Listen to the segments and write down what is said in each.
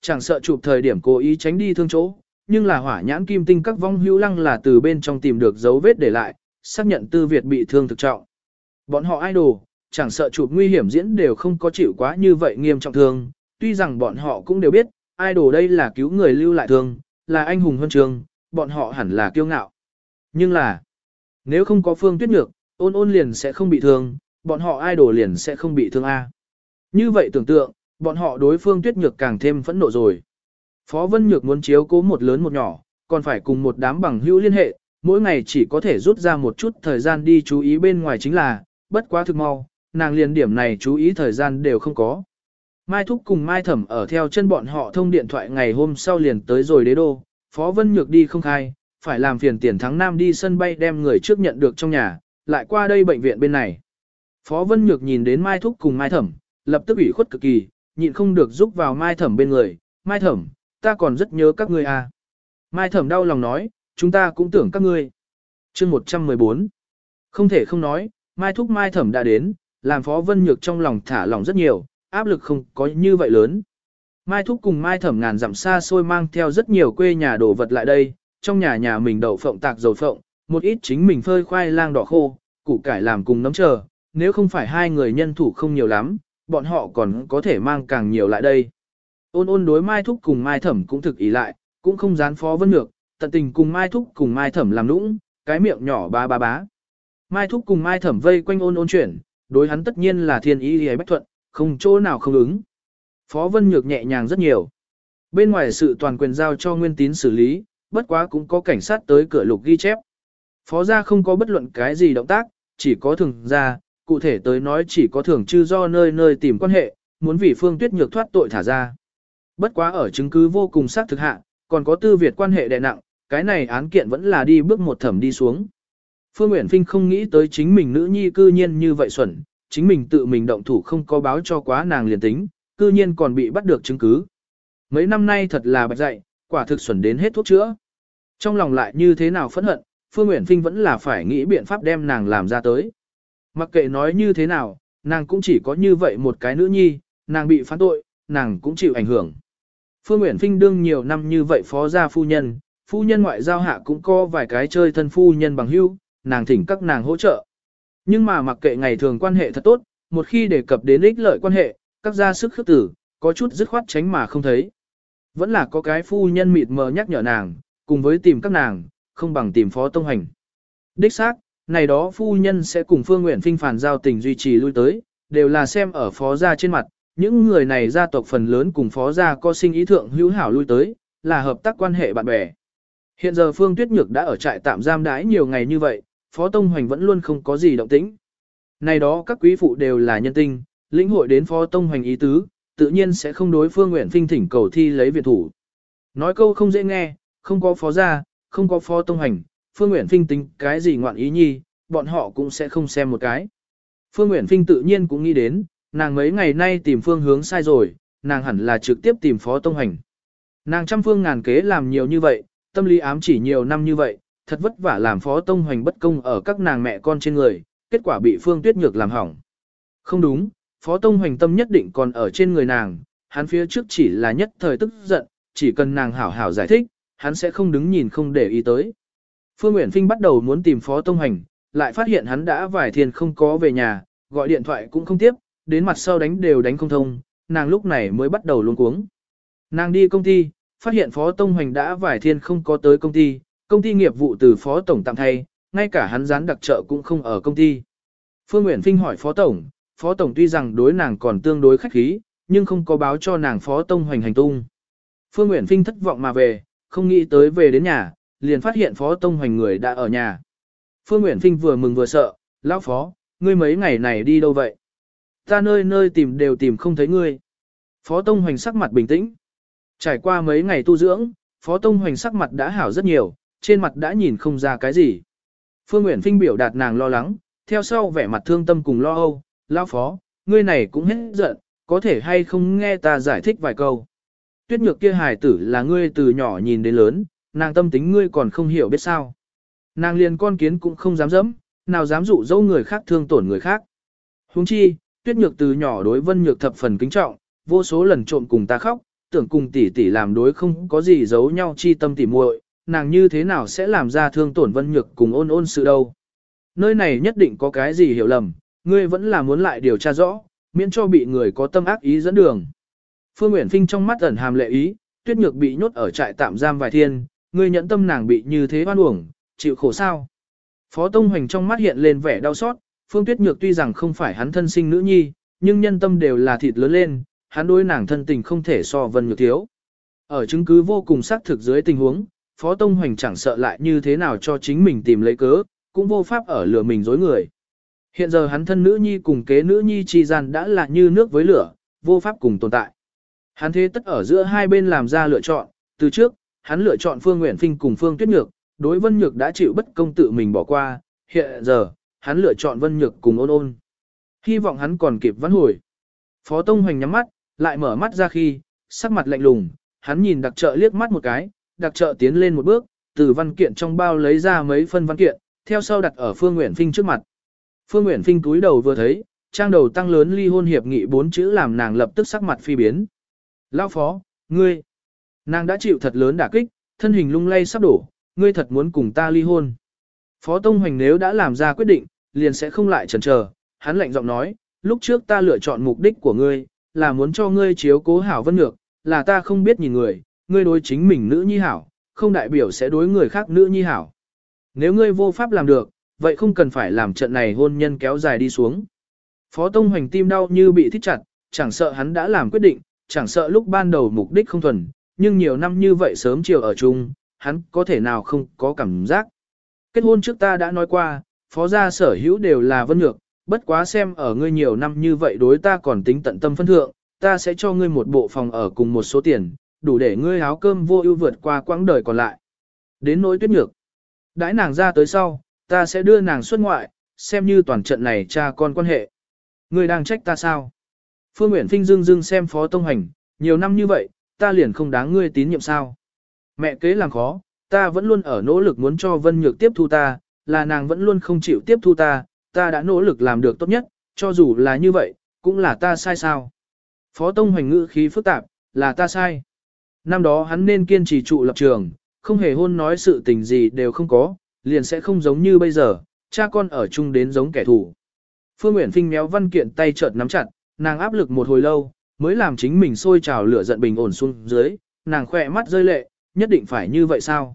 chẳng sợ chụp thời điểm cố ý tránh đi thương chỗ, nhưng là hỏa nhãn kim tinh các vong hữu lăng là từ bên trong tìm được dấu vết để lại, xác nhận tư Việt bị thương thực trọng. Bọn họ idol, chẳng sợ chụp nguy hiểm diễn đều không có chịu quá như vậy nghiêm trọng thương, tuy rằng bọn họ cũng đều biết, idol đây là cứu người lưu lại thương, là anh hùng huân trường, bọn họ hẳn là kiêu ngạo. Nhưng là, nếu không có phương tuyết nhược, ôn ôn liền sẽ không bị thương, bọn họ idol liền sẽ không bị thương A. Như vậy tưởng tượng, bọn họ đối phương tuyết nhược càng thêm phẫn nộ rồi. Phó Vân Nhược muốn chiếu cố một lớn một nhỏ, còn phải cùng một đám bằng hữu liên hệ, mỗi ngày chỉ có thể rút ra một chút thời gian đi chú ý bên ngoài chính là, bất quá thực mau, nàng liền điểm này chú ý thời gian đều không có. Mai Thúc cùng Mai Thẩm ở theo chân bọn họ thông điện thoại ngày hôm sau liền tới rồi đế đô, Phó Vân Nhược đi không khai, phải làm phiền tiền thắng Nam đi sân bay đem người trước nhận được trong nhà, lại qua đây bệnh viện bên này. Phó Vân Nhược nhìn đến Mai Thúc cùng Mai Thẩm, lập tức ủy khuất cực kỳ, nhịn không được giúp vào Mai Thẩm bên người, Mai Thẩm, ta còn rất nhớ các ngươi à. Mai Thẩm đau lòng nói, chúng ta cũng tưởng các ngươi. chương 114 Không thể không nói, Mai Thúc Mai Thẩm đã đến, làm Phó Vân Nhược trong lòng thả lòng rất nhiều, áp lực không có như vậy lớn. Mai Thúc cùng Mai Thẩm ngàn dặm xa xôi mang theo rất nhiều quê nhà đồ vật lại đây, trong nhà nhà mình đậu phộng tạc dầu phộng, một ít chính mình phơi khoai lang đỏ khô, củ cải làm cùng nấm chờ, nếu không phải hai người nhân thủ không nhiều lắm, bọn họ còn có thể mang càng nhiều lại đây. Ôn ôn đối Mai Thúc cùng Mai Thẩm cũng thực ý lại, cũng không dán phó vân ngược, tận tình cùng Mai Thúc cùng Mai Thẩm làm nũng, cái miệng nhỏ ba ba bá. Mai Thúc cùng Mai Thẩm vây quanh ôn ôn chuyển, đối hắn tất nhiên là thiên ý hề bách thuận, không chỗ nào không ứng. Phó Vân Nhược nhẹ nhàng rất nhiều. Bên ngoài sự toàn quyền giao cho Nguyên Tín xử lý, bất quá cũng có cảnh sát tới cửa lục ghi chép. Phó gia không có bất luận cái gì động tác, chỉ có thường ra, cụ thể tới nói chỉ có thường chư do nơi nơi tìm quan hệ, muốn vì Phương Tuyết Nhược thoát tội thả ra. Bất quá ở chứng cứ vô cùng xác thực hạ, còn có tư Việt quan hệ đè nặng, cái này án kiện vẫn là đi bước một thẩm đi xuống. Phương Uyển Phinh không nghĩ tới chính mình nữ nhi cư nhiên như vậy xuẩn, chính mình tự mình động thủ không có báo cho quá nàng liền tính, cư nhiên còn bị bắt được chứng cứ. Mấy năm nay thật là bạch dạy, quả thực xuẩn đến hết thuốc chữa. Trong lòng lại như thế nào phẫn hận, Phương Uyển Phinh vẫn là phải nghĩ biện pháp đem nàng làm ra tới. Mặc kệ nói như thế nào, nàng cũng chỉ có như vậy một cái nữ nhi, nàng bị phán tội, nàng cũng chịu ảnh hưởng. Phương Nguyễn Phinh đương nhiều năm như vậy phó gia phu nhân, phu nhân ngoại giao hạ cũng có vài cái chơi thân phu nhân bằng hữu, nàng thỉnh các nàng hỗ trợ. Nhưng mà mặc kệ ngày thường quan hệ thật tốt, một khi đề cập đến ích lợi quan hệ, các gia sức khước tử, có chút dứt khoát tránh mà không thấy. Vẫn là có cái phu nhân mịt mờ nhắc nhở nàng, cùng với tìm các nàng, không bằng tìm phó tông hành. Đích xác, này đó phu nhân sẽ cùng Phương Nguyện Phinh phản giao tình duy trì lui tới, đều là xem ở phó gia trên mặt, những người này gia tộc phần lớn cùng phó gia có sinh ý thượng hữu hảo lui tới, là hợp tác quan hệ bạn bè. Hiện giờ Phương Tuyết Nhược đã ở trại tạm giam đái nhiều ngày như vậy, Phó Tông Hoành vẫn luôn không có gì động tĩnh. Này đó các quý phụ đều là nhân tinh, lĩnh hội đến Phó Tông Hoành ý tứ, tự nhiên sẽ không đối Phương Nguyện Phinh thỉnh cầu thi lấy viện thủ. Nói câu không dễ nghe, không có phó gia, không có phó Tông Hoành, Phương Uyển Phinh tính cái gì ngoạn ý nhi, bọn họ cũng sẽ không xem một cái. Phương Uyển Phinh tự nhiên cũng nghĩ đến, nàng mấy ngày nay tìm phương hướng sai rồi, nàng hẳn là trực tiếp tìm Phó Tông Hành. Nàng trăm phương ngàn kế làm nhiều như vậy, tâm lý ám chỉ nhiều năm như vậy, thật vất vả làm Phó Tông Hoành bất công ở các nàng mẹ con trên người, kết quả bị Phương Tuyết Nhược làm hỏng. Không đúng, Phó Tông Hoành tâm nhất định còn ở trên người nàng, hắn phía trước chỉ là nhất thời tức giận, chỉ cần nàng hảo hảo giải thích, hắn sẽ không đứng nhìn không để ý tới. Phương Uyển Phinh bắt đầu muốn tìm Phó Tông Hành, lại phát hiện hắn đã vài thiên không có về nhà, gọi điện thoại cũng không tiếp, đến mặt sau đánh đều đánh không thông, nàng lúc này mới bắt đầu luống cuống. Nàng đi công ty, phát hiện Phó Tông Hoành đã vài thiên không có tới công ty, công ty nghiệp vụ từ Phó Tổng tạm thay, ngay cả hắn gián đặc trợ cũng không ở công ty. Phương Nguyễn Phinh hỏi Phó Tổng, Phó Tổng tuy rằng đối nàng còn tương đối khách khí, nhưng không có báo cho nàng Phó Tông Hoành hành tung. Phương Nguyễn Phinh thất vọng mà về, không nghĩ tới về đến nhà, liền phát hiện Phó Tông Hoành người đã ở nhà. Phương Nguyễn Phinh vừa mừng vừa sợ, lão Phó, ngươi mấy ngày này đi đâu vậy? Ta nơi nơi tìm đều tìm không thấy ngươi. Phó Tông Hoành sắc mặt bình tĩnh. Trải qua mấy ngày tu dưỡng, Phó Tông Hoành sắc mặt đã hảo rất nhiều, trên mặt đã nhìn không ra cái gì. Phương Nguyễn Phinh biểu đạt nàng lo lắng, theo sau vẻ mặt thương tâm cùng lo âu, lão phó, ngươi này cũng hết giận, có thể hay không nghe ta giải thích vài câu. Tuyết nhược kia hài tử là ngươi từ nhỏ nhìn đến lớn, nàng tâm tính ngươi còn không hiểu biết sao. Nàng liền con kiến cũng không dám dẫm, nào dám dụ dỗ người khác thương tổn người khác. Huống chi, tuyết nhược từ nhỏ đối vân nhược thập phần kính trọng, vô số lần trộm cùng ta khóc, tưởng cùng tỷ tỷ làm đối không có gì giấu nhau chi tâm tỉ muội, nàng như thế nào sẽ làm ra thương tổn vân nhược cùng ôn ôn sự đâu. Nơi này nhất định có cái gì hiểu lầm, ngươi vẫn là muốn lại điều tra rõ, miễn cho bị người có tâm ác ý dẫn đường. Phương uyển Phinh trong mắt ẩn hàm lệ ý, tuyết nhược bị nhốt ở trại tạm giam vài thiên, ngươi nhẫn tâm nàng bị như thế oan uổng, chịu khổ sao. Phó Tông Hoành trong mắt hiện lên vẻ đau xót, Phương Tuyết Nhược tuy rằng không phải hắn thân sinh nữ nhi, nhưng nhân tâm đều là thịt lớn lên, hắn đối nàng thân tình không thể so vân nhược thiếu. Ở chứng cứ vô cùng xác thực dưới tình huống, Phó Tông Hoành chẳng sợ lại như thế nào cho chính mình tìm lấy cớ, cũng vô pháp ở lừa mình dối người. Hiện giờ hắn thân nữ nhi cùng kế nữ nhi chi gian đã là như nước với lửa, vô pháp cùng tồn tại. Hắn thế tất ở giữa hai bên làm ra lựa chọn, từ trước, hắn lựa chọn Phương Nguyễn Phinh cùng Phương Tuyết Nhược, đối Vân Nhược đã chịu bất công tự mình bỏ qua, hiện giờ, hắn lựa chọn Vân Nhược cùng ôn ôn. Hy vọng hắn còn kịp vãn hồi. Phó Tông Hoành nhắm mắt, lại mở mắt ra khi, sắc mặt lạnh lùng, hắn nhìn đặc trợ liếc mắt một cái, đặc trợ tiến lên một bước, từ văn kiện trong bao lấy ra mấy phân văn kiện, theo sau đặt ở Phương Nguyễn Phinh trước mặt. Phương Nguyễn Phinh cúi đầu vừa thấy, trang đầu tăng lớn ly hôn hiệp nghị bốn chữ làm nàng lập tức sắc mặt phi biến. lão phó, ngươi, nàng đã chịu thật lớn đả kích, thân hình lung lay sắp đổ, ngươi thật muốn cùng ta ly hôn. Phó Tông Hoành nếu đã làm ra quyết định, liền sẽ không lại chần chờ, hắn lạnh giọng nói, lúc trước ta lựa chọn mục đích của ngươi, là muốn cho ngươi chiếu cố hảo vân ngược, là ta không biết nhìn người, ngươi đối chính mình nữ nhi hảo, không đại biểu sẽ đối người khác nữ nhi hảo. Nếu ngươi vô pháp làm được, vậy không cần phải làm trận này hôn nhân kéo dài đi xuống. Phó Tông Hoành tim đau như bị thích chặt, chẳng sợ hắn đã làm quyết định, chẳng sợ lúc ban đầu mục đích không thuần, nhưng nhiều năm như vậy sớm chiều ở chung, hắn có thể nào không có cảm giác. Kết hôn trước ta đã nói qua, phó gia sở hữu đều là vân nhược, bất quá xem ở ngươi nhiều năm như vậy đối ta còn tính tận tâm phân thượng, ta sẽ cho ngươi một bộ phòng ở cùng một số tiền, đủ để ngươi áo cơm vô ưu vượt qua quãng đời còn lại. Đến nỗi tuyết nhược. Đãi nàng ra tới sau, ta sẽ đưa nàng xuất ngoại, xem như toàn trận này cha con quan hệ. Ngươi đang trách ta sao? Phương Nguyễn Phinh dương dương xem Phó Tông Hành, nhiều năm như vậy, ta liền không đáng ngươi tín nhiệm sao? Mẹ kế làm khó, ta vẫn luôn ở nỗ lực muốn cho Vân Nhược tiếp thu ta, là nàng vẫn luôn không chịu tiếp thu ta, ta đã nỗ lực làm được tốt nhất, cho dù là như vậy, cũng là ta sai sao. Phó Tông Hoành ngữ khí phức tạp, là ta sai. Năm đó hắn nên kiên trì trụ lập trường, không hề hôn nói sự tình gì đều không có, liền sẽ không giống như bây giờ, cha con ở chung đến giống kẻ thù. Phương Nguyễn Phinh méo văn kiện tay chợt nắm chặt, nàng áp lực một hồi lâu, mới làm chính mình sôi trào lửa giận bình ổn xuống dưới, nàng khỏe mắt rơi lệ, nhất định phải như vậy sao?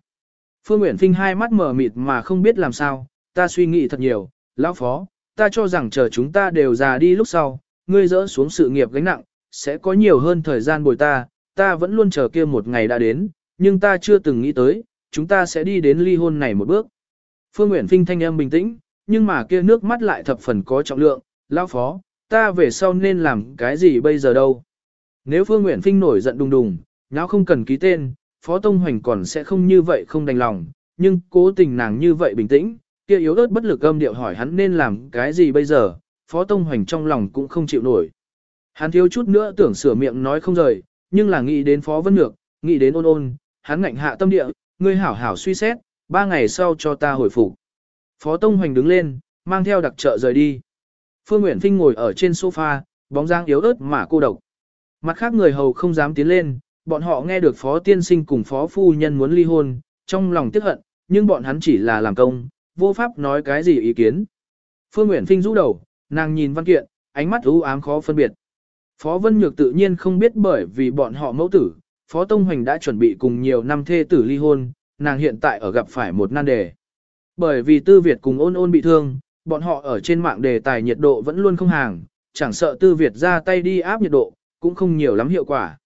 Phương Uyển Phinh hai mắt mở mịt mà không biết làm sao, ta suy nghĩ thật nhiều, lão phó, ta cho rằng chờ chúng ta đều già đi lúc sau, ngươi dỡ xuống sự nghiệp gánh nặng, sẽ có nhiều hơn thời gian bồi ta, ta vẫn luôn chờ kia một ngày đã đến, nhưng ta chưa từng nghĩ tới, chúng ta sẽ đi đến ly hôn này một bước. Phương Uyển Phinh thanh âm bình tĩnh, nhưng mà kia nước mắt lại thập phần có trọng lượng, lão phó, ta về sau nên làm cái gì bây giờ đâu. Nếu Phương Nguyễn Phinh nổi giận đùng đùng, nháo không cần ký tên, Phó Tông Hoành còn sẽ không như vậy không đành lòng, nhưng cố tình nàng như vậy bình tĩnh, kia yếu ớt bất lực âm điệu hỏi hắn nên làm cái gì bây giờ, Phó Tông Hoành trong lòng cũng không chịu nổi. Hắn thiếu chút nữa tưởng sửa miệng nói không rời, nhưng là nghĩ đến Phó Vân Nhược, nghĩ đến ôn ôn, hắn ngạnh hạ tâm địa, ngươi hảo hảo suy xét, ba ngày sau cho ta hồi phục. Phó Tông Hoành đứng lên, mang theo đặc trợ rời đi. Phương Nguyễn Phinh ngồi ở trên sofa, bóng dáng yếu ớt mà cô độc. Mặt khác người hầu không dám tiến lên, bọn họ nghe được phó tiên sinh cùng phó phu nhân muốn ly hôn, trong lòng tiếc hận, nhưng bọn hắn chỉ là làm công, vô pháp nói cái gì ý kiến. Phương Nguyễn Phinh rũ đầu, nàng nhìn văn kiện, ánh mắt u ám khó phân biệt. Phó Vân Nhược tự nhiên không biết bởi vì bọn họ mẫu tử, Phó Tông Hoành đã chuẩn bị cùng nhiều năm thê tử ly hôn, nàng hiện tại ở gặp phải một nan đề. Bởi vì Tư Việt cùng ôn ôn bị thương, bọn họ ở trên mạng đề tài nhiệt độ vẫn luôn không hàng, chẳng sợ Tư Việt ra tay đi áp nhiệt độ, cũng không nhiều lắm hiệu quả.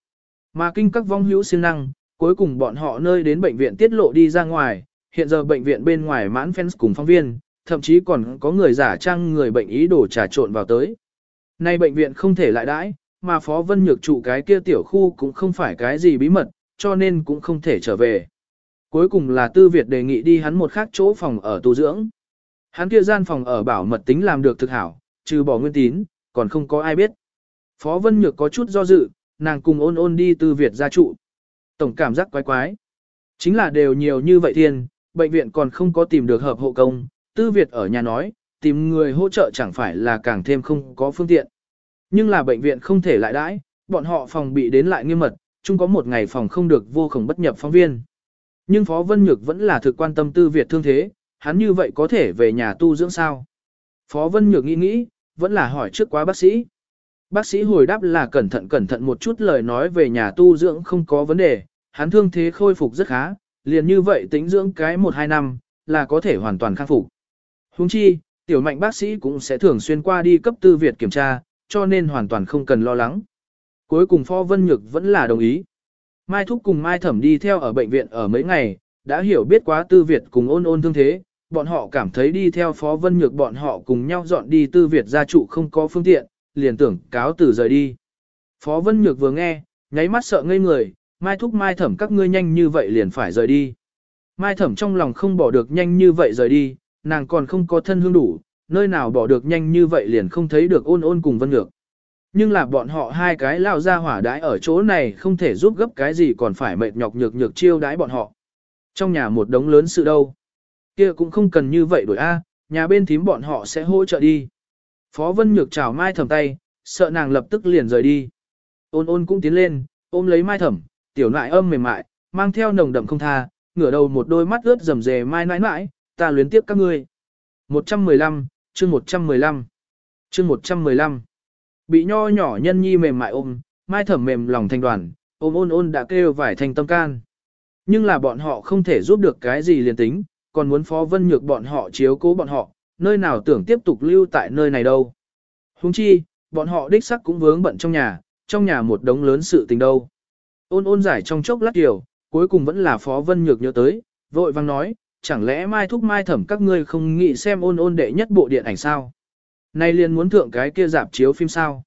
Mà kinh các vong hữu siêng năng, cuối cùng bọn họ nơi đến bệnh viện tiết lộ đi ra ngoài, hiện giờ bệnh viện bên ngoài mãn fans cùng phóng viên, thậm chí còn có người giả trang người bệnh ý đồ trà trộn vào tới. Nay bệnh viện không thể lại đãi, mà Phó Vân Nhược trụ cái kia tiểu khu cũng không phải cái gì bí mật, cho nên cũng không thể trở về. Cuối cùng là Tư Việt đề nghị đi hắn một khác chỗ phòng ở tu dưỡng. Hắn kia gian phòng ở bảo mật tính làm được thực hảo, trừ bỏ nguyên tín, còn không có ai biết. Phó Vân Nhược có chút do dự, nàng cùng ôn ôn đi từ Việt gia trụ. Tổng cảm giác quái quái. Chính là đều nhiều như vậy thiên, bệnh viện còn không có tìm được hợp hộ công, Tư Việt ở nhà nói, tìm người hỗ trợ chẳng phải là càng thêm không có phương tiện. Nhưng là bệnh viện không thể lại đãi, bọn họ phòng bị đến lại nghiêm mật, chung có một ngày phòng không được vô khổng bất nhập phóng viên. Nhưng Phó Vân Nhược vẫn là thực quan tâm tư Việt thương thế, hắn như vậy có thể về nhà tu dưỡng sao? Phó Vân Nhược nghĩ nghĩ, vẫn là hỏi trước quá bác sĩ. Bác sĩ hồi đáp là cẩn thận cẩn thận một chút lời nói về nhà tu dưỡng không có vấn đề, hắn thương thế khôi phục rất khá, liền như vậy tính dưỡng cái 1-2 năm, là có thể hoàn toàn khắc phục. Huống chi, tiểu mạnh bác sĩ cũng sẽ thường xuyên qua đi cấp tư Việt kiểm tra, cho nên hoàn toàn không cần lo lắng. Cuối cùng Phó Vân Nhược vẫn là đồng ý. Mai Thúc cùng Mai Thẩm đi theo ở bệnh viện ở mấy ngày, đã hiểu biết quá tư Việt cùng ôn ôn thương thế, bọn họ cảm thấy đi theo Phó Vân Nhược bọn họ cùng nhau dọn đi tư Việt gia trụ không có phương tiện, liền tưởng cáo từ rời đi. Phó Vân Nhược vừa nghe, nháy mắt sợ ngây người, Mai Thúc Mai Thẩm các ngươi nhanh như vậy liền phải rời đi. Mai Thẩm trong lòng không bỏ được nhanh như vậy rời đi, nàng còn không có thân hương đủ, nơi nào bỏ được nhanh như vậy liền không thấy được ôn ôn cùng Vân Nhược. Nhưng là bọn họ hai cái lao ra hỏa đãi ở chỗ này không thể giúp gấp cái gì còn phải mệt nhọc nhược nhược chiêu đãi bọn họ. Trong nhà một đống lớn sự đâu kia cũng không cần như vậy đổi A, nhà bên thím bọn họ sẽ hỗ trợ đi. Phó Vân Nhược chào Mai Thẩm tay, sợ nàng lập tức liền rời đi. Ôn ôn cũng tiến lên, ôm lấy Mai Thẩm, tiểu nại âm mềm mại, mang theo nồng đậm không tha, ngửa đầu một đôi mắt ướt rầm rề Mai nãi nãi, ta luyến tiếp các ngươi. 115, chương 115, chương 115. Bị nho nhỏ nhân nhi mềm mại ôm, Mai Thẩm mềm lòng thanh đoàn, ôm ôn ôn đã kêu vải thành tâm can. Nhưng là bọn họ không thể giúp được cái gì liền tính, còn muốn Phó Vân Nhược bọn họ chiếu cố bọn họ, nơi nào tưởng tiếp tục lưu tại nơi này đâu. Huống chi, bọn họ đích sắc cũng vướng bận trong nhà, trong nhà một đống lớn sự tình đâu. Ôn ôn giải trong chốc lát điều, cuối cùng vẫn là Phó Vân Nhược nhớ tới, vội vang nói, chẳng lẽ mai thúc mai thẩm các ngươi không nghĩ xem ôn ôn đệ nhất bộ điện ảnh sao? Nay liền muốn thượng cái kia dạp chiếu phim sao?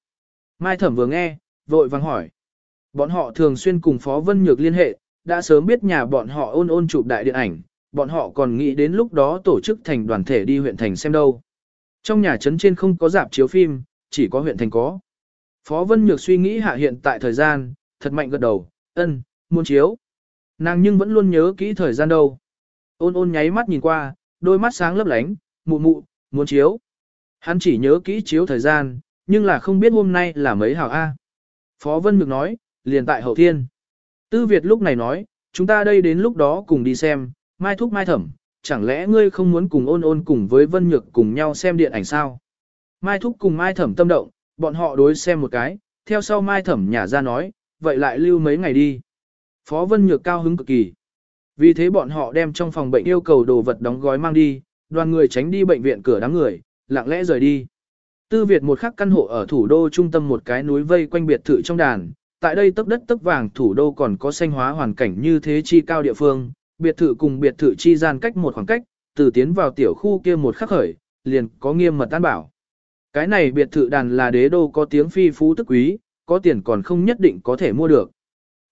Mai thẩm vừa nghe, vội vang hỏi. Bọn họ thường xuyên cùng Phó Vân Nhược liên hệ, đã sớm biết nhà bọn họ ôn ôn chụp đại điện ảnh, bọn họ còn nghĩ đến lúc đó tổ chức thành đoàn thể đi huyện thành xem đâu. Trong nhà trấn trên không có dạp chiếu phim, chỉ có huyện thành có. Phó Vân Nhược suy nghĩ hạ hiện tại thời gian, thật mạnh gật đầu, ân, muốn chiếu. Nàng nhưng vẫn luôn nhớ kỹ thời gian đâu. Ôn ôn nháy mắt nhìn qua, đôi mắt sáng lấp lánh, mụ mụ, muốn chiếu. Hắn chỉ nhớ kỹ chiếu thời gian, nhưng là không biết hôm nay là mấy hảo A. Phó Vân Nhược nói, liền tại hậu thiên. Tư Việt lúc này nói, chúng ta đây đến lúc đó cùng đi xem, mai thúc mai thẩm, chẳng lẽ ngươi không muốn cùng ôn ôn cùng với Vân Nhược cùng nhau xem điện ảnh sao? Mai thúc cùng mai thẩm tâm động, bọn họ đối xem một cái, theo sau mai thẩm nhả ra nói, vậy lại lưu mấy ngày đi. Phó Vân Nhược cao hứng cực kỳ. Vì thế bọn họ đem trong phòng bệnh yêu cầu đồ vật đóng gói mang đi, đoàn người tránh đi bệnh viện cửa đám người, lặng lẽ rời đi. Tư Việt một khắc căn hộ ở thủ đô trung tâm một cái núi vây quanh biệt thự trong đàn, tại đây tấp đất tấp vàng thủ đô còn có xanh hóa hoàn cảnh như thế chi cao địa phương, biệt thự cùng biệt thự chi gian cách một khoảng cách, từ tiến vào tiểu khu kia một khắc khởi, liền có nghiêm mật tán bảo. Cái này biệt thự đàn là đế đô có tiếng phi phú tức quý, có tiền còn không nhất định có thể mua được.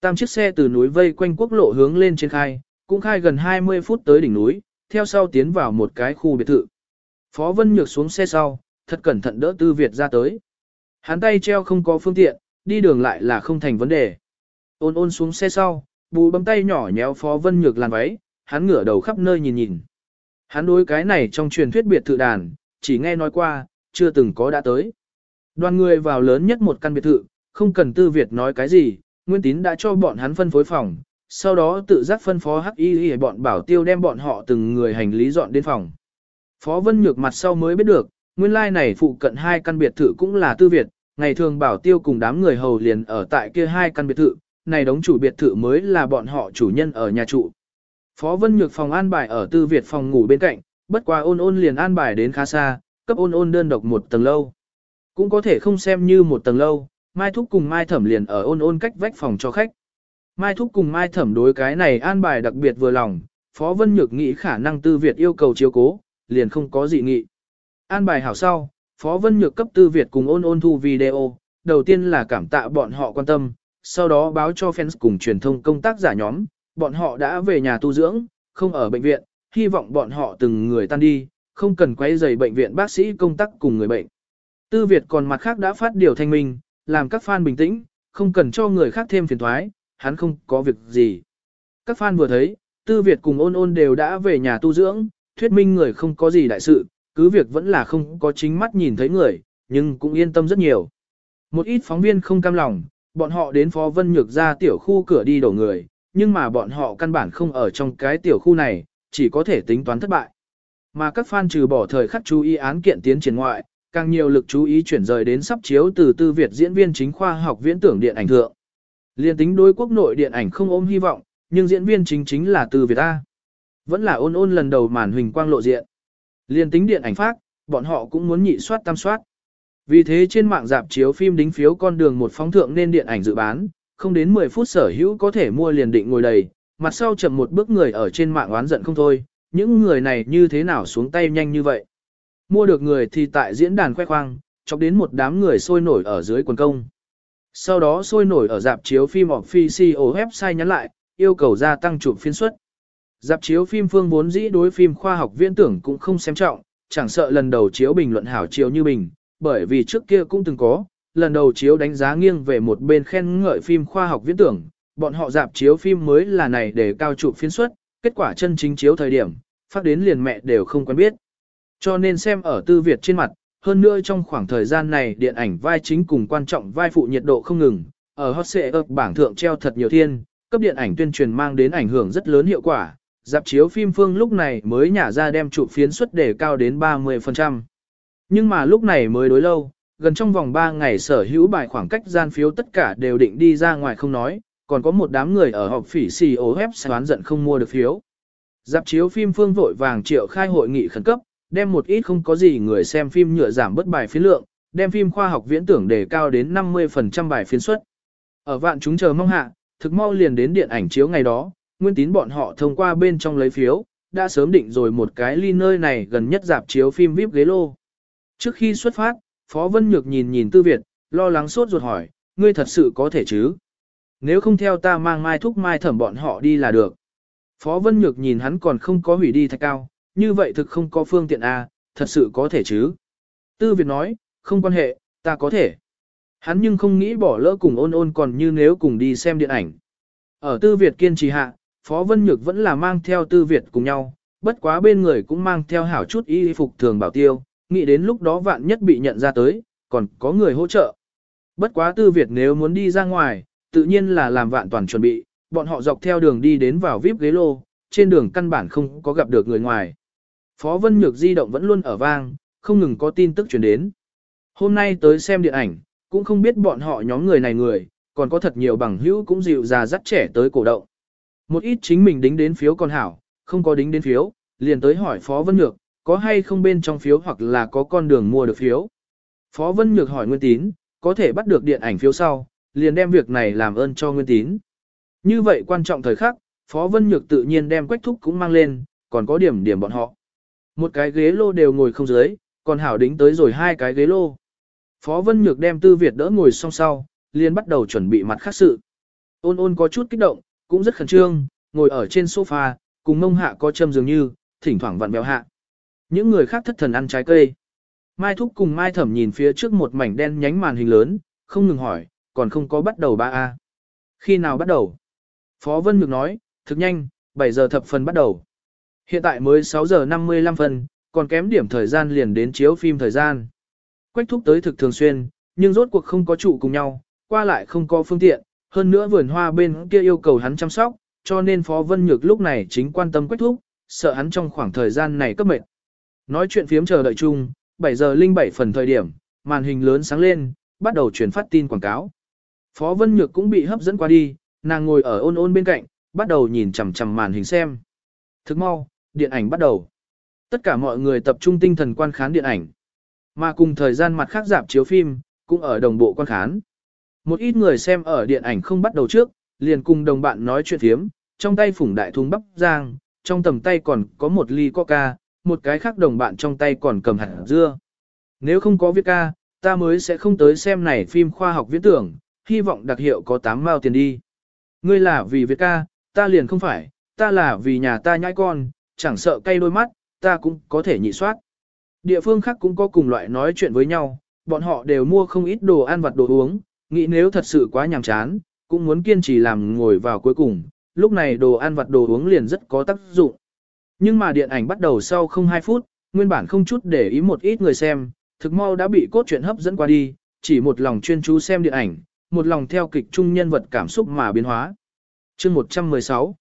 Tam chiếc xe từ núi vây quanh quốc lộ hướng lên trên khai, cũng khai gần 20 phút tới đỉnh núi, theo sau tiến vào một cái khu biệt thự. Phó Vân Nhược xuống xe sau, thật cẩn thận đỡ Tư Việt ra tới. Hắn tay treo không có phương tiện, đi đường lại là không thành vấn đề. Ôn ôn xuống xe sau, bù bấm tay nhỏ nhéo Phó Vân Nhược làn váy, hắn ngửa đầu khắp nơi nhìn nhìn. Hắn đối cái này trong truyền thuyết biệt thự đàn, chỉ nghe nói qua, chưa từng có đã tới. Đoàn người vào lớn nhất một căn biệt thự, không cần Tư Việt nói cái gì, Nguyên Tín đã cho bọn hắn phân phối phòng, sau đó tự giác phân phó hắc y y bọn bảo tiêu đem bọn họ từng người hành lý dọn đến phòng. Phó Vân Nhược mặt sau mới biết được, nguyên lai like này phụ cận hai căn biệt thự cũng là tư Việt, ngày thường bảo tiêu cùng đám người hầu liền ở tại kia hai căn biệt thự, này đóng chủ biệt thự mới là bọn họ chủ nhân ở nhà trụ. Phó Vân Nhược phòng an bài ở tư Việt phòng ngủ bên cạnh, bất quá ôn ôn liền an bài đến khá xa, cấp ôn ôn đơn độc một tầng lâu. Cũng có thể không xem như một tầng lâu, Mai Thúc cùng Mai Thẩm liền ở ôn ôn cách vách phòng cho khách. Mai Thúc cùng Mai Thẩm đối cái này an bài đặc biệt vừa lòng, Phó Vân Nhược nghĩ khả năng Tư Việt yêu cầu chiếu cố, liền không có gì nghị. An bài hảo sau, Phó Vân Nhược cấp Tư Việt cùng ôn ôn thu video, đầu tiên là cảm tạ bọn họ quan tâm, sau đó báo cho fans cùng truyền thông công tác giả nhóm, bọn họ đã về nhà tu dưỡng, không ở bệnh viện, hy vọng bọn họ từng người tan đi, không cần quay rầy bệnh viện bác sĩ công tác cùng người bệnh. Tư Việt còn mặt khác đã phát điều thanh minh, làm các fan bình tĩnh, không cần cho người khác thêm phiền thoái, hắn không có việc gì. Các fan vừa thấy, Tư Việt cùng ôn ôn đều đã về nhà tu dưỡng, thuyết minh người không có gì đại sự, cứ việc vẫn là không có chính mắt nhìn thấy người, nhưng cũng yên tâm rất nhiều. Một ít phóng viên không cam lòng, bọn họ đến Phó Vân Nhược ra tiểu khu cửa đi đổ người, nhưng mà bọn họ căn bản không ở trong cái tiểu khu này, chỉ có thể tính toán thất bại. Mà các fan trừ bỏ thời khắc chú ý án kiện tiến triển ngoại, càng nhiều lực chú ý chuyển rời đến sắp chiếu từ tư Việt diễn viên chính khoa học viễn tưởng điện ảnh thượng. Liên tính đối quốc nội điện ảnh không ôm hy vọng, nhưng diễn viên chính chính là từ Việt A. Vẫn là ôn ôn lần đầu màn huỳnh quang lộ diện. Liên tính điện ảnh phát, bọn họ cũng muốn nhị soát tam soát. Vì thế trên mạng dạp chiếu phim đính phiếu con đường một phóng thượng nên điện ảnh dự bán, không đến 10 phút sở hữu có thể mua liền định ngồi đầy, mặt sau chậm một bước người ở trên mạng oán giận không thôi, những người này như thế nào xuống tay nhanh như vậy. Mua được người thì tại diễn đàn khoe khoang, chọc đến một đám người sôi nổi ở dưới quần công. Sau đó sôi nổi ở dạp chiếu phim official website nhắn lại, yêu cầu gia tăng chụp phiên suất. Dạp chiếu phim phương vốn dĩ đối phim khoa học viễn tưởng cũng không xem trọng, chẳng sợ lần đầu chiếu bình luận hảo chiếu như bình, bởi vì trước kia cũng từng có, lần đầu chiếu đánh giá nghiêng về một bên khen ngợi phim khoa học viễn tưởng, bọn họ dạp chiếu phim mới là này để cao trụ phiên suất, kết quả chân chính chiếu thời điểm, phát đến liền mẹ đều không quen biết. Cho nên xem ở tư Việt trên mặt, hơn nữa trong khoảng thời gian này điện ảnh vai chính cùng quan trọng vai phụ nhiệt độ không ngừng, ở hot xệ ập bảng thượng treo thật nhiều thiên, cấp điện ảnh tuyên truyền mang đến ảnh hưởng rất lớn hiệu quả, dạp chiếu phim phương lúc này mới nhả ra đem trụ phiến suất để cao đến 30%. Nhưng mà lúc này mới đối lâu, gần trong vòng 3 ngày sở hữu bài khoảng cách gian phiếu tất cả đều định đi ra ngoài không nói, còn có một đám người ở họp phỉ COF xoán giận không mua được phiếu. Dạp chiếu phim phương vội vàng triệu khai hội nghị khẩn cấp, đem một ít không có gì người xem phim nhựa giảm bớt bài phiến lượng, đem phim khoa học viễn tưởng đề cao đến 50% bài phiến suất. Ở vạn chúng chờ mong hạ, thực mau liền đến điện ảnh chiếu ngày đó, nguyên tín bọn họ thông qua bên trong lấy phiếu, đã sớm định rồi một cái ly nơi này gần nhất dạp chiếu phim VIP ghế lô. Trước khi xuất phát, Phó Vân Nhược nhìn nhìn Tư Việt, lo lắng sốt ruột hỏi, ngươi thật sự có thể chứ? Nếu không theo ta mang mai thúc mai thẩm bọn họ đi là được. Phó Vân Nhược nhìn hắn còn không có hủy đi thạch cao, như vậy thực không có phương tiện A, à, thật sự có thể chứ? Tư Việt nói, không quan hệ, ta có thể. Hắn nhưng không nghĩ bỏ lỡ cùng ôn ôn còn như nếu cùng đi xem điện ảnh. Ở Tư Việt kiên trì hạ, Phó Vân Nhược vẫn là mang theo Tư Việt cùng nhau, bất quá bên người cũng mang theo hảo chút y phục thường bảo tiêu, nghĩ đến lúc đó vạn nhất bị nhận ra tới, còn có người hỗ trợ. Bất quá Tư Việt nếu muốn đi ra ngoài, tự nhiên là làm vạn toàn chuẩn bị, bọn họ dọc theo đường đi đến vào VIP ghế lô, trên đường căn bản không có gặp được người ngoài. Phó Vân Nhược di động vẫn luôn ở vang, không ngừng có tin tức truyền đến. Hôm nay tới xem điện ảnh, cũng không biết bọn họ nhóm người này người, còn có thật nhiều bằng hữu cũng dịu già dắt trẻ tới cổ động. Một ít chính mình đính đến phiếu còn hảo, không có đính đến phiếu, liền tới hỏi Phó Vân Nhược, có hay không bên trong phiếu hoặc là có con đường mua được phiếu. Phó Vân Nhược hỏi Nguyên Tín, có thể bắt được điện ảnh phiếu sau, liền đem việc này làm ơn cho Nguyên Tín. Như vậy quan trọng thời khắc, Phó Vân Nhược tự nhiên đem quách thúc cũng mang lên, còn có điểm điểm bọn họ. Một cái ghế lô đều ngồi không dưới, còn Hảo đính tới rồi hai cái ghế lô. Phó Vân Nhược đem Tư Việt đỡ ngồi song sau, liền bắt đầu chuẩn bị mặt khác sự. Ôn ôn có chút kích động, cũng rất khẩn trương, ngồi ở trên sofa, cùng mông hạ có châm dường như, thỉnh thoảng vặn béo hạ. Những người khác thất thần ăn trái cây. Mai Thúc cùng Mai Thẩm nhìn phía trước một mảnh đen nhánh màn hình lớn, không ngừng hỏi, còn không có bắt đầu ba a Khi nào bắt đầu? Phó Vân Nhược nói, thực nhanh, 7 giờ thập phần bắt đầu. Hiện tại mới 6 giờ 55 phần, còn kém điểm thời gian liền đến chiếu phim thời gian. Quách thúc tới thực thường xuyên, nhưng rốt cuộc không có trụ cùng nhau, qua lại không có phương tiện, hơn nữa vườn hoa bên kia yêu cầu hắn chăm sóc, cho nên Phó Vân Nhược lúc này chính quan tâm Quách thúc, sợ hắn trong khoảng thời gian này cấp mệt. Nói chuyện phiếm chờ đợi chung, 7 giờ linh 7 phần thời điểm, màn hình lớn sáng lên, bắt đầu truyền phát tin quảng cáo. Phó Vân Nhược cũng bị hấp dẫn qua đi, nàng ngồi ở ôn ôn bên cạnh, bắt đầu nhìn chằm chằm màn hình xem. Thức mau, điện ảnh bắt đầu. Tất cả mọi người tập trung tinh thần quan khán điện ảnh. Mà cùng thời gian mặt khác giảm chiếu phim, cũng ở đồng bộ quan khán. Một ít người xem ở điện ảnh không bắt đầu trước, liền cùng đồng bạn nói chuyện thiếm, trong tay phủng đại thùng bắp giang, trong tầm tay còn có một ly coca, một cái khác đồng bạn trong tay còn cầm hạt dưa. Nếu không có viết ca, ta mới sẽ không tới xem này phim khoa học viễn tưởng, hy vọng đặc hiệu có 8 mao tiền đi. Ngươi là vì Viết ca, ta liền không phải, ta là vì nhà ta nhãi con, chẳng sợ cay đôi mắt, ta cũng có thể nhị soát. Địa phương khác cũng có cùng loại nói chuyện với nhau, bọn họ đều mua không ít đồ ăn vặt đồ uống, nghĩ nếu thật sự quá nhàm chán, cũng muốn kiên trì làm ngồi vào cuối cùng, lúc này đồ ăn vặt đồ uống liền rất có tác dụng. Nhưng mà điện ảnh bắt đầu sau không 2 phút, nguyên bản không chút để ý một ít người xem, thực mau đã bị cốt truyện hấp dẫn qua đi, chỉ một lòng chuyên chú xem điện ảnh, một lòng theo kịch trung nhân vật cảm xúc mà biến hóa. chương 116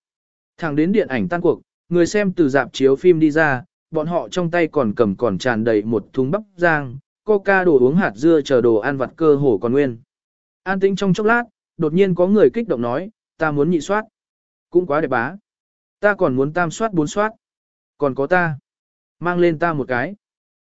Thẳng đến điện ảnh tan cuộc, người xem từ dạp chiếu phim đi ra, bọn họ trong tay còn cầm còn tràn đầy một thùng bắp rang, coca đồ uống hạt dưa chờ đồ ăn vặt cơ hồ còn nguyên. An tĩnh trong chốc lát, đột nhiên có người kích động nói, ta muốn nhị soát. Cũng quá đẹp bá. Ta còn muốn tam soát bốn soát. Còn có ta. Mang lên ta một cái.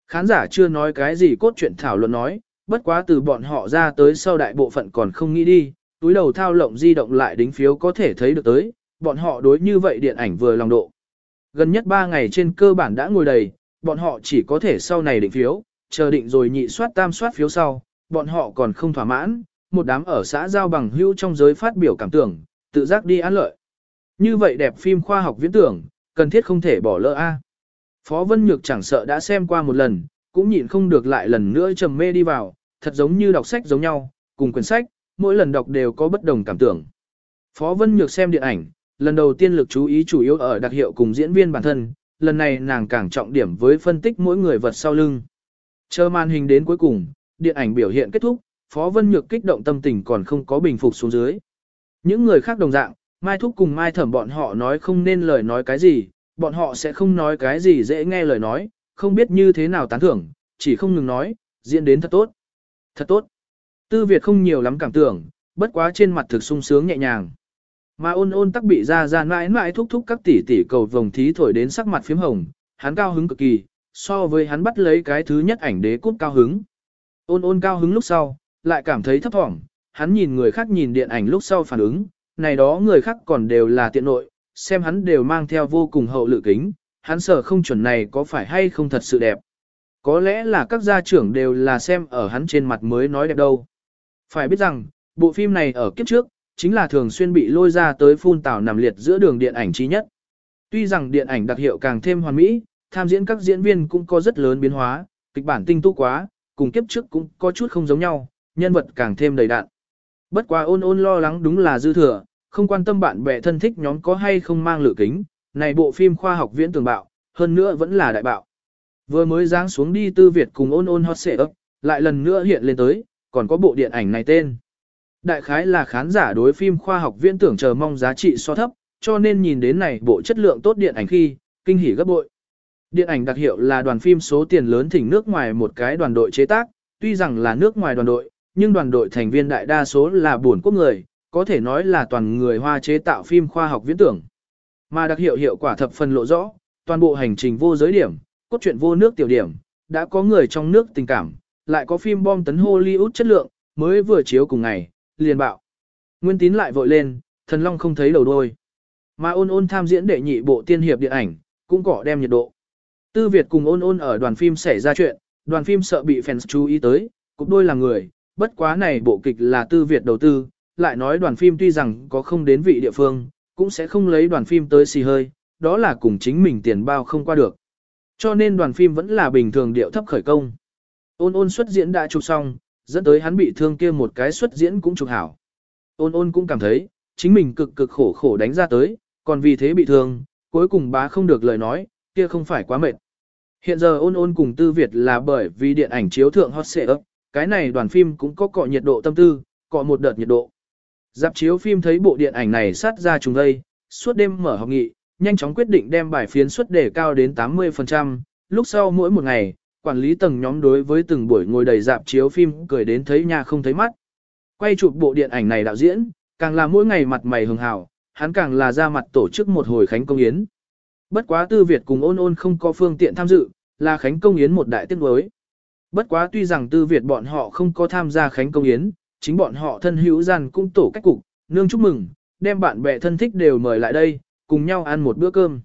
Khán giả chưa nói cái gì cốt truyện thảo luận nói, bất quá từ bọn họ ra tới sau đại bộ phận còn không nghĩ đi, túi đầu thao lộng di động lại đính phiếu có thể thấy được tới, bọn họ đối như vậy điện ảnh vừa lòng độ. Gần nhất 3 ngày trên cơ bản đã ngồi đầy, bọn họ chỉ có thể sau này định phiếu, chờ định rồi nhị soát tam soát phiếu sau, bọn họ còn không thỏa mãn, một đám ở xã giao bằng hữu trong giới phát biểu cảm tưởng, tự giác đi ăn lợi. Như vậy đẹp phim khoa học viễn tưởng, cần thiết không thể bỏ lỡ a. Phó Vân Nhược chẳng sợ đã xem qua một lần, cũng nhịn không được lại lần nữa trầm mê đi vào, thật giống như đọc sách giống nhau, cùng quyển sách, mỗi lần đọc đều có bất đồng cảm tưởng. Phó Vân Nhược xem điện ảnh, lần đầu tiên lực chú ý chủ yếu ở đặc hiệu cùng diễn viên bản thân, lần này nàng càng trọng điểm với phân tích mỗi người vật sau lưng. Chờ màn hình đến cuối cùng, điện ảnh biểu hiện kết thúc, Phó Vân Nhược kích động tâm tình còn không có bình phục xuống dưới. Những người khác đồng dạng, Mai Thúc cùng Mai Thẩm bọn họ nói không nên lời nói cái gì, bọn họ sẽ không nói cái gì dễ nghe lời nói, không biết như thế nào tán thưởng, chỉ không ngừng nói, diễn đến thật tốt. Thật tốt. Tư Việt không nhiều lắm cảm tưởng, bất quá trên mặt thực sung sướng nhẹ nhàng. Mà ôn ôn tắc bị ra ra mãi mãi thúc thúc các tỷ tỷ cầu vòng thí thổi đến sắc mặt phím hồng, hắn cao hứng cực kỳ, so với hắn bắt lấy cái thứ nhất ảnh đế cút cao hứng. Ôn ôn cao hứng lúc sau, lại cảm thấy thấp thỏm, hắn nhìn người khác nhìn điện ảnh lúc sau phản ứng, này đó người khác còn đều là tiện nội, xem hắn đều mang theo vô cùng hậu lự kính, hắn sợ không chuẩn này có phải hay không thật sự đẹp. Có lẽ là các gia trưởng đều là xem ở hắn trên mặt mới nói đẹp đâu. Phải biết rằng, bộ phim này ở kiếp trước, chính là thường xuyên bị lôi ra tới phun tảo nằm liệt giữa đường điện ảnh trí nhất. Tuy rằng điện ảnh đặc hiệu càng thêm hoàn mỹ, tham diễn các diễn viên cũng có rất lớn biến hóa, kịch bản tinh tu quá, cùng kiếp trước cũng có chút không giống nhau, nhân vật càng thêm đầy đạn. Bất quá ôn ôn lo lắng đúng là dư thừa, không quan tâm bạn bè thân thích nhóm có hay không mang lửa kính, này bộ phim khoa học viễn tường bạo, hơn nữa vẫn là đại bạo. Vừa mới giáng xuống đi tư Việt cùng ôn ôn hot xệ ấp, lại lần nữa hiện lên tới, còn có bộ điện ảnh này tên. Đại khái là khán giả đối phim khoa học viễn tưởng chờ mong giá trị so thấp, cho nên nhìn đến này bộ chất lượng tốt điện ảnh khi, kinh hỉ gấp bội. Điện ảnh đặc hiệu là đoàn phim số tiền lớn thỉnh nước ngoài một cái đoàn đội chế tác, tuy rằng là nước ngoài đoàn đội, nhưng đoàn đội thành viên đại đa số là buồn quốc người, có thể nói là toàn người Hoa chế tạo phim khoa học viễn tưởng. Mà đặc hiệu hiệu quả thập phần lộ rõ, toàn bộ hành trình vô giới điểm, cốt truyện vô nước tiểu điểm, đã có người trong nước tình cảm, lại có phim bom tấn Hollywood chất lượng, mới vừa chiếu cùng ngày, liền bạo. Nguyên tín lại vội lên, thần long không thấy đầu đôi. Mà ôn ôn tham diễn đệ nhị bộ tiên hiệp điện ảnh, cũng cỏ đem nhiệt độ. Tư Việt cùng ôn ôn ở đoàn phim xảy ra chuyện, đoàn phim sợ bị fans chú ý tới, cục đôi là người, bất quá này bộ kịch là Tư Việt đầu tư, lại nói đoàn phim tuy rằng có không đến vị địa phương, cũng sẽ không lấy đoàn phim tới xì hơi, đó là cùng chính mình tiền bao không qua được. Cho nên đoàn phim vẫn là bình thường điệu thấp khởi công. Ôn ôn xuất diễn đã chụp xong, dẫn tới hắn bị thương kia một cái xuất diễn cũng chụp hảo. Ôn ôn cũng cảm thấy, chính mình cực cực khổ khổ đánh ra tới, còn vì thế bị thương, cuối cùng bá không được lời nói, kia không phải quá mệt. Hiện giờ ôn ôn cùng Tư Việt là bởi vì điện ảnh chiếu thượng hot xệ ấp, cái này đoàn phim cũng có cọ nhiệt độ tâm tư, cọ một đợt nhiệt độ. Dạp chiếu phim thấy bộ điện ảnh này sát ra trùng đây, suốt đêm mở học nghị, nhanh chóng quyết định đem bài phiến suất đề cao đến 80%, lúc sau mỗi một ngày, quản lý tầng nhóm đối với từng buổi ngồi đầy dạp chiếu phim cười đến thấy nhà không thấy mắt. Quay chụp bộ điện ảnh này đạo diễn, càng là mỗi ngày mặt mày hường hào, hắn càng là ra mặt tổ chức một hồi khánh công yến. Bất quá Tư Việt cùng ôn ôn không có phương tiện tham dự, là khánh công yến một đại tiết đối. Bất quá tuy rằng Tư Việt bọn họ không có tham gia khánh công yến, chính bọn họ thân hữu gian cũng tổ cách cục, nương chúc mừng, đem bạn bè thân thích đều mời lại đây, cùng nhau ăn một bữa cơm.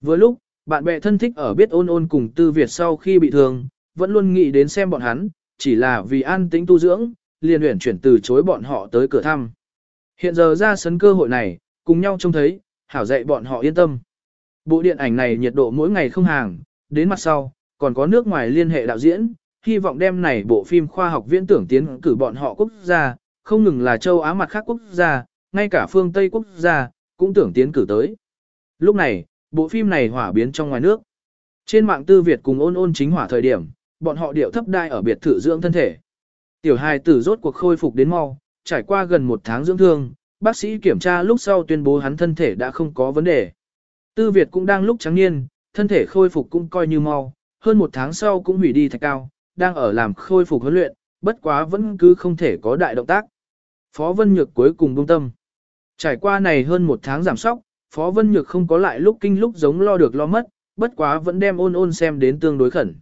Vừa lúc, bạn bè thân thích ở biết ôn ôn cùng Tư Việt sau khi bị thương, vẫn luôn nghĩ đến xem bọn hắn, chỉ là vì an tĩnh tu dưỡng, liền huyển chuyển từ chối bọn họ tới cửa thăm. Hiện giờ ra sân cơ hội này, cùng nhau trông thấy, hảo dạy bọn họ yên tâm. Bộ điện ảnh này nhiệt độ mỗi ngày không hàng, đến mặt sau, còn có nước ngoài liên hệ đạo diễn, hy vọng đem này bộ phim khoa học viễn tưởng tiến cử bọn họ quốc gia, không ngừng là châu Á mặt khác quốc gia, ngay cả phương Tây quốc gia, cũng tưởng tiến cử tới. Lúc này, bộ phim này hỏa biến trong ngoài nước. Trên mạng tư Việt cùng ôn ôn chính hỏa thời điểm, bọn họ điệu thấp đai ở biệt thự dưỡng thân thể. Tiểu hài tử rốt cuộc khôi phục đến mau, trải qua gần một tháng dưỡng thương, bác sĩ kiểm tra lúc sau tuyên bố hắn thân thể đã không có vấn đề. Tư Việt cũng đang lúc trắng niên, thân thể khôi phục cũng coi như mau, hơn một tháng sau cũng hủy đi thạch cao, đang ở làm khôi phục huấn luyện, bất quá vẫn cứ không thể có đại động tác. Phó Vân Nhược cuối cùng buông tâm. Trải qua này hơn một tháng giảm sóc, Phó Vân Nhược không có lại lúc kinh lúc giống lo được lo mất, bất quá vẫn đem ôn ôn xem đến tương đối khẩn.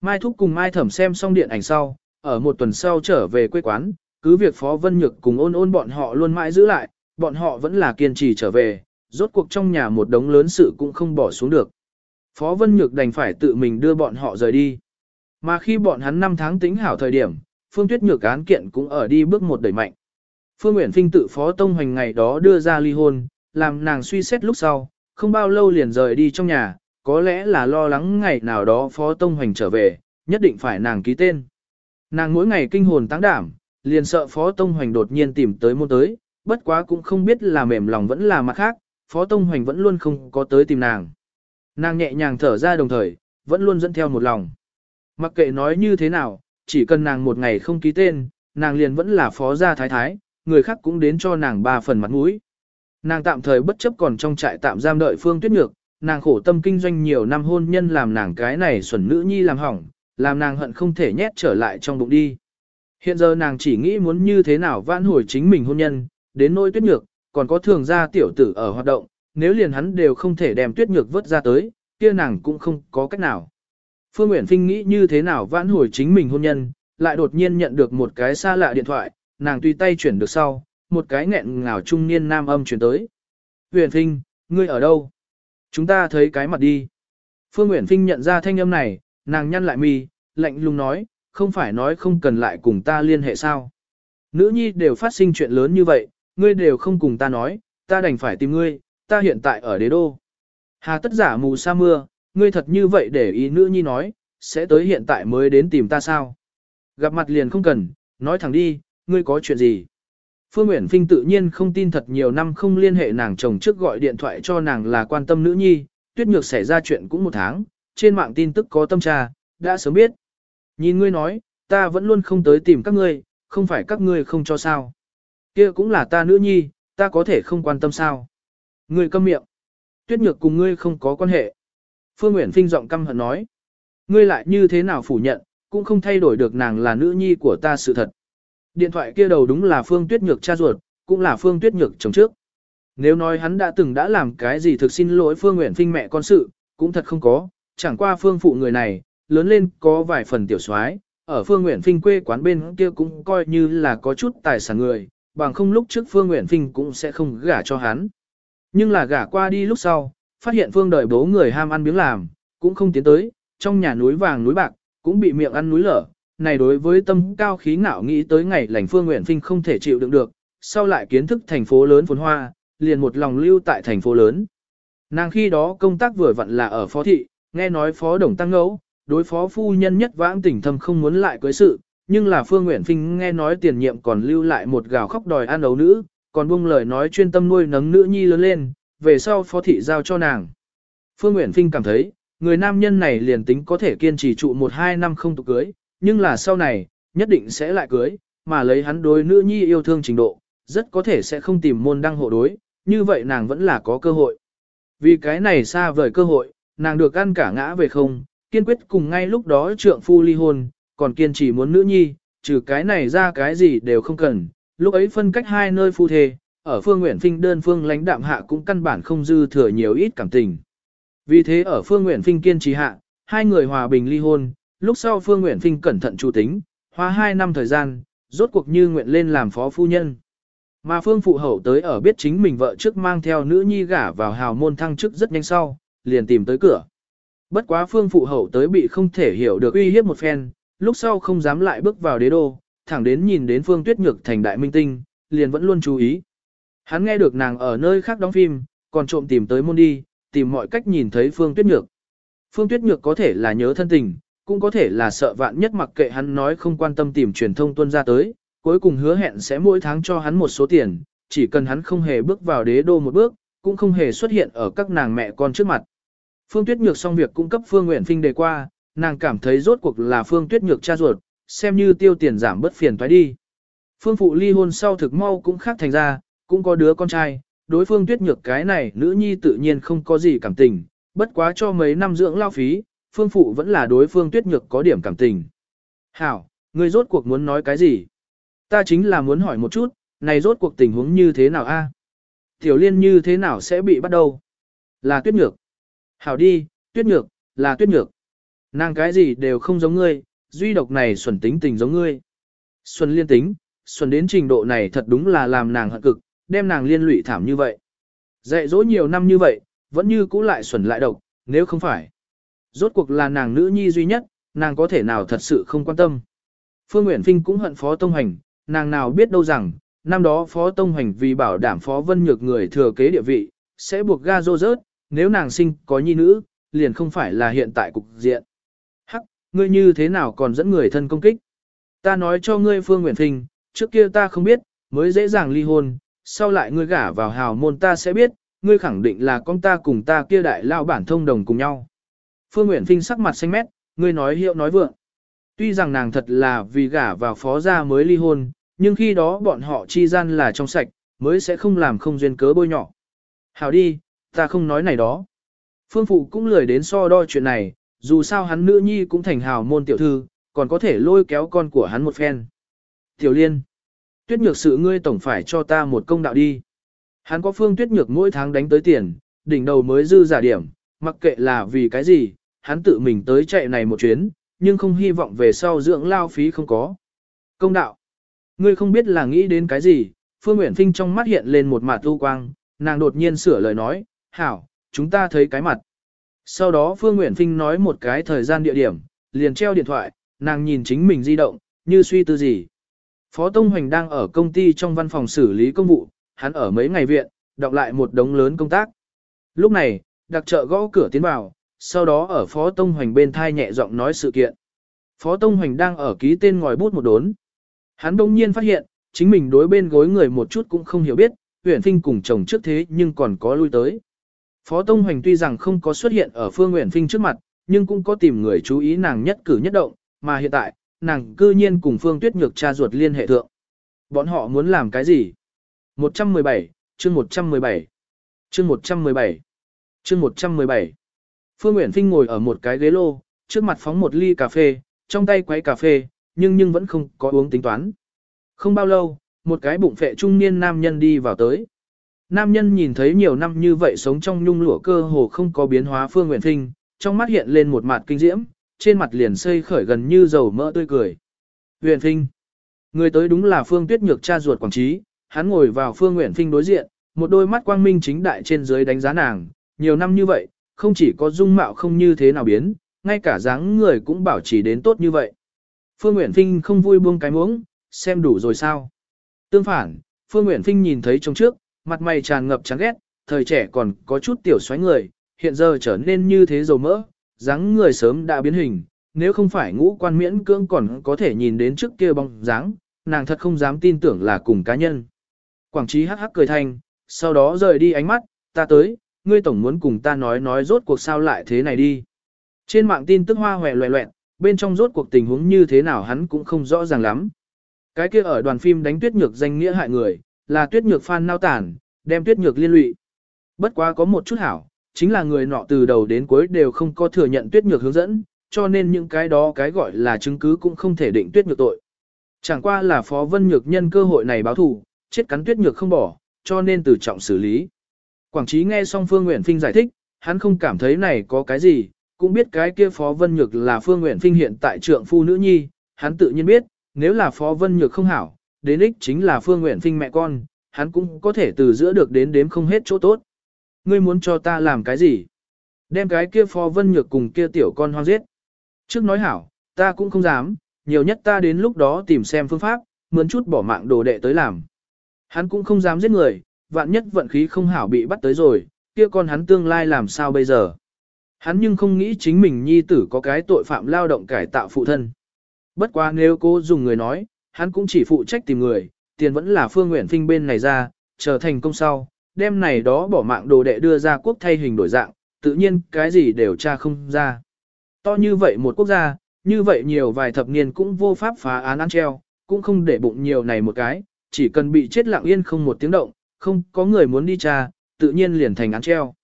Mai Thúc cùng Mai Thẩm xem xong điện ảnh sau, ở một tuần sau trở về quê quán, cứ việc Phó Vân Nhược cùng ôn ôn bọn họ luôn mãi giữ lại, bọn họ vẫn là kiên trì trở về, rốt cuộc trong nhà một đống lớn sự cũng không bỏ xuống được. Phó Vân Nhược đành phải tự mình đưa bọn họ rời đi. Mà khi bọn hắn 5 tháng tính hảo thời điểm, Phương Tuyết Nhược án kiện cũng ở đi bước một đẩy mạnh. Phương Uyển Phinh tự Phó Tông Hoành ngày đó đưa ra ly hôn, làm nàng suy xét lúc sau, không bao lâu liền rời đi trong nhà, có lẽ là lo lắng ngày nào đó Phó Tông Hoành trở về, nhất định phải nàng ký tên. Nàng mỗi ngày kinh hồn táng đảm, liền sợ Phó Tông Hoành đột nhiên tìm tới môn tới, bất quá cũng không biết là mềm lòng vẫn là mặt khác, Phó Tông Hoành vẫn luôn không có tới tìm nàng. Nàng nhẹ nhàng thở ra đồng thời, vẫn luôn dẫn theo một lòng. Mặc kệ nói như thế nào, chỉ cần nàng một ngày không ký tên, nàng liền vẫn là phó gia thái thái, người khác cũng đến cho nàng ba phần mặt mũi. Nàng tạm thời bất chấp còn trong trại tạm giam đợi Phương Tuyết Nhược, nàng khổ tâm kinh doanh nhiều năm hôn nhân làm nàng cái này xuẩn nữ nhi làm hỏng, làm nàng hận không thể nhét trở lại trong bụng đi. Hiện giờ nàng chỉ nghĩ muốn như thế nào vãn hồi chính mình hôn nhân, đến nỗi Tuyết Nhược, còn có thường gia tiểu tử ở hoạt động, nếu liền hắn đều không thể đem Tuyết Nhược vớt ra tới, kia nàng cũng không có cách nào. Phương Nguyễn Phinh nghĩ như thế nào vãn hồi chính mình hôn nhân, lại đột nhiên nhận được một cái xa lạ điện thoại, nàng tùy tay chuyển được sau, một cái nghẹn ngào trung niên nam âm chuyển tới. Huyền Phinh, ngươi ở đâu? Chúng ta thấy cái mặt đi. Phương Nguyễn Phinh nhận ra thanh âm này, nàng nhăn lại mi, lạnh lùng nói, không phải nói không cần lại cùng ta liên hệ sao. Nữ nhi đều phát sinh chuyện lớn như vậy, ngươi đều không cùng ta nói, ta đành phải tìm ngươi, ta hiện tại ở đế đô. Hà tất giả mù sa mưa, ngươi thật như vậy để ý nữ nhi nói, sẽ tới hiện tại mới đến tìm ta sao. Gặp mặt liền không cần, nói thẳng đi, ngươi có chuyện gì. Phương Uyển Phinh tự nhiên không tin thật nhiều năm không liên hệ nàng chồng trước gọi điện thoại cho nàng là quan tâm nữ nhi, tuyết nhược xảy ra chuyện cũng một tháng, trên mạng tin tức có tâm tra, đã sớm biết. Nhìn ngươi nói, ta vẫn luôn không tới tìm các ngươi, không phải các ngươi không cho sao. kia cũng là ta nữ nhi, ta có thể không quan tâm sao. Ngươi câm miệng. Tuyết nhược cùng ngươi không có quan hệ. Phương Nguyễn Phinh giọng căm hận nói. Ngươi lại như thế nào phủ nhận, cũng không thay đổi được nàng là nữ nhi của ta sự thật. Điện thoại kia đầu đúng là Phương Tuyết Nhược cha ruột, cũng là Phương Tuyết Nhược chồng trước. Nếu nói hắn đã từng đã làm cái gì thực xin lỗi Phương Nguyễn Phinh mẹ con sự, cũng thật không có, chẳng qua Phương phụ người này, lớn lên có vài phần tiểu soái, ở Phương Nguyễn Phinh quê quán bên kia cũng coi như là có chút tài sản người, bằng không lúc trước Phương Nguyễn Phinh cũng sẽ không gả cho hắn. Nhưng là gả qua đi lúc sau, phát hiện Phương đợi bố người ham ăn miếng làm, cũng không tiến tới, trong nhà núi vàng núi bạc, cũng bị miệng ăn núi lở. Này đối với tâm cao khí ngạo nghĩ tới ngày lành Phương Nguyễn Phinh không thể chịu đựng được, sau lại kiến thức thành phố lớn phồn hoa, liền một lòng lưu tại thành phố lớn. Nàng khi đó công tác vừa vặn là ở phó thị, nghe nói phó đồng tăng ngẫu, đối phó phu nhân nhất vãng tỉnh thâm không muốn lại cưới sự, nhưng là Phương Nguyễn Phinh nghe nói tiền nhiệm còn lưu lại một gào khóc đòi ăn ấu nữ, còn buông lời nói chuyên tâm nuôi nấng nữ nhi lớn lên, về sau phó thị giao cho nàng. Phương Nguyễn Phinh cảm thấy, người nam nhân này liền tính có thể kiên trì trụ một hai năm không tục cưới, nhưng là sau này, nhất định sẽ lại cưới, mà lấy hắn đối nữ nhi yêu thương trình độ, rất có thể sẽ không tìm môn đăng hộ đối, như vậy nàng vẫn là có cơ hội. Vì cái này xa vời cơ hội, nàng được ăn cả ngã về không, kiên quyết cùng ngay lúc đó trượng phu ly hôn, còn kiên trì muốn nữ nhi, trừ cái này ra cái gì đều không cần, lúc ấy phân cách hai nơi phu thê, ở phương nguyện phinh đơn phương lãnh đạm hạ cũng căn bản không dư thừa nhiều ít cảm tình. Vì thế ở phương nguyện phinh kiên trì hạ, hai người hòa bình ly hôn, lúc sau phương nguyện phinh cẩn thận chủ tính, hóa hai năm thời gian, rốt cuộc như nguyện lên làm phó phu nhân. Mà phương phụ hậu tới ở biết chính mình vợ trước mang theo nữ nhi gả vào hào môn thăng chức rất nhanh sau, liền tìm tới cửa. Bất quá phương phụ hậu tới bị không thể hiểu được uy hiếp một phen, lúc sau không dám lại bước vào đế đô, thẳng đến nhìn đến phương tuyết nhược thành đại minh tinh, liền vẫn luôn chú ý. Hắn nghe được nàng ở nơi khác đóng phim, còn trộm tìm tới môn đi, tìm mọi cách nhìn thấy phương tuyết nhược. Phương tuyết nhược có thể là nhớ thân tình, cũng có thể là sợ vạn nhất mặc kệ hắn nói không quan tâm tìm truyền thông tuân ra tới, cuối cùng hứa hẹn sẽ mỗi tháng cho hắn một số tiền, chỉ cần hắn không hề bước vào đế đô một bước, cũng không hề xuất hiện ở các nàng mẹ con trước mặt. Phương Tuyết Nhược xong việc cung cấp Phương Nguyện Phinh đề qua, nàng cảm thấy rốt cuộc là Phương Tuyết Nhược cha ruột, xem như tiêu tiền giảm bớt phiền toái đi. Phương phụ ly hôn sau thực mau cũng khác thành ra, cũng có đứa con trai, đối phương tuyết nhược cái này nữ nhi tự nhiên không có gì cảm tình, bất quá cho mấy năm dưỡng lao phí, phương phụ vẫn là đối phương tuyết nhược có điểm cảm tình. Hảo, ngươi rốt cuộc muốn nói cái gì? Ta chính là muốn hỏi một chút, này rốt cuộc tình huống như thế nào a? Tiểu liên như thế nào sẽ bị bắt đầu? Là tuyết nhược. Hảo đi, tuyết nhược, là tuyết nhược. Nàng cái gì đều không giống ngươi, duy độc này xuẩn tính tình giống ngươi. Xuân liên tính, xuân đến trình độ này thật đúng là làm nàng hận cực, đem nàng liên lụy thảm như vậy. Dạy dỗ nhiều năm như vậy, vẫn như cũ lại xuẩn lại độc, nếu không phải. Rốt cuộc là nàng nữ nhi duy nhất, nàng có thể nào thật sự không quan tâm. Phương Nguyễn Phinh cũng hận Phó Tông Hành, nàng nào biết đâu rằng, năm đó Phó Tông Hành vì bảo đảm Phó Vân Nhược người thừa kế địa vị, sẽ buộc ga rô rớt, nếu nàng sinh có nhi nữ, liền không phải là hiện tại cục diện. Hắc, ngươi như thế nào còn dẫn người thân công kích? Ta nói cho ngươi Phương Nguyễn Phinh, trước kia ta không biết, mới dễ dàng ly hôn, sau lại ngươi gả vào hào môn ta sẽ biết, ngươi khẳng định là con ta cùng ta kia đại lao bản thông đồng cùng nhau. Phương Nguyễn Phinh sắc mặt xanh mét, ngươi nói hiệu nói vượng. Tuy rằng nàng thật là vì gả vào phó gia mới ly hôn, nhưng khi đó bọn họ chi gian là trong sạch, mới sẽ không làm không duyên cớ bôi nhỏ. Hảo đi, ta không nói này đó. Phương Phụ cũng lười đến so đo chuyện này, dù sao hắn nữ nhi cũng thành hào môn tiểu thư, còn có thể lôi kéo con của hắn một phen. Tiểu Liên, tuyết nhược sự ngươi tổng phải cho ta một công đạo đi. Hắn có phương tuyết nhược mỗi tháng đánh tới tiền, đỉnh đầu mới dư giả điểm, mặc kệ là vì cái gì, hắn tự mình tới chạy này một chuyến, nhưng không hy vọng về sau dưỡng lao phí không có. Công đạo, ngươi không biết là nghĩ đến cái gì, Phương Uyển Phinh trong mắt hiện lên một mặt u quang, nàng đột nhiên sửa lời nói, hảo, chúng ta thấy cái mặt. Sau đó Phương Uyển Phinh nói một cái thời gian địa điểm, liền treo điện thoại, nàng nhìn chính mình di động, như suy tư gì. Phó Tông Hoành đang ở công ty trong văn phòng xử lý công vụ, hắn ở mấy ngày viện, đọc lại một đống lớn công tác. Lúc này, đặc trợ gõ cửa tiến vào, sau đó ở Phó Tông Hoành bên thai nhẹ giọng nói sự kiện. Phó Tông Hoành đang ở ký tên ngòi bút một đốn. Hắn đông nhiên phát hiện, chính mình đối bên gối người một chút cũng không hiểu biết, huyện Phinh cùng chồng trước thế nhưng còn có lui tới. Phó Tông Hoành tuy rằng không có xuất hiện ở Phương Nguyễn Phinh trước mặt, nhưng cũng có tìm người chú ý nàng nhất cử nhất động, mà hiện tại, nàng cư nhiên cùng Phương Tuyết Nhược cha ruột liên hệ thượng. Bọn họ muốn làm cái gì? 117, chương 117, chương 117, chương 117. Phương Nguyễn Phinh ngồi ở một cái ghế lô, trước mặt phóng một ly cà phê, trong tay quấy cà phê, nhưng nhưng vẫn không có uống tính toán. Không bao lâu, một cái bụng phệ trung niên nam nhân đi vào tới. Nam nhân nhìn thấy nhiều năm như vậy sống trong nhung lụa cơ hồ không có biến hóa Phương Nguyễn Phinh, trong mắt hiện lên một mặt kinh diễm, trên mặt liền xây khởi gần như dầu mỡ tươi cười. Huyền Phinh. Người tới đúng là Phương Tuyết Nhược cha ruột Quảng Trí, hắn ngồi vào Phương Nguyễn Phinh đối diện, một đôi mắt quang minh chính đại trên dưới đánh giá nàng, nhiều năm như vậy, không chỉ có dung mạo không như thế nào biến, ngay cả dáng người cũng bảo trì đến tốt như vậy. Phương Nguyễn Phinh không vui buông cái muỗng, xem đủ rồi sao. Tương phản, Phương Nguyễn Phinh nhìn thấy trong trước, mặt mày tràn ngập chán ghét, thời trẻ còn có chút tiểu xoáy người, hiện giờ trở nên như thế dầu mỡ, dáng người sớm đã biến hình, nếu không phải ngũ quan miễn cưỡng còn có thể nhìn đến trước kia bóng dáng, nàng thật không dám tin tưởng là cùng cá nhân. Quảng trí hắc hắc cười thanh, sau đó rời đi ánh mắt, ta tới, ngươi tổng muốn cùng ta nói nói rốt cuộc sao lại thế này đi. Trên mạng tin tức hoa hòe loẹ loẹn, bên trong rốt cuộc tình huống như thế nào hắn cũng không rõ ràng lắm. Cái kia ở đoàn phim đánh tuyết nhược danh nghĩa hại người, là tuyết nhược phan nao tản, đem tuyết nhược liên lụy. Bất quá có một chút hảo, chính là người nọ từ đầu đến cuối đều không có thừa nhận tuyết nhược hướng dẫn, cho nên những cái đó cái gọi là chứng cứ cũng không thể định tuyết nhược tội. Chẳng qua là Phó Vân Nhược nhân cơ hội này báo thù, chết cắn tuyết nhược không bỏ, cho nên từ trọng xử lý. Quảng trí nghe xong Phương Nguyễn Phinh giải thích, hắn không cảm thấy này có cái gì, cũng biết cái kia Phó Vân Nhược là Phương Nguyễn Phinh hiện tại trượng phu nữ nhi, hắn tự nhiên biết, nếu là Phó Vân Nhược không hảo, đến ích chính là Phương Nguyễn Phinh mẹ con, hắn cũng có thể từ giữa được đến đếm không hết chỗ tốt. Ngươi muốn cho ta làm cái gì? Đem cái kia Phó Vân Nhược cùng kia tiểu con hoang giết. Trước nói hảo, ta cũng không dám, nhiều nhất ta đến lúc đó tìm xem phương pháp, mướn chút bỏ mạng đồ đệ tới làm. Hắn cũng không dám giết người, vạn nhất vận khí không hảo bị bắt tới rồi, kia con hắn tương lai làm sao bây giờ. Hắn nhưng không nghĩ chính mình nhi tử có cái tội phạm lao động cải tạo phụ thân. Bất quá nếu cô dùng người nói, hắn cũng chỉ phụ trách tìm người, tiền vẫn là phương nguyện phinh bên này ra, trở thành công sau, đem này đó bỏ mạng đồ đệ đưa ra quốc thay hình đổi dạng, tự nhiên cái gì đều tra không ra. To như vậy một quốc gia, như vậy nhiều vài thập niên cũng vô pháp phá án ăn treo, cũng không để bụng nhiều này một cái, chỉ cần bị chết lặng yên không một tiếng động, không có người muốn đi tra, tự nhiên liền thành án treo.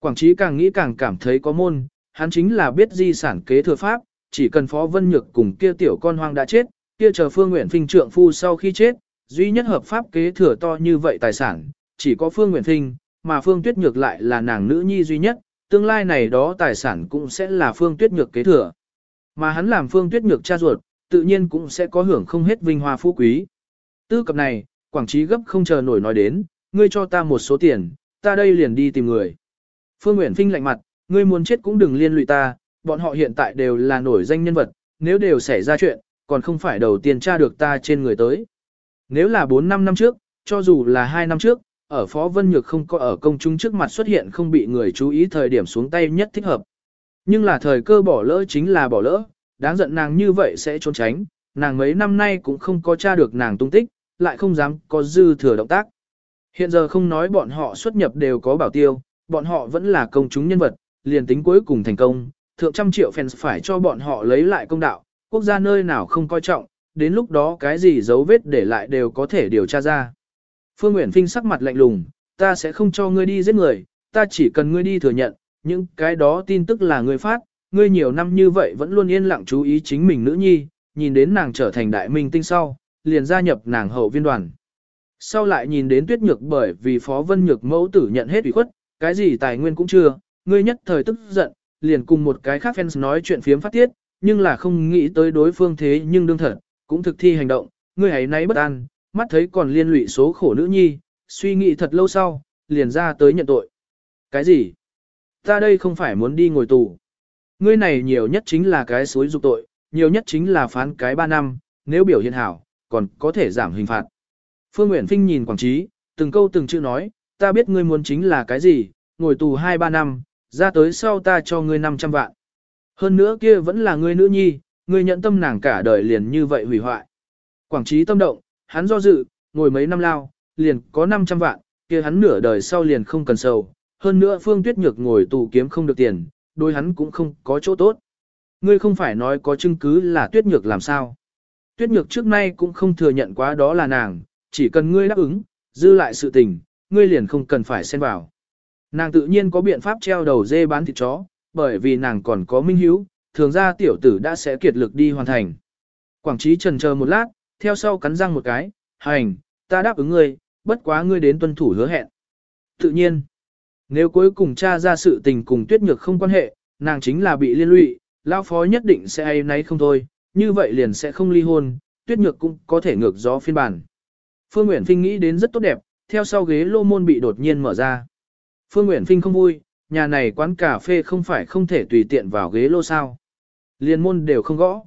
Quảng trí càng nghĩ càng cảm thấy có môn, hắn chính là biết di sản kế thừa pháp, chỉ cần Phó Vân Nhược cùng kia tiểu con hoang đã chết, kia chờ Phương Nguyện Phinh trượng phu sau khi chết, duy nhất hợp pháp kế thừa to như vậy tài sản, chỉ có Phương Nguyễn Thinh, mà Phương Tuyết Nhược lại là nàng nữ nhi duy nhất, tương lai này đó tài sản cũng sẽ là Phương Tuyết Nhược kế thừa. Mà hắn làm Phương Tuyết Nhược cha ruột, tự nhiên cũng sẽ có hưởng không hết vinh hoa phú quý. Tư cập này, Quảng Trí gấp không chờ nổi nói đến, ngươi cho ta một số tiền, ta đây liền đi tìm người. Phương Nguyễn Phinh lạnh mặt, ngươi muốn chết cũng đừng liên lụy ta, bọn họ hiện tại đều là nổi danh nhân vật, nếu đều xảy ra chuyện, còn không phải đầu tiên tra được ta trên người tới. Nếu là 4-5 năm trước, cho dù là 2 năm trước, ở Phó Vân Nhược không có ở công chúng trước mặt xuất hiện không bị người chú ý thời điểm xuống tay nhất thích hợp. Nhưng là thời cơ bỏ lỡ chính là bỏ lỡ, đáng giận nàng như vậy sẽ trốn tránh, nàng mấy năm nay cũng không có tra được nàng tung tích, lại không dám có dư thừa động tác. Hiện giờ không nói bọn họ xuất nhập đều có bảo tiêu, bọn họ vẫn là công chúng nhân vật, liền tính cuối cùng thành công, thượng trăm triệu fans phải cho bọn họ lấy lại công đạo, quốc gia nơi nào không coi trọng, đến lúc đó cái gì dấu vết để lại đều có thể điều tra ra. Phương Nguyễn Phinh sắc mặt lạnh lùng, ta sẽ không cho ngươi đi giết người, ta chỉ cần ngươi đi thừa nhận, những cái đó tin tức là ngươi phát, ngươi nhiều năm như vậy vẫn luôn yên lặng chú ý chính mình nữ nhi, nhìn đến nàng trở thành đại minh tinh sau, liền gia nhập nàng hậu viên đoàn. Sau lại nhìn đến tuyết nhược bởi vì phó vân nhược mẫu tử nhận hết ủy khuất, cái gì tài nguyên cũng chưa, ngươi nhất thời tức giận, liền cùng một cái khác fans nói chuyện phiếm phát tiết, nhưng là không nghĩ tới đối phương thế nhưng đương thật, cũng thực thi hành động, ngươi ấy nấy bất an, mắt thấy còn liên lụy số khổ nữ nhi, suy nghĩ thật lâu sau, liền ra tới nhận tội. Cái gì? Ta đây không phải muốn đi ngồi tù. Ngươi này nhiều nhất chính là cái suối dục tội, nhiều nhất chính là phán cái 3 năm, nếu biểu hiện hảo, còn có thể giảm hình phạt. Phương Nguyễn Phinh nhìn Quảng Trí, từng câu từng chữ nói, ta biết ngươi muốn chính là cái gì, ngồi tù 2-3 năm, ra tới sau ta cho ngươi 500 vạn. Hơn nữa kia vẫn là ngươi nữ nhi, ngươi nhận tâm nàng cả đời liền như vậy hủy hoại. Quảng Trí tâm động, hắn do dự, ngồi mấy năm lao, liền có 500 vạn, kia hắn nửa đời sau liền không cần sầu. Hơn nữa Phương Tuyết Nhược ngồi tù kiếm không được tiền, đôi hắn cũng không có chỗ tốt. Ngươi không phải nói có chứng cứ là Tuyết Nhược làm sao. Tuyết Nhược trước nay cũng không thừa nhận quá đó là nàng, chỉ cần ngươi đáp ứng, dư lại sự tình, ngươi liền không cần phải xen vào. Nàng tự nhiên có biện pháp treo đầu dê bán thịt chó, bởi vì nàng còn có minh hiếu, thường ra tiểu tử đã sẽ kiệt lực đi hoàn thành. Quảng trí trần chờ một lát, theo sau cắn răng một cái, hành, ta đáp ứng ngươi, bất quá ngươi đến tuân thủ hứa hẹn. Tự nhiên, nếu cuối cùng cha ra sự tình cùng tuyết nhược không quan hệ, nàng chính là bị liên lụy, lao phó nhất định sẽ ai nấy không thôi, như vậy liền sẽ không ly hôn, tuyết nhược cũng có thể ngược gió phiên bản. Phương Nguyễn Phinh nghĩ đến rất tốt đẹp, theo sau ghế lô môn bị đột nhiên mở ra. Phương Nguyễn Phinh không vui, nhà này quán cà phê không phải không thể tùy tiện vào ghế lô sao. Liên môn đều không gõ.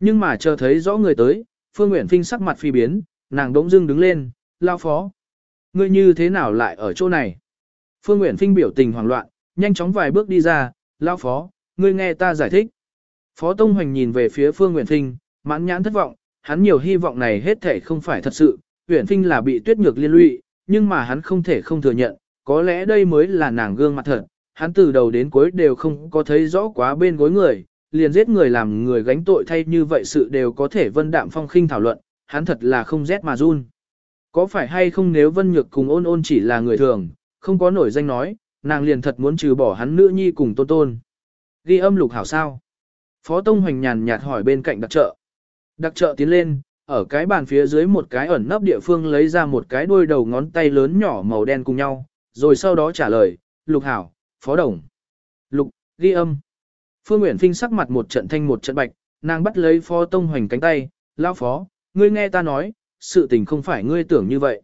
Nhưng mà chờ thấy rõ người tới, Phương Uyển Phinh sắc mặt phi biến, nàng đống dưng đứng lên, lao phó. Ngươi như thế nào lại ở chỗ này? Phương Uyển Phinh biểu tình hoảng loạn, nhanh chóng vài bước đi ra, lao phó, ngươi nghe ta giải thích. Phó Tông Hoành nhìn về phía Phương Uyển Phinh, mãn nhãn thất vọng, hắn nhiều hy vọng này hết thể không phải thật sự, Uyển Phinh là bị tuyết nhược liên lụy, nhưng mà hắn không thể không thừa nhận, có lẽ đây mới là nàng gương mặt thật, hắn từ đầu đến cuối đều không có thấy rõ quá bên gối người, liền giết người làm người gánh tội thay như vậy sự đều có thể vân đạm phong khinh thảo luận, hắn thật là không rét mà run. Có phải hay không nếu Vân Nhược cùng ôn ôn chỉ là người thường, không có nổi danh nói, nàng liền thật muốn trừ bỏ hắn nữ nhi cùng tôn tôn. Ghi âm lục hảo sao? Phó Tông Hoành nhàn nhạt hỏi bên cạnh đặc trợ. Đặc trợ tiến lên, ở cái bàn phía dưới một cái ẩn nấp địa phương lấy ra một cái đuôi đầu ngón tay lớn nhỏ màu đen cùng nhau, rồi sau đó trả lời, Lục Hảo, Phó Đồng. Lục, ghi âm. Phương Uyển Phinh sắc mặt một trận thanh một trận bạch, nàng bắt lấy Phó Tông Hoành cánh tay, lão phó, ngươi nghe ta nói, sự tình không phải ngươi tưởng như vậy.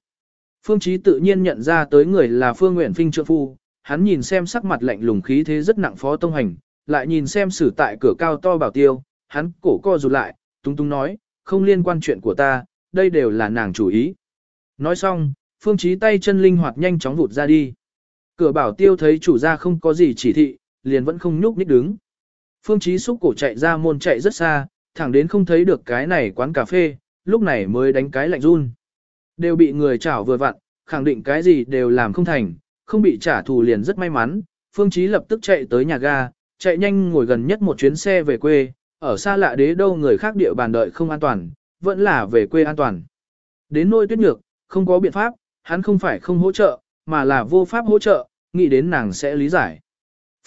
Phương Chí tự nhiên nhận ra tới người là Phương Uyển Phinh trợ phu, hắn nhìn xem sắc mặt lạnh lùng khí thế rất nặng Phó Tông Hoành, lại nhìn xem xử tại cửa cao to bảo tiêu, hắn cổ co rụt lại, tung tung nói, không liên quan chuyện của ta, đây đều là nàng chủ ý. Nói xong, phương Chí tay chân linh hoạt nhanh chóng vụt ra đi. Cửa bảo tiêu thấy chủ gia không có gì chỉ thị, liền vẫn không nhúc nhích đứng. Phương Chí xúc cổ chạy ra môn chạy rất xa, thẳng đến không thấy được cái này quán cà phê, lúc này mới đánh cái lạnh run. Đều bị người chảo vừa vặn, khẳng định cái gì đều làm không thành, không bị trả thù liền rất may mắn. Phương Chí lập tức chạy tới nhà ga, chạy nhanh ngồi gần nhất một chuyến xe về quê, ở xa lạ đế đâu người khác địa bàn đợi không an toàn, vẫn là về quê an toàn. Đến nôi tuyết nhược, không có biện pháp, hắn không phải không hỗ trợ, mà là vô pháp hỗ trợ, nghĩ đến nàng sẽ lý giải.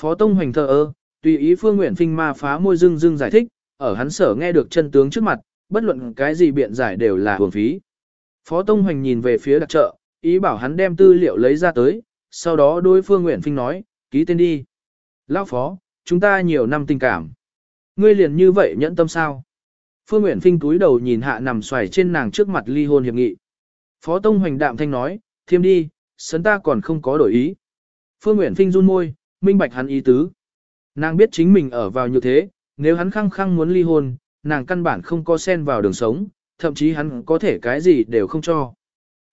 Phó Tông Hoành thờ ơ, tùy ý Phương Nguyện Phinh ma phá môi dưng dưng giải thích, ở hắn sở nghe được chân tướng trước mặt, bất luận cái gì biện giải đều là hưởng phí. Phó Tông Hoành nhìn về phía đặc trợ, ý bảo hắn đem tư liệu lấy ra tới, sau đó đối Phương Nguyện Phinh nói, ký tên đi. Lão Phó, chúng ta nhiều năm tình cảm. Ngươi liền như vậy nhẫn tâm sao? Phương Nguyện Phinh túi đầu nhìn hạ nằm xoài trên nàng trước mặt ly hôn hiệp nghị. Phó Tông Hoành đạm thanh nói, thiêm đi, sấn ta còn không có đổi ý. Phương Nguyện Phinh run môi, minh bạch hắn ý tứ. Nàng biết chính mình ở vào như thế, nếu hắn khăng khăng muốn ly hôn, nàng căn bản không có sen vào đường sống, thậm chí hắn có thể cái gì đều không cho.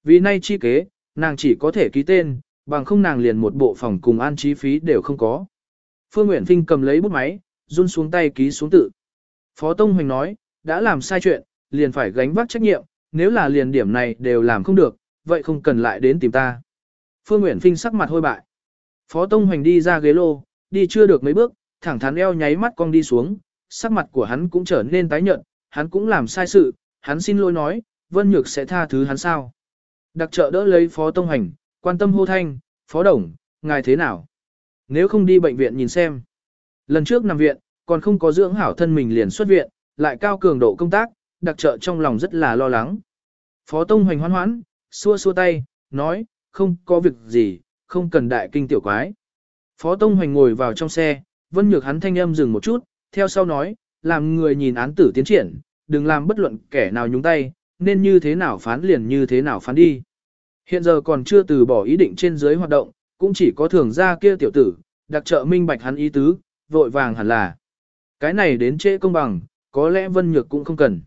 Vì nay chi kế, nàng chỉ có thể ký tên, bằng không nàng liền một bộ phòng cùng an trí phí đều không có. Phương Nguyễn Phinh cầm lấy bút máy, run xuống tay ký xuống tự. Phó Tông Hoành nói, đã làm sai chuyện, liền phải gánh vác trách nhiệm, nếu là liền điểm này đều làm không được, vậy không cần lại đến tìm ta. Phương Nguyễn Phinh sắc mặt hôi bại. Phó Tông Hoành đi ra ghế lô, đi chưa được mấy bước, thẳng thắn eo nháy mắt cong đi xuống, sắc mặt của hắn cũng trở nên tái nhợt, hắn cũng làm sai sự, hắn xin lỗi nói, Vân Nhược sẽ tha thứ hắn sao. Đặc trợ đỡ lấy Phó Tông Hành, quan tâm hô thanh, Phó Đồng, ngài thế nào? Nếu không đi bệnh viện nhìn xem. Lần trước nằm viện, còn không có dưỡng hảo thân mình liền xuất viện, lại cao cường độ công tác, đặc trợ trong lòng rất là lo lắng. Phó Tông Hoành hoan hoãn, xua xua tay, nói, không có việc gì, không cần đại kinh tiểu quái. Phó Tông Hoành ngồi vào trong xe, Vân Nhược hắn thanh âm dừng một chút, theo sau nói, làm người nhìn án tử tiến triển, đừng làm bất luận kẻ nào nhúng tay, nên như thế nào phán liền như thế nào phán đi. Hiện giờ còn chưa từ bỏ ý định trên dưới hoạt động, cũng chỉ có thường ra kia tiểu tử, đặc trợ minh bạch hắn ý tứ, vội vàng hẳn là. Cái này đến trễ công bằng, có lẽ Vân Nhược cũng không cần.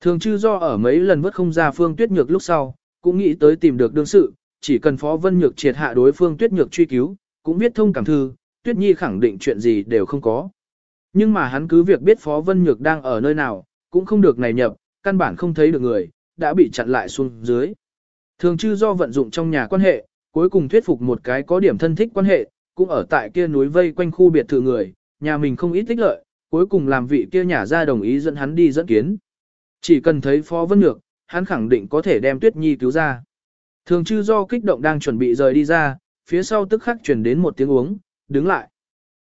Thường chư do ở mấy lần vất không ra phương tuyết nhược lúc sau, cũng nghĩ tới tìm được đương sự, chỉ cần Phó Vân Nhược triệt hạ đối phương tuyết nhược truy cứu, cũng viết thông cảm thư, tuyết nhi khẳng định chuyện gì đều không có. Nhưng mà hắn cứ việc biết Phó Vân Nhược đang ở nơi nào, cũng không được này nhập, căn bản không thấy được người, đã bị chặn lại xuống dưới. Thường chư do vận dụng trong nhà quan hệ, cuối cùng thuyết phục một cái có điểm thân thích quan hệ, cũng ở tại kia núi vây quanh khu biệt thự người, nhà mình không ít tích lợi, cuối cùng làm vị kia nhà ra đồng ý dẫn hắn đi dẫn kiến. Chỉ cần thấy Phó Vân Nhược, hắn khẳng định có thể đem Tuyết Nhi cứu ra. Thường chư do kích động đang chuẩn bị rời đi ra, phía sau tức khắc chuyển đến một tiếng uống, đứng lại.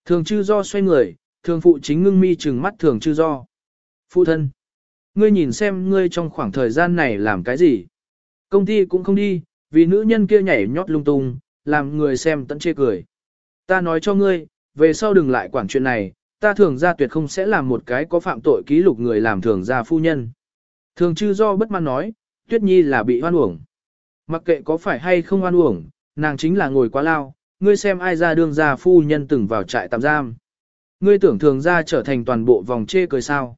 Thường chư do xoay người, thường phụ chính ngưng mi trừng mắt thường chư do. Phụ thân, ngươi nhìn xem ngươi trong khoảng thời gian này làm cái gì. Công ty cũng không đi, vì nữ nhân kia nhảy nhót lung tung, làm người xem tận chê cười. Ta nói cho ngươi, về sau đừng lại quản chuyện này, ta thường ra tuyệt không sẽ làm một cái có phạm tội ký lục người làm thường ra phu nhân. Thường chư do bất mãn nói, tuyết nhi là bị hoan uổng. Mặc kệ có phải hay không hoan uổng, nàng chính là ngồi quá lao, ngươi xem ai ra đương gia phu nhân từng vào trại tạm giam. Ngươi tưởng thường ra trở thành toàn bộ vòng chê cười sao.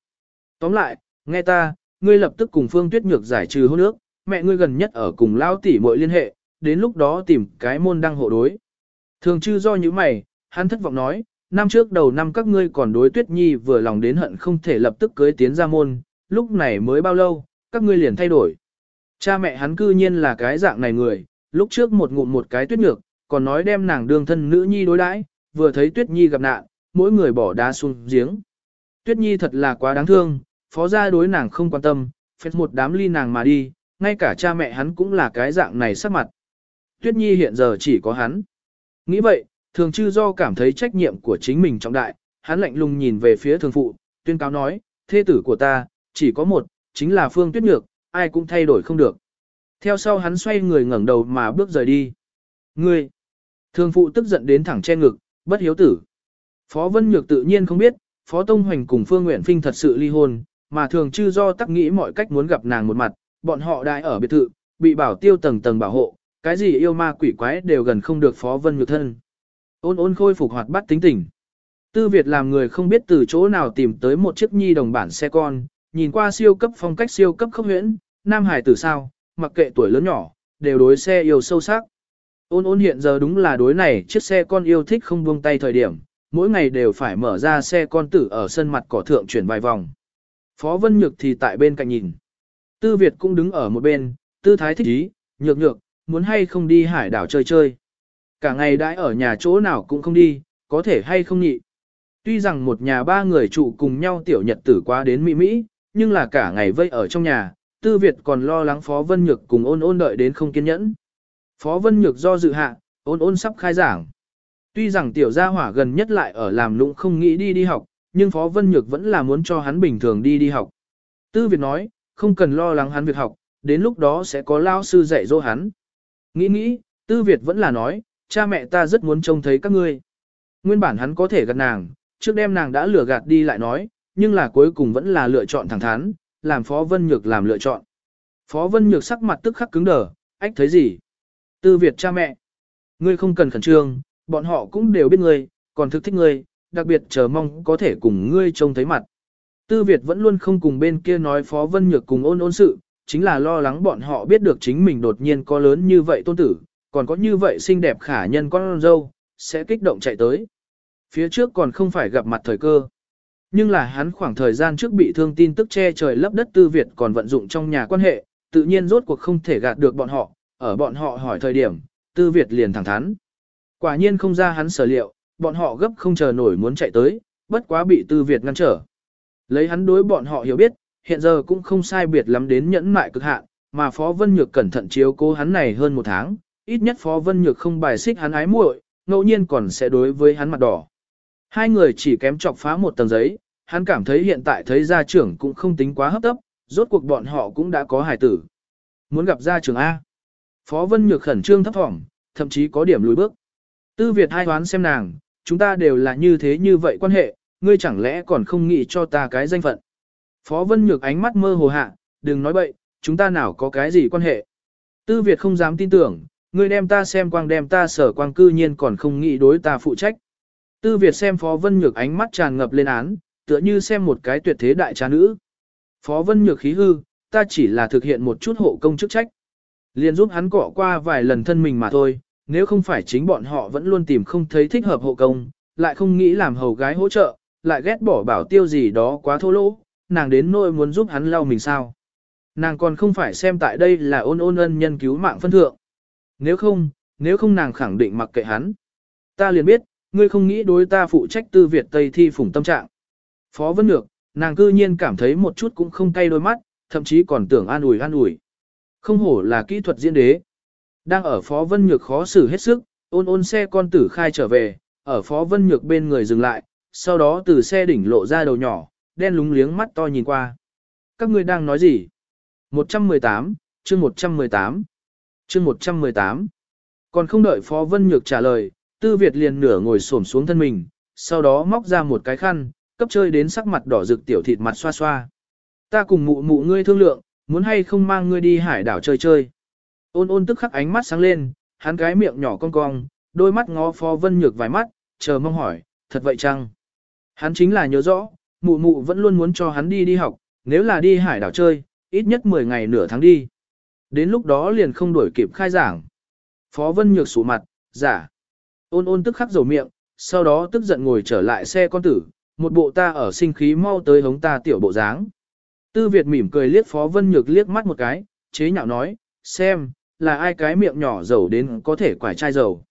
Tóm lại, nghe ta, ngươi lập tức cùng Phương Tuyết Nhược giải trừ hôn ước, mẹ ngươi gần nhất ở cùng lao tỷ mọi liên hệ, đến lúc đó tìm cái môn đăng hộ đối. Thường chư do như mày, hắn thất vọng nói, năm trước đầu năm các ngươi còn đối Tuyết Nhi vừa lòng đến hận không thể lập tức cưới tiến ra môn, lúc này mới bao lâu, các ngươi liền thay đổi. Cha mẹ hắn cư nhiên là cái dạng này người, lúc trước một ngụm một cái tuyết nhược, còn nói đem nàng đương thân nữ nhi đối đãi, vừa thấy tuyết nhi gặp nạn, mỗi người bỏ đá xuống giếng. Tuyết nhi thật là quá đáng thương, phó gia đối nàng không quan tâm, phết một đám ly nàng mà đi, ngay cả cha mẹ hắn cũng là cái dạng này sắc mặt. Tuyết nhi hiện giờ chỉ có hắn. Nghĩ vậy, thường chư do cảm thấy trách nhiệm của chính mình trọng đại, hắn lạnh lùng nhìn về phía thường phụ, tuyên cáo nói, thê tử của ta, chỉ có một, chính là Phương Tuyết Nhược, ai cũng thay đổi không được. Theo sau hắn xoay người ngẩng đầu mà bước rời đi. Ngươi! Thường phụ tức giận đến thẳng che ngực, bất hiếu tử. Phó Vân Nhược tự nhiên không biết, Phó Tông Hoành cùng Phương Nguyễn Phinh thật sự ly hôn, mà thường chư do tắc nghĩ mọi cách muốn gặp nàng một mặt, bọn họ đại ở biệt thự, bị bảo tiêu tầng tầng bảo hộ, cái gì yêu ma quỷ quái đều gần không được Phó Vân Nhược thân. Ôn ôn khôi phục hoạt bát tính tình. Tư Việt làm người không biết từ chỗ nào tìm tới một chiếc nhi đồng bản xe con, nhìn qua siêu cấp phong cách siêu cấp khốc huyễn, nam hải tử sao, mặc kệ tuổi lớn nhỏ, đều đối xe yêu sâu sắc. Ôn ôn hiện giờ đúng là đối này chiếc xe con yêu thích không buông tay thời điểm, mỗi ngày đều phải mở ra xe con tử ở sân mặt cỏ thượng chuyển vài vòng. Phó Vân Nhược thì tại bên cạnh nhìn. Tư Việt cũng đứng ở một bên, tư thái thích ý, nhược nhược, muốn hay không đi hải đảo chơi chơi. Cả ngày đãi ở nhà chỗ nào cũng không đi, có thể hay không nhị. Tuy rằng một nhà ba người trụ cùng nhau tiểu nhật tử qua đến Mỹ Mỹ, nhưng là cả ngày vây ở trong nhà, Tư Việt còn lo lắng Phó Vân Nhược cùng ôn ôn đợi đến không kiên nhẫn. Phó Vân Nhược do dự hạ, ôn ôn sắp khai giảng. Tuy rằng tiểu gia hỏa gần nhất lại ở làm lũng không nghĩ đi đi học, nhưng Phó Vân Nhược vẫn là muốn cho hắn bình thường đi đi học. Tư Việt nói, không cần lo lắng hắn việc học, đến lúc đó sẽ có lao sư dạy dỗ hắn. Nghĩ nghĩ, Tư Việt vẫn là nói, cha mẹ ta rất muốn trông thấy các ngươi. Nguyên bản hắn có thể gạt nàng, trước đêm nàng đã lừa gạt đi lại nói, nhưng là cuối cùng vẫn là lựa chọn thẳng thắn, làm Phó Vân Nhược làm lựa chọn. Phó Vân Nhược sắc mặt tức khắc cứng đờ, ách thấy gì? Tư Việt cha mẹ. Ngươi không cần khẩn trương, bọn họ cũng đều biết ngươi, còn thực thích ngươi, đặc biệt chờ mong có thể cùng ngươi trông thấy mặt. Tư Việt vẫn luôn không cùng bên kia nói Phó Vân Nhược cùng ôn ôn sự, chính là lo lắng bọn họ biết được chính mình đột nhiên có lớn như vậy tôn tử, còn có như vậy xinh đẹp khả nhân con dâu, sẽ kích động chạy tới. Phía trước còn không phải gặp mặt thời cơ. Nhưng là hắn khoảng thời gian trước bị thương tin tức che trời lấp đất tư Việt còn vận dụng trong nhà quan hệ, tự nhiên rốt cuộc không thể gạt được bọn họ, ở bọn họ hỏi thời điểm, tư Việt liền thẳng thắn. Quả nhiên không ra hắn sở liệu, bọn họ gấp không chờ nổi muốn chạy tới, bất quá bị tư Việt ngăn trở. Lấy hắn đối bọn họ hiểu biết, hiện giờ cũng không sai biệt lắm đến nhẫn mại cực hạn, mà Phó Vân Nhược cẩn thận chiếu cố hắn này hơn một tháng, ít nhất Phó Vân Nhược không bài xích hắn ái muội, ngẫu nhiên còn sẽ đối với hắn mặt đỏ. Hai người chỉ kém chọc phá một tầng giấy, hắn cảm thấy hiện tại thấy gia trưởng cũng không tính quá hấp tấp, rốt cuộc bọn họ cũng đã có hài tử. Muốn gặp gia trưởng A. Phó Vân Nhược khẩn trương thấp thỏm, thậm chí có điểm lùi bước. Tư Việt hai hoán xem nàng, chúng ta đều là như thế như vậy quan hệ, ngươi chẳng lẽ còn không nghĩ cho ta cái danh phận. Phó Vân Nhược ánh mắt mơ hồ hạ, đừng nói bậy, chúng ta nào có cái gì quan hệ. Tư Việt không dám tin tưởng, ngươi đem ta xem quang đem ta sở quang cư nhiên còn không nghĩ đối ta phụ trách. Tư Việt xem Phó Vân Nhược ánh mắt tràn ngập lên án, tựa như xem một cái tuyệt thế đại trá nữ. Phó Vân Nhược khí hư, ta chỉ là thực hiện một chút hộ công chức trách. Liền giúp hắn cọ qua vài lần thân mình mà thôi, nếu không phải chính bọn họ vẫn luôn tìm không thấy thích hợp hộ công, lại không nghĩ làm hầu gái hỗ trợ, lại ghét bỏ bảo tiêu gì đó quá thô lỗ, nàng đến nỗi muốn giúp hắn lau mình sao. Nàng còn không phải xem tại đây là ôn ôn ân nhân cứu mạng phân thượng. Nếu không, nếu không nàng khẳng định mặc kệ hắn. Ta liền biết, ngươi không nghĩ đối ta phụ trách tư Việt Tây thi phủng tâm trạng. Phó Vân Nhược, nàng cư nhiên cảm thấy một chút cũng không cay đôi mắt, thậm chí còn tưởng an ủi an ủi. Không hổ là kỹ thuật diễn đế. Đang ở Phó Vân Nhược khó xử hết sức, ôn ôn xe con tử khai trở về, ở Phó Vân Nhược bên người dừng lại, sau đó từ xe đỉnh lộ ra đầu nhỏ, đen lúng liếng mắt to nhìn qua. Các ngươi đang nói gì? 118, chương 118. Chương 118. Còn không đợi Phó Vân Nhược trả lời, Tư Việt liền nửa ngồi xổm xuống thân mình, sau đó móc ra một cái khăn, cấp chơi đến sắc mặt đỏ rực tiểu thịt mặt xoa xoa. Ta cùng mụ mụ ngươi thương lượng, muốn hay không mang ngươi đi hải đảo chơi chơi. Ôn ôn tức khắc ánh mắt sáng lên, hắn cái miệng nhỏ cong cong, đôi mắt ngó Phó Vân Nhược vài mắt, chờ mong hỏi, thật vậy chăng? Hắn chính là nhớ rõ, mụ mụ vẫn luôn muốn cho hắn đi đi học, nếu là đi hải đảo chơi, ít nhất 10 ngày nửa tháng đi. Đến lúc đó liền không đổi kịp khai giảng. Phó Vân Nhược sủ mặt, giả. Ôn ôn tức khắc dầu miệng, sau đó tức giận ngồi trở lại xe con tử, một bộ ta ở sinh khí mau tới hống ta tiểu bộ dáng. Tư Việt mỉm cười liếc Phó Vân Nhược liếc mắt một cái, chế nhạo nói, xem, là ai cái miệng nhỏ dầu đến có thể quải chai dầu.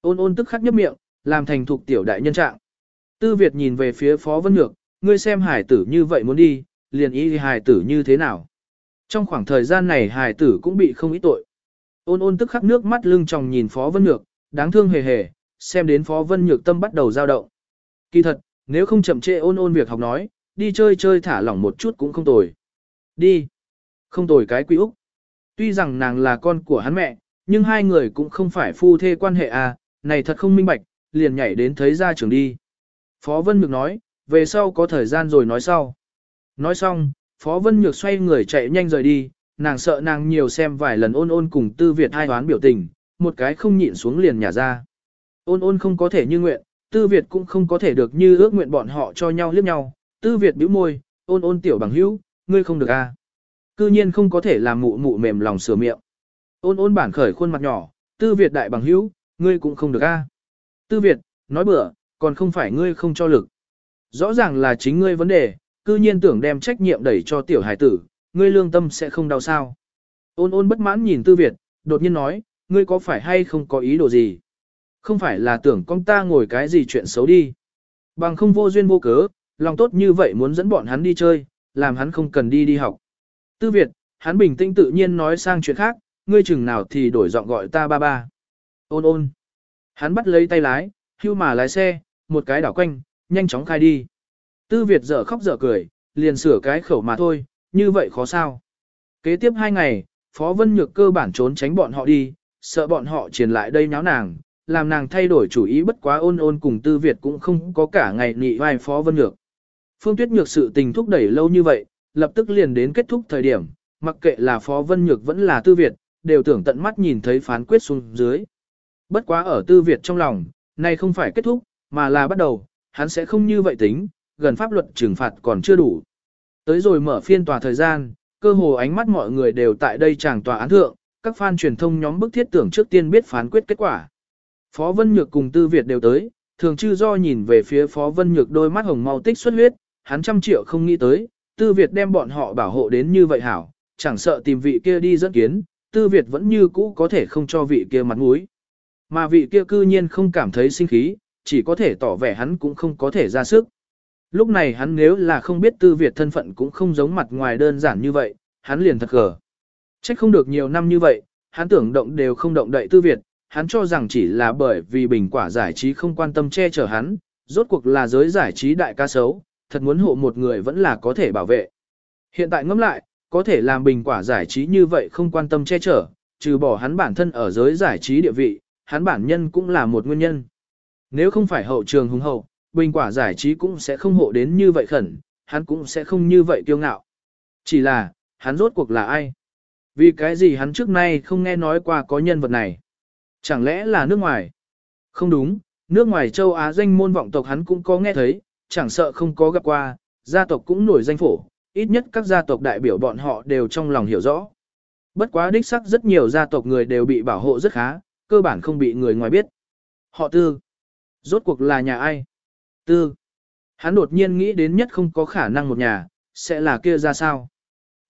Ôn ôn tức khắc nhấp miệng, làm thành thục tiểu đại nhân trạng. Tư Việt nhìn về phía Phó Vân Nhược, ngươi xem hải tử như vậy muốn đi, liền ý hải tử như thế nào. Trong khoảng thời gian này hải tử cũng bị không ít tội. Ôn ôn tức khắc nước mắt lưng tròng nhìn Phó Vân Nhược, đáng thương hề hề, xem đến Phó Vân Nhược tâm bắt đầu dao động. Kỳ thật, nếu không chậm trễ ôn ôn việc học nói, đi chơi chơi thả lỏng một chút cũng không tồi. Đi. Không tồi cái quý Úc. Tuy rằng nàng là con của hắn mẹ, nhưng hai người cũng không phải phu thê quan hệ à, này thật không minh bạch, liền nhảy đến thấy ra trường đi. Phó Vân Nhược nói, về sau có thời gian rồi nói sau. Nói xong, Phó Vân Nhược xoay người chạy nhanh rời đi, nàng sợ nàng nhiều xem vài lần ôn ôn cùng tư Việt hai đoán biểu tình, một cái không nhịn xuống liền nhả ra. Ôn ôn không có thể như nguyện, tư Việt cũng không có thể được như ước nguyện bọn họ cho nhau liếc nhau, tư Việt bĩu môi, ôn ôn tiểu bằng hữu, ngươi không được a. À. Cư nhiên không có thể làm mụ mụ mềm lòng sửa miệng. Ôn ôn bản khởi khuôn mặt nhỏ, tư Việt đại bằng hữu, ngươi cũng không được a. À. Tư Việt, nói bừa, còn không phải ngươi không cho lực. Rõ ràng là chính ngươi vấn đề, cư nhiên tưởng đem trách nhiệm đẩy cho tiểu hải tử, ngươi lương tâm sẽ không đau sao. Ôn ôn bất mãn nhìn Tư Việt, đột nhiên nói, ngươi có phải hay không có ý đồ gì? Không phải là tưởng con ta ngồi cái gì chuyện xấu đi. Bằng không vô duyên vô cớ, lòng tốt như vậy muốn dẫn bọn hắn đi chơi, làm hắn không cần đi đi học. Tư Việt, hắn bình tĩnh tự nhiên nói sang chuyện khác, ngươi chừng nào thì đổi giọng gọi ta ba ba. Ôn ôn. Hắn bắt lấy tay lái, hưu mà lái xe, một cái đảo quanh, nhanh chóng khai đi. Tư Việt dở khóc dở cười, liền sửa cái khẩu mà thôi, như vậy khó sao. Kế tiếp hai ngày, Phó Vân Nhược cơ bản trốn tránh bọn họ đi, sợ bọn họ truyền lại đây nháo nàng, làm nàng thay đổi chủ ý bất quá ôn ôn cùng Tư Việt cũng không có cả ngày nị vai Phó Vân Nhược. Phương Tuyết Nhược sự tình thúc đẩy lâu như vậy, lập tức liền đến kết thúc thời điểm, mặc kệ là Phó Vân Nhược vẫn là Tư Việt, đều tưởng tận mắt nhìn thấy phán quyết xuống dưới. Bất quá ở Tư Việt trong lòng, này không phải kết thúc, mà là bắt đầu, hắn sẽ không như vậy tính, gần pháp luật trừng phạt còn chưa đủ. Tới rồi mở phiên tòa thời gian, cơ hồ ánh mắt mọi người đều tại đây chàng tòa án thượng, các fan truyền thông nhóm bức thiết tưởng trước tiên biết phán quyết kết quả. Phó Vân Nhược cùng Tư Việt đều tới, thường chư do nhìn về phía Phó Vân Nhược đôi mắt hồng mau tích xuất huyết, hắn trăm triệu không nghĩ tới, Tư Việt đem bọn họ bảo hộ đến như vậy hảo, chẳng sợ tìm vị kia đi dẫn kiến, Tư Việt vẫn như cũ có thể không cho vị kia mặt mũi. Mà vị kia cư nhiên không cảm thấy sinh khí, chỉ có thể tỏ vẻ hắn cũng không có thể ra sức. Lúc này hắn nếu là không biết Tư Việt thân phận cũng không giống mặt ngoài đơn giản như vậy, hắn liền thật gở Trách không được nhiều năm như vậy, hắn tưởng động đều không động đậy Tư Việt, hắn cho rằng chỉ là bởi vì bình quả giải trí không quan tâm che chở hắn, rốt cuộc là giới giải trí đại ca sấu, thật muốn hộ một người vẫn là có thể bảo vệ. Hiện tại ngẫm lại, có thể làm bình quả giải trí như vậy không quan tâm che chở, trừ bỏ hắn bản thân ở giới giải trí địa vị, hắn bản nhân cũng là một nguyên nhân. Nếu không phải hậu trường hùng hậu, bình quả giải trí cũng sẽ không hộ đến như vậy khẩn, hắn cũng sẽ không như vậy kiêu ngạo. Chỉ là, hắn rốt cuộc là ai? Vì cái gì hắn trước nay không nghe nói qua có nhân vật này? Chẳng lẽ là nước ngoài? Không đúng, nước ngoài châu Á danh môn vọng tộc hắn cũng có nghe thấy, chẳng sợ không có gặp qua, gia tộc cũng nổi danh phổ, ít nhất các gia tộc đại biểu bọn họ đều trong lòng hiểu rõ. Bất quá đích sắc rất nhiều gia tộc người đều bị bảo hộ rất khá, cơ bản không bị người ngoài biết. Họ tư. Rốt cuộc là nhà ai? Tư. Hắn đột nhiên nghĩ đến nhất không có khả năng một nhà, sẽ là kia ra sao?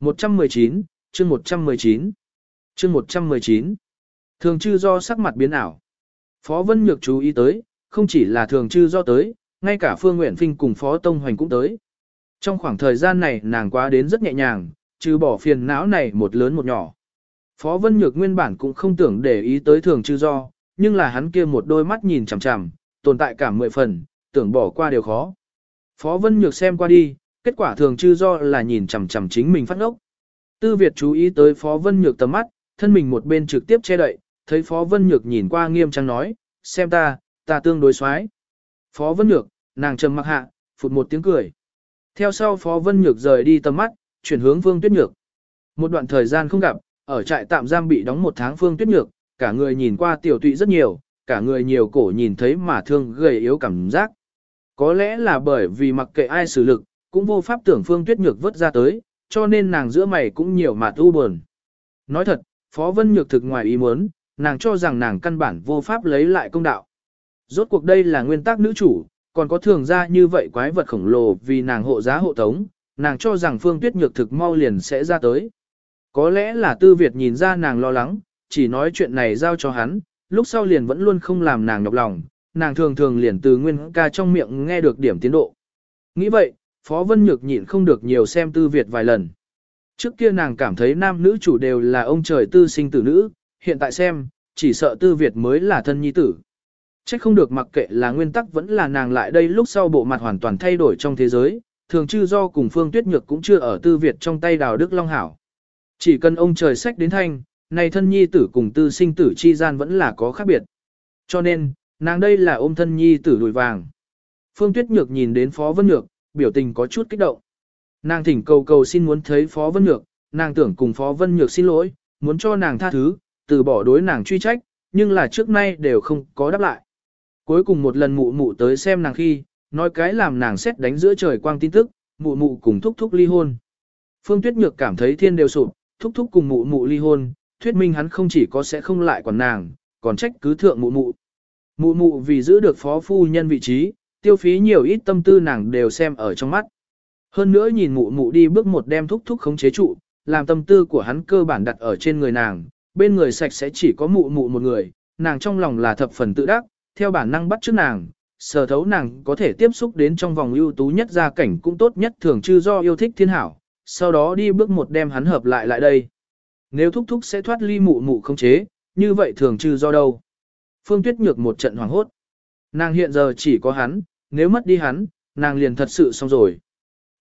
119, chương 119. Chương 119. Thường chư do sắc mặt biến ảo. Phó Vân Nhược chú ý tới, không chỉ là thường chư do tới, ngay cả Phương Nguyện Phinh cùng Phó Tông Hoành cũng tới. Trong khoảng thời gian này nàng quá đến rất nhẹ nhàng, trừ bỏ phiền não này một lớn một nhỏ. Phó Vân Nhược nguyên bản cũng không tưởng để ý tới thường chư do, nhưng là hắn kia một đôi mắt nhìn chằm chằm, tồn tại cả mười phần, tưởng bỏ qua đều khó. Phó Vân Nhược xem qua đi, kết quả thường chư do là nhìn chằm chằm chính mình phát ngốc. Tư Việt chú ý tới Phó Vân Nhược tầm mắt, thân mình một bên trực tiếp che đậy, thấy Phó Vân Nhược nhìn qua nghiêm trang nói, xem ta, ta tương đối xoái. Phó Vân Nhược, nàng trầm mặc hạ, phụt một tiếng cười. Theo sau Phó Vân Nhược rời đi tầm mắt, chuyển hướng Phương Tuyết Nhược. Một đoạn thời gian không gặp, ở trại tạm giam bị đóng một tháng Phương Tuyết Nhược, cả người nhìn qua tiểu tụy rất nhiều, cả người nhiều cổ nhìn thấy mà thương gầy yếu cảm giác. Có lẽ là bởi vì mặc kệ ai xử lực, cũng vô pháp tưởng Phương Tuyết Nhược vớt ra tới, cho nên nàng giữa mày cũng nhiều mà u buồn. Nói thật, Phó Vân Nhược thực ngoài ý muốn, nàng cho rằng nàng căn bản vô pháp lấy lại công đạo. Rốt cuộc đây là nguyên tắc nữ chủ, còn có thường ra như vậy quái vật khổng lồ vì nàng hộ giá hộ tống, nàng cho rằng Phương Tuyết Nhược thực mau liền sẽ ra tới. Có lẽ là Tư Việt nhìn ra nàng lo lắng, chỉ nói chuyện này giao cho hắn, lúc sau liền vẫn luôn không làm nàng nhọc lòng, nàng thường thường liền từ nguyên ca trong miệng nghe được điểm tiến độ. Nghĩ vậy, Phó Vân Nhược nhịn không được nhiều xem Tư Việt vài lần. Trước kia nàng cảm thấy nam nữ chủ đều là ông trời tư sinh tử nữ, hiện tại xem, chỉ sợ Tư Việt mới là thân nhi tử. Trách không được mặc kệ là nguyên tắc vẫn là nàng lại đây lúc sau bộ mặt hoàn toàn thay đổi trong thế giới, thường chư do cùng Phương Tuyết Nhược cũng chưa ở Tư Việt trong tay đào Đức Long Hảo. Chỉ cần ông trời sách đến thanh, này thân nhi tử cùng tư sinh tử chi gian vẫn là có khác biệt. Cho nên, nàng đây là ôm thân nhi tử đùi vàng. Phương Tuyết Nhược nhìn đến Phó Vân Nhược, biểu tình có chút kích động. Nàng thỉnh cầu cầu xin muốn thấy Phó Vân Nhược, nàng tưởng cùng Phó Vân Nhược xin lỗi, muốn cho nàng tha thứ, từ bỏ đối nàng truy trách, nhưng là trước nay đều không có đáp lại. Cuối cùng một lần mụ mụ tới xem nàng khi, nói cái làm nàng xét đánh giữa trời quang tin tức, mụ mụ cùng thúc thúc ly hôn. Phương Tuyết Nhược cảm thấy thiên đều sụp, thúc thúc cùng mụ mụ ly hôn, thuyết minh hắn không chỉ có sẽ không lại quản nàng, còn trách cứ thượng mụ mụ. Mụ mụ vì giữ được phó phu nhân vị trí, tiêu phí nhiều ít tâm tư nàng đều xem ở trong mắt. Hơn nữa nhìn mụ mụ đi bước một đem thúc thúc khống chế trụ, làm tâm tư của hắn cơ bản đặt ở trên người nàng, bên người sạch sẽ chỉ có mụ mụ một người, nàng trong lòng là thập phần tự đắc, theo bản năng bắt trước nàng, sở thấu nàng có thể tiếp xúc đến trong vòng ưu tú nhất gia cảnh cũng tốt nhất thường chư do yêu thích thiên hảo, sau đó đi bước một đem hắn hợp lại lại đây. Nếu thúc thúc sẽ thoát ly mụ mụ không chế, như vậy thường chư do đâu. Phương Tuyết Nhược một trận hoảng hốt. Nàng hiện giờ chỉ có hắn, nếu mất đi hắn, nàng liền thật sự xong rồi.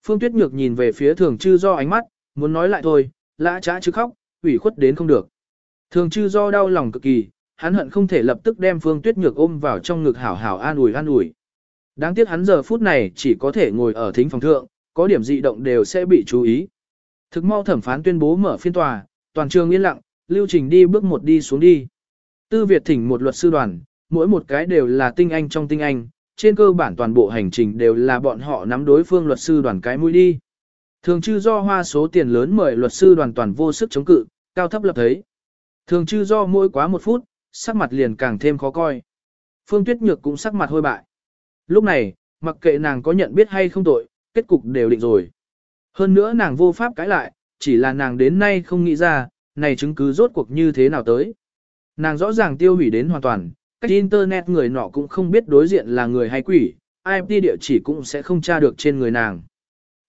Phương Tuyết Nhược nhìn về phía thường chư do ánh mắt, muốn nói lại thôi, lã trã chứ khóc, ủy khuất đến không được. Thường chư do đau lòng cực kỳ, hắn hận không thể lập tức đem Phương Tuyết Nhược ôm vào trong ngực hảo hảo an ủi an ủi. Đáng tiếc hắn giờ phút này chỉ có thể ngồi ở thính phòng thượng, có điểm dị động đều sẽ bị chú ý. Thực mau thẩm phán tuyên bố mở phiên tòa, toàn trường yên lặng, lưu trình đi bước một đi xuống đi. Tư Việt thỉnh một luật sư đoàn, mỗi một cái đều là tinh anh trong tinh anh, trên cơ bản toàn bộ hành trình đều là bọn họ nắm đối phương luật sư đoàn cái mũi đi. Thường chư do hoa số tiền lớn mời luật sư đoàn toàn vô sức chống cự, cao thấp lập thấy. Thường chư do mỗi quá một phút, sắc mặt liền càng thêm khó coi. Phương Tuyết Nhược cũng sắc mặt hôi bại. Lúc này, mặc kệ nàng có nhận biết hay không tội, kết cục đều định rồi. Hơn nữa nàng vô pháp cãi lại, chỉ là nàng đến nay không nghĩ ra, này chứng cứ rốt cuộc như thế nào tới. Nàng rõ ràng tiêu hủy đến hoàn toàn, cách internet người nọ cũng không biết đối diện là người hay quỷ, IP địa chỉ cũng sẽ không tra được trên người nàng.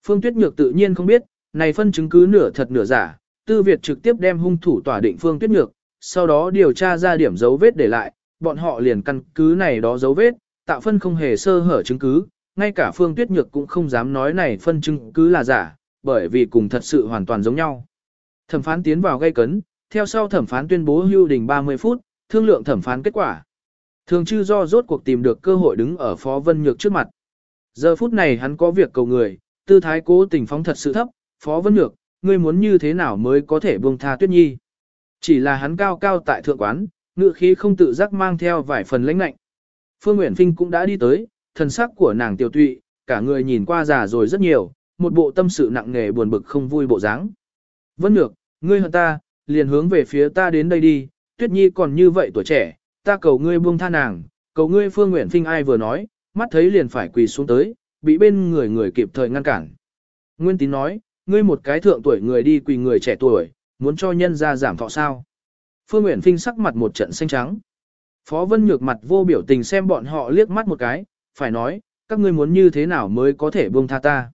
Phương Tuyết Nhược tự nhiên không biết, này phân chứng cứ nửa thật nửa giả, Tư Việt trực tiếp đem hung thủ tỏa định Phương Tuyết Nhược, sau đó điều tra ra điểm dấu vết để lại, bọn họ liền căn cứ này đó dấu vết, tạo phân không hề sơ hở chứng cứ, ngay cả Phương Tuyết Nhược cũng không dám nói này phân chứng cứ là giả, bởi vì cùng thật sự hoàn toàn giống nhau. Thẩm phán tiến vào gây cấn, theo sau thẩm phán tuyên bố hưu đình 30 phút, thương lượng thẩm phán kết quả. Thường chư do rốt cuộc tìm được cơ hội đứng ở Phó Vân Nhược trước mặt. Giờ phút này hắn có việc cầu người, tư thái cố tình phóng thật sự thấp, Phó Vân Nhược, ngươi muốn như thế nào mới có thể buông tha Tuyết Nhi. Chỉ là hắn cao cao tại thượng quán, ngựa khí không tự giác mang theo vài phần lãnh lạnh. Phương Nguyễn Phinh cũng đã đi tới, thần sắc của nàng tiểu tụy, cả người nhìn qua già rồi rất nhiều, một bộ tâm sự nặng nề buồn bực không vui bộ dáng. Vân Nhược, ngươi hơn ta, liền hướng về phía ta đến đây đi, Tuyết Nhi còn như vậy tuổi trẻ, ta cầu ngươi buông tha nàng, cầu ngươi Phương Nguyễn Phinh ai vừa nói, mắt thấy liền phải quỳ xuống tới, bị bên người người kịp thời ngăn cản. Nguyên Tín nói, ngươi một cái thượng tuổi người đi quỳ người trẻ tuổi, muốn cho nhân ra giảm thọ sao. Phương Nguyễn Phinh sắc mặt một trận xanh trắng. Phó Vân Nhược mặt vô biểu tình xem bọn họ liếc mắt một cái, phải nói, các ngươi muốn như thế nào mới có thể buông tha ta.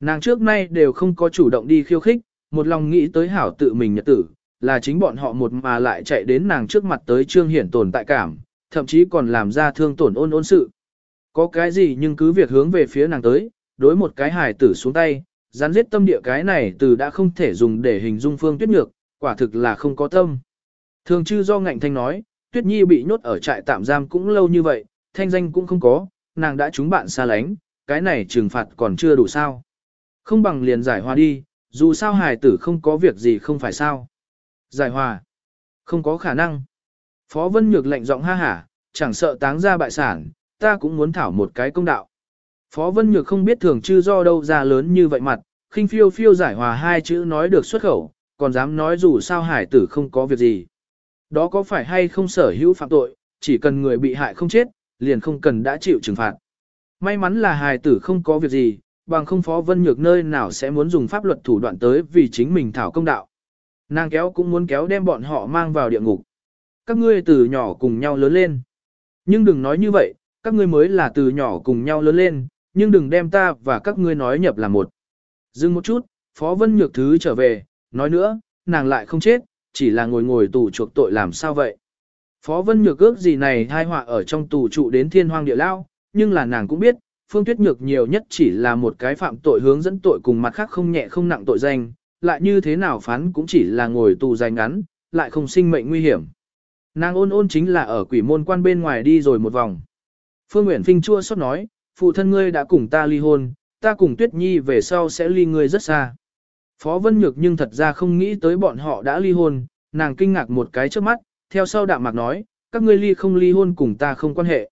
Nàng trước nay đều không có chủ động đi khiêu khích, một lòng nghĩ tới hảo tự mình nhật tử, là chính bọn họ một mà lại chạy đến nàng trước mặt tới trương hiển tồn tại cảm, thậm chí còn làm ra thương tổn ôn ôn sự. Có cái gì nhưng cứ việc hướng về phía nàng tới, đối một cái hài tử xuống tay, gián giết tâm địa cái này từ đã không thể dùng để hình dung phương tuyết nhược, quả thực là không có tâm. Thường chư do ngạnh thanh nói, tuyết nhi bị nhốt ở trại tạm giam cũng lâu như vậy, thanh danh cũng không có, nàng đã trúng bạn xa lánh, cái này trừng phạt còn chưa đủ sao. Không bằng liền giải hòa đi, dù sao hài tử không có việc gì không phải sao. Giải hòa. Không có khả năng. Phó Vân Nhược lệnh giọng ha hả, chẳng sợ táng ra bại sản, ta cũng muốn thảo một cái công đạo. Phó Vân Nhược không biết thường chư do đâu ra lớn như vậy mặt, khinh phiêu phiêu giải hòa hai chữ nói được xuất khẩu, còn dám nói dù sao hải tử không có việc gì. Đó có phải hay không sở hữu phạm tội, chỉ cần người bị hại không chết, liền không cần đã chịu trừng phạt. May mắn là hài tử không có việc gì, bằng không Phó Vân Nhược nơi nào sẽ muốn dùng pháp luật thủ đoạn tới vì chính mình thảo công đạo. Nàng kéo cũng muốn kéo đem bọn họ mang vào địa ngục. Các ngươi từ nhỏ cùng nhau lớn lên. Nhưng đừng nói như vậy, các ngươi mới là từ nhỏ cùng nhau lớn lên, nhưng đừng đem ta và các ngươi nói nhập là một. Dừng một chút, Phó Vân Nhược Thứ trở về, nói nữa, nàng lại không chết, chỉ là ngồi ngồi tù chuộc tội làm sao vậy. Phó Vân Nhược ước gì này thai họa ở trong tù trụ đến thiên hoang địa lao, nhưng là nàng cũng biết, Phương Tuyết Nhược nhiều nhất chỉ là một cái phạm tội hướng dẫn tội cùng mặt khác không nhẹ không nặng tội danh, lại như thế nào phán cũng chỉ là ngồi tù dài ngắn, lại không sinh mệnh nguy hiểm. Nàng ôn ôn chính là ở quỷ môn quan bên ngoài đi rồi một vòng. Phương Nguyễn Phinh chua xót nói, phụ thân ngươi đã cùng ta ly hôn, ta cùng Tuyết Nhi về sau sẽ ly ngươi rất xa. Phó Vân Nhược nhưng thật ra không nghĩ tới bọn họ đã ly hôn, nàng kinh ngạc một cái trước mắt, theo sau đạm mạc nói, các ngươi ly không ly hôn cùng ta không quan hệ.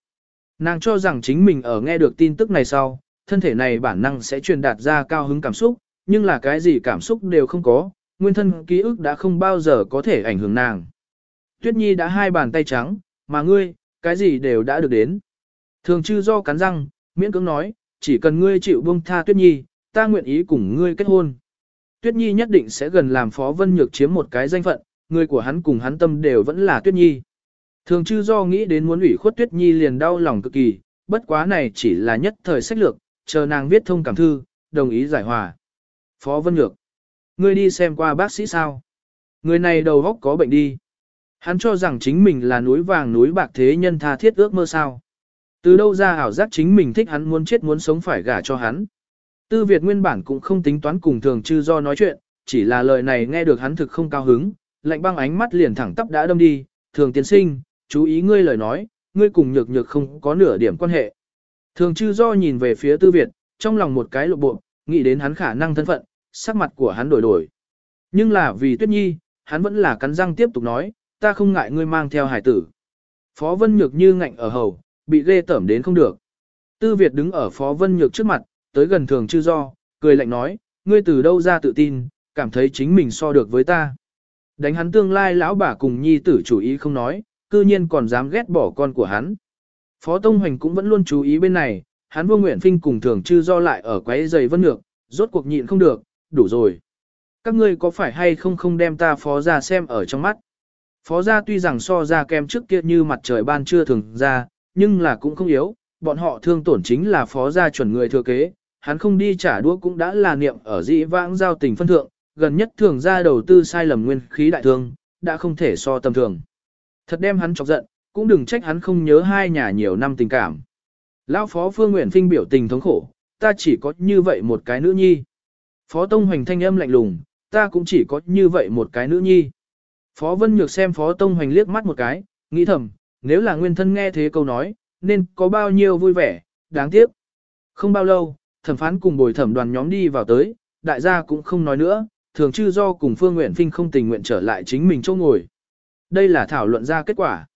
Nàng cho rằng chính mình ở nghe được tin tức này sau, thân thể này bản năng sẽ truyền đạt ra cao hứng cảm xúc, nhưng là cái gì cảm xúc đều không có, nguyên thân ký ức đã không bao giờ có thể ảnh hưởng nàng. Tuyết Nhi đã hai bàn tay trắng, mà ngươi, cái gì đều đã được đến. Thường chư do cắn răng, miễn cưỡng nói, chỉ cần ngươi chịu buông tha Tuyết Nhi, ta nguyện ý cùng ngươi kết hôn. Tuyết Nhi nhất định sẽ gần làm Phó Vân Nhược chiếm một cái danh phận, người của hắn cùng hắn tâm đều vẫn là Tuyết Nhi. Thường chư do nghĩ đến muốn ủy khuất Tuyết Nhi liền đau lòng cực kỳ, bất quá này chỉ là nhất thời sách lược, chờ nàng viết thông cảm thư, đồng ý giải hòa. Phó Vân Nhược, ngươi đi xem qua bác sĩ sao? Người này đầu góc có bệnh đi. Hắn cho rằng chính mình là núi vàng núi bạc thế nhân tha thiết ước mơ sao. Từ đâu ra ảo giác chính mình thích hắn muốn chết muốn sống phải gả cho hắn. Tư Việt nguyên bản cũng không tính toán cùng thường chư do nói chuyện, chỉ là lời này nghe được hắn thực không cao hứng, lạnh băng ánh mắt liền thẳng tắp đã đâm đi, thường tiến sinh, chú ý ngươi lời nói, ngươi cùng nhược nhược không có nửa điểm quan hệ. Thường chư do nhìn về phía tư Việt, trong lòng một cái lộ bộ, nghĩ đến hắn khả năng thân phận, sắc mặt của hắn đổi đổi. Nhưng là vì tuyết nhi, hắn vẫn là cắn răng tiếp tục nói, ta không ngại ngươi mang theo hải tử. Phó Vân Nhược như ngạnh ở hầu, bị ghê tẩm đến không được. Tư Việt đứng ở Phó Vân Nhược trước mặt, tới gần thường chư do, cười lạnh nói, ngươi từ đâu ra tự tin, cảm thấy chính mình so được với ta. Đánh hắn tương lai lão bà cùng nhi tử chủ ý không nói, cư nhiên còn dám ghét bỏ con của hắn. Phó Tông Hoành cũng vẫn luôn chú ý bên này, hắn vô nguyện phinh cùng thường chư do lại ở quấy giày vân nhược, rốt cuộc nhịn không được, đủ rồi. Các ngươi có phải hay không không đem ta phó ra xem ở trong mắt. Phó gia tuy rằng so ra kem trước kia như mặt trời ban trưa thường ra, nhưng là cũng không yếu, bọn họ thương tổn chính là phó gia chuẩn người thừa kế, hắn không đi trả đũa cũng đã là niệm ở dĩ vãng giao tình phân thượng, gần nhất thường ra đầu tư sai lầm nguyên khí đại thương, đã không thể so tầm thường. Thật đem hắn chọc giận, cũng đừng trách hắn không nhớ hai nhà nhiều năm tình cảm. Lão phó phương nguyện phinh biểu tình thống khổ, ta chỉ có như vậy một cái nữ nhi. Phó Tông Hoành thanh âm lạnh lùng, ta cũng chỉ có như vậy một cái nữ nhi. Phó Vân Nhược xem Phó Tông Hoành liếc mắt một cái, nghĩ thầm, nếu là nguyên thân nghe thế câu nói, nên có bao nhiêu vui vẻ, đáng tiếc. Không bao lâu, thẩm phán cùng bồi thẩm đoàn nhóm đi vào tới, đại gia cũng không nói nữa, thường chư do cùng Phương Nguyện Phinh không tình nguyện trở lại chính mình chỗ ngồi. Đây là thảo luận ra kết quả.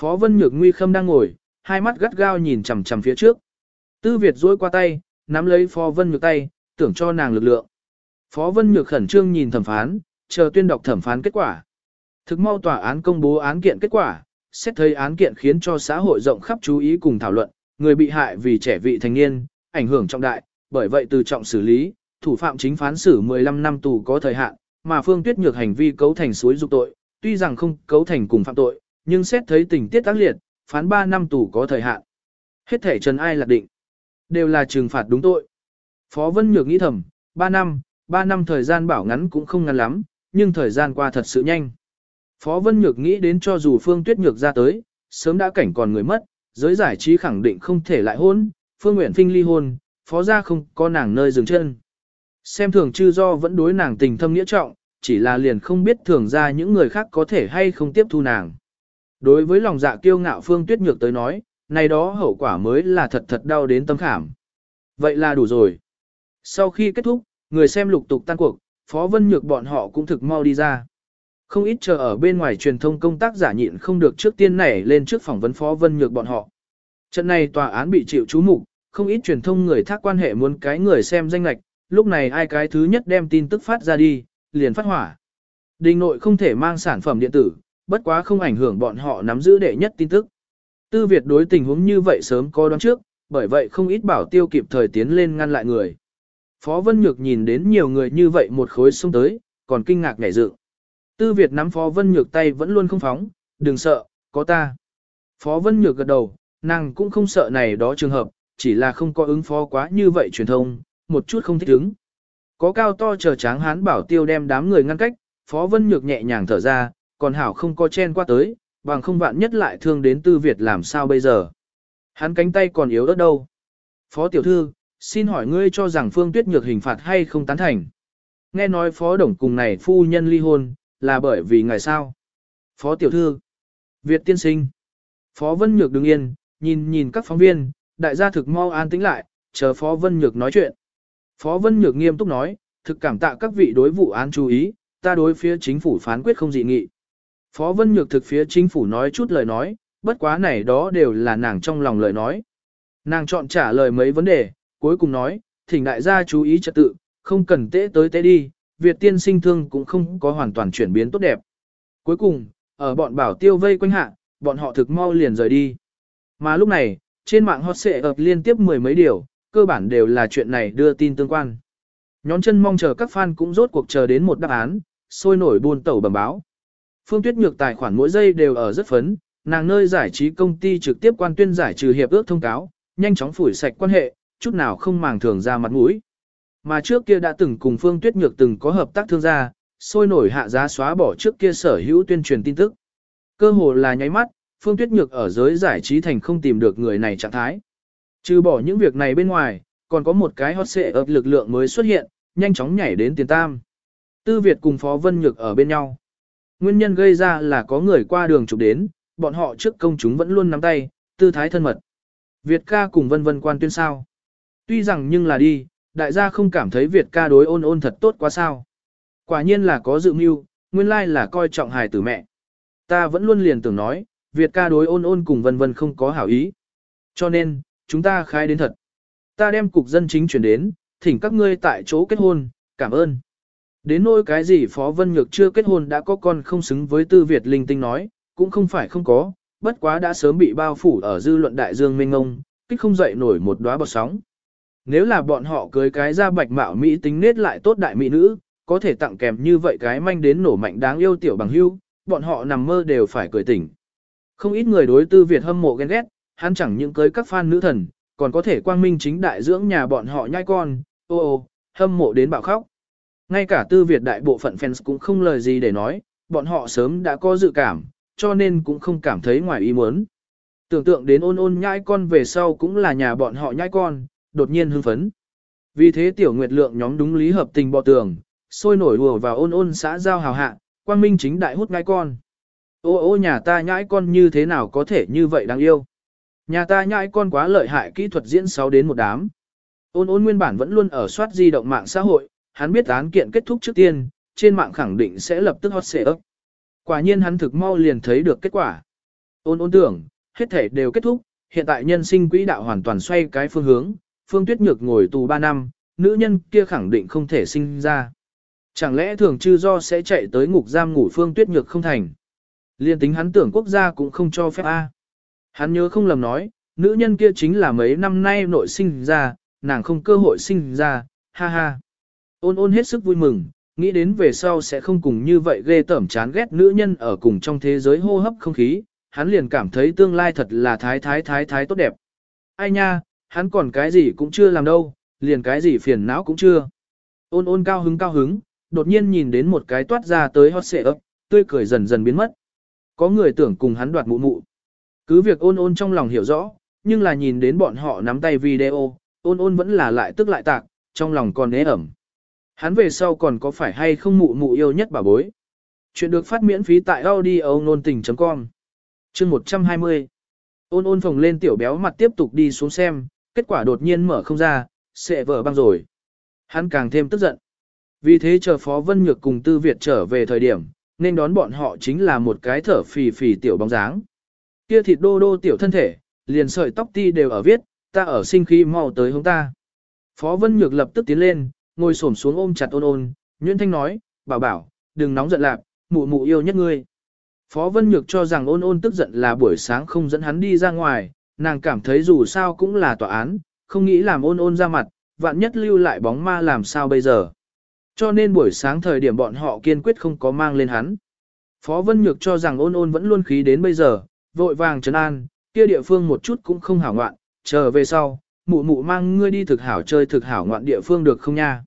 Phó Vân Nhược nguy khâm đang ngồi, hai mắt gắt gao nhìn chằm chằm phía trước. Tư Việt duỗi qua tay, nắm lấy Phó Vân Nhược tay, tưởng cho nàng lực lượng. Phó Vân Nhược khẩn trương nhìn thẩm phán, chờ tuyên đọc thẩm phán kết quả. Thực mau tòa án công bố án kiện kết quả, xét thấy án kiện khiến cho xã hội rộng khắp chú ý cùng thảo luận, người bị hại vì trẻ vị thành niên, ảnh hưởng trọng đại, bởi vậy từ trọng xử lý, thủ phạm chính phán xử 15 năm tù có thời hạn, mà Phương Tuyết Nhược hành vi cấu thành suối dục tội, tuy rằng không cấu thành cùng phạm tội, nhưng xét thấy tình tiết tác liệt, phán 3 năm tù có thời hạn. Hết thể trần ai lạc định, đều là trừng phạt đúng tội. Phó Vân Nhược nghĩ thầm, 3 năm, 3 năm thời gian bảo ngắn cũng không ngắn lắm, nhưng thời gian qua thật sự nhanh. Phó Vân Nhược nghĩ đến cho dù Phương Tuyết Nhược ra tới, sớm đã cảnh còn người mất, giới giải trí khẳng định không thể lại hôn, Phương Nguyễn Phinh ly hôn, phó gia không có nàng nơi dừng chân. Xem thường chư do vẫn đối nàng tình thâm nghĩa trọng, chỉ là liền không biết thường ra những người khác có thể hay không tiếp thu nàng. Đối với lòng dạ kiêu ngạo Phương Tuyết Nhược tới nói, này đó hậu quả mới là thật thật đau đến tâm khảm. Vậy là đủ rồi. Sau khi kết thúc, người xem lục tục tan cuộc, Phó Vân Nhược bọn họ cũng thực mau đi ra. Không ít chờ ở bên ngoài truyền thông công tác giả nhịn không được trước tiên nảy lên trước phỏng vấn Phó Vân Nhược bọn họ. Trận này tòa án bị chịu chú mục, không ít truyền thông người thác quan hệ muốn cái người xem danh lạch, lúc này ai cái thứ nhất đem tin tức phát ra đi, liền phát hỏa. Đình nội không thể mang sản phẩm điện tử, bất quá không ảnh hưởng bọn họ nắm giữ đệ nhất tin tức. Tư Việt đối tình huống như vậy sớm có đoán trước, bởi vậy không ít bảo tiêu kịp thời tiến lên ngăn lại người. Phó Vân Nhược nhìn đến nhiều người như vậy một khối xông tới, còn kinh ngạc nhảy dựng. Tư Việt nắm Phó Vân Nhược tay vẫn luôn không phóng, đừng sợ, có ta. Phó Vân Nhược gật đầu, nàng cũng không sợ này đó trường hợp, chỉ là không có ứng phó quá như vậy truyền thông, một chút không thích ứng. Có cao to chờ tráng hán bảo tiêu đem đám người ngăn cách, Phó Vân Nhược nhẹ nhàng thở ra, còn hảo không có chen qua tới, bằng không vạn nhất lại thương đến Tư Việt làm sao bây giờ. Hắn cánh tay còn yếu ớt đâu. Phó tiểu thư, xin hỏi ngươi cho rằng Phương Tuyết Nhược hình phạt hay không tán thành. Nghe nói Phó Đồng cùng này phu nhân ly hôn, là bởi vì ngài sao? Phó tiểu thư, Việt tiên sinh. Phó Vân Nhược đứng yên, nhìn nhìn các phóng viên, đại gia thực mau an tĩnh lại, chờ Phó Vân Nhược nói chuyện. Phó Vân Nhược nghiêm túc nói, thực cảm tạ các vị đối vụ án chú ý, ta đối phía chính phủ phán quyết không dị nghị. Phó Vân Nhược thực phía chính phủ nói chút lời nói, bất quá này đó đều là nàng trong lòng lời nói. Nàng chọn trả lời mấy vấn đề, cuối cùng nói, thỉnh đại gia chú ý trật tự, không cần tế tới tế đi, Việt tiên sinh thương cũng không có hoàn toàn chuyển biến tốt đẹp. Cuối cùng, ở bọn bảo tiêu vây quanh hạ, bọn họ thực mau liền rời đi. Mà lúc này, trên mạng hot xệ ập liên tiếp mười mấy điều, cơ bản đều là chuyện này đưa tin tương quan. Nhón chân mong chờ các fan cũng rốt cuộc chờ đến một đáp án, sôi nổi buôn tẩu bẩm báo. Phương Tuyết Nhược tài khoản mỗi giây đều ở rất phấn, nàng nơi giải trí công ty trực tiếp quan tuyên giải trừ hiệp ước thông cáo, nhanh chóng phủi sạch quan hệ, chút nào không màng thường ra mặt mũi. Mà trước kia đã từng cùng Phương Tuyết Nhược từng có hợp tác thương gia, sôi nổi hạ giá xóa bỏ trước kia sở hữu tuyên truyền tin tức. Cơ hồ là nháy mắt, Phương Tuyết Nhược ở giới giải trí thành không tìm được người này trạng thái. Trừ bỏ những việc này bên ngoài, còn có một cái hot xệ ập lực lượng mới xuất hiện, nhanh chóng nhảy đến tiền tam. Tư Việt cùng Phó Vân Nhược ở bên nhau. Nguyên nhân gây ra là có người qua đường chụp đến, bọn họ trước công chúng vẫn luôn nắm tay, tư thái thân mật. Việt ca cùng vân vân quan tuyên sao. Tuy rằng nhưng là đi, đại gia không cảm thấy Việt ca đối ôn ôn thật tốt quá sao. Quả nhiên là có dự mưu, nguyên lai là coi trọng hài tử mẹ. Ta vẫn luôn liền tưởng nói, Việt ca đối ôn ôn cùng vân vân không có hảo ý. Cho nên, chúng ta khai đến thật. Ta đem cục dân chính chuyển đến, thỉnh các ngươi tại chỗ kết hôn, cảm ơn. Đến nỗi cái gì Phó Vân Nhược chưa kết hôn đã có con không xứng với Tư Việt linh tinh nói, cũng không phải không có, bất quá đã sớm bị bao phủ ở dư luận đại dương mênh ngông, kích không dậy nổi một đóa bọt sóng. Nếu là bọn họ cưới cái ra bạch mạo mỹ tính nết lại tốt đại mỹ nữ, có thể tặng kèm như vậy cái manh đến nổ mạnh đáng yêu tiểu bằng hưu, bọn họ nằm mơ đều phải cười tỉnh. Không ít người đối tư Việt hâm mộ ghen ghét, hắn chẳng những cưới các fan nữ thần, còn có thể quang minh chính đại dưỡng nhà bọn họ nhai con, ô ô, hâm mộ đến bạo khóc. Ngay cả tư Việt đại bộ phận fans cũng không lời gì để nói, bọn họ sớm đã có dự cảm, cho nên cũng không cảm thấy ngoài ý muốn. Tưởng tượng đến ôn ôn nhai con về sau cũng là nhà bọn họ nhai con, đột nhiên hưng phấn. Vì thế tiểu nguyệt lượng nhóm đúng lý hợp tình bọ tường, sôi nổi đùa vào ôn ôn xã giao hào hạ, quang minh chính đại hút nhai con. Ô ô nhà ta nhãi con như thế nào có thể như vậy đáng yêu. Nhà ta nhãi con quá lợi hại kỹ thuật diễn 6 đến một đám. Ôn ôn nguyên bản vẫn luôn ở soát di động mạng xã hội, hắn biết án kiện kết thúc trước tiên, trên mạng khẳng định sẽ lập tức hot xệ ấp. Quả nhiên hắn thực mau liền thấy được kết quả. Ôn ôn tưởng, hết thể đều kết thúc, hiện tại nhân sinh quỹ đạo hoàn toàn xoay cái phương hướng, Phương Tuyết Nhược ngồi tù 3 năm, nữ nhân kia khẳng định không thể sinh ra. Chẳng lẽ thường chư do sẽ chạy tới ngục giam ngủ Phương Tuyết Nhược không thành. Liên tính hắn tưởng quốc gia cũng không cho phép A. Hắn nhớ không lầm nói, nữ nhân kia chính là mấy năm nay nội sinh ra, nàng không cơ hội sinh ra, ha ha. Ôn ôn hết sức vui mừng, nghĩ đến về sau sẽ không cùng như vậy ghê tởm chán ghét nữ nhân ở cùng trong thế giới hô hấp không khí, hắn liền cảm thấy tương lai thật là thái thái thái thái tốt đẹp. Ai nha, hắn còn cái gì cũng chưa làm đâu, liền cái gì phiền não cũng chưa. Ôn ôn cao hứng cao hứng, đột nhiên nhìn đến một cái toát ra tới hot xệ ấp, tươi cười dần dần biến mất. Có người tưởng cùng hắn đoạt mụ mụ. Cứ việc ôn ôn trong lòng hiểu rõ, nhưng là nhìn đến bọn họ nắm tay video, ôn ôn vẫn là lại tức lại tạc, trong lòng còn ế ẩm. Hắn về sau còn có phải hay không mụ mụ yêu nhất bà bối. Chuyện được phát miễn phí tại audio nôn tình.com Chương 120 Ôn ôn phồng lên tiểu béo mặt tiếp tục đi xuống xem, kết quả đột nhiên mở không ra, sẽ vỡ băng rồi. Hắn càng thêm tức giận. Vì thế chờ Phó Vân Nhược cùng Tư Việt trở về thời điểm, nên đón bọn họ chính là một cái thở phì phì tiểu bóng dáng. Kia thịt đô đô tiểu thân thể, liền sợi tóc ti đều ở viết, ta ở sinh khí mau tới hướng ta. Phó Vân Nhược lập tức tiến lên, ngồi xổm xuống ôm chặt ôn ôn, Nguyễn Thanh nói, bảo bảo, đừng nóng giận lạc, mụ mụ yêu nhất ngươi. Phó Vân Nhược cho rằng ôn ôn tức giận là buổi sáng không dẫn hắn đi ra ngoài, nàng cảm thấy dù sao cũng là tòa án, không nghĩ làm ôn ôn ra mặt, vạn nhất lưu lại bóng ma làm sao bây giờ. Cho nên buổi sáng thời điểm bọn họ kiên quyết không có mang lên hắn. Phó Vân Nhược cho rằng ôn ôn vẫn luôn khí đến bây giờ, vội vàng trấn an, kia địa phương một chút cũng không hảo ngoạn, chờ về sau, mụ mụ mang ngươi đi thực hảo chơi thực hảo ngoạn địa phương được không nha.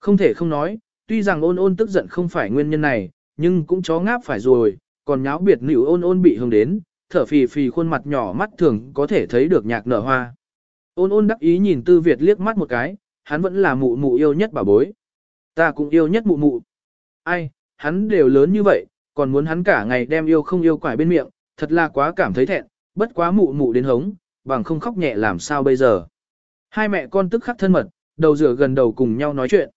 Không thể không nói, tuy rằng ôn ôn tức giận không phải nguyên nhân này, nhưng cũng chó ngáp phải rồi, còn nháo biệt nữ ôn ôn bị hương đến, thở phì phì khuôn mặt nhỏ mắt thường có thể thấy được nhạc nở hoa. Ôn ôn đắc ý nhìn tư Việt liếc mắt một cái, hắn vẫn là mụ mụ yêu nhất bà bối. Ta cũng yêu nhất mụ mụ. Ai, hắn đều lớn như vậy, còn muốn hắn cả ngày đem yêu không yêu quải bên miệng, thật là quá cảm thấy thẹn, bất quá mụ mụ đến hống, bằng không khóc nhẹ làm sao bây giờ. Hai mẹ con tức khắc thân mật, đầu rửa gần đầu cùng nhau nói chuyện.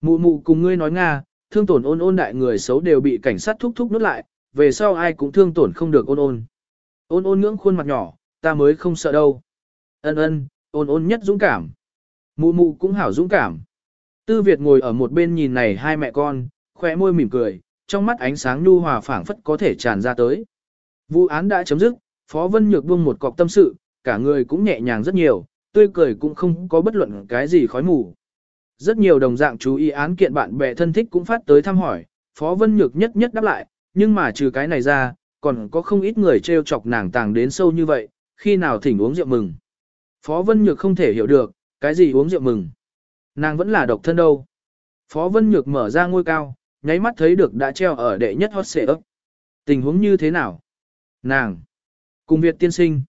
Mụ mụ cùng ngươi nói Nga, thương tổn ôn ôn đại người xấu đều bị cảnh sát thúc thúc nút lại, về sau ai cũng thương tổn không được ôn ôn. Ôn ôn ngưỡng khuôn mặt nhỏ, ta mới không sợ đâu. Ân ân, ôn ôn nhất dũng cảm. Mụ mụ cũng hảo dũng cảm. Tư Việt ngồi ở một bên nhìn này hai mẹ con, khóe môi mỉm cười, trong mắt ánh sáng nhu hòa phảng phất có thể tràn ra tới. Vụ án đã chấm dứt, Phó Vân Nhược buông một cọc tâm sự, cả người cũng nhẹ nhàng rất nhiều, tươi cười cũng không có bất luận cái gì khói mù. Rất nhiều đồng dạng chú ý án kiện bạn bè thân thích cũng phát tới thăm hỏi, Phó Vân Nhược nhất nhất đáp lại, nhưng mà trừ cái này ra, còn có không ít người trêu chọc nàng tàng đến sâu như vậy, khi nào thỉnh uống rượu mừng. Phó Vân Nhược không thể hiểu được, cái gì uống rượu mừng. Nàng vẫn là độc thân đâu. Phó Vân Nhược mở ra ngôi cao, nháy mắt thấy được đã treo ở đệ nhất hot xệ ấp. Tình huống như thế nào? Nàng! Cùng Việt tiên sinh.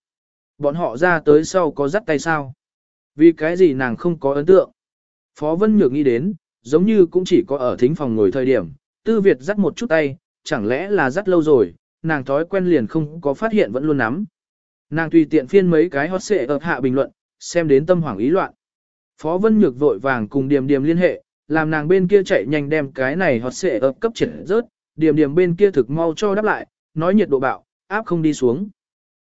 Bọn họ ra tới sau có dắt tay sao? Vì cái gì nàng không có ấn tượng? Phó Vân Nhược nghĩ đến, giống như cũng chỉ có ở thính phòng ngồi thời điểm, Tư Việt dắt một chút tay, chẳng lẽ là dắt lâu rồi, nàng thói quen liền không có phát hiện vẫn luôn nắm. Nàng tùy tiện phiên mấy cái hot xệ ập hạ bình luận, xem đến tâm hoảng ý loạn. Phó Vân Nhược vội vàng cùng Điềm Điềm liên hệ, làm nàng bên kia chạy nhanh đem cái này hot xệ ập cấp triển rớt, Điềm Điềm bên kia thực mau cho đáp lại, nói nhiệt độ bạo, áp không đi xuống.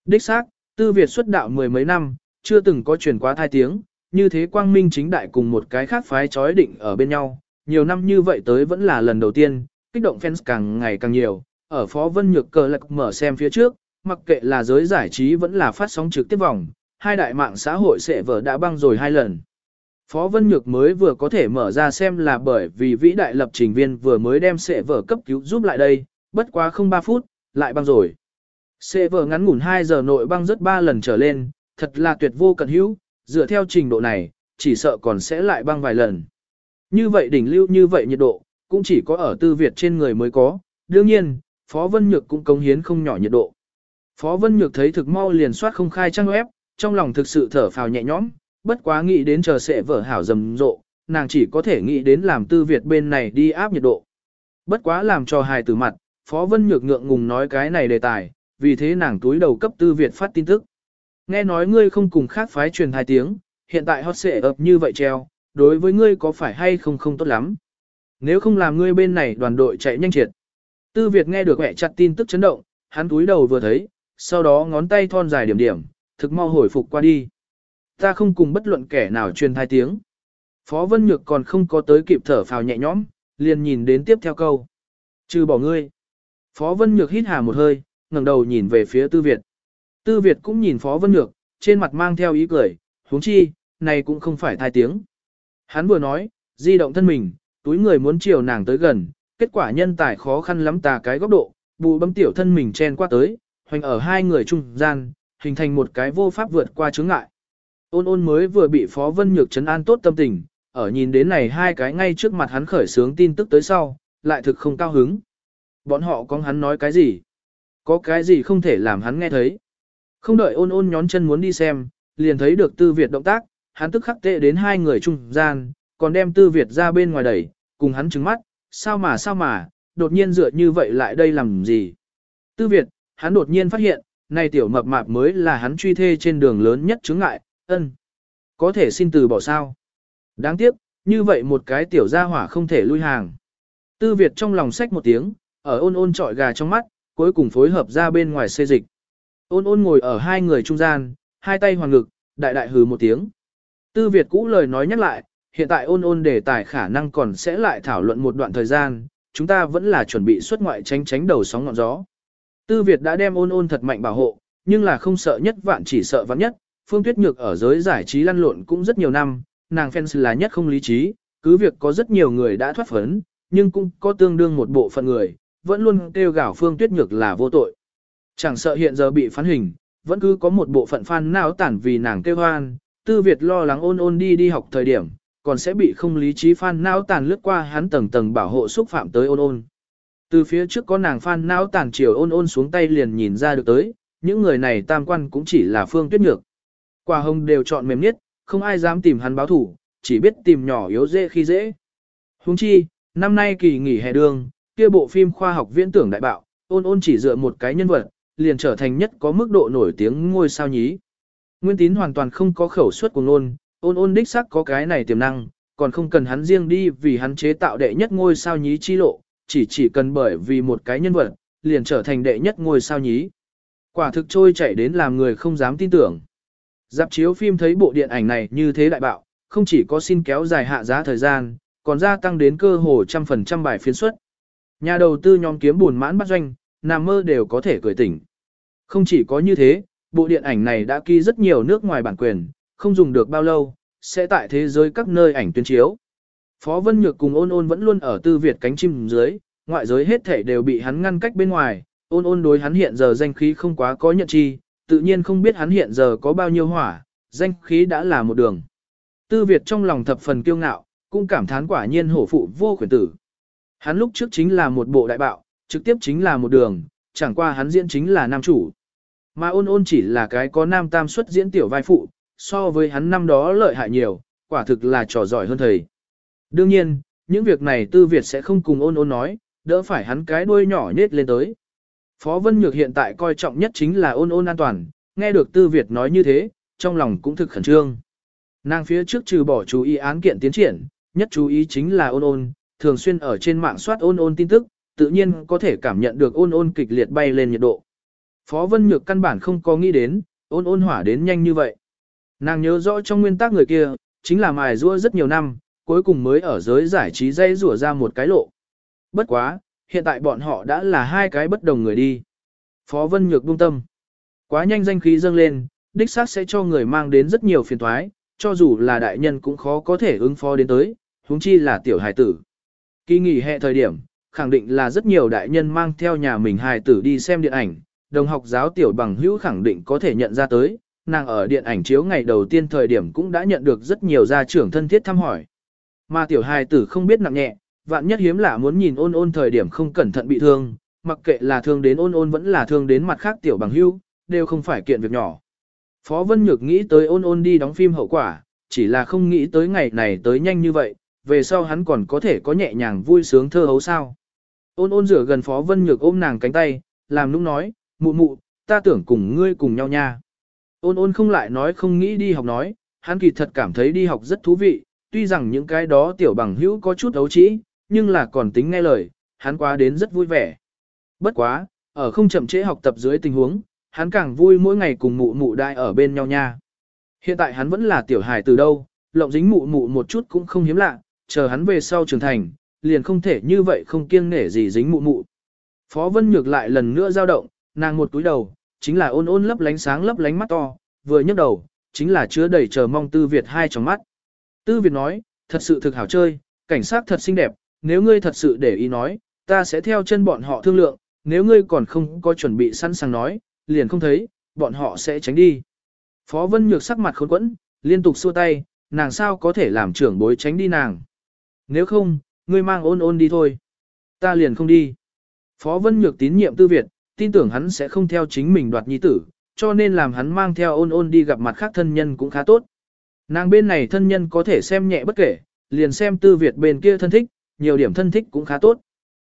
Đích xác, Tư Việt xuất đạo mười mấy năm, chưa từng có truyền quá thai tiếng, như thế quang minh chính đại cùng một cái khác phái chói định ở bên nhau, nhiều năm như vậy tới vẫn là lần đầu tiên, kích động fans càng ngày càng nhiều, ở Phó Vân Nhược cờ lạc mở xem phía trước, mặc kệ là giới giải trí vẫn là phát sóng trực tiếp vòng, hai đại mạng xã hội sẽ vở đã băng rồi hai lần. Phó Vân Nhược mới vừa có thể mở ra xem là bởi vì vĩ đại lập trình viên vừa mới đem sẽ vở cấp cứu giúp lại đây, bất quá không 3 phút, lại băng rồi. Sẽ vở ngắn ngủn 2 giờ nội băng rất 3 lần trở lên, thật là tuyệt vô cận hữu, dựa theo trình độ này, chỉ sợ còn sẽ lại băng vài lần. Như vậy đỉnh lưu như vậy nhiệt độ, cũng chỉ có ở tư Việt trên người mới có, đương nhiên, Phó Vân Nhược cũng cống hiến không nhỏ nhiệt độ. Phó Vân Nhược thấy thực mau liền soát không khai trang web, trong lòng thực sự thở phào nhẹ nhõm, bất quá nghĩ đến chờ sẽ vở hảo rầm rộ, nàng chỉ có thể nghĩ đến làm tư Việt bên này đi áp nhiệt độ. Bất quá làm cho hài tử mặt, Phó Vân Nhược ngượng ngùng nói cái này đề tài, vì thế nàng túi đầu cấp tư Việt phát tin tức. Nghe nói ngươi không cùng khác phái truyền hai tiếng, hiện tại hot sẽ ập như vậy treo, đối với ngươi có phải hay không không tốt lắm. Nếu không làm ngươi bên này đoàn đội chạy nhanh triệt. Tư Việt nghe được mẹ chặt tin tức chấn động, hắn túi đầu vừa thấy, sau đó ngón tay thon dài điểm điểm, thực mau hồi phục qua đi. Ta không cùng bất luận kẻ nào truyền thai tiếng. Phó Vân Nhược còn không có tới kịp thở phào nhẹ nhõm, liền nhìn đến tiếp theo câu. Trừ bỏ ngươi. Phó Vân Nhược hít hà một hơi, ngẩng đầu nhìn về phía Tư Việt. Tư Việt cũng nhìn Phó Vân Nhược, trên mặt mang theo ý cười, huống chi, này cũng không phải thai tiếng. Hắn vừa nói, di động thân mình, túi người muốn chiều nàng tới gần, kết quả nhân tài khó khăn lắm tà cái góc độ, bù bấm tiểu thân mình chen qua tới, hoành ở hai người trung gian, hình thành một cái vô pháp vượt qua chướng ngại. Ôn ôn mới vừa bị Phó Vân Nhược chấn an tốt tâm tình, ở nhìn đến này hai cái ngay trước mặt hắn khởi sướng tin tức tới sau, lại thực không cao hứng. Bọn họ có hắn nói cái gì? Có cái gì không thể làm hắn nghe thấy? Không đợi ôn ôn nhón chân muốn đi xem, liền thấy được tư Việt động tác, hắn tức khắc tệ đến hai người trung gian, còn đem tư Việt ra bên ngoài đẩy, cùng hắn trừng mắt, sao mà sao mà, đột nhiên dựa như vậy lại đây làm gì? Tư Việt, hắn đột nhiên phát hiện, này tiểu mập mạp mới là hắn truy thê trên đường lớn nhất chứng ngại, ân. Có thể xin từ bỏ sao? Đáng tiếc, như vậy một cái tiểu gia hỏa không thể lui hàng. Tư Việt trong lòng sách một tiếng, ở ôn ôn trọi gà trong mắt, cuối cùng phối hợp ra bên ngoài xê dịch. Ôn ôn ngồi ở hai người trung gian, hai tay hoàng ngực, đại đại hừ một tiếng. Tư Việt cũ lời nói nhắc lại, hiện tại ôn ôn đề tài khả năng còn sẽ lại thảo luận một đoạn thời gian, chúng ta vẫn là chuẩn bị xuất ngoại tránh tránh đầu sóng ngọn gió. Tư Việt đã đem ôn ôn thật mạnh bảo hộ, nhưng là không sợ nhất vạn chỉ sợ vạn nhất, Phương Tuyết Nhược ở giới giải trí lăn lộn cũng rất nhiều năm, nàng fans là nhất không lý trí, cứ việc có rất nhiều người đã thoát phấn, nhưng cũng có tương đương một bộ phận người, vẫn luôn kêu gào Phương Tuyết Nhược là vô tội. Chẳng sợ hiện giờ bị phán hình, vẫn cứ có một bộ phận fan não tản vì nàng kêu hoan, Tư Việt lo lắng ôn ôn đi đi học thời điểm, còn sẽ bị không lý trí fan não tàn lướt qua hắn tầng tầng bảo hộ xúc phạm tới ôn ôn. Từ phía trước có nàng fan não tàn chiều ôn ôn xuống tay liền nhìn ra được tới, những người này tam quan cũng chỉ là phương tuyết nhược. Quả hồng đều chọn mềm nhất, không ai dám tìm hắn báo thủ, chỉ biết tìm nhỏ yếu dễ khi dễ. Huống chi, năm nay kỳ nghỉ hè đường, kia bộ phim khoa học viễn tưởng đại bạo, ôn ôn chỉ dựa một cái nhân vật, liền trở thành nhất có mức độ nổi tiếng ngôi sao nhí. Nguyên tín hoàn toàn không có khẩu suất của ôn, ôn ôn đích sắc có cái này tiềm năng, còn không cần hắn riêng đi vì hắn chế tạo đệ nhất ngôi sao nhí chi lộ, chỉ chỉ cần bởi vì một cái nhân vật, liền trở thành đệ nhất ngôi sao nhí. Quả thực trôi chảy đến làm người không dám tin tưởng. Dạp chiếu phim thấy bộ điện ảnh này như thế đại bạo, không chỉ có xin kéo dài hạ giá thời gian, còn gia tăng đến cơ hồ trăm phần trăm bài phiên suất. Nhà đầu tư nhóm kiếm buồn mãn bắt doanh, nằm mơ đều có thể cười tỉnh. Không chỉ có như thế, bộ điện ảnh này đã ký rất nhiều nước ngoài bản quyền, không dùng được bao lâu, sẽ tại thế giới các nơi ảnh tuyên chiếu. Phó Vân Nhược cùng ôn ôn vẫn luôn ở tư Việt cánh chim dưới, ngoại giới hết thể đều bị hắn ngăn cách bên ngoài, ôn ôn đối hắn hiện giờ danh khí không quá có nhận chi, tự nhiên không biết hắn hiện giờ có bao nhiêu hỏa, danh khí đã là một đường. Tư Việt trong lòng thập phần kiêu ngạo, cũng cảm thán quả nhiên hổ phụ vô khuyển tử. Hắn lúc trước chính là một bộ đại bạo, trực tiếp chính là một đường, chẳng qua hắn diễn chính là nam chủ. Mà ôn ôn chỉ là cái có nam tam xuất diễn tiểu vai phụ, so với hắn năm đó lợi hại nhiều, quả thực là trò giỏi hơn thầy. Đương nhiên, những việc này tư Việt sẽ không cùng ôn ôn nói, đỡ phải hắn cái đuôi nhỏ nết lên tới. Phó Vân Nhược hiện tại coi trọng nhất chính là ôn ôn an toàn, nghe được tư Việt nói như thế, trong lòng cũng thực khẩn trương. Nàng phía trước trừ bỏ chú ý án kiện tiến triển, nhất chú ý chính là ôn ôn, thường xuyên ở trên mạng soát ôn ôn tin tức, tự nhiên có thể cảm nhận được ôn ôn kịch liệt bay lên nhiệt độ. Phó Vân Nhược căn bản không có nghĩ đến, ôn ôn hỏa đến nhanh như vậy. Nàng nhớ rõ trong nguyên tắc người kia, chính là mài rua rất nhiều năm, cuối cùng mới ở giới giải trí dây rủa ra một cái lộ. Bất quá, hiện tại bọn họ đã là hai cái bất đồng người đi. Phó Vân Nhược buông tâm. Quá nhanh danh khí dâng lên, đích xác sẽ cho người mang đến rất nhiều phiền toái, cho dù là đại nhân cũng khó có thể ứng phó đến tới, huống chi là tiểu hài tử. Kỳ nghỉ hè thời điểm, khẳng định là rất nhiều đại nhân mang theo nhà mình hài tử đi xem điện ảnh, đồng học giáo tiểu bằng hữu khẳng định có thể nhận ra tới, nàng ở điện ảnh chiếu ngày đầu tiên thời điểm cũng đã nhận được rất nhiều gia trưởng thân thiết thăm hỏi. Mà tiểu hài tử không biết nặng nhẹ, vạn nhất hiếm lạ muốn nhìn ôn ôn thời điểm không cẩn thận bị thương, mặc kệ là thương đến ôn ôn vẫn là thương đến mặt khác tiểu bằng hữu, đều không phải kiện việc nhỏ. Phó Vân Nhược nghĩ tới ôn ôn đi đóng phim hậu quả, chỉ là không nghĩ tới ngày này tới nhanh như vậy, về sau hắn còn có thể có nhẹ nhàng vui sướng thơ hấu sao. Ôn ôn rửa gần Phó Vân Nhược ôm nàng cánh tay, làm nũng nói, mụ mụ, ta tưởng cùng ngươi cùng nhau nha. Ôn ôn không lại nói không nghĩ đi học nói, hắn kỳ thật cảm thấy đi học rất thú vị, tuy rằng những cái đó tiểu bằng hữu có chút ấu trĩ, nhưng là còn tính nghe lời, hắn qua đến rất vui vẻ. Bất quá, ở không chậm trễ học tập dưới tình huống, hắn càng vui mỗi ngày cùng mụ mụ đại ở bên nhau nha. Hiện tại hắn vẫn là tiểu hài từ đâu, lộng dính mụ mụ một chút cũng không hiếm lạ, chờ hắn về sau trưởng thành, liền không thể như vậy không kiêng nể gì dính mụ mụ. Phó Vân Nhược lại lần nữa dao động, nàng một túi đầu, chính là ôn ôn lấp lánh sáng lấp lánh mắt to, vừa nhấc đầu, chính là chứa đầy chờ mong Tư Việt hai trong mắt. Tư Việt nói, thật sự thực hảo chơi, cảnh sát thật xinh đẹp, nếu ngươi thật sự để ý nói, ta sẽ theo chân bọn họ thương lượng, nếu ngươi còn không có chuẩn bị sẵn sàng nói, liền không thấy, bọn họ sẽ tránh đi. Phó Vân Nhược sắc mặt khốn quẫn, liên tục xua tay, nàng sao có thể làm trưởng bối tránh đi nàng. Nếu không, ngươi mang ôn ôn đi thôi. Ta liền không đi. Phó Vân Nhược tín nhiệm tư Việt, tin tưởng hắn sẽ không theo chính mình đoạt nhi tử, cho nên làm hắn mang theo ôn ôn đi gặp mặt khác thân nhân cũng khá tốt. Nàng bên này thân nhân có thể xem nhẹ bất kể, liền xem tư Việt bên kia thân thích, nhiều điểm thân thích cũng khá tốt.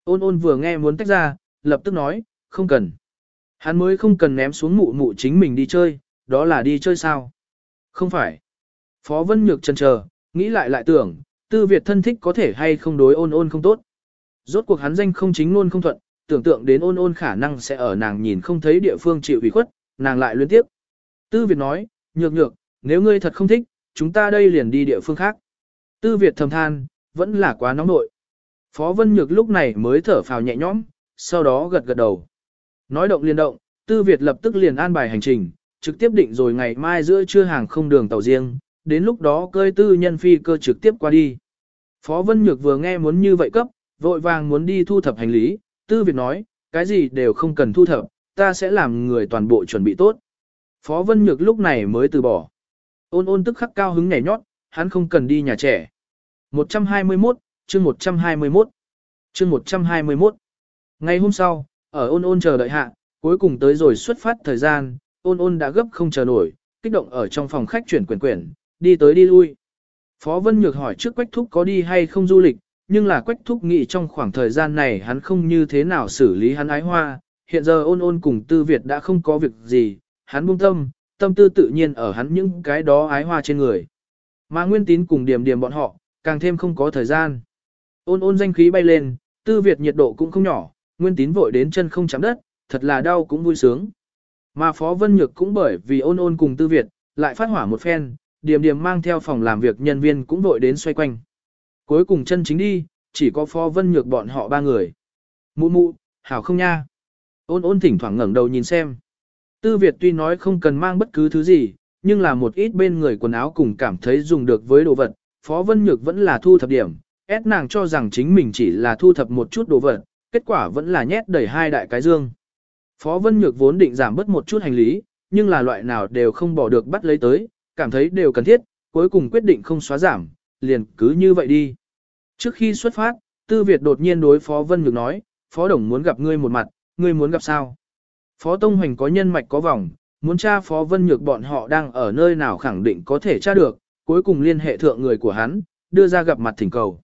Ôn ôn vừa nghe muốn tách ra, lập tức nói, không cần. Hắn mới không cần ném xuống mụ mụ chính mình đi chơi, đó là đi chơi sao? Không phải. Phó Vân Nhược chần chờ, nghĩ lại lại tưởng, tư Việt thân thích có thể hay không đối ôn ôn không tốt. Rốt cuộc hắn danh không chính luôn không thuận, tưởng tượng đến ôn ôn khả năng sẽ ở nàng nhìn không thấy địa phương chịu ủy khuất, nàng lại liên tiếp. Tư Việt nói, nhược nhược, nếu ngươi thật không thích, chúng ta đây liền đi địa phương khác. Tư Việt thầm than, vẫn là quá nóng nội. Phó Vân Nhược lúc này mới thở phào nhẹ nhõm, sau đó gật gật đầu. Nói động liền động, Tư Việt lập tức liền an bài hành trình, trực tiếp định rồi ngày mai giữa trưa hàng không đường tàu riêng, đến lúc đó cơi tư nhân phi cơ trực tiếp qua đi. Phó Vân Nhược vừa nghe muốn như vậy cấp, vội vàng muốn đi thu thập hành lý, Tư Việt nói, cái gì đều không cần thu thập, ta sẽ làm người toàn bộ chuẩn bị tốt. Phó Vân Nhược lúc này mới từ bỏ. Ôn ôn tức khắc cao hứng nhảy nhót, hắn không cần đi nhà trẻ. 121, chương 121. Chương 121. Ngày hôm sau, ở ôn ôn chờ đợi hạ, cuối cùng tới rồi xuất phát thời gian, ôn ôn đã gấp không chờ nổi, kích động ở trong phòng khách chuyển quyển quyển, đi tới đi lui. Phó Vân Nhược hỏi trước Quách Thúc có đi hay không du lịch, nhưng là Quách Thúc nghị trong khoảng thời gian này hắn không như thế nào xử lý hắn ái hoa, hiện giờ ôn ôn cùng Tư Việt đã không có việc gì, hắn buông tâm, tâm tư tự nhiên ở hắn những cái đó ái hoa trên người. Mà Nguyên Tín cùng điểm điểm bọn họ, càng thêm không có thời gian. Ôn ôn danh khí bay lên, Tư Việt nhiệt độ cũng không nhỏ, Nguyên Tín vội đến chân không chạm đất, thật là đau cũng vui sướng. Mà Phó Vân Nhược cũng bởi vì ôn ôn cùng Tư Việt, lại phát hỏa một phen, điểm điểm mang theo phòng làm việc nhân viên cũng vội đến xoay quanh. Cuối cùng chân chính đi, chỉ có Phó Vân Nhược bọn họ ba người. Mụ mụ, hảo không nha. Ôn ôn thỉnh thoảng ngẩng đầu nhìn xem. Tư Việt tuy nói không cần mang bất cứ thứ gì, nhưng là một ít bên người quần áo cùng cảm thấy dùng được với đồ vật. Phó Vân Nhược vẫn là thu thập điểm, ép nàng cho rằng chính mình chỉ là thu thập một chút đồ vật, kết quả vẫn là nhét đầy hai đại cái dương. Phó Vân Nhược vốn định giảm bớt một chút hành lý, nhưng là loại nào đều không bỏ được bắt lấy tới, cảm thấy đều cần thiết, cuối cùng quyết định không xóa giảm, liền cứ như vậy đi. Trước khi xuất phát, Tư Việt đột nhiên đối Phó Vân Nhược nói, Phó Đồng muốn gặp ngươi một mặt, ngươi muốn gặp sao? Phó Tông Hoành có nhân mạch có vòng, muốn tra Phó Vân Nhược bọn họ đang ở nơi nào khẳng định có thể tra được, cuối cùng liên hệ thượng người của hắn, đưa ra gặp mặt thỉnh cầu.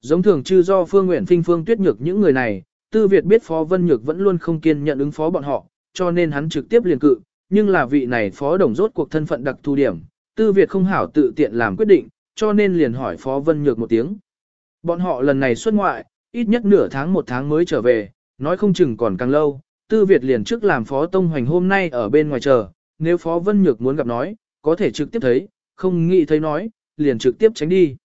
Giống thường chư do Phương Nguyễn Phinh Phương Tuyết Nhược những người này, Tư Việt biết Phó Vân Nhược vẫn luôn không kiên nhận ứng phó bọn họ, cho nên hắn trực tiếp liền cự, nhưng là vị này Phó Đồng rốt cuộc thân phận đặc thu điểm, Tư Việt không hảo tự tiện làm quyết định, cho nên liền hỏi Phó Vân Nhược một tiếng. Bọn họ lần này xuất ngoại, ít nhất nửa tháng một tháng mới trở về, nói không chừng còn càng lâu, Tư Việt liền trước làm Phó Tông Hoành hôm nay ở bên ngoài chờ, nếu Phó Vân Nhược muốn gặp nói, có thể trực tiếp thấy, không nghĩ thấy nói, liền trực tiếp tránh đi.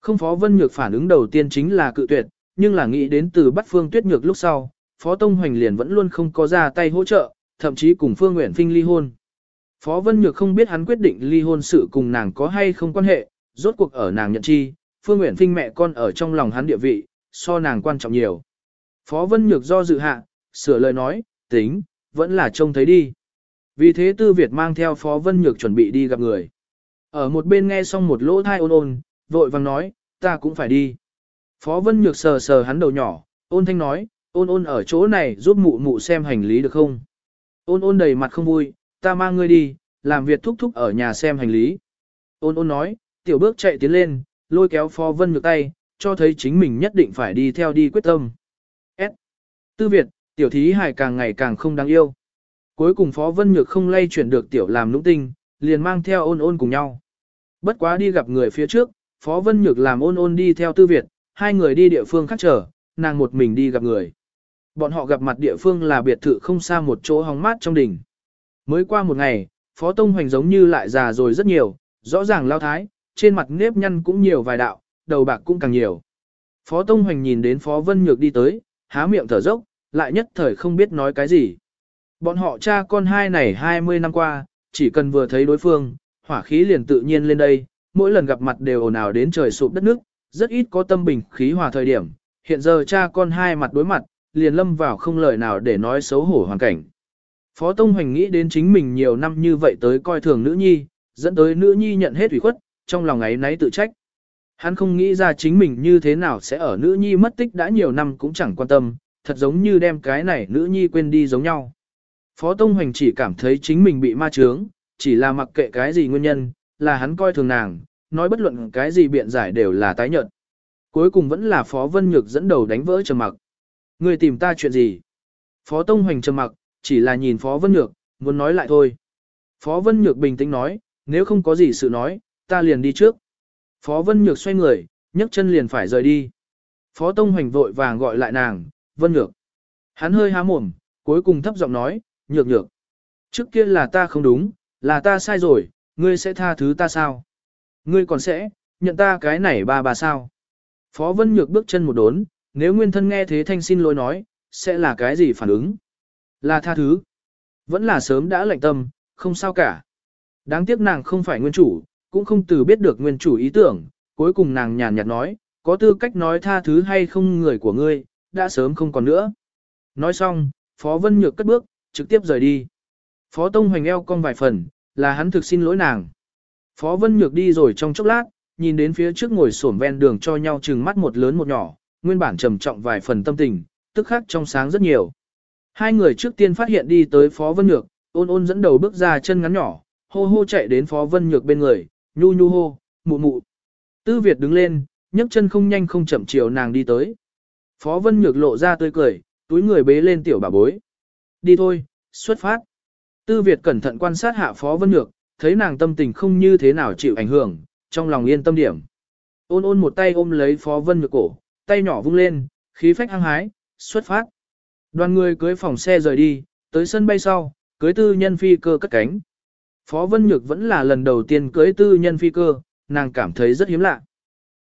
Không Phó Vân Nhược phản ứng đầu tiên chính là cự tuyệt, nhưng là nghĩ đến từ bắt Phương Tuyết Nhược lúc sau, Phó Tông Hoành liền vẫn luôn không có ra tay hỗ trợ, thậm chí cùng Phương Nguyễn Phinh ly hôn. Phó Vân Nhược không biết hắn quyết định ly hôn sự cùng nàng có hay không quan hệ, rốt cuộc ở nàng nhận chi, Phương Nguyễn Phinh mẹ con ở trong lòng hắn địa vị, so nàng quan trọng nhiều. Phó Vân Nhược do dự hạ, sửa lời nói, tính, vẫn là trông thấy đi. Vì thế Tư Việt mang theo Phó Vân Nhược chuẩn bị đi gặp người. Ở một bên nghe xong một lỗ thai ôn ôn, vội vàng nói, ta cũng phải đi. Phó Vân Nhược sờ sờ hắn đầu nhỏ, ôn thanh nói, ôn ôn ở chỗ này giúp mụ mụ xem hành lý được không? Ôn ôn đầy mặt không vui, ta mang ngươi đi, làm việc thúc thúc ở nhà xem hành lý. Ôn ôn nói, tiểu bước chạy tiến lên, lôi kéo Phó Vân Nhược tay, cho thấy chính mình nhất định phải đi theo đi quyết tâm. S. Tư Việt, tiểu thí hài càng ngày càng không đáng yêu. Cuối cùng Phó Vân Nhược không lay chuyển được tiểu làm nũng tinh, liền mang theo ôn ôn cùng nhau. Bất quá đi gặp người phía trước, Phó Vân Nhược làm ôn ôn đi theo Tư Việt, hai người đi địa phương khác trở, nàng một mình đi gặp người. Bọn họ gặp mặt địa phương là biệt thự không xa một chỗ hóng mát trong đỉnh. Mới qua một ngày, Phó Tông Hoành giống như lại già rồi rất nhiều, rõ ràng lao thái, trên mặt nếp nhăn cũng nhiều vài đạo, đầu bạc cũng càng nhiều. Phó Tông Hoành nhìn đến Phó Vân Nhược đi tới, há miệng thở dốc, lại nhất thời không biết nói cái gì. Bọn họ cha con hai này 20 năm qua, chỉ cần vừa thấy đối phương, hỏa khí liền tự nhiên lên đây, mỗi lần gặp mặt đều ồn ào đến trời sụp đất nước, rất ít có tâm bình khí hòa thời điểm. Hiện giờ cha con hai mặt đối mặt, liền lâm vào không lời nào để nói xấu hổ hoàn cảnh. Phó Tông Hoành nghĩ đến chính mình nhiều năm như vậy tới coi thường nữ nhi, dẫn tới nữ nhi nhận hết ủy khuất, trong lòng ấy náy tự trách. Hắn không nghĩ ra chính mình như thế nào sẽ ở nữ nhi mất tích đã nhiều năm cũng chẳng quan tâm, thật giống như đem cái này nữ nhi quên đi giống nhau. Phó Tông Hoành chỉ cảm thấy chính mình bị ma trướng, chỉ là mặc kệ cái gì nguyên nhân, là hắn coi thường nàng, nói bất luận cái gì biện giải đều là tái nhận. Cuối cùng vẫn là Phó Vân Nhược dẫn đầu đánh vỡ trầm mặc. Người tìm ta chuyện gì? Phó Tông Hoành trầm mặc, chỉ là nhìn Phó Vân Nhược, muốn nói lại thôi. Phó Vân Nhược bình tĩnh nói, nếu không có gì sự nói, ta liền đi trước. Phó Vân Nhược xoay người, nhấc chân liền phải rời đi. Phó Tông Hoành vội vàng gọi lại nàng, Vân Nhược. Hắn hơi há mồm, cuối cùng thấp giọng nói, nhược nhược. Trước kia là ta không đúng, là ta sai rồi, ngươi sẽ tha thứ ta sao? Ngươi còn sẽ, nhận ta cái này ba bà sao? Phó Vân Nhược bước chân một đốn, nếu nguyên thân nghe thế thanh xin lỗi nói, sẽ là cái gì phản ứng? Là tha thứ. Vẫn là sớm đã lạnh tâm, không sao cả. Đáng tiếc nàng không phải nguyên chủ, cũng không từ biết được nguyên chủ ý tưởng, cuối cùng nàng nhàn nhạt nói, có tư cách nói tha thứ hay không người của ngươi, đã sớm không còn nữa. Nói xong, Phó Vân Nhược cất bước, trực tiếp rời đi. Phó Tông Hoành eo cong vài phần, là hắn thực xin lỗi nàng. Phó Vân Nhược đi rồi trong chốc lát, nhìn đến phía trước ngồi xổm ven đường cho nhau chừng mắt một lớn một nhỏ, nguyên bản trầm trọng vài phần tâm tình, tức khắc trong sáng rất nhiều. Hai người trước tiên phát hiện đi tới Phó Vân Nhược, ôn ôn dẫn đầu bước ra chân ngắn nhỏ, hô hô chạy đến Phó Vân Nhược bên người, nhu nhu hô, mụ mụ. Tư Việt đứng lên, nhấc chân không nhanh không chậm chiều nàng đi tới. Phó Vân Nhược lộ ra tươi cười, túi người bế lên tiểu bà bối. Đi thôi, xuất phát. Tư Việt cẩn thận quan sát hạ Phó Vân Nhược, thấy nàng tâm tình không như thế nào chịu ảnh hưởng, trong lòng yên tâm điểm. Ôn ôn một tay ôm lấy Phó Vân Nhược cổ, tay nhỏ vung lên, khí phách hăng hái, xuất phát. Đoàn người cưới phòng xe rời đi, tới sân bay sau, cưới tư nhân phi cơ cất cánh. Phó Vân Nhược vẫn là lần đầu tiên cưới tư nhân phi cơ, nàng cảm thấy rất hiếm lạ.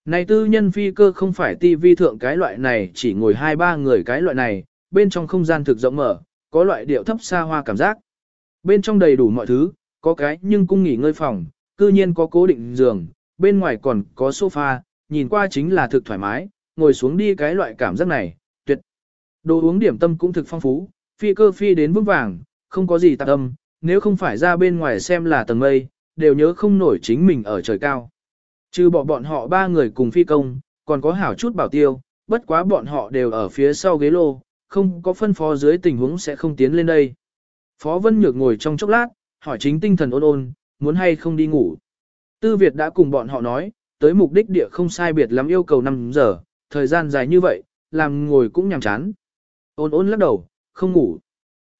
Này tư nhân phi cơ không phải tivi thượng cái loại này chỉ ngồi hai ba người cái loại này, bên trong không gian thực rộng mở, có loại điệu thấp xa hoa cảm giác. Bên trong đầy đủ mọi thứ, có cái nhưng cung nghỉ ngơi phòng, cư nhiên có cố định giường, bên ngoài còn có sofa, nhìn qua chính là thực thoải mái, ngồi xuống đi cái loại cảm giác này, tuyệt. Đồ uống điểm tâm cũng thực phong phú, phi cơ phi đến vững vàng, không có gì tạp âm, nếu không phải ra bên ngoài xem là tầng mây, đều nhớ không nổi chính mình ở trời cao. Trừ bỏ bọn họ ba người cùng phi công, còn có hảo chút bảo tiêu, bất quá bọn họ đều ở phía sau ghế lô, không có phân phó dưới tình huống sẽ không tiến lên đây. Phó Vân Nhược ngồi trong chốc lát, hỏi chính tinh thần ôn ôn, muốn hay không đi ngủ. Tư Việt đã cùng bọn họ nói, tới mục đích địa không sai biệt lắm yêu cầu 5 giờ, thời gian dài như vậy, làm ngồi cũng nhàm chán. Ôn ôn lắc đầu, không ngủ.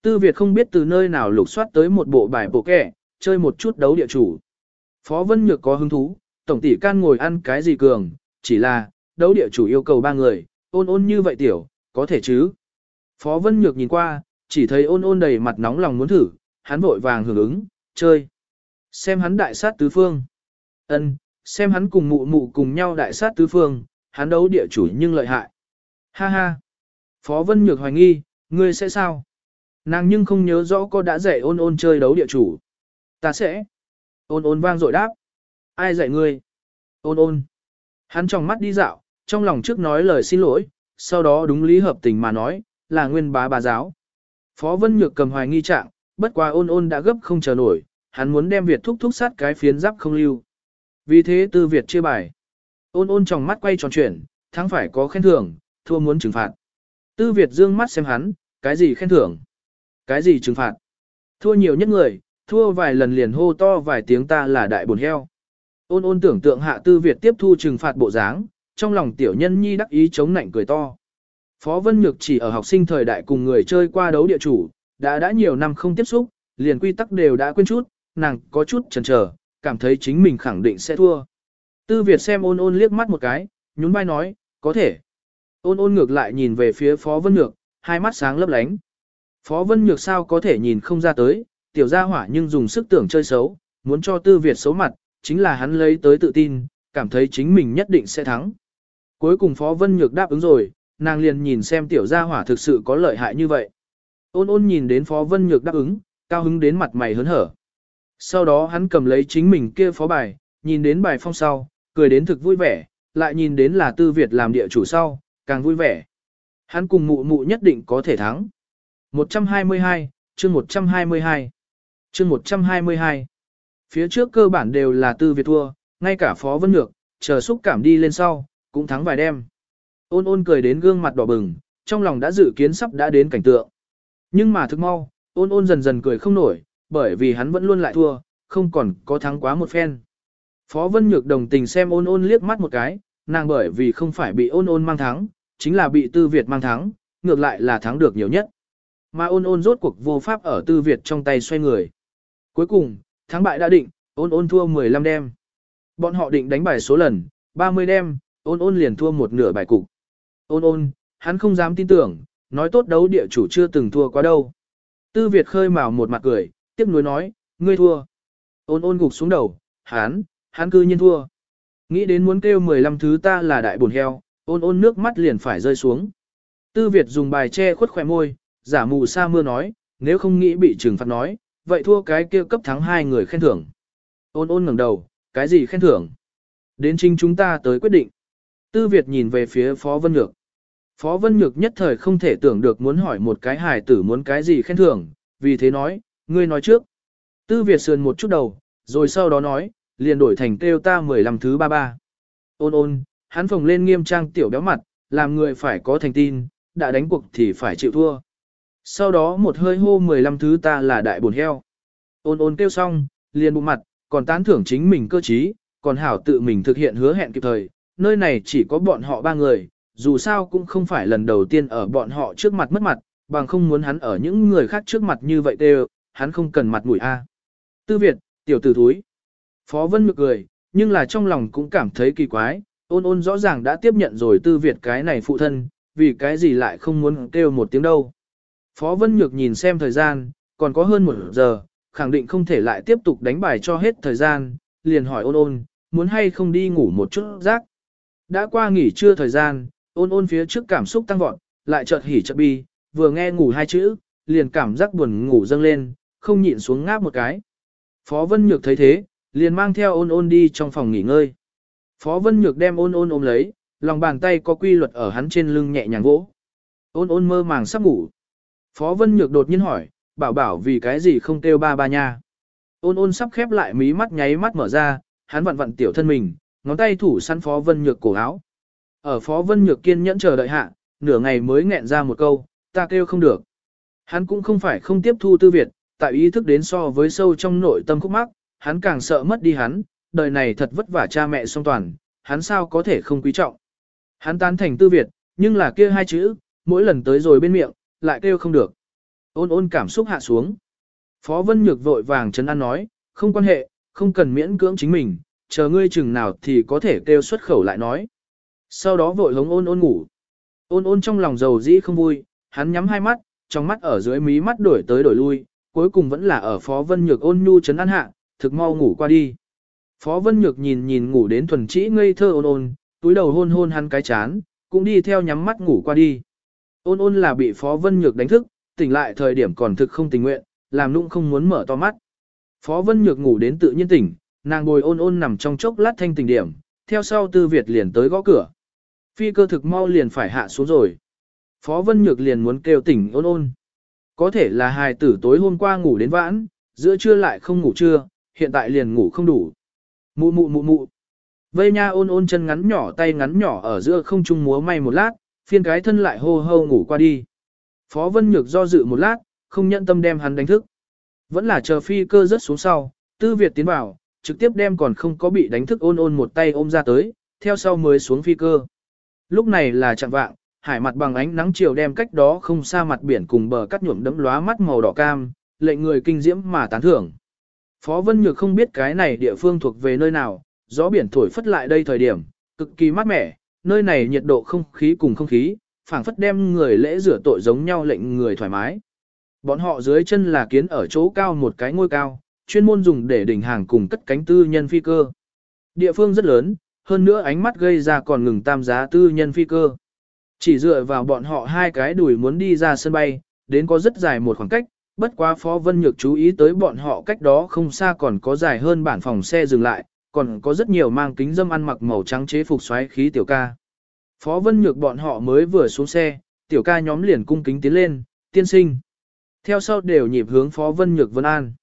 Tư Việt không biết từ nơi nào lục soát tới một bộ bài bộ kẻ, chơi một chút đấu địa chủ. Phó Vân Nhược có hứng thú, tổng tỷ can ngồi ăn cái gì cường, chỉ là, đấu địa chủ yêu cầu ba người, ôn ôn như vậy tiểu, có thể chứ. Phó Vân Nhược nhìn qua, chỉ thấy ôn ôn đầy mặt nóng lòng muốn thử, hắn vội vàng hưởng ứng, chơi. Xem hắn đại sát tứ phương. ân xem hắn cùng mụ mụ cùng nhau đại sát tứ phương, hắn đấu địa chủ nhưng lợi hại. Ha ha. Phó Vân Nhược hoài nghi, ngươi sẽ sao? Nàng nhưng không nhớ rõ có đã dạy ôn ôn chơi đấu địa chủ. Ta sẽ. Ôn ôn vang dội đáp. Ai dạy ngươi? Ôn ôn. Hắn trong mắt đi dạo, trong lòng trước nói lời xin lỗi, sau đó đúng lý hợp tình mà nói, là nguyên bá bà giáo. Phó Vân Nhược cầm hoài nghi trạng, bất quá ôn ôn đã gấp không chờ nổi, hắn muốn đem Việt thúc thúc sát cái phiến giáp không lưu. Vì thế tư Việt chia bài. Ôn ôn trong mắt quay tròn chuyển, thắng phải có khen thưởng, thua muốn trừng phạt. Tư Việt dương mắt xem hắn, cái gì khen thưởng? Cái gì trừng phạt? Thua nhiều nhất người, thua vài lần liền hô to vài tiếng ta là đại bồn heo. Ôn ôn tưởng tượng hạ tư Việt tiếp thu trừng phạt bộ dáng, trong lòng tiểu nhân nhi đắc ý chống nạnh cười to. Phó Vân Nhược chỉ ở học sinh thời đại cùng người chơi qua đấu địa chủ, đã đã nhiều năm không tiếp xúc, liền quy tắc đều đã quên chút, nàng có chút chần chờ, cảm thấy chính mình khẳng định sẽ thua. Tư Việt xem ôn ôn liếc mắt một cái, nhún vai nói, có thể. Ôn ôn ngược lại nhìn về phía Phó Vân Nhược, hai mắt sáng lấp lánh. Phó Vân Nhược sao có thể nhìn không ra tới, tiểu gia hỏa nhưng dùng sức tưởng chơi xấu, muốn cho Tư Việt xấu mặt, chính là hắn lấy tới tự tin, cảm thấy chính mình nhất định sẽ thắng. Cuối cùng Phó Vân Nhược đáp ứng rồi, nàng liền nhìn xem tiểu gia hỏa thực sự có lợi hại như vậy. Ôn ôn nhìn đến Phó Vân Nhược đáp ứng, cao hứng đến mặt mày hớn hở. Sau đó hắn cầm lấy chính mình kia phó bài, nhìn đến bài phong sau, cười đến thực vui vẻ, lại nhìn đến là tư Việt làm địa chủ sau, càng vui vẻ. Hắn cùng mụ mụ nhất định có thể thắng. 122, chương 122. Chương 122. Phía trước cơ bản đều là tư Việt thua, ngay cả Phó Vân Nhược, chờ xúc cảm đi lên sau, cũng thắng vài đêm. Ôn ôn cười đến gương mặt đỏ bừng, trong lòng đã dự kiến sắp đã đến cảnh tượng. Nhưng mà thức mau, ôn ôn dần dần cười không nổi, bởi vì hắn vẫn luôn lại thua, không còn có thắng quá một phen. Phó Vân Nhược đồng tình xem ôn ôn liếc mắt một cái, nàng bởi vì không phải bị ôn ôn mang thắng, chính là bị tư Việt mang thắng, ngược lại là thắng được nhiều nhất. Mà ôn ôn rốt cuộc vô pháp ở tư Việt trong tay xoay người. Cuối cùng, thắng bại đã định, ôn ôn thua 15 đêm. Bọn họ định đánh bài số lần, 30 đêm, ôn ôn liền thua một nửa bài cục. Ôn ôn, hắn không dám tin tưởng, nói tốt đấu địa chủ chưa từng thua quá đâu. Tư Việt khơi mào một mặt cười, tiếc nuối nói, ngươi thua. Ôn ôn gục xuống đầu, hắn, hắn cư nhiên thua. Nghĩ đến muốn kêu 15 thứ ta là đại buồn heo, ôn ôn nước mắt liền phải rơi xuống. Tư Việt dùng bài che khuất khỏe môi, giả mù sa mưa nói, nếu không nghĩ bị trừng phạt nói, vậy thua cái kia cấp thắng hai người khen thưởng. Ôn ôn ngẩng đầu, cái gì khen thưởng? Đến chính chúng ta tới quyết định. Tư Việt nhìn về phía Phó Vân Nhược. Phó Vân Nhược nhất thời không thể tưởng được muốn hỏi một cái hài tử muốn cái gì khen thưởng, vì thế nói, ngươi nói trước. Tư Việt sườn một chút đầu, rồi sau đó nói, liền đổi thành kêu ta 15 thứ ba ba. Ôn ôn, hắn phồng lên nghiêm trang tiểu béo mặt, làm người phải có thành tin, đã đánh cuộc thì phải chịu thua. Sau đó một hơi hô 15 thứ ta là đại buồn heo. Ôn ôn kêu xong, liền bụng mặt, còn tán thưởng chính mình cơ trí, còn hảo tự mình thực hiện hứa hẹn kịp thời, nơi này chỉ có bọn họ ba người, dù sao cũng không phải lần đầu tiên ở bọn họ trước mặt mất mặt, bằng không muốn hắn ở những người khác trước mặt như vậy đều, hắn không cần mặt mũi a. À. Tư Việt, tiểu tử thúi. Phó Vân mực cười, nhưng là trong lòng cũng cảm thấy kỳ quái, ôn ôn rõ ràng đã tiếp nhận rồi Tư Việt cái này phụ thân, vì cái gì lại không muốn kêu một tiếng đâu. Phó Vân Nhược nhìn xem thời gian, còn có hơn một giờ, khẳng định không thể lại tiếp tục đánh bài cho hết thời gian, liền hỏi ôn ôn, muốn hay không đi ngủ một chút rác. Đã qua nghỉ trưa thời gian, ôn ôn phía trước cảm xúc tăng vọt, lại chợt hỉ chợt bi, vừa nghe ngủ hai chữ, liền cảm giác buồn ngủ dâng lên, không nhịn xuống ngáp một cái. Phó Vân Nhược thấy thế, liền mang theo ôn ôn đi trong phòng nghỉ ngơi. Phó Vân Nhược đem ôn ôn ôm lấy, lòng bàn tay có quy luật ở hắn trên lưng nhẹ nhàng vỗ. Ôn ôn mơ màng sắp ngủ. Phó Vân Nhược đột nhiên hỏi, bảo bảo vì cái gì không kêu ba ba nha. Ôn ôn sắp khép lại mí mắt nháy mắt mở ra, hắn vặn vặn tiểu thân mình, ngón tay thủ săn Phó Vân Nhược cổ áo. Ở Phó Vân Nhược kiên nhẫn chờ đợi hạ, nửa ngày mới nghẹn ra một câu, ta kêu không được. Hắn cũng không phải không tiếp thu tư Việt, tại ý thức đến so với sâu trong nội tâm khúc mắc, hắn càng sợ mất đi hắn, đời này thật vất vả cha mẹ song toàn, hắn sao có thể không quý trọng. Hắn tán thành tư Việt, nhưng là kia hai chữ, mỗi lần tới rồi bên miệng, lại kêu không được. Ôn ôn cảm xúc hạ xuống. Phó Vân Nhược vội vàng chấn an nói, không quan hệ, không cần miễn cưỡng chính mình, chờ ngươi chừng nào thì có thể kêu xuất khẩu lại nói. Sau đó vội hống ôn ôn ngủ. Ôn ôn trong lòng dầu dĩ không vui, hắn nhắm hai mắt, trong mắt ở dưới mí mắt đổi tới đổi lui, cuối cùng vẫn là ở Phó Vân Nhược ôn nhu chấn an hạ, thực mau ngủ qua đi. Phó Vân Nhược nhìn nhìn ngủ đến thuần trĩ ngây thơ ôn ôn, túi đầu hôn hôn hắn cái chán, cũng đi theo nhắm mắt ngủ qua đi. Ôn ôn là bị Phó Vân Nhược đánh thức, tỉnh lại thời điểm còn thực không tình nguyện, làm nụng không muốn mở to mắt. Phó Vân Nhược ngủ đến tự nhiên tỉnh, nàng bồi ôn ôn nằm trong chốc lát thanh tình điểm, theo sau Tư Việt liền tới gõ cửa. Phi cơ thực mau liền phải hạ xuống rồi. Phó Vân Nhược liền muốn kêu tỉnh ôn ôn. Có thể là hài tử tối hôm qua ngủ đến vãn, giữa trưa lại không ngủ trưa, hiện tại liền ngủ không đủ. Mụ mụ mụ mụ. Vây nha ôn ôn chân ngắn nhỏ tay ngắn nhỏ ở giữa không trung múa may một lát, phiên cái thân lại hô hô ngủ qua đi. Phó Vân Nhược do dự một lát, không nhận tâm đem hắn đánh thức. Vẫn là chờ phi cơ rớt xuống sau, tư Việt tiến vào, trực tiếp đem còn không có bị đánh thức ôn ôn một tay ôm ra tới, theo sau mới xuống phi cơ. Lúc này là chạng vạng, hải mặt bằng ánh nắng chiều đem cách đó không xa mặt biển cùng bờ cắt nhuộm đẫm lóa mắt màu đỏ cam, lệnh người kinh diễm mà tán thưởng. Phó Vân Nhược không biết cái này địa phương thuộc về nơi nào, gió biển thổi phất lại đây thời điểm, cực kỳ mát mẻ, nơi này nhiệt độ không khí cùng không khí, phảng phất đem người lễ rửa tội giống nhau lệnh người thoải mái. Bọn họ dưới chân là kiến ở chỗ cao một cái ngôi cao, chuyên môn dùng để đỉnh hàng cùng cất cánh tư nhân phi cơ. Địa phương rất lớn, hơn nữa ánh mắt gây ra còn ngừng tam giá tư nhân phi cơ. Chỉ dựa vào bọn họ hai cái đùi muốn đi ra sân bay, đến có rất dài một khoảng cách, bất quá Phó Vân Nhược chú ý tới bọn họ cách đó không xa còn có dài hơn bản phòng xe dừng lại, còn có rất nhiều mang kính dâm ăn mặc màu trắng chế phục xoáy khí tiểu ca. Phó Vân Nhược bọn họ mới vừa xuống xe, tiểu ca nhóm liền cung kính tiến lên, tiên sinh. Theo sau đều nhịp hướng Phó Vân Nhược Vân An.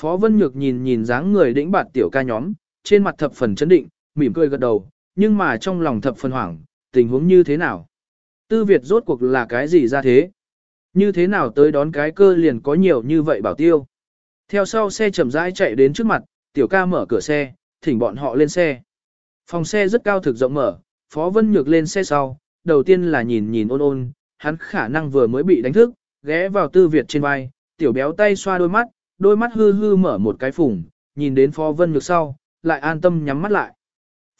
Phó Vân Nhược nhìn nhìn dáng người đĩnh bạt tiểu ca nhóm, trên mặt thập phần chấn định, mỉm cười gật đầu, nhưng mà trong lòng thập phần hoảng, tình huống như thế nào? Tư Việt rốt cuộc là cái gì ra thế? Như thế nào tới đón cái cơ liền có nhiều như vậy bảo tiêu? Theo sau xe chậm rãi chạy đến trước mặt, tiểu ca mở cửa xe, thỉnh bọn họ lên xe. Phòng xe rất cao thực rộng mở, Phó Vân Nhược lên xe sau, đầu tiên là nhìn nhìn ôn ôn, hắn khả năng vừa mới bị đánh thức, ghé vào tư Việt trên vai, tiểu béo tay xoa đôi mắt, đôi mắt hư hư mở một cái phủng, nhìn đến Phó Vân Nhược sau, lại an tâm nhắm mắt lại.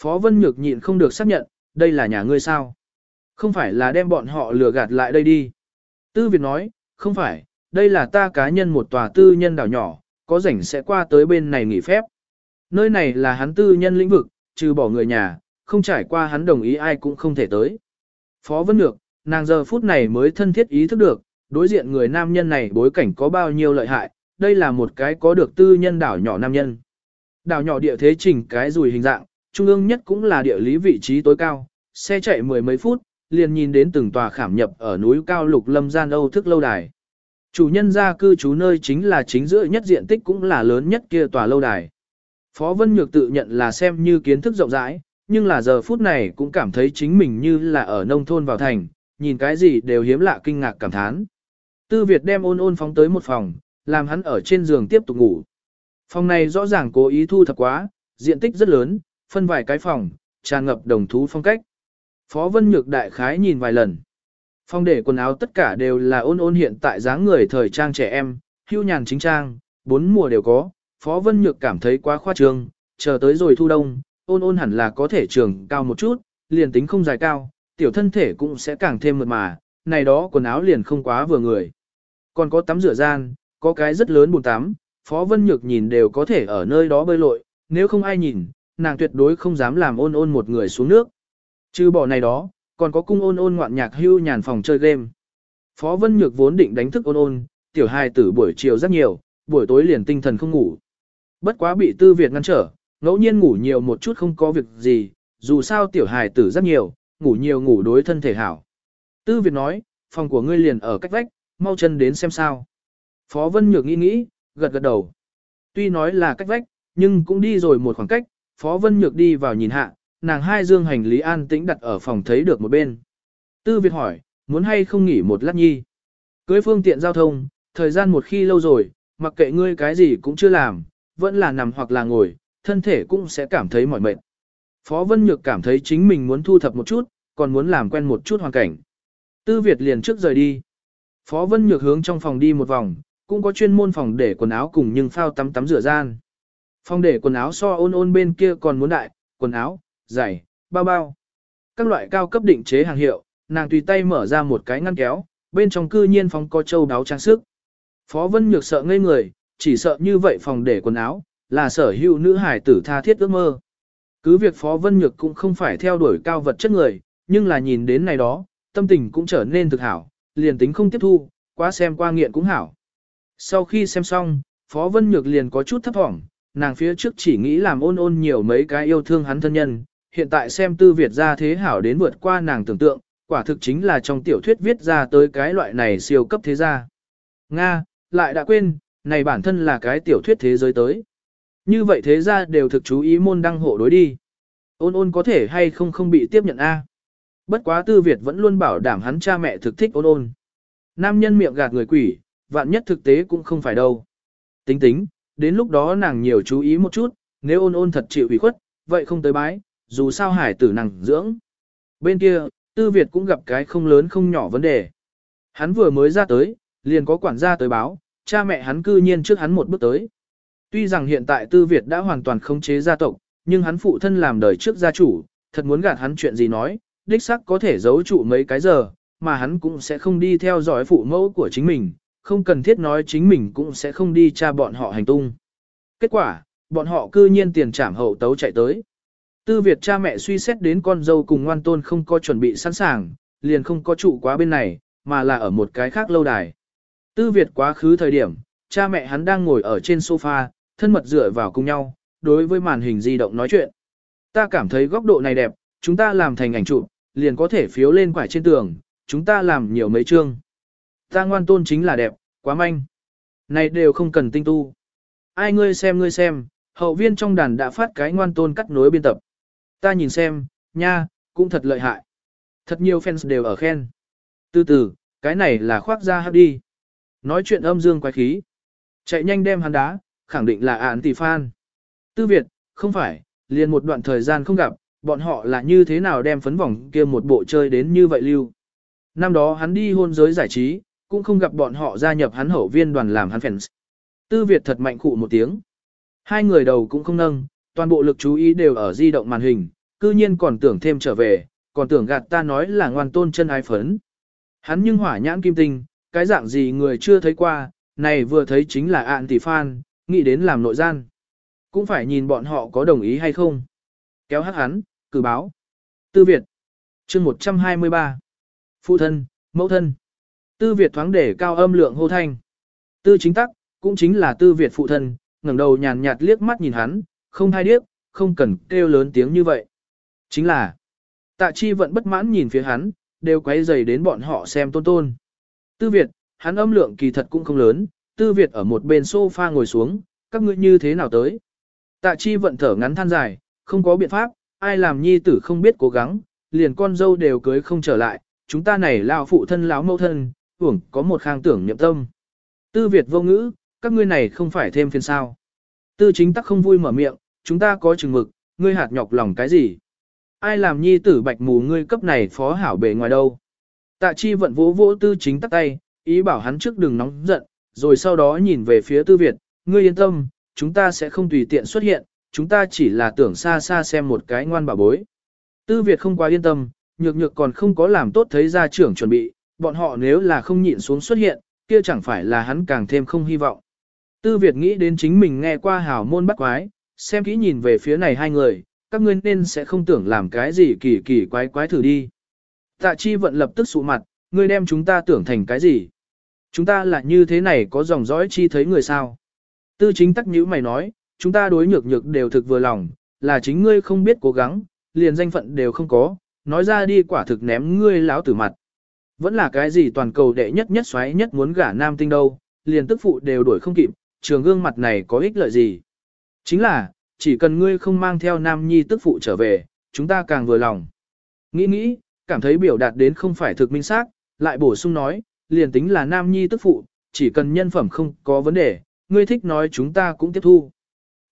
Phó Vân Nhược nhịn không được xác nhận, đây là nhà ngươi sao? Không phải là đem bọn họ lừa gạt lại đây đi. Tư Việt nói, không phải, đây là ta cá nhân một tòa tư nhân đảo nhỏ, có rảnh sẽ qua tới bên này nghỉ phép. Nơi này là hắn tư nhân lĩnh vực, trừ bỏ người nhà, không trải qua hắn đồng ý ai cũng không thể tới. Phó Vân Nhược, nàng giờ phút này mới thân thiết ý thức được, đối diện người nam nhân này bối cảnh có bao nhiêu lợi hại, đây là một cái có được tư nhân đảo nhỏ nam nhân. Đảo nhỏ địa thế chỉnh cái rùi hình dạng, trung ương nhất cũng là địa lý vị trí tối cao, xe chạy mười mấy phút, liền nhìn đến từng tòa khảm nhập ở núi cao lục lâm gian âu thức lâu đài. Chủ nhân gia cư trú nơi chính là chính giữa nhất diện tích cũng là lớn nhất kia tòa lâu đài. Phó Vân Nhược tự nhận là xem như kiến thức rộng rãi, nhưng là giờ phút này cũng cảm thấy chính mình như là ở nông thôn vào thành, nhìn cái gì đều hiếm lạ kinh ngạc cảm thán. Tư Việt đem ôn ôn phóng tới một phòng, làm hắn ở trên giường tiếp tục ngủ. Phòng này rõ ràng cố ý thu thập quá, diện tích rất lớn, phân vài cái phòng, tràn ngập đồng thú phong cách. Phó Vân Nhược đại khái nhìn vài lần. Phòng để quần áo tất cả đều là ôn ôn hiện tại dáng người thời trang trẻ em, hưu nhàn chính trang, bốn mùa đều có. Phó Vân Nhược cảm thấy quá khoa trương, chờ tới rồi thu đông, ôn ôn hẳn là có thể trường cao một chút, liền tính không dài cao, tiểu thân thể cũng sẽ càng thêm mượt mà, này đó quần áo liền không quá vừa người. Còn có tắm rửa gian, có cái rất lớn bồn tắm, Phó Vân Nhược nhìn đều có thể ở nơi đó bơi lội, nếu không ai nhìn, nàng tuyệt đối không dám làm ôn ôn một người xuống nước. Trừ bỏ này đó, còn có cung ôn ôn ngoạn nhạc hưu nhàn phòng chơi game. Phó Vân Nhược vốn định đánh thức ôn ôn, tiểu hài tử buổi chiều rất nhiều, buổi tối liền tinh thần không ngủ. Bất quá bị tư Việt ngăn trở, ngẫu nhiên ngủ nhiều một chút không có việc gì, dù sao tiểu hài tử rất nhiều, ngủ nhiều ngủ đối thân thể hảo. Tư Việt nói, phòng của ngươi liền ở cách vách, mau chân đến xem sao. Phó Vân Nhược nghĩ nghĩ, gật gật đầu. tuy nói là cách vách, nhưng cũng đi rồi một khoảng cách, Phó Vân Nhược đi vào nhìn hạ, nàng hai dương hành lý an tĩnh đặt ở phòng thấy được một bên. Tư Việt hỏi, muốn hay không nghỉ một lát nhi. Cưới phương tiện giao thông, thời gian một khi lâu rồi, mặc kệ ngươi cái gì cũng chưa làm, vẫn là nằm hoặc là ngồi, thân thể cũng sẽ cảm thấy mỏi mệt. Phó Vân Nhược cảm thấy chính mình muốn thu thập một chút, còn muốn làm quen một chút hoàn cảnh. Tư Việt liền trước rời đi. Phó Vân Nhược hướng trong phòng đi một vòng, cũng có chuyên môn phòng để quần áo cùng nhưng phao tắm tắm rửa gian. Phòng để quần áo so ôn ôn bên kia còn muốn đại, quần áo, giày, bao bao. Các loại cao cấp định chế hàng hiệu, nàng tùy tay mở ra một cái ngăn kéo, bên trong cư nhiên phòng có châu đáo trang sức. Phó Vân Nhược sợ ngây người, chỉ sợ như vậy phòng để quần áo, là sở hữu nữ hải tử tha thiết ước mơ. Cứ việc Phó Vân Nhược cũng không phải theo đuổi cao vật chất người, nhưng là nhìn đến này đó, tâm tình cũng trở nên thực hảo, liền tính không tiếp thu, quá xem qua nghiện cũng hảo. Sau khi xem xong, Phó Vân Nhược liền có chút thấp thỏm, nàng phía trước chỉ nghĩ làm ôn ôn nhiều mấy cái yêu thương hắn thân nhân, hiện tại xem tư Việt ra thế hảo đến vượt qua nàng tưởng tượng, quả thực chính là trong tiểu thuyết viết ra tới cái loại này siêu cấp thế gia. Nga, lại đã quên, này bản thân là cái tiểu thuyết thế giới tới. Như vậy thế ra đều thực chú ý môn đăng hộ đối đi. Ôn ôn có thể hay không không bị tiếp nhận A. Bất quá tư Việt vẫn luôn bảo đảm hắn cha mẹ thực thích ôn ôn. Nam nhân miệng gạt người quỷ, vạn nhất thực tế cũng không phải đâu. Tính tính, đến lúc đó nàng nhiều chú ý một chút, nếu ôn ôn thật chịu ủy khuất, vậy không tới bái, dù sao hải tử nàng dưỡng. Bên kia, tư Việt cũng gặp cái không lớn không nhỏ vấn đề. Hắn vừa mới ra tới, liền có quản gia tới báo, cha mẹ hắn cư nhiên trước hắn một bước tới. Tuy rằng hiện tại tư Việt đã hoàn toàn khống chế gia tộc, nhưng hắn phụ thân làm đời trước gia chủ, thật muốn gạt hắn chuyện gì nói, đích sắc có thể giấu trụ mấy cái giờ, mà hắn cũng sẽ không đi theo dõi phụ mẫu của chính mình, không cần thiết nói chính mình cũng sẽ không đi tra bọn họ hành tung. Kết quả, bọn họ cư nhiên tiền trảm hậu tấu chạy tới. Tư Việt cha mẹ suy xét đến con dâu cùng ngoan tôn không có chuẩn bị sẵn sàng, liền không có trụ quá bên này, mà là ở một cái khác lâu đài. Tư Việt quá khứ thời điểm, cha mẹ hắn đang ngồi ở trên sofa, thân mật dựa vào cùng nhau, đối với màn hình di động nói chuyện. Ta cảm thấy góc độ này đẹp, chúng ta làm thành ảnh chụp, liền có thể phiếu lên quải trên tường, chúng ta làm nhiều mấy chương. Ta ngoan tôn chính là đẹp, quá manh. Này đều không cần tinh tu. Ai ngươi xem ngươi xem, hậu viên trong đàn đã phát cái ngoan tôn cắt nối biên tập. Ta nhìn xem, nha, cũng thật lợi hại. Thật nhiều fans đều ở khen. Từ từ, cái này là khoác ra hấp đi. Nói chuyện âm dương quái khí. Chạy nhanh đem hắn đá, khẳng định là án tỷ fan. Tư Việt, không phải, liền một đoạn thời gian không gặp, bọn họ là như thế nào đem phấn vòng kia một bộ chơi đến như vậy lưu. Năm đó hắn đi hôn giới giải trí, cũng không gặp bọn họ gia nhập hắn hậu viên đoàn làm hắn fans. Tư Việt thật mạnh khụ một tiếng. Hai người đầu cũng không nâng, toàn bộ lực chú ý đều ở di động màn hình, cư nhiên còn tưởng thêm trở về, còn tưởng gạt ta nói là ngoan tôn chân ai phấn. Hắn nhưng hỏa nhãn kim tinh, cái dạng gì người chưa thấy qua, này vừa thấy chính là ạn tỷ phan nghĩ đến làm nội gian. Cũng phải nhìn bọn họ có đồng ý hay không. Kéo hắc hắn, cử báo. Tư Việt. chương 123. Phụ thân, mẫu thân. Tư Việt thoáng để cao âm lượng hô thanh. Tư chính tắc, cũng chính là tư Việt phụ thân, ngẩng đầu nhàn nhạt liếc mắt nhìn hắn, không hai điếc, không cần kêu lớn tiếng như vậy. Chính là, tạ chi vẫn bất mãn nhìn phía hắn, đều quay dày đến bọn họ xem tôn tôn. Tư Việt, hắn âm lượng kỳ thật cũng không lớn, tư Việt ở một bên sofa ngồi xuống, các ngươi như thế nào tới. Tạ chi vận thở ngắn than dài, không có biện pháp, ai làm nhi tử không biết cố gắng, liền con dâu đều cưới không trở lại, chúng ta này lao phụ thân lão mẫu thân, hưởng có một khang tưởng niệm tâm. Tư Việt vô ngữ, các ngươi này không phải thêm phiền sao. Tư chính tắc không vui mở miệng, chúng ta có chừng mực, ngươi hạt nhọc lòng cái gì. Ai làm nhi tử bạch mù ngươi cấp này phó hảo bề ngoài đâu. Tạ chi vận vỗ vỗ tư chính tắt tay, ý bảo hắn trước đừng nóng giận, rồi sau đó nhìn về phía tư Việt, ngươi yên tâm, chúng ta sẽ không tùy tiện xuất hiện, chúng ta chỉ là tưởng xa xa xem một cái ngoan bà bối. Tư Việt không quá yên tâm, nhược nhược còn không có làm tốt thấy gia trưởng chuẩn bị, bọn họ nếu là không nhịn xuống xuất hiện, kia chẳng phải là hắn càng thêm không hy vọng. Tư Việt nghĩ đến chính mình nghe qua hào môn bắt quái, xem kỹ nhìn về phía này hai người, các ngươi nên sẽ không tưởng làm cái gì kỳ kỳ quái quái thử đi. Tạ chi vận lập tức sụ mặt, ngươi đem chúng ta tưởng thành cái gì? Chúng ta là như thế này có dòng dõi chi thấy người sao? Tư chính tắc nhữ mày nói, chúng ta đối nhược nhược đều thực vừa lòng, là chính ngươi không biết cố gắng, liền danh phận đều không có, nói ra đi quả thực ném ngươi láo tử mặt. Vẫn là cái gì toàn cầu đệ nhất nhất xoáy nhất muốn gả nam tinh đâu, liền tức phụ đều đuổi không kịp, trường gương mặt này có ích lợi gì? Chính là, chỉ cần ngươi không mang theo nam nhi tức phụ trở về, chúng ta càng vừa lòng. Nghĩ nghĩ, cảm thấy biểu đạt đến không phải thực minh xác, lại bổ sung nói, liền tính là nam nhi tức phụ, chỉ cần nhân phẩm không có vấn đề, ngươi thích nói chúng ta cũng tiếp thu.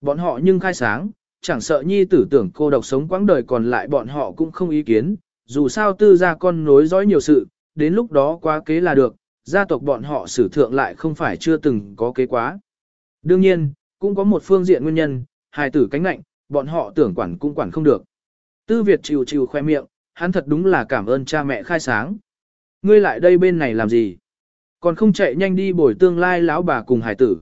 Bọn họ nhưng khai sáng, chẳng sợ nhi tử tưởng cô độc sống quãng đời còn lại bọn họ cũng không ý kiến, dù sao tư gia con nối dõi nhiều sự, đến lúc đó quá kế là được, gia tộc bọn họ sử thượng lại không phải chưa từng có kế quá. Đương nhiên, cũng có một phương diện nguyên nhân, hài tử cánh lạnh, bọn họ tưởng quản cũng quản không được. Tư Việt chịu chịu khoe miệng, hắn thật đúng là cảm ơn cha mẹ khai sáng. Ngươi lại đây bên này làm gì? Còn không chạy nhanh đi bồi tương lai lão bà cùng hải tử.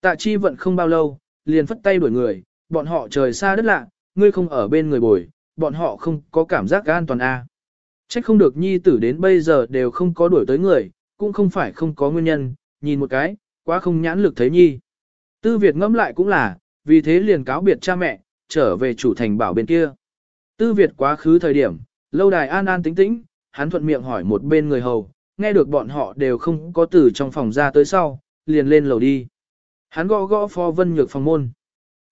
Tạ chi vận không bao lâu, liền phất tay đuổi người, bọn họ trời xa đất lạ, ngươi không ở bên người bồi, bọn họ không có cảm giác an toàn a. À. Trách không được nhi tử đến bây giờ đều không có đuổi tới người, cũng không phải không có nguyên nhân, nhìn một cái, quá không nhãn lực thấy nhi. Tư Việt ngẫm lại cũng là, vì thế liền cáo biệt cha mẹ, trở về chủ thành bảo bên kia. Tư Việt quá khứ thời điểm, lâu đài an an tĩnh tĩnh, hắn thuận miệng hỏi một bên người hầu, nghe được bọn họ đều không có từ trong phòng ra tới sau, liền lên lầu đi. Hắn gõ gõ Phó Vân Nhược phòng môn.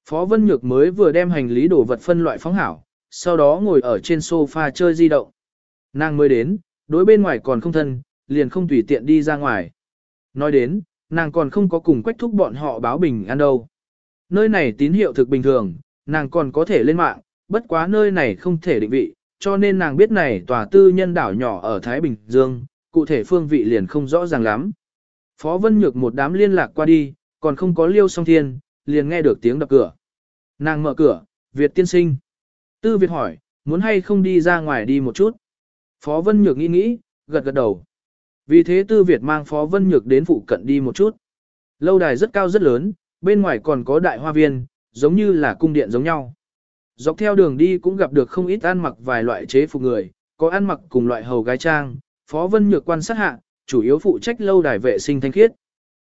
Phó Vân Nhược mới vừa đem hành lý đồ vật phân loại phóng hảo, sau đó ngồi ở trên sofa chơi di động. Nàng mới đến, đối bên ngoài còn không thân, liền không tùy tiện đi ra ngoài. Nói đến, nàng còn không có cùng quách thúc bọn họ báo bình an đâu. Nơi này tín hiệu thực bình thường, nàng còn có thể lên mạng, bất quá nơi này không thể định vị, cho nên nàng biết này tòa tư nhân đảo nhỏ ở Thái Bình Dương, cụ thể phương vị liền không rõ ràng lắm. Phó Vân Nhược một đám liên lạc qua đi, còn không có liêu song thiên, liền nghe được tiếng đập cửa. Nàng mở cửa, Việt tiên sinh. Tư Việt hỏi, muốn hay không đi ra ngoài đi một chút. Phó Vân Nhược nghĩ nghĩ, gật gật đầu. Vì thế Tư Việt mang Phó Vân Nhược đến phụ cận đi một chút. Lâu đài rất cao rất lớn, bên ngoài còn có đại hoa viên, giống như là cung điện giống nhau. Dọc theo đường đi cũng gặp được không ít ăn mặc vài loại chế phục người, có ăn mặc cùng loại hầu gái trang, Phó Vân Nhược quan sát hạ, chủ yếu phụ trách lâu đài vệ sinh thanh khiết.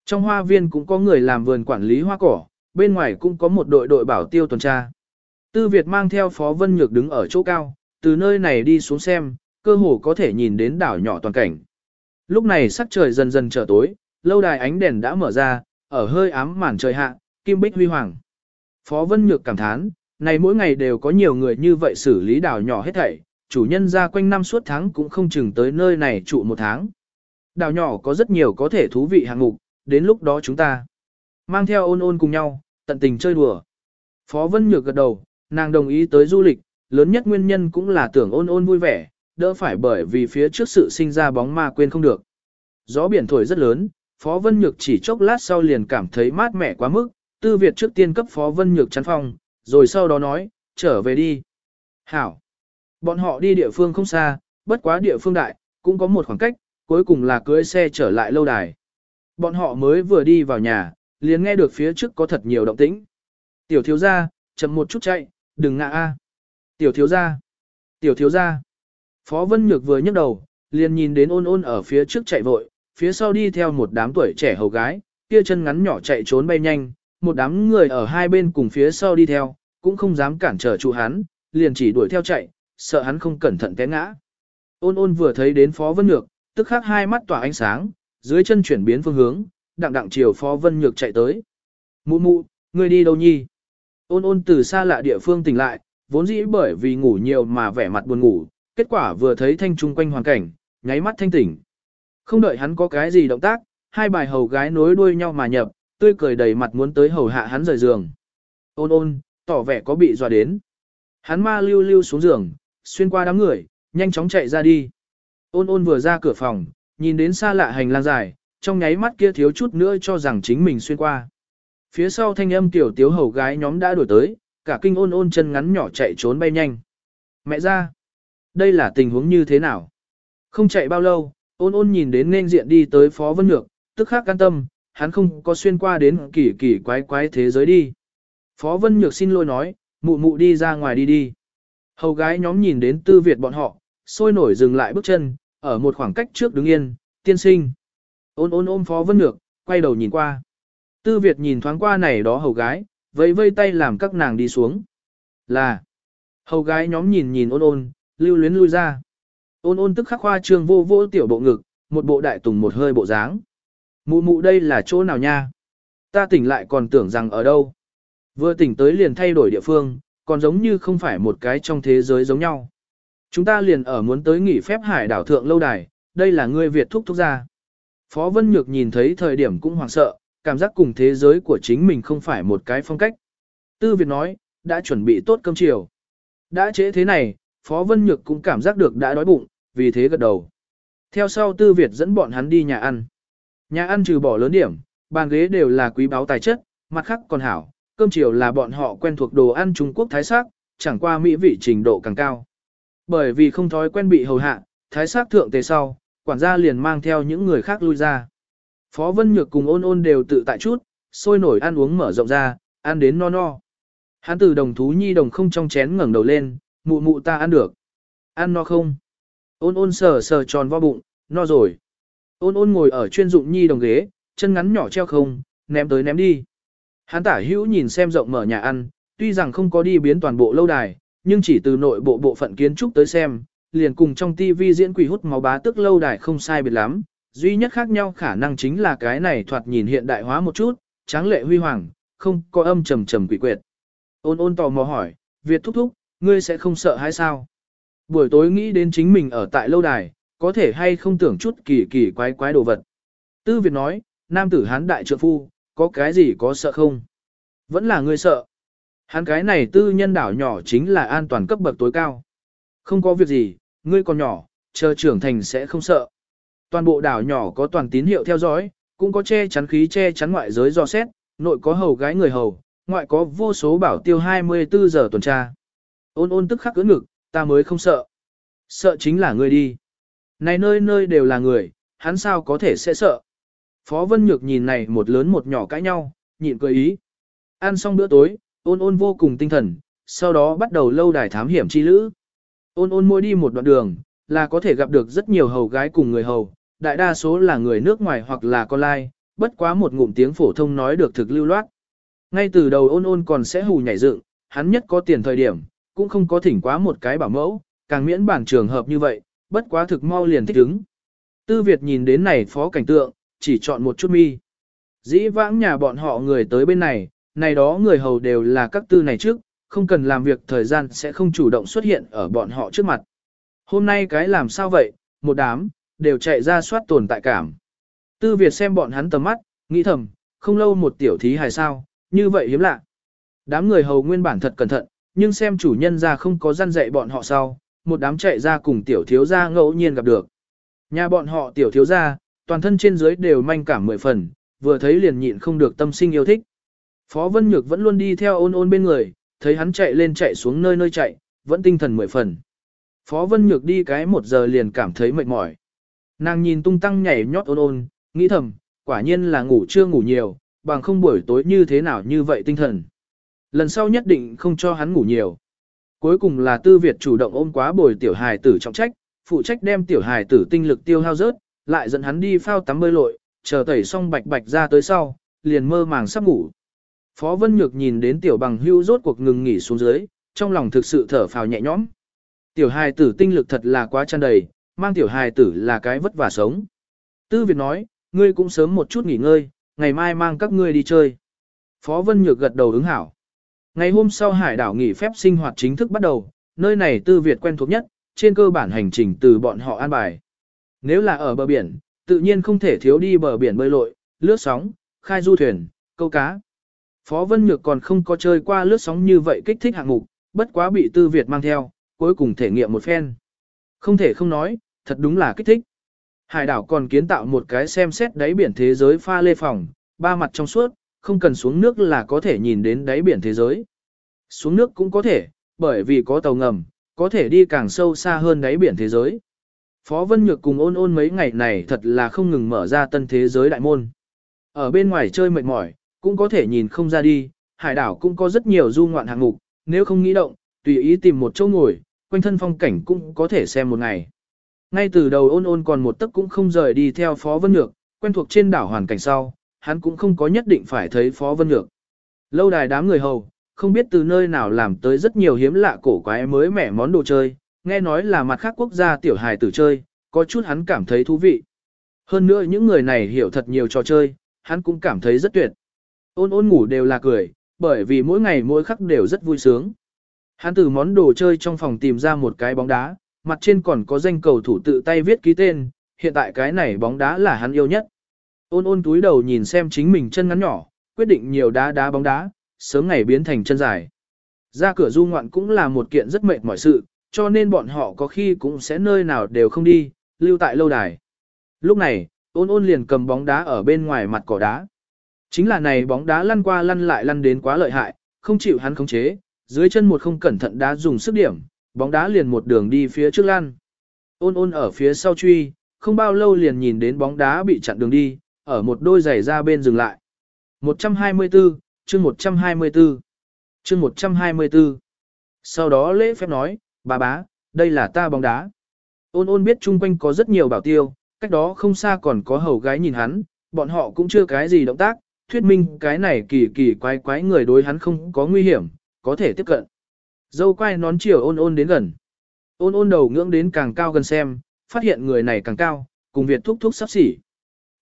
Trong hoa viên cũng có người làm vườn quản lý hoa cỏ, bên ngoài cũng có một đội đội bảo tiêu tuần tra. Tư Việt mang theo Phó Vân Nhược đứng ở chỗ cao, từ nơi này đi xuống xem, cơ hồ có thể nhìn đến đảo nhỏ toàn cảnh. Lúc này sắc trời dần dần trở tối, lâu đài ánh đèn đã mở ra, ở hơi ám màn trời hạ, kim bích huy hoàng. Phó Vân Nhược cảm thán, này mỗi ngày đều có nhiều người như vậy xử lý đảo nhỏ hết thảy, chủ nhân ra quanh năm suốt tháng cũng không chừng tới nơi này trụ một tháng. Đảo nhỏ có rất nhiều có thể thú vị hạng mục, đến lúc đó chúng ta mang theo ôn ôn cùng nhau, tận tình chơi đùa. Phó Vân Nhược gật đầu, nàng đồng ý tới du lịch, lớn nhất nguyên nhân cũng là tưởng ôn ôn vui vẻ, đỡ phải bởi vì phía trước sự sinh ra bóng ma quên không được. Gió biển thổi rất lớn, Phó Vân Nhược chỉ chốc lát sau liền cảm thấy mát mẻ quá mức, Tư Việt trước tiên cấp Phó Vân Nhược chắn phòng, rồi sau đó nói, trở về đi. Hảo. Bọn họ đi địa phương không xa, bất quá địa phương đại, cũng có một khoảng cách, cuối cùng là cưới xe trở lại lâu đài. Bọn họ mới vừa đi vào nhà, liền nghe được phía trước có thật nhiều động tĩnh. Tiểu thiếu gia, chậm một chút chạy, đừng ngã a. Tiểu thiếu gia, tiểu thiếu gia. Phó Vân Nhược vừa nhấc đầu, liền nhìn đến ôn ôn ở phía trước chạy vội, phía sau đi theo một đám tuổi trẻ hầu gái, kia chân ngắn nhỏ chạy trốn bay nhanh, một đám người ở hai bên cùng phía sau đi theo, cũng không dám cản trở trụ hắn, liền chỉ đuổi theo chạy, sợ hắn không cẩn thận té ngã. Ôn ôn vừa thấy đến Phó Vân Nhược, tức khắc hai mắt tỏa ánh sáng, dưới chân chuyển biến phương hướng, đặng đặng chiều Phó Vân Nhược chạy tới. Mụ mụ, ngươi đi đâu nhi? Ôn ôn từ xa lạ địa phương tỉnh lại, vốn dĩ bởi vì ngủ nhiều mà vẻ mặt buồn ngủ, kết quả vừa thấy thanh trung quanh hoàn cảnh, nháy mắt thanh tỉnh. Không đợi hắn có cái gì động tác, hai bài hầu gái nối đuôi nhau mà nhập, tươi cười đầy mặt muốn tới hầu hạ hắn rời giường. Ôn ôn, tỏ vẻ có bị dọa đến. Hắn ma lưu lưu xuống giường, xuyên qua đám người, nhanh chóng chạy ra đi. Ôn ôn vừa ra cửa phòng, nhìn đến xa lạ hành lang dài, trong nháy mắt kia thiếu chút nữa cho rằng chính mình xuyên qua. Phía sau thanh âm tiểu tiếu hầu gái nhóm đã đuổi tới, cả kinh ôn ôn chân ngắn nhỏ chạy trốn bay nhanh. Mẹ ra! Đây là tình huống như thế nào? Không chạy bao lâu, ôn ôn nhìn đến nên diện đi tới Phó Vân Nhược, tức khắc can tâm, hắn không có xuyên qua đến kỳ kỳ quái quái thế giới đi. Phó Vân Nhược xin lỗi nói, mụ mụ đi ra ngoài đi đi. Hầu gái nhóm nhìn đến tư Việt bọn họ, sôi nổi dừng lại bước chân, ở một khoảng cách trước đứng yên, tiên sinh. Ôn ôn ôm Phó Vân Nhược, quay đầu nhìn qua. Tư Việt nhìn thoáng qua này đó hầu gái, vẫy vây tay làm các nàng đi xuống. Là, hầu gái nhóm nhìn nhìn ôn ôn, lưu luyến lui ra. Ôn ôn tức khắc khoa trương vô vô tiểu bộ ngực, một bộ đại tùng một hơi bộ dáng. Mụ mụ đây là chỗ nào nha? Ta tỉnh lại còn tưởng rằng ở đâu. Vừa tỉnh tới liền thay đổi địa phương, còn giống như không phải một cái trong thế giới giống nhau. Chúng ta liền ở muốn tới nghỉ phép hải đảo thượng lâu đài, đây là ngươi Việt thúc thúc ra. Phó Vân Nhược nhìn thấy thời điểm cũng hoảng sợ, cảm giác cùng thế giới của chính mình không phải một cái phong cách. Tư Việt nói, đã chuẩn bị tốt cơm chiều. Đã trễ thế này, Phó Vân Nhược cũng cảm giác được đã đói bụng, vì thế gật đầu. Theo sau Tư Việt dẫn bọn hắn đi nhà ăn. Nhà ăn trừ bỏ lớn điểm, bàn ghế đều là quý báu tài chất, mặt khác còn hảo, cơm chiều là bọn họ quen thuộc đồ ăn Trung Quốc thái sắc, chẳng qua mỹ vị trình độ càng cao. Bởi vì không thói quen bị hầu hạ, thái sắc thượng tề sau, quản gia liền mang theo những người khác lui ra. Phó Vân Nhược cùng ôn ôn đều tự tại chút, sôi nổi ăn uống mở rộng ra, ăn đến no no. Hắn từ đồng thú nhi đồng không trong chén ngẩng đầu lên, mụ mụ ta ăn được. Ăn no không? Ôn ôn sờ sờ tròn vo bụng, no rồi. Ôn ôn ngồi ở chuyên dụng nhi đồng ghế, chân ngắn nhỏ treo không, ném tới ném đi. Hán tả hữu nhìn xem rộng mở nhà ăn, tuy rằng không có đi biến toàn bộ lâu đài, nhưng chỉ từ nội bộ bộ phận kiến trúc tới xem, liền cùng trong TV diễn quỷ hút máu bá tức lâu đài không sai biệt lắm. Duy nhất khác nhau khả năng chính là cái này thoạt nhìn hiện đại hóa một chút, tráng lệ huy hoàng, không có âm trầm trầm quỷ quyệt. Ôn ôn tò mò hỏi, Việt thúc thúc, ngươi sẽ không sợ hay sao? Buổi tối nghĩ đến chính mình ở tại lâu đài, có thể hay không tưởng chút kỳ kỳ quái quái đồ vật. Tư Việt nói, nam tử hán đại trượng phu, có cái gì có sợ không? Vẫn là ngươi sợ. Hắn cái này tư nhân đảo nhỏ chính là an toàn cấp bậc tối cao. Không có việc gì, ngươi còn nhỏ, chờ trưởng thành sẽ không sợ. Toàn bộ đảo nhỏ có toàn tín hiệu theo dõi, cũng có che chắn khí che chắn ngoại giới do xét, nội có hầu gái người hầu, ngoại có vô số bảo tiêu 24 giờ tuần tra. Ôn ôn tức khắc ưỡn ngực, ta mới không sợ. Sợ chính là ngươi đi. Này nơi nơi đều là người, hắn sao có thể sẽ sợ. Phó Vân Nhược nhìn này một lớn một nhỏ cãi nhau, nhịn cười ý. Ăn xong bữa tối, ôn ôn vô cùng tinh thần, sau đó bắt đầu lâu đài thám hiểm chi lữ. Ôn ôn mỗi đi một đoạn đường, là có thể gặp được rất nhiều hầu gái cùng người hầu, đại đa số là người nước ngoài hoặc là con lai, bất quá một ngụm tiếng phổ thông nói được thực lưu loát. Ngay từ đầu ôn ôn còn sẽ hù nhảy dựng, hắn nhất có tiền thời điểm, cũng không có thỉnh quá một cái bảo mẫu, càng miễn bản trường hợp như vậy, bất quá thực mau liền thích ứng. Tư Việt nhìn đến này phó cảnh tượng, chỉ chọn một chút mi. Dĩ vãng nhà bọn họ người tới bên này, này đó người hầu đều là các tư này trước, không cần làm việc thời gian sẽ không chủ động xuất hiện ở bọn họ trước mặt. Hôm nay cái làm sao vậy, một đám, đều chạy ra soát tồn tại cảm. Tư Việt xem bọn hắn tầm mắt, nghĩ thầm, không lâu một tiểu thí hài sao, như vậy hiếm lạ. Đám người hầu nguyên bản thật cẩn thận, nhưng xem chủ nhân ra không có gian dạy bọn họ sau, một đám chạy ra cùng tiểu thiếu gia ngẫu nhiên gặp được. Nhà bọn họ tiểu thiếu gia, toàn thân trên dưới đều manh cảm mười phần, vừa thấy liền nhịn không được tâm sinh yêu thích. Phó Vân Nhược vẫn luôn đi theo ôn ôn bên người, thấy hắn chạy lên chạy xuống nơi nơi chạy, vẫn tinh thần mười phần. Phó Vân Nhược đi cái một giờ liền cảm thấy mệt mỏi. Nàng nhìn tung tăng nhảy nhót ôn ôn, nghĩ thầm, quả nhiên là ngủ chưa ngủ nhiều, bằng không buổi tối như thế nào như vậy tinh thần. Lần sau nhất định không cho hắn ngủ nhiều. Cuối cùng là tư Việt chủ động ôm quá bồi tiểu hài tử trọng trách, phụ trách đem tiểu hài tử tinh lực tiêu hao rớt, lại dẫn hắn đi phao tắm bơi lội, chờ tẩy xong bạch bạch ra tới sau, liền mơ màng sắp ngủ. Phó Vân Nhược nhìn đến tiểu bằng hưu rốt cuộc ngừng nghỉ xuống dưới, trong lòng thực sự thở phào nhẹ nhõm. Tiểu hài tử tinh lực thật là quá tràn đầy, mang tiểu hài tử là cái vất vả sống. Tư Việt nói, ngươi cũng sớm một chút nghỉ ngơi, ngày mai mang các ngươi đi chơi. Phó Vân Nhược gật đầu ứng hảo. Ngày hôm sau hải đảo nghỉ phép sinh hoạt chính thức bắt đầu, nơi này tư Việt quen thuộc nhất, trên cơ bản hành trình từ bọn họ an bài. Nếu là ở bờ biển, tự nhiên không thể thiếu đi bờ biển bơi lội, lướt sóng, khai du thuyền, câu cá. Phó Vân Nhược còn không có chơi qua lướt sóng như vậy kích thích hạng mục, bất quá bị tư Việt mang theo, cuối cùng thể nghiệm một phen. Không thể không nói, thật đúng là kích thích. Hải đảo còn kiến tạo một cái xem xét đáy biển thế giới pha lê phòng, ba mặt trong suốt, không cần xuống nước là có thể nhìn đến đáy biển thế giới. Xuống nước cũng có thể, bởi vì có tàu ngầm, có thể đi càng sâu xa hơn đáy biển thế giới. Phó Vân Nhược cùng ôn ôn mấy ngày này thật là không ngừng mở ra tân thế giới đại môn. Ở bên ngoài chơi mệt mỏi, cũng có thể nhìn không ra đi, hải đảo cũng có rất nhiều du ngoạn hạng mục, nếu không nghĩ động, tùy ý tìm một chỗ ngồi, quanh thân phong cảnh cũng có thể xem một ngày. Ngay từ đầu ôn ôn còn một tấc cũng không rời đi theo Phó Vân Nhược, quen thuộc trên đảo hoàn cảnh sau, hắn cũng không có nhất định phải thấy Phó Vân Nhược. Lâu đài đám người hầu, không biết từ nơi nào làm tới rất nhiều hiếm lạ cổ quái mới mẻ món đồ chơi, nghe nói là mặt khác quốc gia tiểu hài tử chơi, có chút hắn cảm thấy thú vị. Hơn nữa những người này hiểu thật nhiều trò chơi, hắn cũng cảm thấy rất tuyệt. Ôn ôn ngủ đều là cười, bởi vì mỗi ngày mỗi khắc đều rất vui sướng. Hắn từ món đồ chơi trong phòng tìm ra một cái bóng đá, mặt trên còn có danh cầu thủ tự tay viết ký tên, hiện tại cái này bóng đá là hắn yêu nhất. Ôn ôn túi đầu nhìn xem chính mình chân ngắn nhỏ, quyết định nhiều đá đá bóng đá, sớm ngày biến thành chân dài. Ra cửa du ngoạn cũng là một kiện rất mệt mỏi sự, cho nên bọn họ có khi cũng sẽ nơi nào đều không đi, lưu tại lâu đài. Lúc này, ôn ôn liền cầm bóng đá ở bên ngoài mặt cỏ đá. Chính là này bóng đá lăn qua lăn lại lăn đến quá lợi hại, không chịu hắn khống chế, dưới chân một không cẩn thận đá dùng sức điểm, bóng đá liền một đường đi phía trước lăn. Ôn ôn ở phía sau truy, không bao lâu liền nhìn đến bóng đá bị chặn đường đi, ở một đôi giày ra bên dừng lại. 124, chương 124, chương 124. Sau đó lễ phép nói, bà bá, đây là ta bóng đá. Ôn ôn biết chung quanh có rất nhiều bảo tiêu, cách đó không xa còn có hầu gái nhìn hắn, bọn họ cũng chưa cái gì động tác, thuyết minh cái này kỳ kỳ quái quái người đối hắn không có nguy hiểm, có thể tiếp cận. Dâu quay nón chiều ôn ôn đến gần. Ôn ôn đầu ngưỡng đến càng cao gần xem, phát hiện người này càng cao, cùng Việt thúc thúc sắp xỉ.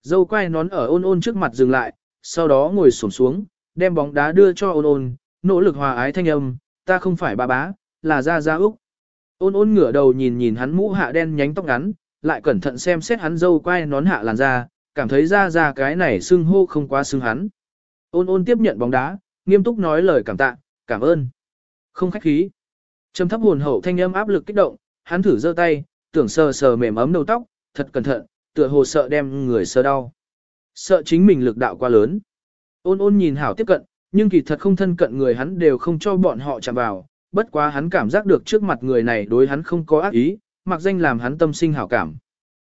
Dâu quay nón ở ôn ôn trước mặt dừng lại, sau đó ngồi xổm xuống, đem bóng đá đưa cho ôn ôn, nỗ lực hòa ái thanh âm, ta không phải ba bá, là gia gia Úc. Ôn ôn ngửa đầu nhìn nhìn hắn mũ hạ đen nhánh tóc ngắn, lại cẩn thận xem xét hắn dâu quay nón hạ làn da, cảm thấy gia gia cái này xưng hô không quá xưng hắn. Ôn ôn tiếp nhận bóng đá, nghiêm túc nói lời cảm tạ, cảm ơn. Không khách khí. Trầm thấp hồn hậu thanh âm áp lực kích động, hắn thử giơ tay, tưởng sờ sờ mềm ấm đầu tóc, thật cẩn thận, tựa hồ sợ đem người sơ đau. Sợ chính mình lực đạo quá lớn. Ôn ôn nhìn hảo tiếp cận, nhưng kỳ thật không thân cận người hắn đều không cho bọn họ chạm vào, bất quá hắn cảm giác được trước mặt người này đối hắn không có ác ý, mặc danh làm hắn tâm sinh hảo cảm.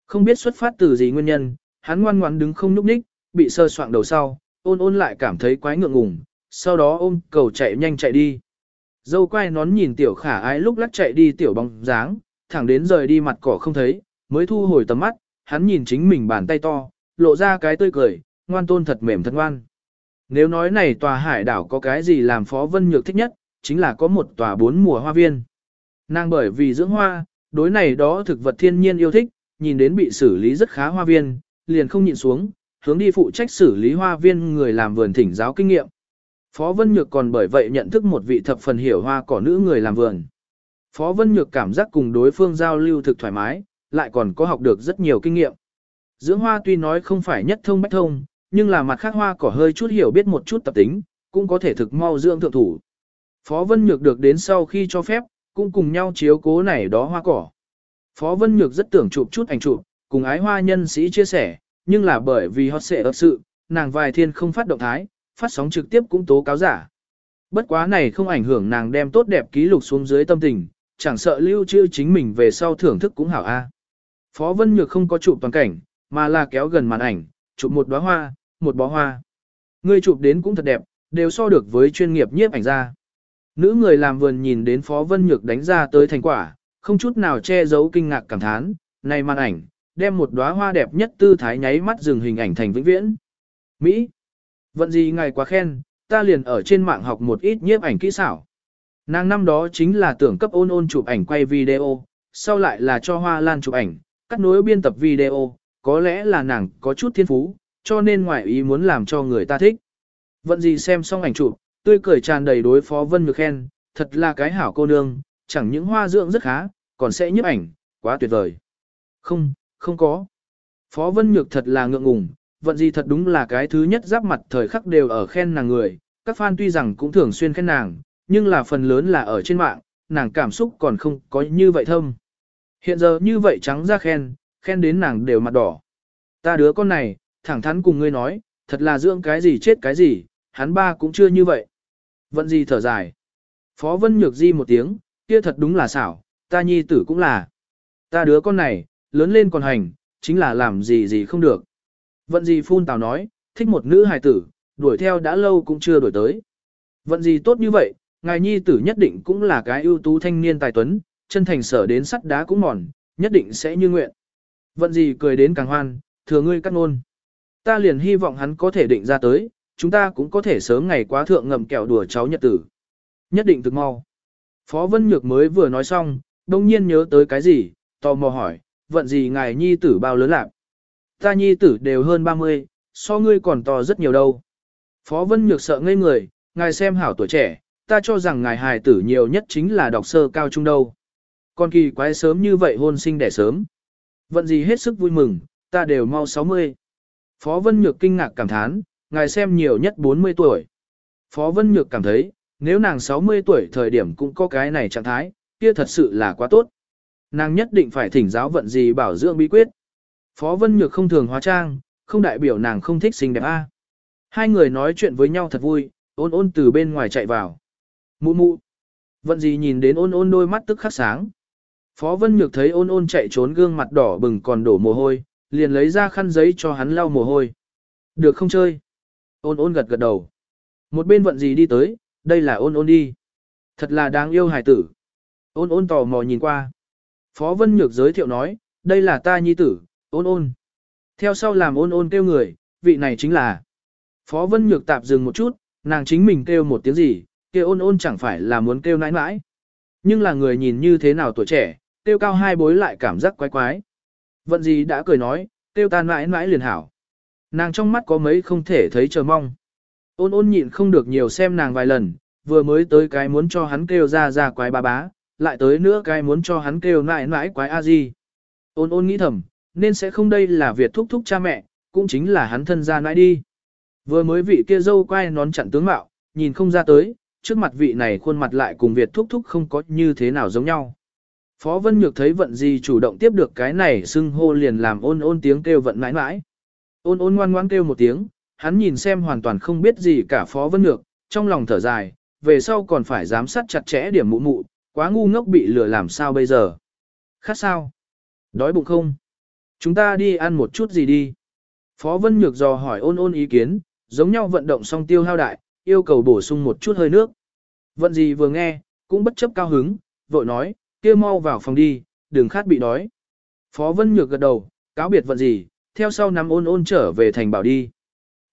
Không biết xuất phát từ gì nguyên nhân, hắn ngoan ngoãn đứng không nhúc nhích, bị sơ soạn đầu sau, ôn ôn lại cảm thấy quái ngượng ngùng, sau đó ôm cầu chạy nhanh chạy đi. Dâu quay nón nhìn tiểu khả ái lúc lắc chạy đi tiểu bóng dáng, thẳng đến rời đi mặt cỏ không thấy, mới thu hồi tầm mắt, hắn nhìn chính mình bàn tay to, lộ ra cái tươi cười, ngoan tôn thật mềm thật ngoan. Nếu nói này tòa hải đảo có cái gì làm Phó Vân Nhược thích nhất, chính là có một tòa bốn mùa hoa viên. Nàng bởi vì dưỡng hoa, đối này đó thực vật thiên nhiên yêu thích, nhìn đến bị xử lý rất khá hoa viên, liền không nhịn xuống, hướng đi phụ trách xử lý hoa viên người làm vườn thỉnh giáo kinh nghiệm. Phó Vân Nhược còn bởi vậy nhận thức một vị thập phần hiểu hoa cỏ nữ người làm vườn. Phó Vân Nhược cảm giác cùng đối phương giao lưu thực thoải mái, lại còn có học được rất nhiều kinh nghiệm. Dưỡng hoa tuy nói không phải nhất thông bách thông, nhưng là mặt khác hoa cỏ hơi chút hiểu biết một chút tập tính, cũng có thể thực mau dưỡng thượng thủ. Phó Vân Nhược được đến sau khi cho phép, cũng cùng nhau chiếu cố này đó hoa cỏ. Phó Vân Nhược rất tưởng chụp chút ảnh chụp, cùng ái hoa nhân sĩ chia sẻ, nhưng là bởi vì hot sẽ ập sự, nàng vài thiên không phát động thái, phát sóng trực tiếp cũng tố cáo giả. Bất quá này không ảnh hưởng nàng đem tốt đẹp ký lục xuống dưới tâm tình, chẳng sợ lưu trữ chính mình về sau thưởng thức cũng hảo a. Phó Vân Nhược không có chụp toàn cảnh, mà là kéo gần màn ảnh, chụp một đóa hoa, một bó hoa. Người chụp đến cũng thật đẹp, đều so được với chuyên nghiệp nhiếp ảnh gia. Nữ người làm vườn nhìn đến Phó Vân Nhược đánh ra tới thành quả, không chút nào che giấu kinh ngạc cảm thán, này màn ảnh, đem một đóa hoa đẹp nhất tư thái nháy mắt dừng hình ảnh thành vĩnh viễn. Mỹ, vận gì ngài quá khen, ta liền ở trên mạng học một ít nhiếp ảnh kỹ xảo. Nàng năm đó chính là tưởng cấp ôn ôn chụp ảnh quay video, sau lại là cho hoa lan chụp ảnh, cắt nối biên tập video, có lẽ là nàng có chút thiên phú, cho nên ngoại ý muốn làm cho người ta thích. Vận gì xem xong ảnh chụp, tươi cười tràn đầy đối phó Vân Nhược khen, thật là cái hảo cô nương, chẳng những hoa dưỡng rất khá, còn sẽ nhiếp ảnh, quá tuyệt vời. Không, không có. Phó Vân Nhược thật là ngượng ngùng, vận gì thật đúng là cái thứ nhất giáp mặt thời khắc đều ở khen nàng người, các fan tuy rằng cũng thường xuyên khen nàng, nhưng là phần lớn là ở trên mạng, nàng cảm xúc còn không có như vậy thâm. Hiện giờ như vậy trắng ra khen, khen đến nàng đều mặt đỏ. Ta đứa con này, thẳng thắn cùng ngươi nói, thật là dưỡng cái gì chết cái gì, hắn ba cũng chưa như vậy. Vận gì thở dài. Phó Vân Nhược Di một tiếng, kia thật đúng là xảo, ta nhi tử cũng là. Ta đứa con này, lớn lên còn hành, chính là làm gì gì không được. Vận gì phun tào nói, thích một nữ hài tử, đuổi theo đã lâu cũng chưa đuổi tới. Vận gì tốt như vậy, ngài nhi tử nhất định cũng là cái ưu tú thanh niên tài tuấn, chân thành sở đến sắt đá cũng mòn, nhất định sẽ như nguyện. Vận gì cười đến càng hoan, thừa ngươi cắt ngôn. Ta liền hy vọng hắn có thể định ra tới, chúng ta cũng có thể sớm ngày quá thượng ngậm kẹo đùa cháu nhật tử. Nhất định thực mau. Phó Vân Nhược mới vừa nói xong, đông nhiên nhớ tới cái gì, tò mò hỏi, vận gì ngài nhi tử bao lớn lạc? Ta nhi tử đều hơn 30, so ngươi còn to rất nhiều đâu. Phó Vân Nhược sợ ngây người, ngài xem hảo tuổi trẻ, ta cho rằng ngài hài tử nhiều nhất chính là đọc sơ cao trung đâu. Con kỳ quái sớm như vậy hôn sinh đẻ sớm. Vận gì hết sức vui mừng, ta đều mau 60. Phó Vân Nhược kinh ngạc cảm thán, ngài xem nhiều nhất 40 tuổi. Phó Vân Nhược cảm thấy, nếu nàng 60 tuổi thời điểm cũng có cái này trạng thái, kia thật sự là quá tốt. Nàng nhất định phải thỉnh giáo vận gì bảo dưỡng bí quyết. Phó Vân Nhược không thường hóa trang, không đại biểu nàng không thích xinh đẹp a. Hai người nói chuyện với nhau thật vui, ôn ôn từ bên ngoài chạy vào. Mụ mụ. Vận gì nhìn đến ôn ôn đôi mắt tức khắc sáng. Phó Vân Nhược thấy ôn ôn chạy trốn gương mặt đỏ bừng còn đổ mồ hôi, liền lấy ra khăn giấy cho hắn lau mồ hôi. Được không chơi? Ôn ôn gật gật đầu. Một bên vận gì đi tới, đây là ôn ôn đi. Thật là đáng yêu hài tử. Ôn ôn tò mò nhìn qua. Phó Vân Nhược giới thiệu nói, đây là ta nhi tử, ôn ôn. Theo sau làm ôn ôn kêu người, vị này chính là. Phó Vân Nhược tạp dừng một chút, nàng chính mình kêu một tiếng gì, kêu ôn ôn chẳng phải là muốn kêu nãi nãi. Nhưng là người nhìn như thế nào tuổi trẻ, tiêu cao hai bối lại cảm giác quái quái. Vận gì đã cười nói, tiêu tan mãi mãi liền hảo. Nàng trong mắt có mấy không thể thấy chờ mong. Ôn ôn nhịn không được nhiều xem nàng vài lần, vừa mới tới cái muốn cho hắn kêu ra ra quái ba bá, lại tới nữa cái muốn cho hắn kêu mãi mãi quái a di. Ôn ôn nghĩ thầm, nên sẽ không đây là việc thúc thúc cha mẹ, cũng chính là hắn thân ra nãi đi. Vừa mới vị kia dâu quay nón chặn tướng mạo, nhìn không ra tới, trước mặt vị này khuôn mặt lại cùng Việt thúc thúc không có như thế nào giống nhau. Phó Vân Nhược thấy vận gì chủ động tiếp được cái này xưng hô liền làm ôn ôn tiếng kêu vận mãi mãi. Ôn ôn ngoan ngoan kêu một tiếng, hắn nhìn xem hoàn toàn không biết gì cả Phó Vân Nhược, trong lòng thở dài, về sau còn phải giám sát chặt chẽ điểm mụ mụ, quá ngu ngốc bị lừa làm sao bây giờ. Khát sao? Đói bụng không? Chúng ta đi ăn một chút gì đi? Phó Vân Nhược dò hỏi ôn ôn ý kiến, giống nhau vận động xong tiêu hao đại, yêu cầu bổ sung một chút hơi nước. Vận gì vừa nghe, cũng bất chấp cao hứng, vội nói, kia mau vào phòng đi, đừng khát bị đói. Phó Vân Nhược gật đầu, cáo biệt vận gì, theo sau nắm ôn ôn trở về thành bảo đi.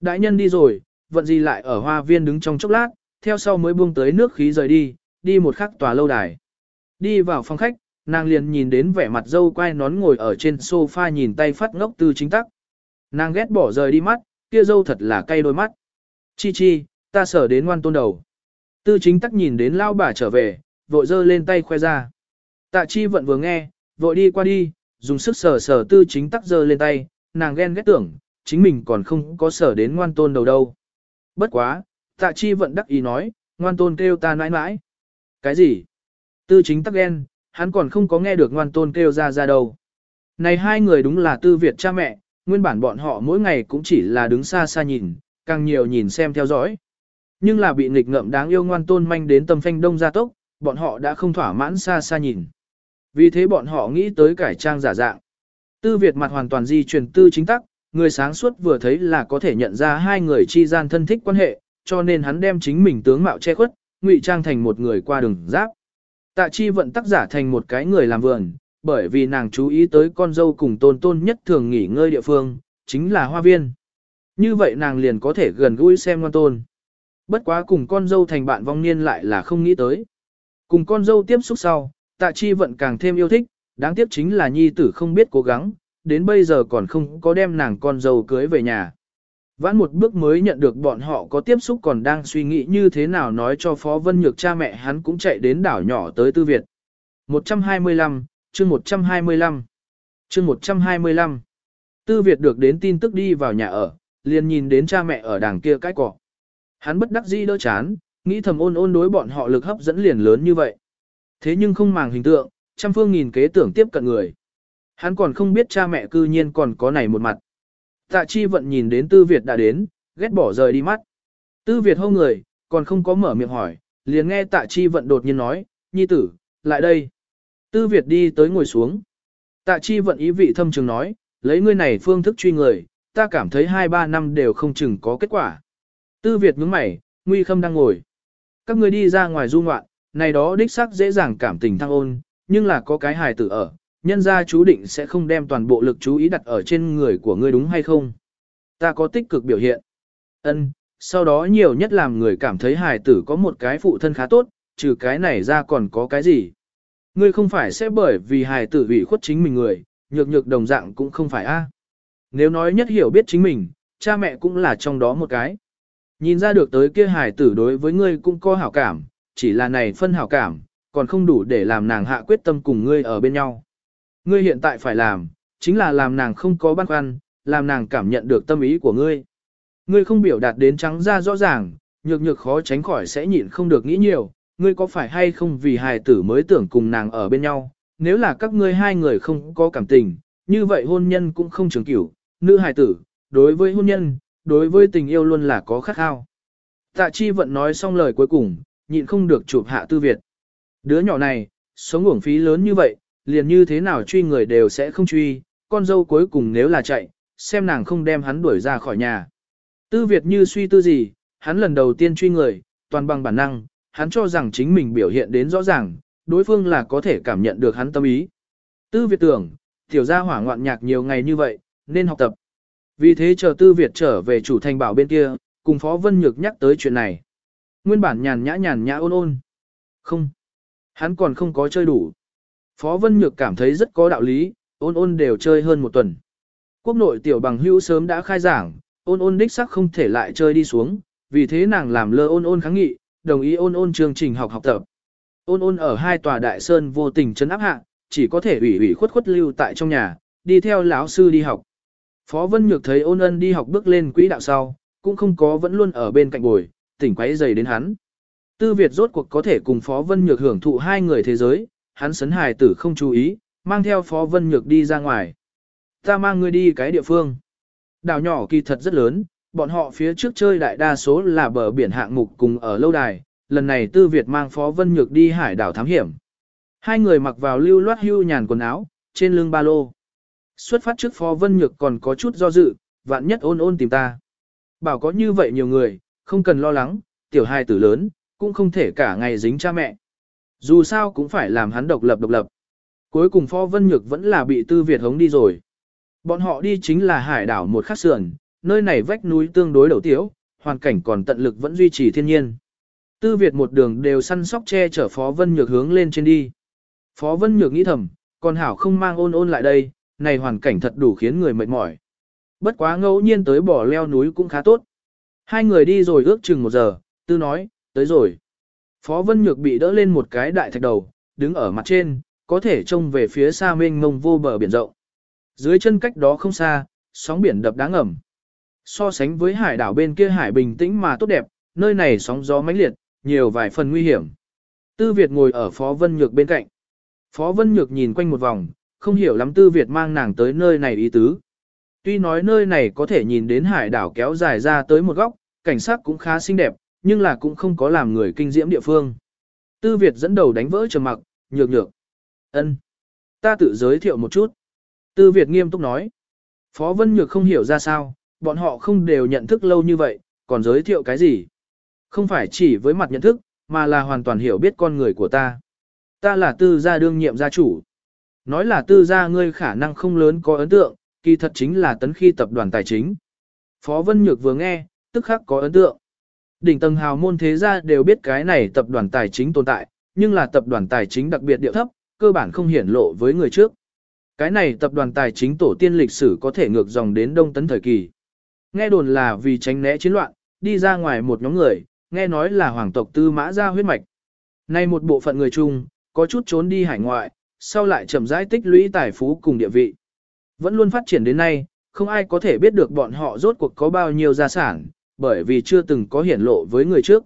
Đại nhân đi rồi, vận gì lại ở hoa viên đứng trong chốc lát, theo sau mới buông tới nước khí rời đi, đi một khắc tòa lâu đài. Đi vào phòng khách, nàng liền nhìn đến vẻ mặt dâu quai nón ngồi ở trên sofa nhìn tay phát ngốc tư chính tắc. Nàng ghét bỏ rời đi mắt, kia dâu thật là cay đôi mắt. Chi chi, ta sở đến ngoan tôn đầu. Tư chính tắc nhìn đến lao bà trở về, vội dơ lên tay khoe ra. Tạ chi vận vừa nghe, vội đi qua đi, dùng sức sờ sờ tư chính tắc dơ lên tay, nàng ghen ghét tưởng, chính mình còn không có sở đến ngoan tôn đầu đâu. Bất quá, tạ chi vận đắc ý nói, ngoan tôn kêu ta nãi nãi. Cái gì? Tư chính tắc ghen, hắn còn không có nghe được ngoan tôn kêu ra ra đâu. Này hai người đúng là tư Việt cha mẹ, nguyên bản bọn họ mỗi ngày cũng chỉ là đứng xa xa nhìn, càng nhiều nhìn xem theo dõi. Nhưng là bị nghịch ngợm đáng yêu ngoan tôn manh đến tâm phanh đông gia tốc, bọn họ đã không thỏa mãn xa xa nhìn. Vì thế bọn họ nghĩ tới cải trang giả dạng. Tư Việt mặt hoàn toàn di truyền tư chính tắc, người sáng suốt vừa thấy là có thể nhận ra hai người chi gian thân thích quan hệ, cho nên hắn đem chính mình tướng mạo che khuất, ngụy trang thành một người qua đường giáp. Tạ chi vận tác giả thành một cái người làm vườn, bởi vì nàng chú ý tới con dâu cùng tôn tôn nhất thường nghỉ ngơi địa phương, chính là hoa viên. Như vậy nàng liền có thể gần gũi xem ngoan tôn. Bất quá cùng con dâu thành bạn vong niên lại là không nghĩ tới. Cùng con dâu tiếp xúc sau, tạ chi vận càng thêm yêu thích, đáng tiếc chính là nhi tử không biết cố gắng, đến bây giờ còn không có đem nàng con dâu cưới về nhà. Vãn một bước mới nhận được bọn họ có tiếp xúc còn đang suy nghĩ như thế nào nói cho Phó Vân Nhược cha mẹ hắn cũng chạy đến đảo nhỏ tới Tư Việt. 125, chương 125, chương 125. Tư Việt được đến tin tức đi vào nhà ở, liền nhìn đến cha mẹ ở đàng kia cái cỏ. Hắn bất đắc dĩ đỡ chán, nghĩ thầm ôn ôn đối bọn họ lực hấp dẫn liền lớn như vậy. Thế nhưng không màng hình tượng, trăm phương nghìn kế tưởng tiếp cận người. Hắn còn không biết cha mẹ cư nhiên còn có này một mặt. Tạ chi vận nhìn đến Tư Việt đã đến, ghét bỏ rời đi mắt. Tư Việt hô người, còn không có mở miệng hỏi, liền nghe tạ chi vận đột nhiên nói, nhi tử, lại đây. Tư Việt đi tới ngồi xuống. Tạ chi vận ý vị thâm trường nói, lấy ngươi này phương thức truy người, ta cảm thấy 2-3 năm đều không chừng có kết quả. Tư Việt nhướng mày, nguy khâm đang ngồi. Các ngươi đi ra ngoài du ngoạn, này đó đích xác dễ dàng cảm tình thăng ôn, nhưng là có cái hài tử ở, nhân gia chú định sẽ không đem toàn bộ lực chú ý đặt ở trên người của ngươi đúng hay không. Ta có tích cực biểu hiện. Ân, sau đó nhiều nhất làm người cảm thấy hài tử có một cái phụ thân khá tốt, trừ cái này ra còn có cái gì. Ngươi không phải sẽ bởi vì hài tử ủy khuất chính mình người, nhược nhược đồng dạng cũng không phải a. Nếu nói nhất hiểu biết chính mình, cha mẹ cũng là trong đó một cái. Nhìn ra được tới kia hài tử đối với ngươi cũng có hảo cảm, chỉ là này phân hảo cảm, còn không đủ để làm nàng hạ quyết tâm cùng ngươi ở bên nhau. Ngươi hiện tại phải làm, chính là làm nàng không có băn khoăn, làm nàng cảm nhận được tâm ý của ngươi. Ngươi không biểu đạt đến trắng ra rõ ràng, nhược nhược khó tránh khỏi sẽ nhịn không được nghĩ nhiều, ngươi có phải hay không vì hài tử mới tưởng cùng nàng ở bên nhau, nếu là các ngươi hai người không có cảm tình, như vậy hôn nhân cũng không trường cửu, nữ hài tử, đối với hôn nhân, đối với tình yêu luôn là có khát khao. Tạ chi vận nói xong lời cuối cùng, nhịn không được chụp hạ tư Việt. Đứa nhỏ này, sống uổng phí lớn như vậy, liền như thế nào truy người đều sẽ không truy, con dâu cuối cùng nếu là chạy, xem nàng không đem hắn đuổi ra khỏi nhà. Tư Việt như suy tư gì, hắn lần đầu tiên truy người, toàn bằng bản năng, hắn cho rằng chính mình biểu hiện đến rõ ràng, đối phương là có thể cảm nhận được hắn tâm ý. Tư Việt tưởng, tiểu gia hỏa ngoạn nhạc nhiều ngày như vậy, nên học tập. Vì thế chờ Tư Việt trở về chủ thành bảo bên kia, cùng Phó Vân Nhược nhắc tới chuyện này. Nguyên bản nhàn nhã nhàn nhã ôn ôn. Không. Hắn còn không có chơi đủ. Phó Vân Nhược cảm thấy rất có đạo lý, ôn ôn đều chơi hơn một tuần. Quốc nội tiểu bằng hữu sớm đã khai giảng, ôn ôn đích sắc không thể lại chơi đi xuống, vì thế nàng làm lơ ôn ôn kháng nghị, đồng ý ôn ôn chương trình học học tập. Ôn ôn ở hai tòa đại sơn vô tình chấn áp hạ, chỉ có thể ủy ủy khuất khuất lưu tại trong nhà, đi theo lão sư đi học. Phó Vân Nhược thấy ôn ân đi học bước lên quỹ đạo sau, cũng không có vẫn luôn ở bên cạnh bồi, tỉnh quấy dày đến hắn. Tư Việt rốt cuộc có thể cùng Phó Vân Nhược hưởng thụ hai người thế giới, hắn sấn hài tử không chú ý, mang theo Phó Vân Nhược đi ra ngoài. Ta mang ngươi đi cái địa phương. Đảo nhỏ kỳ thật rất lớn, bọn họ phía trước chơi đại đa số là bờ biển hạng mục cùng ở lâu đài, lần này Tư Việt mang Phó Vân Nhược đi hải đảo thám hiểm. Hai người mặc vào lưu loát hưu nhàn quần áo, trên lưng ba lô. Xuất phát trước Phó Vân Nhược còn có chút do dự, vạn nhất ôn ôn tìm ta. Bảo có như vậy nhiều người, không cần lo lắng, tiểu hai tử lớn, cũng không thể cả ngày dính cha mẹ. Dù sao cũng phải làm hắn độc lập độc lập. Cuối cùng Phó Vân Nhược vẫn là bị Tư Việt hống đi rồi. Bọn họ đi chính là hải đảo một khắc sườn, nơi này vách núi tương đối đầu tiếu, hoàn cảnh còn tận lực vẫn duy trì thiên nhiên. Tư Việt một đường đều săn sóc che chở Phó Vân Nhược hướng lên trên đi. Phó Vân Nhược nghĩ thầm, còn hảo không mang ôn ôn lại đây, này hoàn cảnh thật đủ khiến người mệt mỏi. Bất quá ngẫu nhiên tới bỏ leo núi cũng khá tốt. Hai người đi rồi ước chừng một giờ, tư nói, tới rồi. Phó Vân Nhược bị đỡ lên một cái đại thạch đầu, đứng ở mặt trên, có thể trông về phía xa mênh mông vô bờ biển rộng. Dưới chân cách đó không xa, sóng biển đập đáng ẩm. So sánh với hải đảo bên kia hải bình tĩnh mà tốt đẹp, nơi này sóng gió mãnh liệt, nhiều vài phần nguy hiểm. Tư Việt ngồi ở Phó Vân Nhược bên cạnh. Phó Vân Nhược nhìn quanh một vòng, không hiểu lắm Tư Việt mang nàng tới nơi này ý tứ. Tuy nói nơi này có thể nhìn đến hải đảo kéo dài ra tới một góc, cảnh sắc cũng khá xinh đẹp, nhưng là cũng không có làm người kinh diễm địa phương. Tư Việt dẫn đầu đánh vỡ trầm mặc, nhược nhược. ân, Ta tự giới thiệu một chút. Tư Việt nghiêm túc nói. Phó Vân Nhược không hiểu ra sao, bọn họ không đều nhận thức lâu như vậy, còn giới thiệu cái gì. Không phải chỉ với mặt nhận thức, mà là hoàn toàn hiểu biết con người của ta. Ta là tư gia đương nhiệm gia chủ. Nói là tư gia ngươi khả năng không lớn có ấn tượng, kỳ thật chính là tấn khi tập đoàn tài chính. Phó Vân Nhược vừa nghe, tức khắc có ấn tượng. Đỉnh tầng hào môn thế gia đều biết cái này tập đoàn tài chính tồn tại, nhưng là tập đoàn tài chính đặc biệt điệu thấp, cơ bản không hiển lộ với người trước. Cái này tập đoàn tài chính tổ tiên lịch sử có thể ngược dòng đến đông tấn thời kỳ. Nghe đồn là vì tránh né chiến loạn, đi ra ngoài một nhóm người, nghe nói là hoàng tộc tư mã gia huyết mạch. Nay một bộ phận người chung, có chút trốn đi hải ngoại, sau lại chậm rãi tích lũy tài phú cùng địa vị. Vẫn luôn phát triển đến nay, không ai có thể biết được bọn họ rốt cuộc có bao nhiêu gia sản, bởi vì chưa từng có hiển lộ với người trước.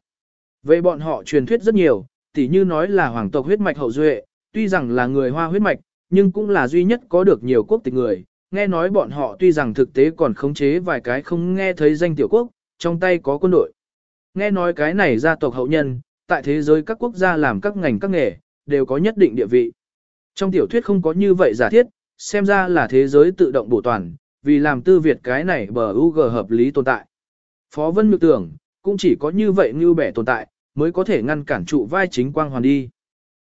Về bọn họ truyền thuyết rất nhiều, tỉ như nói là hoàng tộc huyết mạch hậu duệ, tuy rằng là người hoa huyết mạch, nhưng cũng là duy nhất có được nhiều quốc tịch người. Nghe nói bọn họ tuy rằng thực tế còn khống chế vài cái không nghe thấy danh tiểu quốc, trong tay có quân đội. Nghe nói cái này gia tộc hậu nhân, tại thế giới các quốc gia làm các ngành các nghề, đều có nhất định địa vị. Trong tiểu thuyết không có như vậy giả thiết, xem ra là thế giới tự động bổ toàn, vì làm tư Việt cái này bờ UG hợp lý tồn tại. Phó Vân Nhược tưởng, cũng chỉ có như vậy như bẻ tồn tại, mới có thể ngăn cản trụ vai chính quang hoàn đi.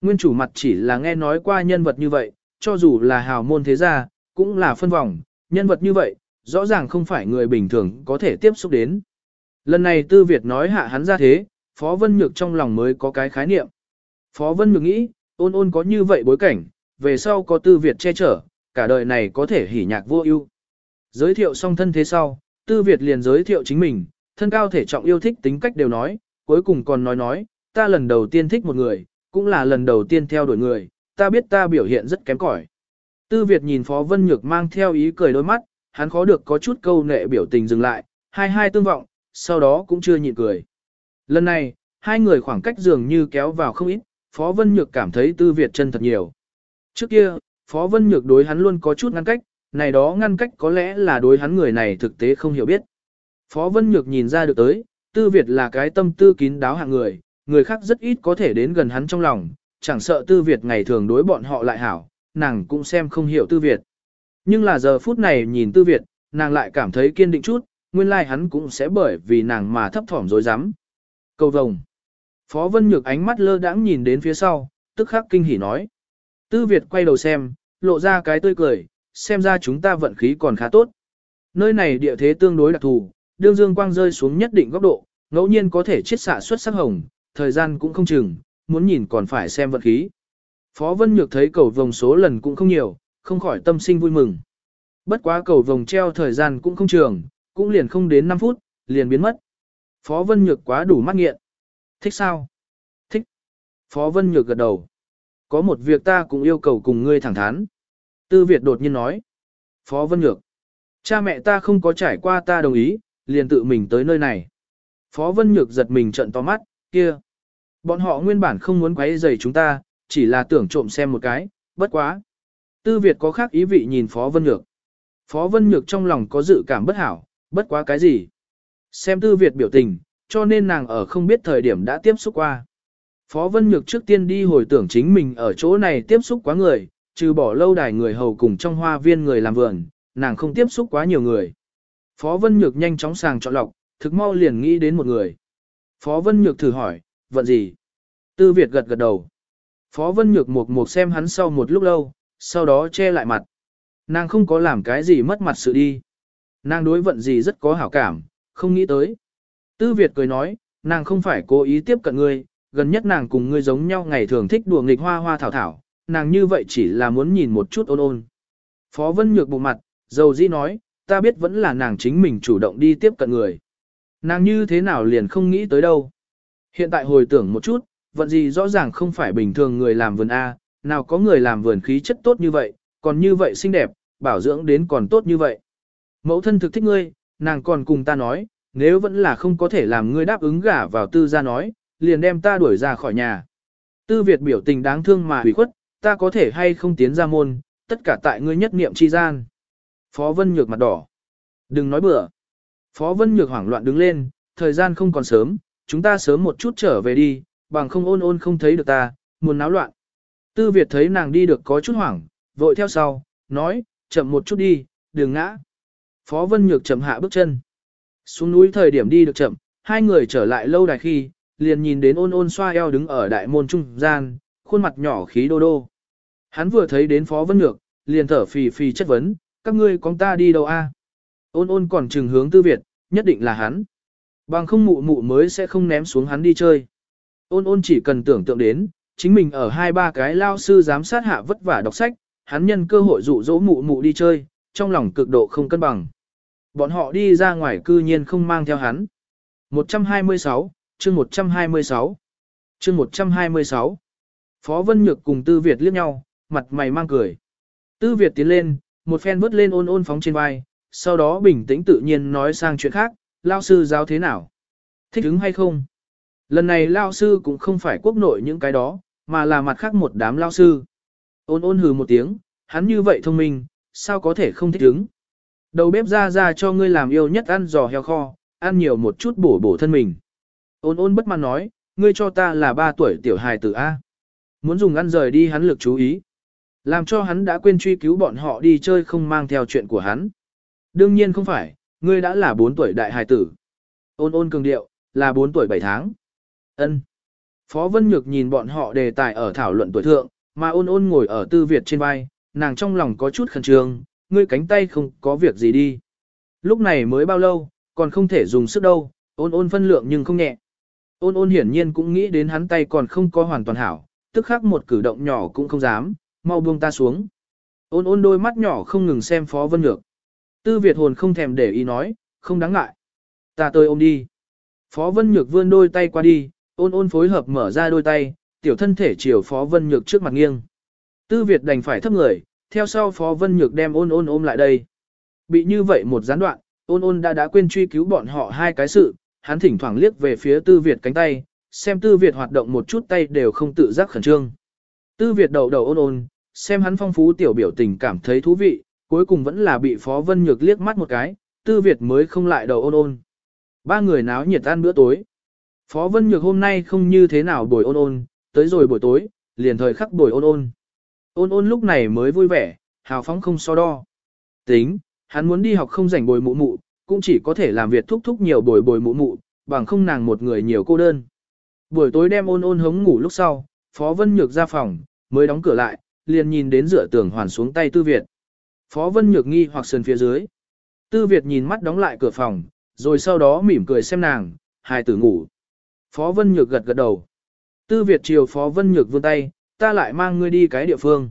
Nguyên chủ mặt chỉ là nghe nói qua nhân vật như vậy, cho dù là hào môn thế gia, cũng là phân vòng, nhân vật như vậy, rõ ràng không phải người bình thường có thể tiếp xúc đến. Lần này Tư Việt nói hạ hắn ra thế, Phó Vân Nhược trong lòng mới có cái khái niệm. Phó Vân Nhược nghĩ, ôn ôn có như vậy bối cảnh, về sau có Tư Việt che chở, cả đời này có thể hỉ nhạc vô ưu. Giới thiệu xong thân thế sau, Tư Việt liền giới thiệu chính mình, thân cao thể trọng yêu thích tính cách đều nói, cuối cùng còn nói nói, ta lần đầu tiên thích một người, cũng là lần đầu tiên theo đuổi người, ta biết ta biểu hiện rất kém cỏi. Tư Việt nhìn Phó Vân Nhược mang theo ý cười đôi mắt, hắn khó được có chút câu nệ biểu tình dừng lại, hai hai tương vọng, sau đó cũng chưa nhịn cười. Lần này, hai người khoảng cách dường như kéo vào không ít, Phó Vân Nhược cảm thấy Tư Việt chân thật nhiều. Trước kia, Phó Vân Nhược đối hắn luôn có chút ngăn cách, này đó ngăn cách có lẽ là đối hắn người này thực tế không hiểu biết. Phó Vân Nhược nhìn ra được tới, Tư Việt là cái tâm tư kín đáo hạng người, người khác rất ít có thể đến gần hắn trong lòng, chẳng sợ Tư Việt ngày thường đối bọn họ lại hảo, nàng cũng xem không hiểu Tư Việt. Nhưng là giờ phút này nhìn Tư Việt, nàng lại cảm thấy kiên định chút, nguyên lai like hắn cũng sẽ bởi vì nàng mà thấp thỏm dối rắm Cầu vồng. Phó Vân Nhược ánh mắt lơ đãng nhìn đến phía sau, tức khắc kinh hỉ nói. Tư Việt quay đầu xem, lộ ra cái tươi cười, xem ra chúng ta vận khí còn khá tốt. Nơi này địa thế tương đối đặc thù, đương dương quang rơi xuống nhất định góc độ, ngẫu nhiên có thể chiết xạ xuất sắc hồng, thời gian cũng không chừng, muốn nhìn còn phải xem vận khí. Phó Vân Nhược thấy cầu vồng số lần cũng không nhiều, không khỏi tâm sinh vui mừng. Bất quá cầu vồng treo thời gian cũng không trường, cũng liền không đến 5 phút, liền biến mất. Phó Vân Nhược quá đủ mắt nghiện. Thích sao? Thích. Phó Vân Nhược gật đầu. Có một việc ta cũng yêu cầu cùng ngươi thẳng thắn. Tư Việt đột nhiên nói. Phó Vân Nhược. Cha mẹ ta không có trải qua ta đồng ý, liền tự mình tới nơi này. Phó Vân Nhược giật mình trận to mắt, kia. Bọn họ nguyên bản không muốn quấy rầy chúng ta, chỉ là tưởng trộm xem một cái, bất quá. Tư Việt có khác ý vị nhìn Phó Vân Nhược. Phó Vân Nhược trong lòng có dự cảm bất hảo, bất quá cái gì. Xem Tư Việt biểu tình, cho nên nàng ở không biết thời điểm đã tiếp xúc qua. Phó Vân Nhược trước tiên đi hồi tưởng chính mình ở chỗ này tiếp xúc quá người, trừ bỏ lâu đài người hầu cùng trong hoa viên người làm vườn, nàng không tiếp xúc quá nhiều người. Phó Vân Nhược nhanh chóng sàng chọn lọc, thực mau liền nghĩ đến một người. Phó Vân Nhược thử hỏi, vận gì? Tư Việt gật gật đầu. Phó Vân Nhược một một xem hắn sau một lúc lâu, sau đó che lại mặt. Nàng không có làm cái gì mất mặt sự đi. Nàng đối vận gì rất có hảo cảm, không nghĩ tới. Tư Việt cười nói, nàng không phải cố ý tiếp cận ngươi, gần nhất nàng cùng ngươi giống nhau ngày thường thích đùa nghịch hoa hoa thảo thảo, nàng như vậy chỉ là muốn nhìn một chút ôn ôn. Phó Vân Nhược bụng mặt, dầu dĩ nói, ta biết vẫn là nàng chính mình chủ động đi tiếp cận người. Nàng như thế nào liền không nghĩ tới đâu. Hiện tại hồi tưởng một chút, vận gì rõ ràng không phải bình thường người làm vườn A, nào có người làm vườn khí chất tốt như vậy, còn như vậy xinh đẹp, bảo dưỡng đến còn tốt như vậy. Mẫu thân thực thích ngươi, nàng còn cùng ta nói, nếu vẫn là không có thể làm ngươi đáp ứng gả vào tư gia nói, liền đem ta đuổi ra khỏi nhà. Tư Việt biểu tình đáng thương mà hủy khuất, ta có thể hay không tiến ra môn, tất cả tại ngươi nhất niệm chi gian. Phó Vân Nhược mặt đỏ. Đừng nói bừa. Phó Vân Nhược hoảng loạn đứng lên, thời gian không còn sớm, chúng ta sớm một chút trở về đi, bằng không ôn ôn không thấy được ta, muốn náo loạn. Tư Việt thấy nàng đi được có chút hoảng, vội theo sau, nói, chậm một chút đi, đừng ngã. Phó Vân Nhược chậm hạ bước chân. Xuống núi thời điểm đi được chậm, hai người trở lại lâu đài khi, liền nhìn đến ôn ôn xoa eo đứng ở đại môn trung gian, khuôn mặt nhỏ khí đô đô. Hắn vừa thấy đến Phó Vân Nhược, liền thở phì phì chất vấn, các ngươi con ta đi đâu a? Ôn ôn còn trừng hướng tư Việt, nhất định là hắn. Bằng không mụ mụ mới sẽ không ném xuống hắn đi chơi. Ôn ôn chỉ cần tưởng tượng đến, chính mình ở hai ba cái lao sư giám sát hạ vất vả đọc sách, hắn nhân cơ hội dụ dỗ mụ mụ đi chơi, trong lòng cực độ không cân bằng. Bọn họ đi ra ngoài cư nhiên không mang theo hắn. 126, chương 126. Chương 126. Phó Vân Nhược cùng Tư Việt liếc nhau, mặt mày mang cười. Tư Việt tiến lên, một phen vứt lên ôn ôn phóng trên vai, sau đó bình tĩnh tự nhiên nói sang chuyện khác, lao sư giáo thế nào? Thích ứng hay không? Lần này lao sư cũng không phải quốc nội những cái đó, mà là mặt khác một đám lao sư. Ôn ôn hừ một tiếng, hắn như vậy thông minh, sao có thể không thích ứng? Đầu bếp ra ra cho ngươi làm yêu nhất ăn giò heo kho, ăn nhiều một chút bổ bổ thân mình. Ôn ôn bất mãn nói, ngươi cho ta là ba tuổi tiểu hài tử A. Muốn dùng ăn rời đi hắn lực chú ý. Làm cho hắn đã quên truy cứu bọn họ đi chơi không mang theo chuyện của hắn. Đương nhiên không phải, ngươi đã là 4 tuổi đại hài tử. Ôn ôn cường điệu, là 4 tuổi 7 tháng. ân Phó Vân Nhược nhìn bọn họ đề tài ở thảo luận tuổi thượng, mà ôn ôn ngồi ở tư Việt trên vai, nàng trong lòng có chút khẩn trương, ngươi cánh tay không có việc gì đi. Lúc này mới bao lâu, còn không thể dùng sức đâu, ôn ôn phân lượng nhưng không nhẹ. Ôn ôn hiển nhiên cũng nghĩ đến hắn tay còn không có hoàn toàn hảo, tức khắc một cử động nhỏ cũng không dám, mau buông ta xuống. Ôn ôn đôi mắt nhỏ không ngừng xem Phó Vân Nhược. Tư Việt hồn không thèm để ý nói, không đáng ngại. Ta tôi ôm đi. Phó Vân Nhược vươn đôi tay qua đi, ôn ôn phối hợp mở ra đôi tay, tiểu thân thể chiều Phó Vân Nhược trước mặt nghiêng. Tư Việt đành phải thấp người, theo sau Phó Vân Nhược đem ôn ôn ôm lại đây. Bị như vậy một gián đoạn, ôn ôn đã đã quên truy cứu bọn họ hai cái sự, hắn thỉnh thoảng liếc về phía Tư Việt cánh tay, xem Tư Việt hoạt động một chút tay đều không tự giác khẩn trương. Tư Việt đầu đầu ôn ôn, xem hắn phong phú tiểu biểu tình cảm thấy thú vị, cuối cùng vẫn là bị Phó Vân Nhược liếc mắt một cái, Tư Việt mới không lại đầu ôn ôn. Ba người náo nhiệt ăn bữa tối. Phó Vân Nhược hôm nay không như thế nào buổi ôn ôn, tới rồi buổi tối, liền thời khắc buổi ôn ôn. Ôn ôn lúc này mới vui vẻ, hào phóng không so đo. Tính, hắn muốn đi học không rảnh bồi mụ mụ, cũng chỉ có thể làm việc thúc thúc nhiều bồi bồi mụ mụ, bằng không nàng một người nhiều cô đơn. Buổi tối đem ôn ôn hống ngủ lúc sau, Phó Vân Nhược ra phòng, mới đóng cửa lại, liền nhìn đến dựa tường hoàn xuống tay Tư Việt. Phó Vân Nhược nghi hoặc sườn phía dưới. Tư Việt nhìn mắt đóng lại cửa phòng, rồi sau đó mỉm cười xem nàng, hài tử ngủ. Phó Vân Nhược gật gật đầu. Tư Việt chiều Phó Vân Nhược vươn tay, ta lại mang ngươi đi cái địa phương.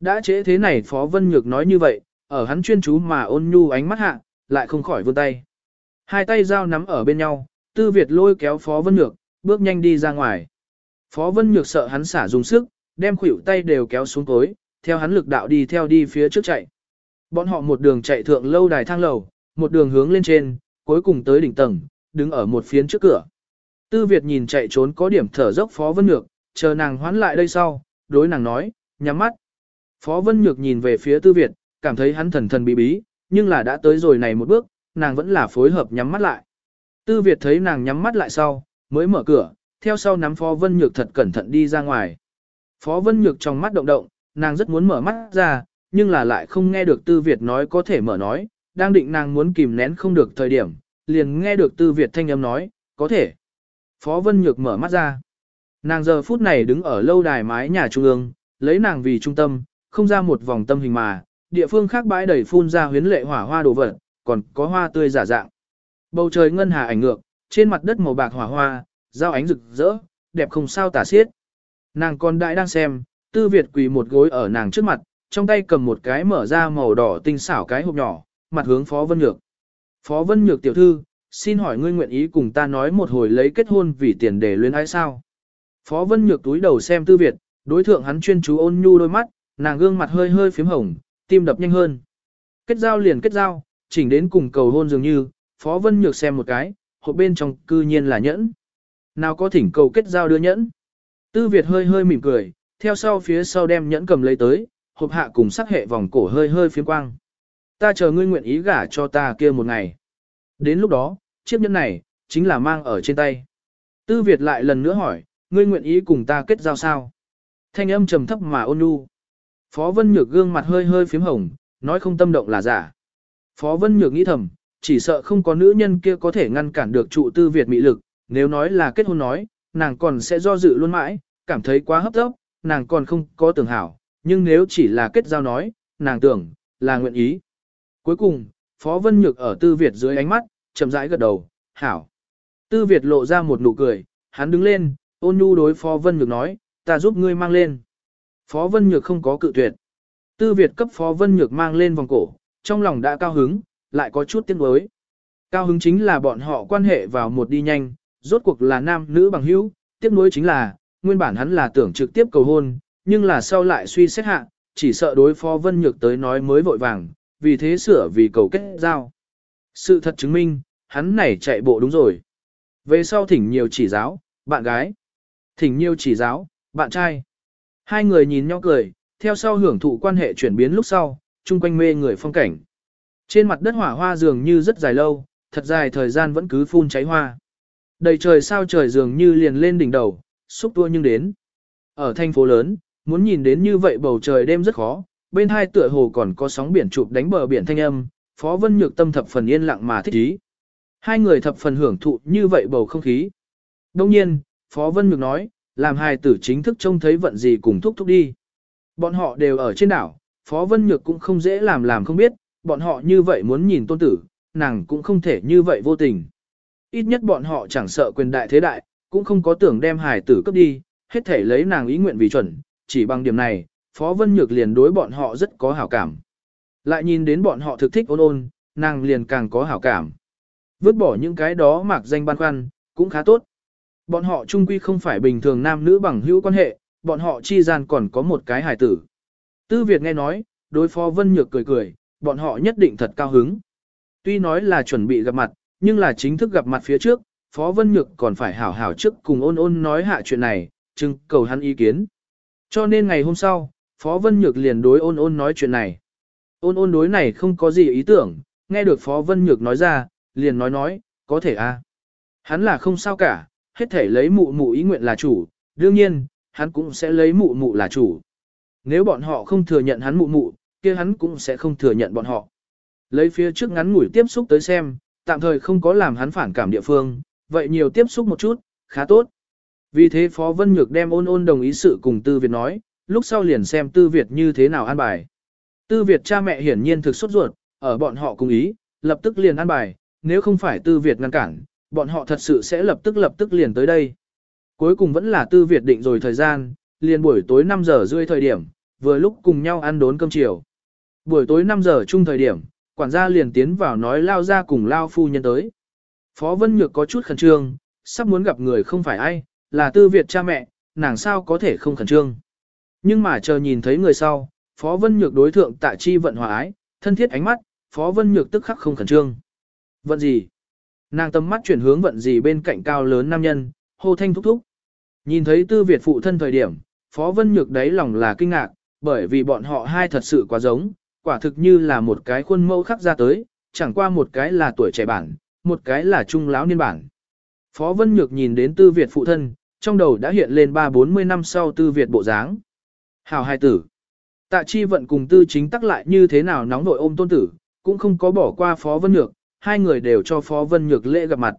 Đã chế thế này Phó Vân Nhược nói như vậy, ở hắn chuyên chú mà ôn nhu ánh mắt hạ, lại không khỏi vươn tay. Hai tay giao nắm ở bên nhau, Tư Việt lôi kéo Phó Vân Nhược, bước nhanh đi ra ngoài. Phó Vân Nhược sợ hắn xả dùng sức, đem khuỷu tay đều kéo xuống cối, theo hắn lực đạo đi theo đi phía trước chạy. Bọn họ một đường chạy thượng lâu đài thang lầu, một đường hướng lên trên, cuối cùng tới đỉnh tầng, đứng ở một phiến trước cửa. Tư Việt nhìn chạy trốn có điểm thở dốc Phó Vân Nhược, chờ nàng hoán lại đây sau, đối nàng nói, nhắm mắt. Phó Vân Nhược nhìn về phía Tư Việt, cảm thấy hắn thần thần bí bí, nhưng là đã tới rồi này một bước, nàng vẫn là phối hợp nhắm mắt lại. Tư Việt thấy nàng nhắm mắt lại sau, mới mở cửa, theo sau nắm Phó Vân Nhược thật cẩn thận đi ra ngoài. Phó Vân Nhược trong mắt động động, nàng rất muốn mở mắt ra, nhưng là lại không nghe được Tư Việt nói có thể mở nói, đang định nàng muốn kìm nén không được thời điểm, liền nghe được Tư Việt thanh âm nói, có thể. Phó Vân Nhược mở mắt ra. Nàng giờ phút này đứng ở lâu đài mái nhà trung ương, lấy nàng vì trung tâm, không ra một vòng tâm hình mà, địa phương khác bãi đầy phun ra huyến lệ hỏa hoa đồ vật, còn có hoa tươi giả dạng. Bầu trời ngân hà ảnh ngược, trên mặt đất màu bạc hỏa hoa, giao ánh rực rỡ, đẹp không sao tả xiết. Nàng còn đại đang xem, Tư Việt quỳ một gối ở nàng trước mặt, trong tay cầm một cái mở ra màu đỏ tinh xảo cái hộp nhỏ, mặt hướng Phó Vân Nhược. Phó Vân Nhược tiểu thư, xin hỏi ngươi nguyện ý cùng ta nói một hồi lấy kết hôn vì tiền để luyến ái sao? Phó Vân Nhược túi đầu xem Tư Việt, đối thượng hắn chuyên chú ôn nhu đôi mắt, nàng gương mặt hơi hơi phím hồng, tim đập nhanh hơn. Kết giao liền kết giao, chỉnh đến cùng cầu hôn dường như, Phó Vân Nhược xem một cái, hộp bên trong cư nhiên là nhẫn. Nào có thỉnh cầu kết giao đưa nhẫn. Tư Việt hơi hơi mỉm cười, theo sau phía sau đem nhẫn cầm lấy tới, hộp hạ cùng sắc hệ vòng cổ hơi hơi phiếm quang. Ta chờ ngươi nguyện ý gả cho ta kia một ngày. Đến lúc đó, chiếc nhẫn này, chính là mang ở trên tay. Tư Việt lại lần nữa hỏi, ngươi nguyện ý cùng ta kết giao sao? Thanh âm trầm thấp mà ôn nhu. Phó Vân Nhược gương mặt hơi hơi phím hồng, nói không tâm động là giả. Phó Vân Nhược nghĩ thầm, chỉ sợ không có nữ nhân kia có thể ngăn cản được trụ tư Việt mị lực, nếu nói là kết hôn nói, nàng còn sẽ do dự luôn mãi, cảm thấy quá hấp tấp, nàng còn không có tưởng hảo, nhưng nếu chỉ là kết giao nói, nàng tưởng, là nguyện ý. Cuối cùng, Phó Vân Nhược ở Tư Việt dưới ánh mắt, chậm rãi gật đầu, hảo. Tư Việt lộ ra một nụ cười, hắn đứng lên, ôn nhu đối Phó Vân Nhược nói, ta giúp ngươi mang lên. Phó Vân Nhược không có cự tuyệt. Tư Việt cấp Phó Vân Nhược mang lên vòng cổ, trong lòng đã cao hứng, lại có chút tiếc nuối. Cao hứng chính là bọn họ quan hệ vào một đi nhanh, rốt cuộc là nam nữ bằng hữu, tiếc nuối chính là, nguyên bản hắn là tưởng trực tiếp cầu hôn, nhưng là sau lại suy xét hạ, chỉ sợ đối Phó Vân Nhược tới nói mới vội vàng, vì thế sửa vì cầu kết giao. Sự thật chứng minh, hắn này chạy bộ đúng rồi. Về sau thỉnh nhiều chỉ giáo, bạn gái. Thỉnh nhiêu chỉ giáo, bạn trai. Hai người nhìn nhau cười, theo sau hưởng thụ quan hệ chuyển biến lúc sau, chung quanh mê người phong cảnh. Trên mặt đất hỏa hoa dường như rất dài lâu, thật dài thời gian vẫn cứ phun cháy hoa. Đầy trời sao trời dường như liền lên đỉnh đầu, xúc tua nhưng đến. Ở thành phố lớn, muốn nhìn đến như vậy bầu trời đêm rất khó, bên hai tựa hồ còn có sóng biển chụp đánh bờ biển thanh âm, Phó Vân Nhược tâm thập phần yên lặng mà thích ý. Hai người thập phần hưởng thụ như vậy bầu không khí. Đông nhiên, Phó Vân Nhược nói, làm hài tử chính thức trông thấy vận gì cùng thúc thúc đi. Bọn họ đều ở trên đảo, Phó Vân Nhược cũng không dễ làm làm không biết, bọn họ như vậy muốn nhìn tôn tử, nàng cũng không thể như vậy vô tình. Ít nhất bọn họ chẳng sợ quyền đại thế đại, cũng không có tưởng đem hài tử cấp đi, hết thể lấy nàng ý nguyện vì chuẩn, chỉ bằng điểm này, Phó Vân Nhược liền đối bọn họ rất có hảo cảm. Lại nhìn đến bọn họ thực thích ôn ôn, nàng liền càng có hảo cảm. Vứt bỏ những cái đó mạc danh băn khoăn, cũng khá tốt. Bọn họ chung quy không phải bình thường nam nữ bằng hữu quan hệ, bọn họ chi gian còn có một cái hài tử. Tư Việt nghe nói, đối phó Vân Nhược cười cười, bọn họ nhất định thật cao hứng. Tuy nói là chuẩn bị gặp mặt, nhưng là chính thức gặp mặt phía trước, Phó Vân Nhược còn phải hảo hảo trước cùng ôn ôn nói hạ chuyện này, chừng cầu hắn ý kiến. Cho nên ngày hôm sau, Phó Vân Nhược liền đối ôn ôn nói chuyện này. Ôn ôn đối này không có gì ý tưởng, nghe được Phó Vân Nhược nói ra, liền nói nói, có thể a. À. Hắn là không sao cả, hết thể lấy mụ mụ ý nguyện là chủ, đương nhiên, hắn cũng sẽ lấy mụ mụ là chủ. Nếu bọn họ không thừa nhận hắn mụ mụ, kia hắn cũng sẽ không thừa nhận bọn họ. Lấy phía trước ngắn ngủi tiếp xúc tới xem, tạm thời không có làm hắn phản cảm địa phương, vậy nhiều tiếp xúc một chút, khá tốt. Vì thế Phó Vân Nhược đem ôn ôn đồng ý sự cùng Tư Việt nói, lúc sau liền xem Tư Việt như thế nào an bài. Tư Việt cha mẹ hiển nhiên thực xuất ruột, ở bọn họ cùng ý, lập tức liền an bài, nếu không phải Tư Việt ngăn cản, bọn họ thật sự sẽ lập tức lập tức liền tới đây. Cuối cùng vẫn là Tư Việt định rồi thời gian, liền buổi tối 5 giờ rưỡi thời điểm, vừa lúc cùng nhau ăn đốn cơm chiều. Buổi tối 5 giờ chung thời điểm, quản gia liền tiến vào nói lao ra cùng lao phu nhân tới. Phó Vân Nhược có chút khẩn trương, sắp muốn gặp người không phải ai, là tư Việt cha mẹ, nàng sao có thể không khẩn trương. Nhưng mà chờ nhìn thấy người sau, Phó Vân Nhược đối thượng tạ chi vận hòa ái, thân thiết ánh mắt, Phó Vân Nhược tức khắc không khẩn trương. Vận gì? Nàng tầm mắt chuyển hướng vận gì bên cạnh cao lớn nam nhân, hô thanh thúc thúc. Nhìn thấy tư Việt phụ thân thời điểm, Phó Vân Nhược đấy lòng là kinh ngạc, bởi vì bọn họ hai thật sự quá giống, quả thực như là một cái khuôn mẫu khắc ra tới, chẳng qua một cái là tuổi trẻ bản, một cái là trung lão niên bản. Phó Vân Nhược nhìn đến Tư Việt phụ thân, trong đầu đã hiện lên ba bốn mươi năm sau Tư Việt bộ dáng. Hào hai tử. Tạ chi vận cùng Tư chính tắc lại như thế nào nóng nội ôm tôn tử, cũng không có bỏ qua Phó Vân Nhược, hai người đều cho Phó Vân Nhược lễ gặp mặt.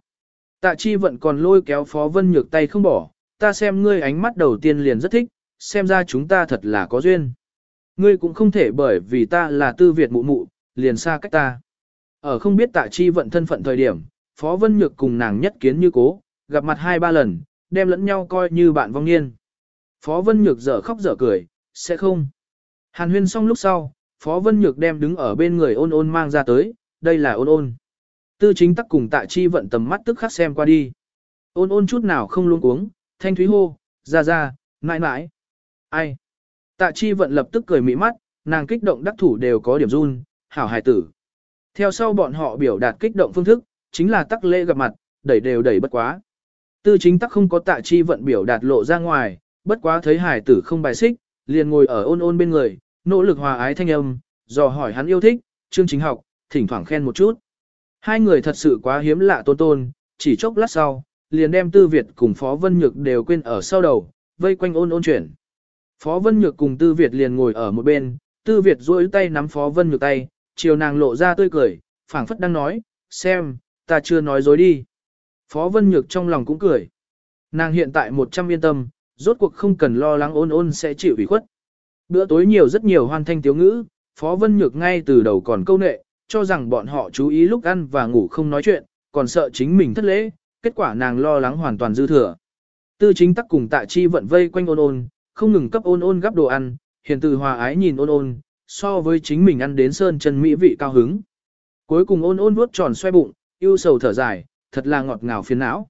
Tạ chi vận còn lôi kéo Phó Vân Nhược tay không bỏ, ta xem ngươi ánh mắt đầu tiên liền rất thích, xem ra chúng ta thật là có duyên. Ngươi cũng không thể bởi vì ta là tư Việt mụ mụ, liền xa cách ta. Ở không biết tạ chi vận thân phận thời điểm, Phó Vân Nhược cùng nàng nhất kiến như cố, gặp mặt hai ba lần, đem lẫn nhau coi như bạn vong niên. Phó Vân Nhược dở khóc dở cười, sẽ không. Hàn huyên xong lúc sau, Phó Vân Nhược đem đứng ở bên người ôn ôn mang ra tới, đây là ôn ôn. Tư chính tắc cùng tạ chi vận tầm mắt tức khắc xem qua đi. Ôn ôn chút nào không luôn uống, thanh thúy hô, ra ra, mãi mãi. Ai? Tạ chi vận lập tức cười mỹ mắt, nàng kích động đắc thủ đều có điểm run, hảo hài tử. Theo sau bọn họ biểu đạt kích động phương thức, chính là tắc lễ gặp mặt, đẩy đều đẩy bất quá. Tư chính tắc không có tạ chi vận biểu đạt lộ ra ngoài, bất quá thấy hài tử không bài xích, liền ngồi ở ôn ôn bên người, nỗ lực hòa ái thanh âm, dò hỏi hắn yêu thích, chương chính học, thỉnh thoảng khen một chút. Hai người thật sự quá hiếm lạ tôn tôn, chỉ chốc lát sau, liền đem Tư Việt cùng Phó Vân Nhược đều quên ở sau đầu, vây quanh ôn ôn chuyển. Phó Vân Nhược cùng Tư Việt liền ngồi ở một bên, Tư Việt duỗi tay nắm Phó Vân Nhược tay, chiều nàng lộ ra tươi cười, phảng phất đang nói, xem, ta chưa nói dối đi. Phó Vân Nhược trong lòng cũng cười. Nàng hiện tại một trăm yên tâm, rốt cuộc không cần lo lắng ôn ôn sẽ chịu ủy khuất. Bữa tối nhiều rất nhiều hoan thanh tiếu ngữ, Phó Vân Nhược ngay từ đầu còn câu nệ, cho rằng bọn họ chú ý lúc ăn và ngủ không nói chuyện, còn sợ chính mình thất lễ, kết quả nàng lo lắng hoàn toàn dư thừa. Tư chính tắc cùng tạ chi vận vây quanh ôn ôn, không ngừng cấp ôn ôn gắp đồ ăn, hiền từ hòa ái nhìn ôn ôn, so với chính mình ăn đến sơn chân mỹ vị cao hứng. Cuối cùng ôn ôn vuốt tròn xoay bụng, yêu sầu thở dài, thật là ngọt ngào phiền não.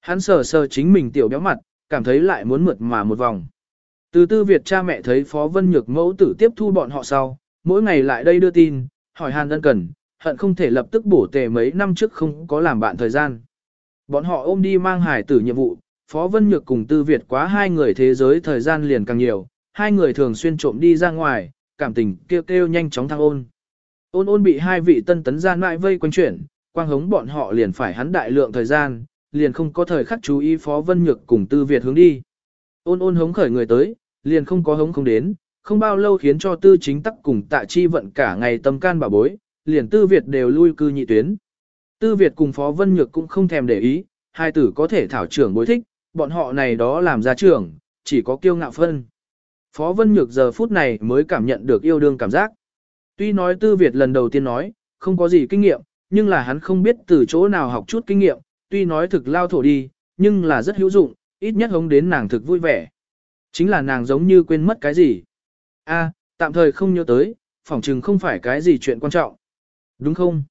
Hắn sờ sờ chính mình tiểu béo mặt, cảm thấy lại muốn mượt mà một vòng. Từ tư Việt cha mẹ thấy Phó Vân Nhược mẫu tử tiếp thu bọn họ sau, mỗi ngày lại đây đưa tin, hỏi hàn ân cần, hận không thể lập tức bổ tề mấy năm trước không có làm bạn thời gian. Bọn họ ôm đi mang hải tử nhiệm vụ, Phó Vân Nhược cùng Tư Việt quá hai người thế giới thời gian liền càng nhiều, hai người thường xuyên trộm đi ra ngoài, cảm tình kêu kêu nhanh chóng thăng ôn. Ôn ôn bị hai vị tân tấn gian mãi vây quanh chuyển, quang hống bọn họ liền phải hắn đại lượng thời gian, liền không có thời khắc chú ý Phó Vân Nhược cùng Tư Việt hướng đi. Ôn ôn hống khởi người tới, liền không có hống không đến, không bao lâu khiến cho Tư Chính Tắc cùng Tạ Chi vận cả ngày tâm can bà bối, liền Tư Việt đều lui cư nhị tuyến. Tư Việt cùng Phó Vân Nhược cũng không thèm để ý, hai tử có thể thảo trưởng bối thích, bọn họ này đó làm ra trưởng, chỉ có kiêu ngạo phân. Phó Vân Nhược giờ phút này mới cảm nhận được yêu đương cảm giác. Tuy nói Tư Việt lần đầu tiên nói, không có gì kinh nghiệm, nhưng là hắn không biết từ chỗ nào học chút kinh nghiệm, tuy nói thực lao thổ đi, nhưng là rất hữu dụng, ít nhất hống đến nàng thực vui vẻ. Chính là nàng giống như quên mất cái gì a tạm thời không nhớ tới, phỏng chừng không phải cái gì chuyện quan trọng. Đúng không?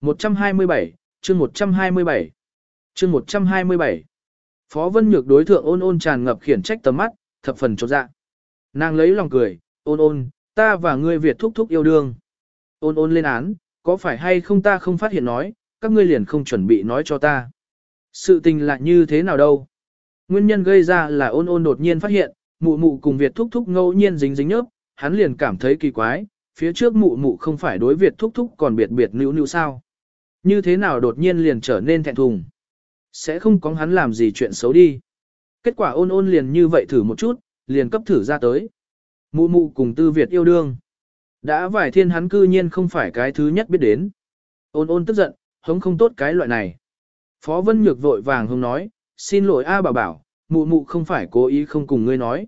127, chương 127. chương 127 Phó Vân Nhược đối thượng ôn ôn tràn ngập khiển trách tầm mắt, thập phần chột dạ. Nàng lấy lòng cười, ôn ôn, ta và ngươi Việt thúc thúc yêu đương. Ôn ôn lên án, có phải hay không ta không phát hiện nói, các ngươi liền không chuẩn bị nói cho ta. Sự tình là như thế nào đâu? Nguyên nhân gây ra là ôn ôn đột nhiên phát hiện, mụ mụ cùng Việt thúc thúc ngẫu nhiên dính dính nhớp, hắn liền cảm thấy kỳ quái, phía trước mụ mụ không phải đối Việt thúc thúc còn biệt biệt nữu nữu sao. Như thế nào đột nhiên liền trở nên thẹn thùng. Sẽ không có hắn làm gì chuyện xấu đi. Kết quả ôn ôn liền như vậy thử một chút, liền cấp thử ra tới. Mụ mụ cùng tư Việt yêu đương. Đã vài thiên hắn cư nhiên không phải cái thứ nhất biết đến. Ôn ôn tức giận, hống không tốt cái loại này. Phó Vân Nhược vội vàng hông nói, xin lỗi A bảo bảo, mụ mụ không phải cố ý không cùng ngươi nói.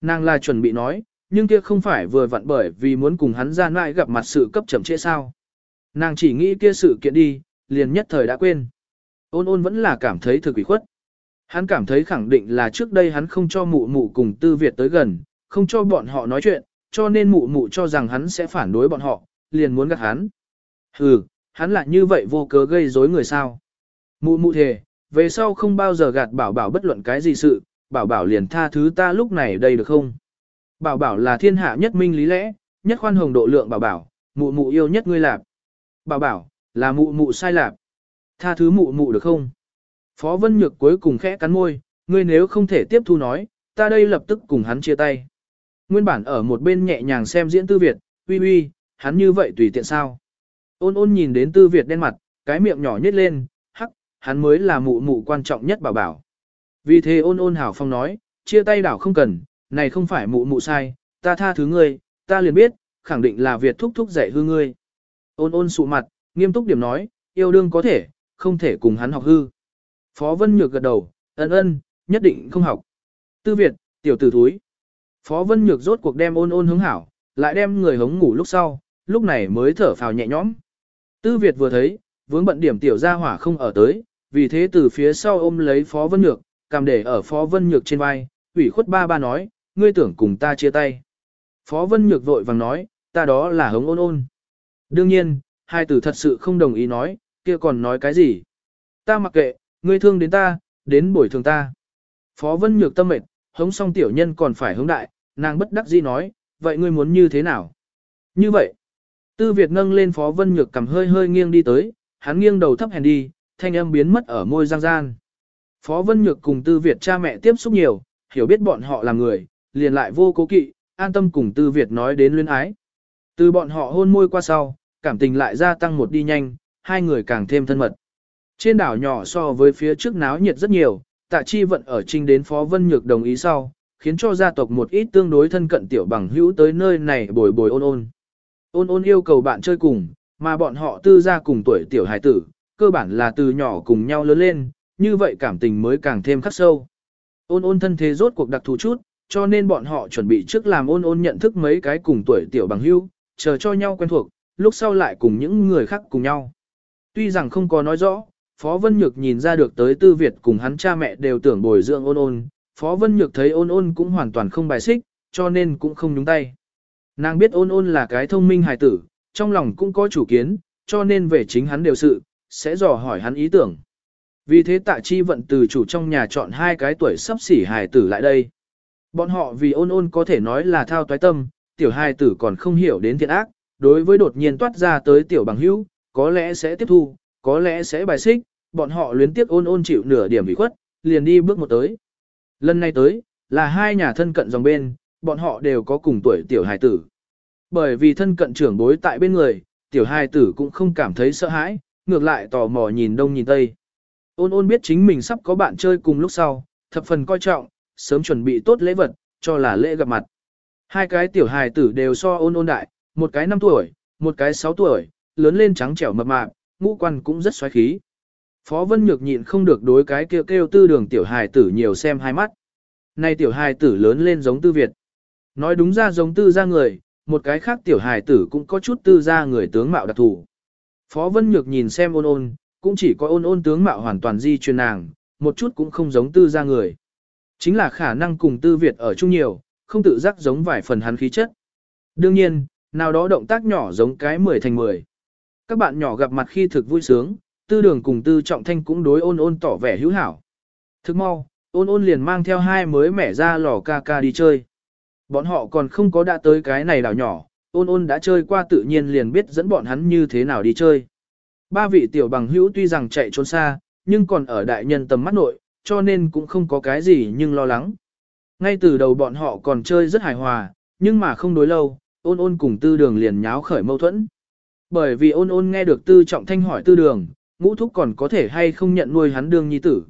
Nàng là chuẩn bị nói, nhưng kia không phải vừa vặn bởi vì muốn cùng hắn ra lại gặp mặt sự cấp chậm trễ sao. Nàng chỉ nghĩ kia sự kiện đi, liền nhất thời đã quên. Ôn ôn vẫn là cảm thấy thực ủy khuất. Hắn cảm thấy khẳng định là trước đây hắn không cho mụ mụ cùng tư Việt tới gần, không cho bọn họ nói chuyện, cho nên mụ mụ cho rằng hắn sẽ phản đối bọn họ, liền muốn gạt hắn. Hừ, hắn lại như vậy vô cớ gây rối người sao. Mụ mụ thề, về sau không bao giờ gạt bảo bảo bất luận cái gì sự, bảo bảo liền tha thứ ta lúc này đây được không? Bảo bảo là thiên hạ nhất minh lý lẽ, nhất khoan hồng độ lượng bảo bảo, mụ mụ yêu nhất ngươi lạp. Bảo bảo, là mụ mụ sai lạp. Tha thứ mụ mụ được không? Phó Vân Nhược cuối cùng khẽ cắn môi, ngươi nếu không thể tiếp thu nói, ta đây lập tức cùng hắn chia tay. Nguyên bản ở một bên nhẹ nhàng xem diễn tư Việt, uy uy, hắn như vậy tùy tiện sao. Ôn ôn nhìn đến tư Việt đen mặt, cái miệng nhỏ nhếch lên, hắn mới là mụ mụ quan trọng nhất bảo bảo. Vì thế ôn ôn hảo phong nói, chia tay đảo không cần, này không phải mụ mụ sai, ta tha thứ ngươi, ta liền biết, khẳng định là Việt thúc thúc dạy hư ngươi. Ôn ôn sụ mặt, nghiêm túc điểm nói, yêu đương có thể, không thể cùng hắn học hư. Phó Vân Nhược gật đầu, ân ân, nhất định không học. Tư Việt, tiểu tử thúi. Phó Vân Nhược rốt cuộc đem ôn ôn hứng hảo, lại đem người hống ngủ lúc sau, lúc này mới thở phào nhẹ nhõm. Tư Việt vừa thấy, vướng bận điểm tiểu gia hỏa không ở tới, vì thế từ phía sau ôm lấy Phó Vân Nhược, cầm để ở Phó Vân Nhược trên vai, ủy khuất ba ba nói, ngươi tưởng cùng ta chia tay. Phó Vân Nhược vội vàng nói, ta đó là hống ôn ôn. Đương nhiên, hai tử thật sự không đồng ý nói, kia còn nói cái gì. Ta mặc kệ, ngươi thương đến ta, đến bồi thường ta. Phó Vân Nhược tâm mệt, hống xong tiểu nhân còn phải hống đại, nàng bất đắc dĩ nói, vậy ngươi muốn như thế nào? Như vậy, Tư Việt nâng lên Phó Vân Nhược cầm hơi hơi nghiêng đi tới, hắn nghiêng đầu thấp hèn đi, thanh âm biến mất ở môi giang gian. Phó Vân Nhược cùng Tư Việt cha mẹ tiếp xúc nhiều, hiểu biết bọn họ là người, liền lại vô cố kỵ, an tâm cùng Tư Việt nói đến luyến ái. Từ bọn họ hôn môi qua sau, cảm tình lại gia tăng một đi nhanh, hai người càng thêm thân mật. Trên đảo nhỏ so với phía trước náo nhiệt rất nhiều, tạ chi vận ở trinh đến Phó Vân Nhược đồng ý sau, khiến cho gia tộc một ít tương đối thân cận tiểu bằng hữu tới nơi này bồi bồi ôn ôn. Ôn ôn yêu cầu bạn chơi cùng, mà bọn họ tư gia cùng tuổi tiểu Hải tử, cơ bản là từ nhỏ cùng nhau lớn lên, như vậy cảm tình mới càng thêm khắc sâu. Ôn ôn thân thế rốt cuộc đặc thù chút, cho nên bọn họ chuẩn bị trước làm ôn ôn nhận thức mấy cái cùng tuổi tiểu bằng hữu, chờ cho nhau quen thuộc, lúc sau lại cùng những người khác cùng nhau. Tuy rằng không có nói rõ, Phó Vân Nhược nhìn ra được tới Tư Việt cùng hắn cha mẹ đều tưởng bồi dưỡng ôn ôn, Phó Vân Nhược thấy ôn ôn cũng hoàn toàn không bài xích, cho nên cũng không nhúng tay. Nàng biết ôn ôn là cái thông minh hài tử, trong lòng cũng có chủ kiến, cho nên về chính hắn đều sự, sẽ dò hỏi hắn ý tưởng. Vì thế tạ chi vận từ chủ trong nhà chọn hai cái tuổi sắp xỉ hài tử lại đây. Bọn họ vì ôn ôn có thể nói là thao toái tâm, tiểu hài tử còn không hiểu đến thiện ác, đối với đột nhiên toát ra tới tiểu bằng hữu, có lẽ sẽ tiếp thu, có lẽ sẽ bài xích, bọn họ luyến tiếc ôn ôn chịu nửa điểm bị khuất, liền đi bước một tới. Lần này tới, là hai nhà thân cận dòng bên, bọn họ đều có cùng tuổi tiểu hài tử. Bởi vì thân cận trưởng bối tại bên người, tiểu hài tử cũng không cảm thấy sợ hãi, ngược lại tò mò nhìn đông nhìn tây. Ôn ôn biết chính mình sắp có bạn chơi cùng lúc sau, thập phần coi trọng, sớm chuẩn bị tốt lễ vật, cho là lễ gặp mặt. Hai cái tiểu hài tử đều so ôn ôn đại, một cái 5 tuổi, một cái 6 tuổi, lớn lên trắng trẻo mập mạp, ngũ quan cũng rất xoáy khí. Phó Vân Nhược nhịn không được đối cái kêu kêu tư đường tiểu hài tử nhiều xem hai mắt. Này tiểu hài tử lớn lên giống tư Việt. Nói đúng ra giống tư ra người, một cái khác tiểu hài tử cũng có chút tư ra người tướng mạo đặc thù. Phó Vân Nhược nhìn xem ôn ôn, cũng chỉ có ôn ôn tướng mạo hoàn toàn di truyền nàng, một chút cũng không giống tư gia người. Chính là khả năng cùng tư Việt ở chung nhiều, không tự giác giống vài phần hắn khí chất. Đương nhiên, nào đó động tác nhỏ giống cái 10 thành 10. Các bạn nhỏ gặp mặt khi thực vui sướng, tư đường cùng tư trọng thanh cũng đối ôn ôn tỏ vẻ hữu hảo. Thức mau, ôn ôn liền mang theo hai mới mẻ ra lò ca ca đi chơi. Bọn họ còn không có đã tới cái này đảo nhỏ, ôn ôn đã chơi qua tự nhiên liền biết dẫn bọn hắn như thế nào đi chơi. Ba vị tiểu bằng hữu tuy rằng chạy trốn xa, nhưng còn ở đại nhân tầm mắt nội, cho nên cũng không có cái gì nhưng lo lắng. Ngay từ đầu bọn họ còn chơi rất hài hòa, nhưng mà không đối lâu, ôn ôn cùng tư đường liền nháo khởi mâu thuẫn. Bởi vì ôn ôn nghe được tư trọng thanh hỏi tư đường, ngũ thúc còn có thể hay không nhận nuôi hắn đương nhi tử.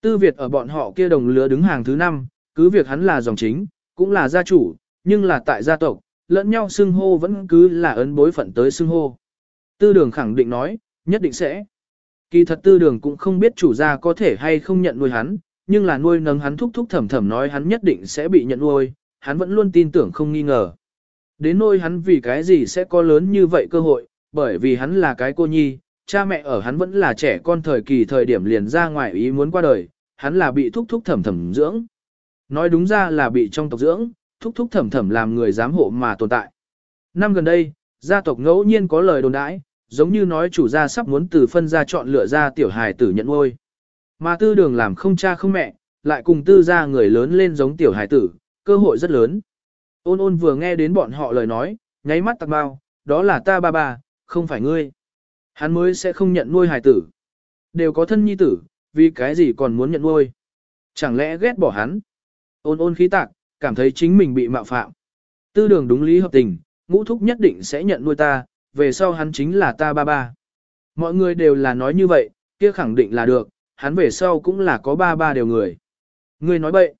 Tư Việt ở bọn họ kia đồng lứa đứng hàng thứ năm, cứ việc hắn là dòng chính, cũng là gia chủ, nhưng là tại gia tộc, lẫn nhau xưng hô vẫn cứ là ấn bối phận tới xưng hô. Tư đường khẳng định nói, nhất định sẽ. Kỳ thật tư đường cũng không biết chủ gia có thể hay không nhận nuôi hắn, nhưng là nuôi nấng hắn thúc thúc thầm thầm nói hắn nhất định sẽ bị nhận nuôi, hắn vẫn luôn tin tưởng không nghi ngờ. Đến nuôi hắn vì cái gì sẽ có lớn như vậy cơ hội, bởi vì hắn là cái cô nhi, cha mẹ ở hắn vẫn là trẻ con thời kỳ thời điểm liền ra ngoài ý muốn qua đời, hắn là bị thúc thúc thầm thầm dưỡng. Nói đúng ra là bị trong tộc dưỡng, thúc thúc thầm thầm làm người giám hộ mà tồn tại. Năm gần đây, gia tộc ngẫu nhiên có lời đồn đãi, giống như nói chủ gia sắp muốn từ phân gia chọn lựa ra tiểu hài tử nhận nuôi. Mà tư đường làm không cha không mẹ, lại cùng tư gia người lớn lên giống tiểu hài tử, cơ hội rất lớn. Ôn ôn vừa nghe đến bọn họ lời nói, nháy mắt tặc bao, đó là ta ba ba, không phải ngươi. Hắn mới sẽ không nhận nuôi hài tử. Đều có thân nhi tử, vì cái gì còn muốn nhận nuôi. Chẳng lẽ ghét bỏ hắn. Ôn ôn khí tạc, cảm thấy chính mình bị mạo phạm. Tư đường đúng lý hợp tình, ngũ thúc nhất định sẽ nhận nuôi ta, về sau hắn chính là ta ba ba. Mọi người đều là nói như vậy, kia khẳng định là được, hắn về sau cũng là có ba ba đều người. Ngươi nói bậy,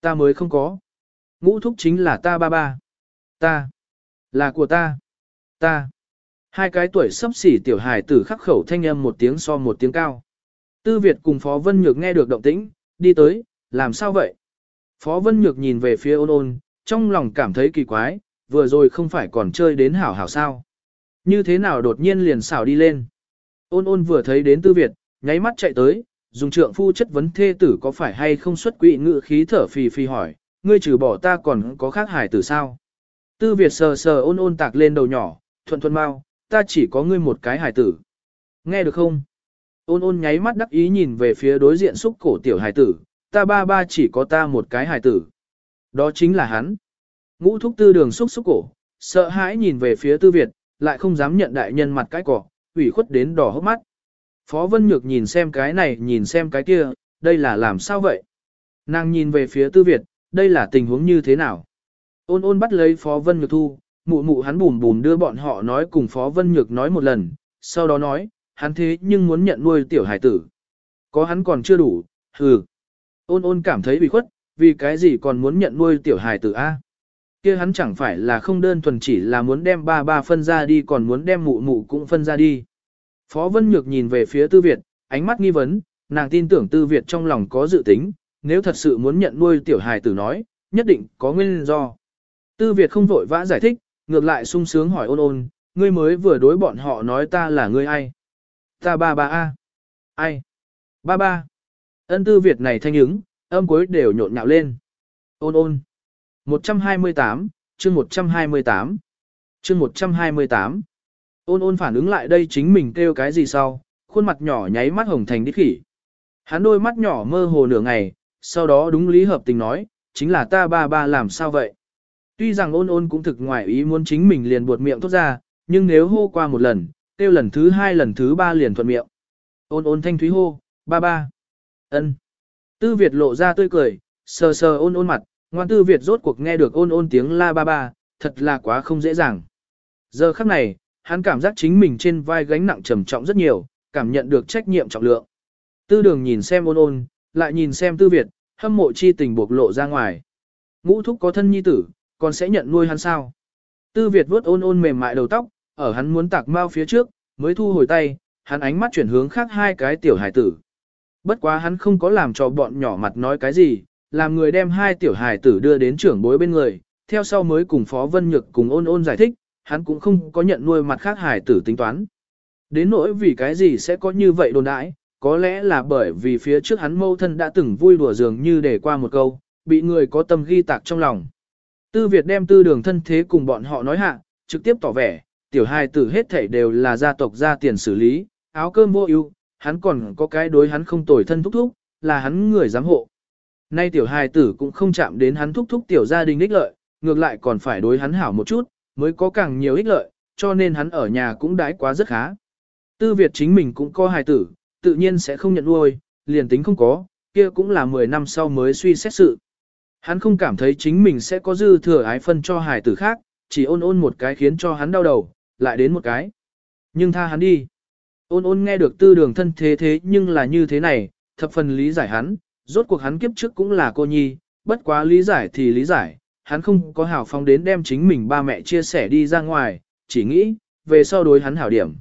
ta mới không có. Ngũ thúc chính là ta ba ba. Ta, là của ta. Ta. Hai cái tuổi sắp xỉ tiểu hài tử khắc khẩu thanh âm một tiếng so một tiếng cao. Tư Việt cùng Phó Vân Nhược nghe được động tĩnh, đi tới, làm sao vậy? Phó Vân Nhược nhìn về phía ôn ôn, trong lòng cảm thấy kỳ quái, vừa rồi không phải còn chơi đến hảo hảo sao. Như thế nào đột nhiên liền xảo đi lên. Ôn ôn vừa thấy đến Tư Việt, nháy mắt chạy tới, dùng trượng phu chất vấn thê tử có phải hay không xuất quỵ ngự khí thở phì phì hỏi, ngươi trừ bỏ ta còn có khác hải tử sao? Tư Việt sờ sờ ôn ôn tạc lên đầu nhỏ, thuận thuận mau, ta chỉ có ngươi một cái hải tử. Nghe được không? Ôn ôn nháy mắt đắc ý nhìn về phía đối diện xúc cổ tiểu hải tử, ta ba ba chỉ có ta một cái hải tử. Đó chính là hắn. Ngũ thúc tư đường xúc xúc cổ, sợ hãi nhìn về phía tư Việt, lại không dám nhận đại nhân mặt cái cỏ, ủy khuất đến đỏ hốc mắt. Phó Vân Nhược nhìn xem cái này nhìn xem cái kia, đây là làm sao vậy? Nàng nhìn về phía tư Việt, đây là tình huống như thế nào? Ôn ôn bắt lấy Phó Vân Nhược thu, mụ mụ hắn bùm bùm đưa bọn họ nói cùng Phó Vân Nhược nói một lần, sau đó nói, hắn thế nhưng muốn nhận nuôi tiểu hải tử. Có hắn còn chưa đủ, hừ. Ôn ôn cảm thấy bị khuất, vì cái gì còn muốn nhận nuôi tiểu hải tử A. kia hắn chẳng phải là không đơn thuần chỉ là muốn đem ba ba phân ra đi còn muốn đem mụ mụ cũng phân ra đi. Phó Vân Nhược nhìn về phía Tư Việt, ánh mắt nghi vấn, nàng tin tưởng Tư Việt trong lòng có dự tính, nếu thật sự muốn nhận nuôi tiểu hài tử nói, nhất định có nguyên do. Tư Việt không vội vã giải thích, ngược lại sung sướng hỏi ôn ôn, ngươi mới vừa đối bọn họ nói ta là ngươi ai? Ta ba ba a. Ai? Ba ba. Ân Tư Việt này thanh ứng, âm cuối đều nhộn nhạo lên. Ôn ôn. 128, chương 128. Chương 128. Ôn ôn phản ứng lại đây chính mình kêu cái gì sau, khuôn mặt nhỏ nháy mắt hồng thành đít khỉ. Hắn đôi mắt nhỏ mơ hồ nửa ngày, sau đó đúng lý hợp tình nói, chính là ta ba ba làm sao vậy. Tuy rằng ôn ôn cũng thực ngoại ý muốn chính mình liền buột miệng thốt ra, nhưng nếu hô qua một lần, kêu lần thứ hai lần thứ ba liền thuận miệng. Ôn ôn thanh thúy hô, ba ba ân. Tư Việt lộ ra tươi cười, sờ sờ ôn ôn mặt, ngoan tư Việt rốt cuộc nghe được ôn ôn tiếng la ba ba, thật là quá không dễ dàng. Giờ khắc này, hắn cảm giác chính mình trên vai gánh nặng trầm trọng rất nhiều, cảm nhận được trách nhiệm trọng lượng. Tư đường nhìn xem ôn ôn, lại nhìn xem tư Việt, hâm mộ chi tình buộc lộ ra ngoài. Ngũ thúc có thân nhi tử, còn sẽ nhận nuôi hắn sao? Tư Việt vuốt ôn ôn mềm mại đầu tóc, ở hắn muốn tạc mau phía trước, mới thu hồi tay, hắn ánh mắt chuyển hướng khác hai cái tiểu hải tử. Bất quá hắn không có làm cho bọn nhỏ mặt nói cái gì, làm người đem hai tiểu hải tử đưa đến trưởng bối bên người, theo sau mới cùng Phó Vân Nhược cùng ôn ôn giải thích, hắn cũng không có nhận nuôi mặt khác hải tử tính toán. Đến nỗi vì cái gì sẽ có như vậy đồn đãi, có lẽ là bởi vì phía trước hắn mâu thân đã từng vui đùa dường như để qua một câu, bị người có tâm ghi tạc trong lòng. Tư Việt đem tư đường thân thế cùng bọn họ nói hạ, trực tiếp tỏ vẻ, tiểu hài tử hết thảy đều là gia tộc ra tiền xử lý, áo cơm vô ưu, hắn còn có cái đối hắn không tồi thân thúc thúc, là hắn người giám hộ. Nay tiểu hài tử cũng không chạm đến hắn thúc thúc tiểu gia đình ích lợi, ngược lại còn phải đối hắn hảo một chút, mới có càng nhiều ích lợi, cho nên hắn ở nhà cũng đãi quá rất khá. Tư Việt chính mình cũng có hài tử, tự nhiên sẽ không nhận nuôi, liền tính không có, kia cũng là 10 năm sau mới suy xét sự. Hắn không cảm thấy chính mình sẽ có dư thừa ái phân cho hài tử khác, chỉ ôn ôn một cái khiến cho hắn đau đầu, lại đến một cái. Nhưng tha hắn đi. Ôn ôn nghe được tư đường thân thế thế nhưng là như thế này, thập phần lý giải hắn, rốt cuộc hắn kiếp trước cũng là cô nhi, bất quá lý giải thì lý giải, hắn không có hảo phong đến đem chính mình ba mẹ chia sẻ đi ra ngoài, chỉ nghĩ, về sau đối hắn hảo điểm.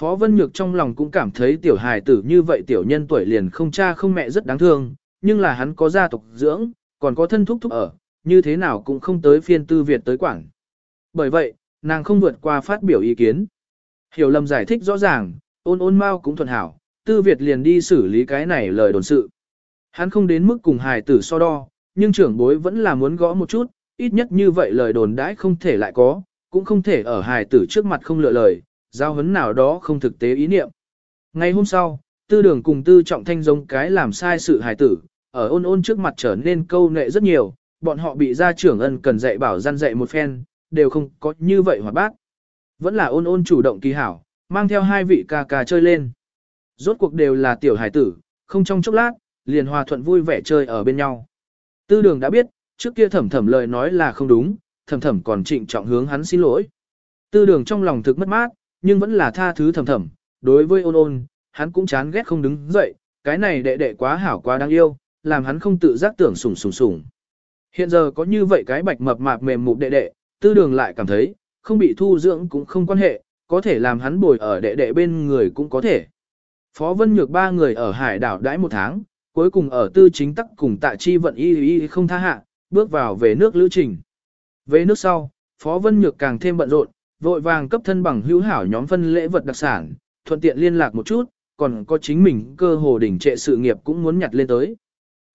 Phó Vân Nhược trong lòng cũng cảm thấy tiểu hài tử như vậy tiểu nhân tuổi liền không cha không mẹ rất đáng thương, nhưng là hắn có gia tộc dưỡng, còn có thân thúc thúc ở, như thế nào cũng không tới phiên tư Việt tới quảng. Bởi vậy, nàng không vượt qua phát biểu ý kiến. Hiểu lầm giải thích rõ ràng, ôn ôn mau cũng thuận hảo, tư Việt liền đi xử lý cái này lời đồn sự. Hắn không đến mức cùng hài tử so đo, nhưng trưởng bối vẫn là muốn gõ một chút, ít nhất như vậy lời đồn đãi không thể lại có, cũng không thể ở hài tử trước mặt không lựa lời, giao hấn nào đó không thực tế ý niệm. Ngày hôm sau, tư đường cùng tư trọng thanh giống cái làm sai sự hài tử, ở ôn ôn trước mặt trở nên câu nệ rất nhiều, bọn họ bị gia trưởng ân cần dạy bảo gian dạy một phen, đều không có như vậy hoạt bác. Vẫn là ôn ôn chủ động kỳ hảo, mang theo hai vị ca ca chơi lên. Rốt cuộc đều là tiểu hải tử, không trong chốc lát, liền hòa thuận vui vẻ chơi ở bên nhau. Tư đường đã biết, trước kia thẩm thẩm lời nói là không đúng, thẩm thẩm còn trịnh trọng hướng hắn xin lỗi. Tư đường trong lòng thực mất mát, nhưng vẫn là tha thứ thẩm thẩm, đối với ôn ôn, hắn cũng chán ghét không đứng dậy, cái này đệ đệ quá hảo quá đáng yêu, làm hắn không tự giác tưởng sủng sủng sủng. Hiện giờ có như vậy cái bạch mập mạp mềm mụn đệ đệ, tư đường lại cảm thấy, không bị thu dưỡng cũng không quan hệ, có thể làm hắn bồi ở đệ đệ bên người cũng có thể. Phó Vân Nhược ba người ở hải đảo đãi một tháng, cuối cùng ở tư chính tắc cùng tạ chi vận y y không tha hạ, bước vào về nước lữ trình. Về nước sau, Phó Vân Nhược càng thêm bận rộn, vội vàng cấp thân bằng hữu hảo nhóm phân lễ vật đặc sản, thuận tiện liên lạc một chút, còn có chính mình cơ hồ đỉnh trệ sự nghiệp cũng muốn nhặt lên tới.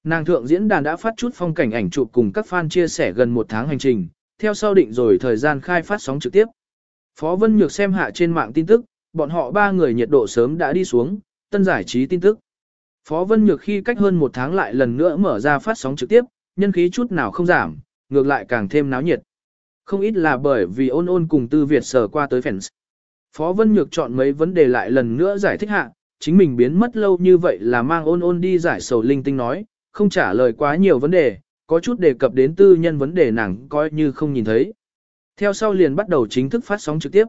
Nàng thượng diễn đàn đã phát chút phong cảnh ảnh chụp cùng các fan chia sẻ gần một tháng hành trình, theo sau định rồi thời gian khai phát sóng trực tiếp. Phó Vân Nhược xem hạ trên mạng tin tức, bọn họ ba người nhiệt độ sớm đã đi xuống, tân giải trí tin tức. Phó Vân Nhược khi cách hơn một tháng lại lần nữa mở ra phát sóng trực tiếp, nhân khí chút nào không giảm, ngược lại càng thêm náo nhiệt. Không ít là bởi vì ôn ôn cùng tư Việt sở qua tới fans. Phó Vân Nhược chọn mấy vấn đề lại lần nữa giải thích hạ, chính mình biến mất lâu như vậy là mang ôn ôn đi giải sầu linh tinh nói, không trả lời quá nhiều vấn đề, có chút đề cập đến tư nhân vấn đề nàng coi như không nhìn thấy. Theo sau liền bắt đầu chính thức phát sóng trực tiếp.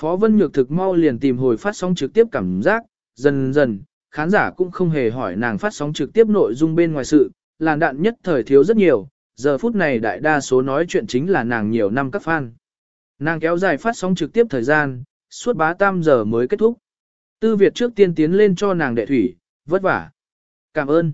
Phó Vân Nhược thực mau liền tìm hồi phát sóng trực tiếp cảm giác, dần dần, khán giả cũng không hề hỏi nàng phát sóng trực tiếp nội dung bên ngoài sự, làn đạn nhất thời thiếu rất nhiều, giờ phút này đại đa số nói chuyện chính là nàng nhiều năm các fan. Nàng kéo dài phát sóng trực tiếp thời gian, suốt bá tam giờ mới kết thúc. Tư Việt trước tiên tiến lên cho nàng đệ thủy, vất vả. Cảm ơn.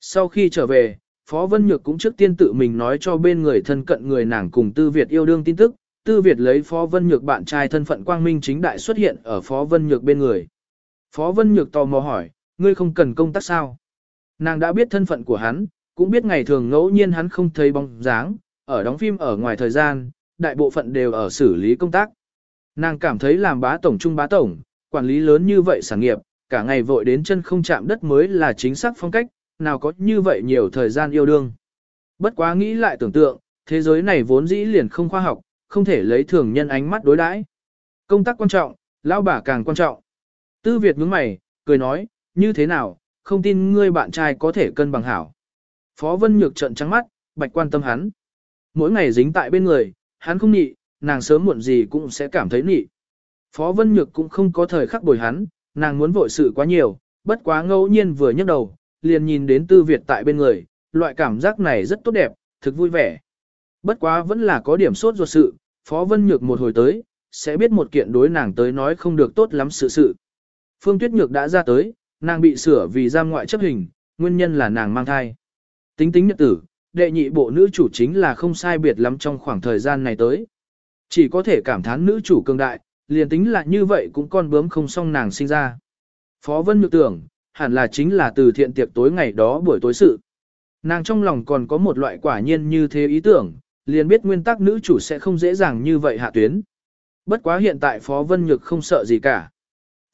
Sau khi trở về, Phó Vân Nhược cũng trước tiên tự mình nói cho bên người thân cận người nàng cùng Tư Việt yêu đương tin tức, Tư Việt lấy Phó Vân Nhược bạn trai thân phận quang minh chính đại xuất hiện ở Phó Vân Nhược bên người. Phó Vân Nhược tò mò hỏi, ngươi không cần công tác sao? Nàng đã biết thân phận của hắn, cũng biết ngày thường ngẫu nhiên hắn không thấy bóng dáng, ở đóng phim ở ngoài thời gian, đại bộ phận đều ở xử lý công tác. Nàng cảm thấy làm bá tổng trung bá tổng, quản lý lớn như vậy sản nghiệp, cả ngày vội đến chân không chạm đất mới là chính xác phong cách, nào có như vậy nhiều thời gian yêu đương. Bất quá nghĩ lại tưởng tượng, thế giới này vốn dĩ liền không khoa học, không thể lấy thường nhân ánh mắt đối đãi. Công tác quan trọng, lão bà càng quan trọng. Tư Việt nhướng mày, cười nói, như thế nào, không tin ngươi bạn trai có thể cân bằng hảo. Phó Vân Nhược trợn trắng mắt, bạch quan tâm hắn. Mỗi ngày dính tại bên người, hắn không nhị, nàng sớm muộn gì cũng sẽ cảm thấy nhị. Phó Vân Nhược cũng không có thời khắc bồi hắn, nàng muốn vội sự quá nhiều, bất quá ngẫu nhiên vừa nhấc đầu, liền nhìn đến Tư Việt tại bên người, loại cảm giác này rất tốt đẹp, thực vui vẻ. Bất quá vẫn là có điểm sốt ruột sự, Phó Vân Nhược một hồi tới, sẽ biết một kiện đối nàng tới nói không được tốt lắm sự sự. Phương Tuyết Nhược đã ra tới, nàng bị sửa vì giam ngoại chấp hình, nguyên nhân là nàng mang thai. Tính tính nhật tử, đệ nhị bộ nữ chủ chính là không sai biệt lắm trong khoảng thời gian này tới. Chỉ có thể cảm thán nữ chủ cường đại, liền tính là như vậy cũng con bướm không xong nàng sinh ra. Phó Vân Nhược tưởng, hẳn là chính là từ thiện tiệc tối ngày đó buổi tối sự. Nàng trong lòng còn có một loại quả nhiên như thế ý tưởng, liền biết nguyên tắc nữ chủ sẽ không dễ dàng như vậy hạ tuyến. Bất quá hiện tại Phó Vân Nhược không sợ gì cả.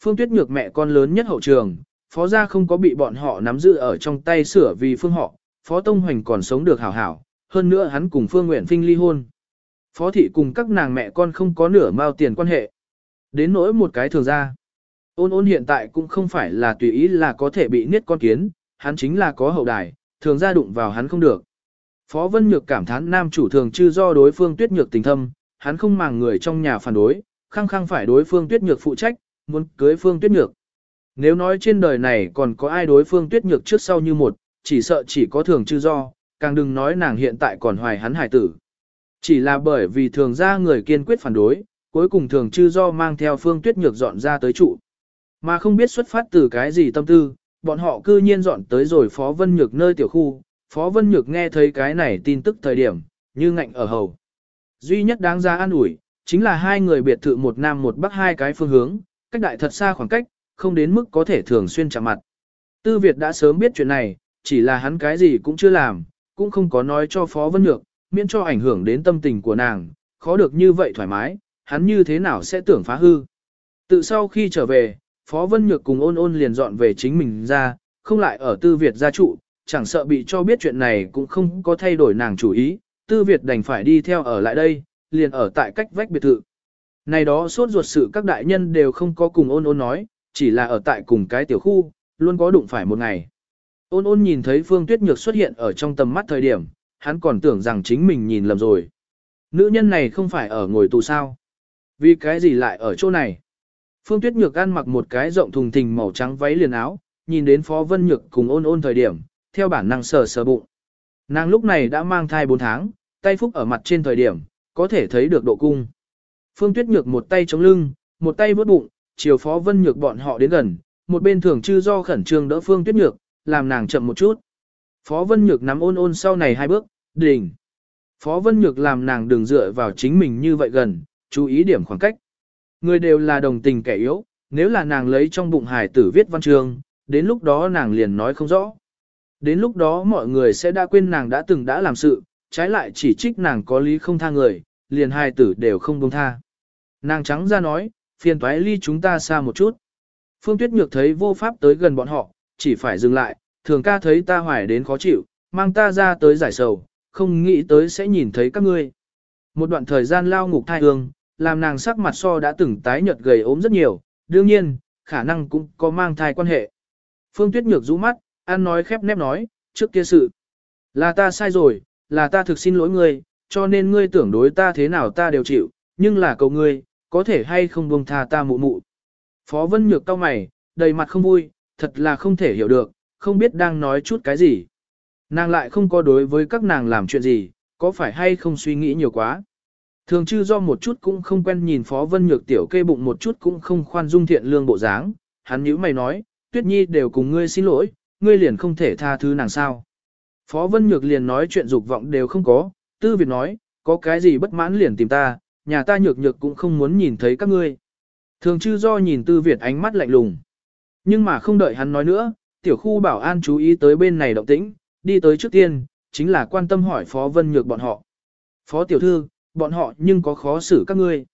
Phương Tuyết Nhược mẹ con lớn nhất hậu trường, phó gia không có bị bọn họ nắm giữ ở trong tay sửa vì phương họ, phó Tông Hoành còn sống được hảo hảo, hơn nữa hắn cùng Phương Nguyện Phinh ly hôn. Phó thị cùng các nàng mẹ con không có nửa mao tiền quan hệ. Đến nỗi một cái thường ra. Ôn ôn hiện tại cũng không phải là tùy ý là có thể bị niết con kiến, hắn chính là có hậu đài, thường ra đụng vào hắn không được. Phó Vân Nhược cảm thán nam chủ thường chư do đối phương tuyết nhược tình thâm, hắn không màng người trong nhà phản đối, khăng khăng phải đối phương tuyết nhược phụ trách, muốn cưới phương tuyết nhược. Nếu nói trên đời này còn có ai đối phương tuyết nhược trước sau như một, chỉ sợ chỉ có thường chư do, càng đừng nói nàng hiện tại còn hoài hắn hải tử. Chỉ là bởi vì thường ra người kiên quyết phản đối, cuối cùng thường chư do mang theo phương tuyết nhược dọn ra tới trụ. Mà không biết xuất phát từ cái gì tâm tư, bọn họ cư nhiên dọn tới rồi Phó Vân Nhược nơi tiểu khu. Phó Vân Nhược nghe thấy cái này tin tức thời điểm, như ngạnh ở hầu. Duy nhất đáng ra an ủi, chính là hai người biệt thự một nam một bắc hai cái phương hướng, cách đại thật xa khoảng cách, không đến mức có thể thường xuyên chạm mặt. Tư Việt đã sớm biết chuyện này, chỉ là hắn cái gì cũng chưa làm, cũng không có nói cho Phó Vân Nhược, miễn cho ảnh hưởng đến tâm tình của nàng, khó được như vậy thoải mái, hắn như thế nào sẽ tưởng phá hư. Tự sau khi trở về, Phó Vân Nhược cùng ôn ôn liền dọn về chính mình ra, không lại ở Tư Việt gia trụ, chẳng sợ bị cho biết chuyện này cũng không có thay đổi nàng chủ ý, Tư Việt đành phải đi theo ở lại đây, liền ở tại cách vách biệt thự. Này đó suốt ruột sự các đại nhân đều không có cùng ôn ôn nói, chỉ là ở tại cùng cái tiểu khu, luôn có đụng phải một ngày. Ôn ôn nhìn thấy Phương Tuyết Nhược xuất hiện ở trong tầm mắt thời điểm, hắn còn tưởng rằng chính mình nhìn lầm rồi. Nữ nhân này không phải ở ngồi tù sao? Vì cái gì lại ở chỗ này? Phương Tuyết Nhược ăn mặc một cái rộng thùng thình màu trắng váy liền áo, nhìn đến Phó Vân Nhược cùng ôn ôn thời điểm, theo bản năng sờ sờ bụng. Nàng lúc này đã mang thai 4 tháng, tay phúc ở mặt trên thời điểm, có thể thấy được độ cung. Phương Tuyết Nhược một tay chống lưng, một tay vớt bụng, chiều Phó Vân Nhược bọn họ đến gần, một bên thường chư do khẩn trương đỡ Phương Tuyết Nhược, làm nàng chậm một chút. Phó Vân Nhược nắm ôn ôn sau này hai bước, đỉnh. Phó Vân Nhược làm nàng đừng dựa vào chính mình như vậy gần, chú ý điểm khoảng cách. Người đều là đồng tình kẻ yếu, nếu là nàng lấy trong bụng hài tử viết văn chương, đến lúc đó nàng liền nói không rõ. Đến lúc đó mọi người sẽ đã quên nàng đã từng đã làm sự, trái lại chỉ trích nàng có lý không tha người, liền hài tử đều không buông tha. Nàng trắng ra nói, phiền toái ly chúng ta xa một chút. Phương Tuyết Nhược thấy vô pháp tới gần bọn họ, chỉ phải dừng lại, thường ca thấy ta hoài đến khó chịu, mang ta ra tới giải sầu, không nghĩ tới sẽ nhìn thấy các ngươi. Một đoạn thời gian lao ngục thai hương, làm nàng sắc mặt so đã từng tái nhợt gầy ốm rất nhiều, đương nhiên, khả năng cũng có mang thai quan hệ. Phương Tuyết Nhược rũ mắt, ăn nói khép nép nói, trước kia sự. Là ta sai rồi, là ta thực xin lỗi ngươi, cho nên ngươi tưởng đối ta thế nào ta đều chịu, nhưng là cầu ngươi, có thể hay không buông tha ta mụ mụ. Phó Vân Nhược cau mày, đầy mặt không vui, thật là không thể hiểu được, không biết đang nói chút cái gì. Nàng lại không có đối với các nàng làm chuyện gì, có phải hay không suy nghĩ nhiều quá. Thường chư do một chút cũng không quen nhìn Phó Vân Nhược tiểu kê bụng một chút cũng không khoan dung thiện lương bộ dáng, hắn nhíu mày nói, Tuyết Nhi đều cùng ngươi xin lỗi, ngươi liền không thể tha thứ nàng sao. Phó Vân Nhược liền nói chuyện dục vọng đều không có, Tư Việt nói, có cái gì bất mãn liền tìm ta, nhà ta nhược nhược cũng không muốn nhìn thấy các ngươi. Thường chư do nhìn Tư Việt ánh mắt lạnh lùng. Nhưng mà không đợi hắn nói nữa, tiểu khu bảo an chú ý tới bên này động tĩnh, đi tới trước tiên, chính là quan tâm hỏi Phó Vân Nhược bọn họ. Phó tiểu thư, bọn họ nhưng có khó xử các ngươi.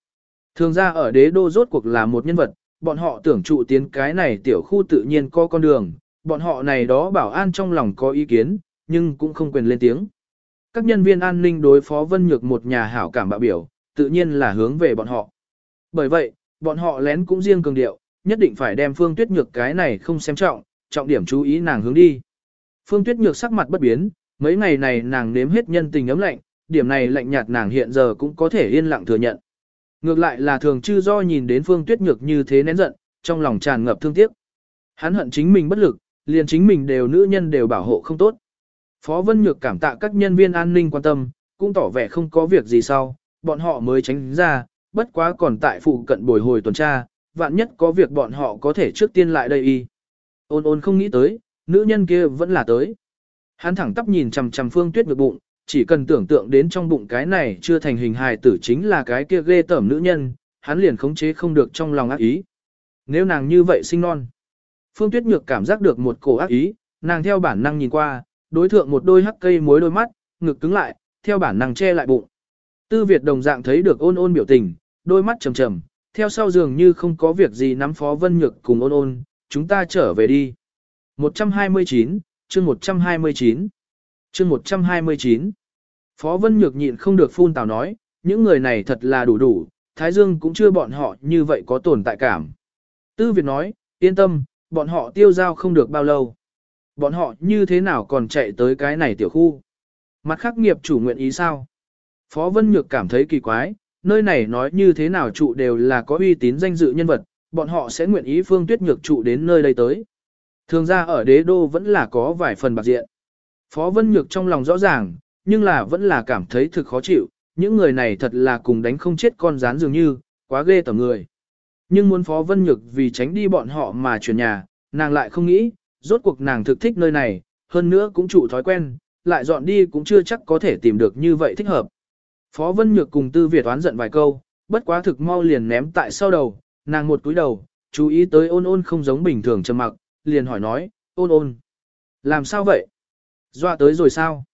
Thường ra ở đế đô rốt cuộc là một nhân vật, bọn họ tưởng trụ tiến cái này tiểu khu tự nhiên có con đường, bọn họ này đó bảo an trong lòng có ý kiến, nhưng cũng không quyền lên tiếng. Các nhân viên an ninh đối phó Vân Nhược một nhà hảo cảm bạo biểu, tự nhiên là hướng về bọn họ. Bởi vậy, bọn họ lén cũng riêng cường điệu, nhất định phải đem Phương Tuyết Nhược cái này không xem trọng, trọng điểm chú ý nàng hướng đi. Phương Tuyết Nhược sắc mặt bất biến, mấy ngày này nàng nếm hết nhân tình ấm lạnh, điểm này lạnh nhạt nàng hiện giờ cũng có thể yên lặng thừa nhận. Ngược lại là thường chư do nhìn đến Phương Tuyết Nhược như thế nén giận, trong lòng tràn ngập thương tiếc. Hắn hận chính mình bất lực, liền chính mình đều nữ nhân đều bảo hộ không tốt. Phó Vân Nhược cảm tạ các nhân viên an ninh quan tâm, cũng tỏ vẻ không có việc gì sau, bọn họ mới tránh ra, bất quá còn tại phụ cận bồi hồi tuần tra, vạn nhất có việc bọn họ có thể trước tiên lại đây y. Ôn ôn không nghĩ tới, nữ nhân kia vẫn là tới. Hắn thẳng tắp nhìn chằm chằm Phương Tuyết ngược bụng, chỉ cần tưởng tượng đến trong bụng cái này chưa thành hình hài tử chính là cái kia ghê tởm nữ nhân, hắn liền khống chế không được trong lòng ác ý. Nếu nàng như vậy sinh non. Phương Tuyết Nhược cảm giác được một cổ ác ý, nàng theo bản năng nhìn qua, đối thượng một đôi hắc cây mối đôi mắt, ngực cứng lại, theo bản năng che lại bụng. Tư Việt đồng dạng thấy được ôn ôn biểu tình, đôi mắt trầm trầm, theo sau dường như không có việc gì nắm Phó Vân Nhược cùng ôn ôn, chúng ta trở về đi. 129, chương 129, chương 129. Phó Vân Nhược nhịn không được phun tào nói, những người này thật là đủ đủ, Thái Dương cũng chưa bọn họ như vậy có tồn tại cảm. Tư Việt nói, yên tâm, bọn họ tiêu giao không được bao lâu. Bọn họ như thế nào còn chạy tới cái này tiểu khu? Mặt khắc nghiệp chủ nguyện ý sao? Phó Vân Nhược cảm thấy kỳ quái, nơi này nói như thế nào trụ đều là có uy tín danh dự nhân vật, bọn họ sẽ nguyện ý phương tuyết nhược trụ đến nơi đây tới. Thường ra ở đế đô vẫn là có vài phần bạc diện. Phó Vân Nhược trong lòng rõ ràng, nhưng là vẫn là cảm thấy thực khó chịu, những người này thật là cùng đánh không chết con rán dường như, quá ghê tởm người. Nhưng muốn Phó Vân Nhược vì tránh đi bọn họ mà chuyển nhà, nàng lại không nghĩ, rốt cuộc nàng thực thích nơi này, hơn nữa cũng chủ thói quen, lại dọn đi cũng chưa chắc có thể tìm được như vậy thích hợp. Phó Vân Nhược cùng Tư Việt oán giận vài câu, bất quá thực mau liền ném tại sau đầu, nàng một cúi đầu, chú ý tới ôn ôn không giống bình thường trầm mặc, liền hỏi nói, ôn ôn. Làm sao vậy? Dọa tới rồi sao?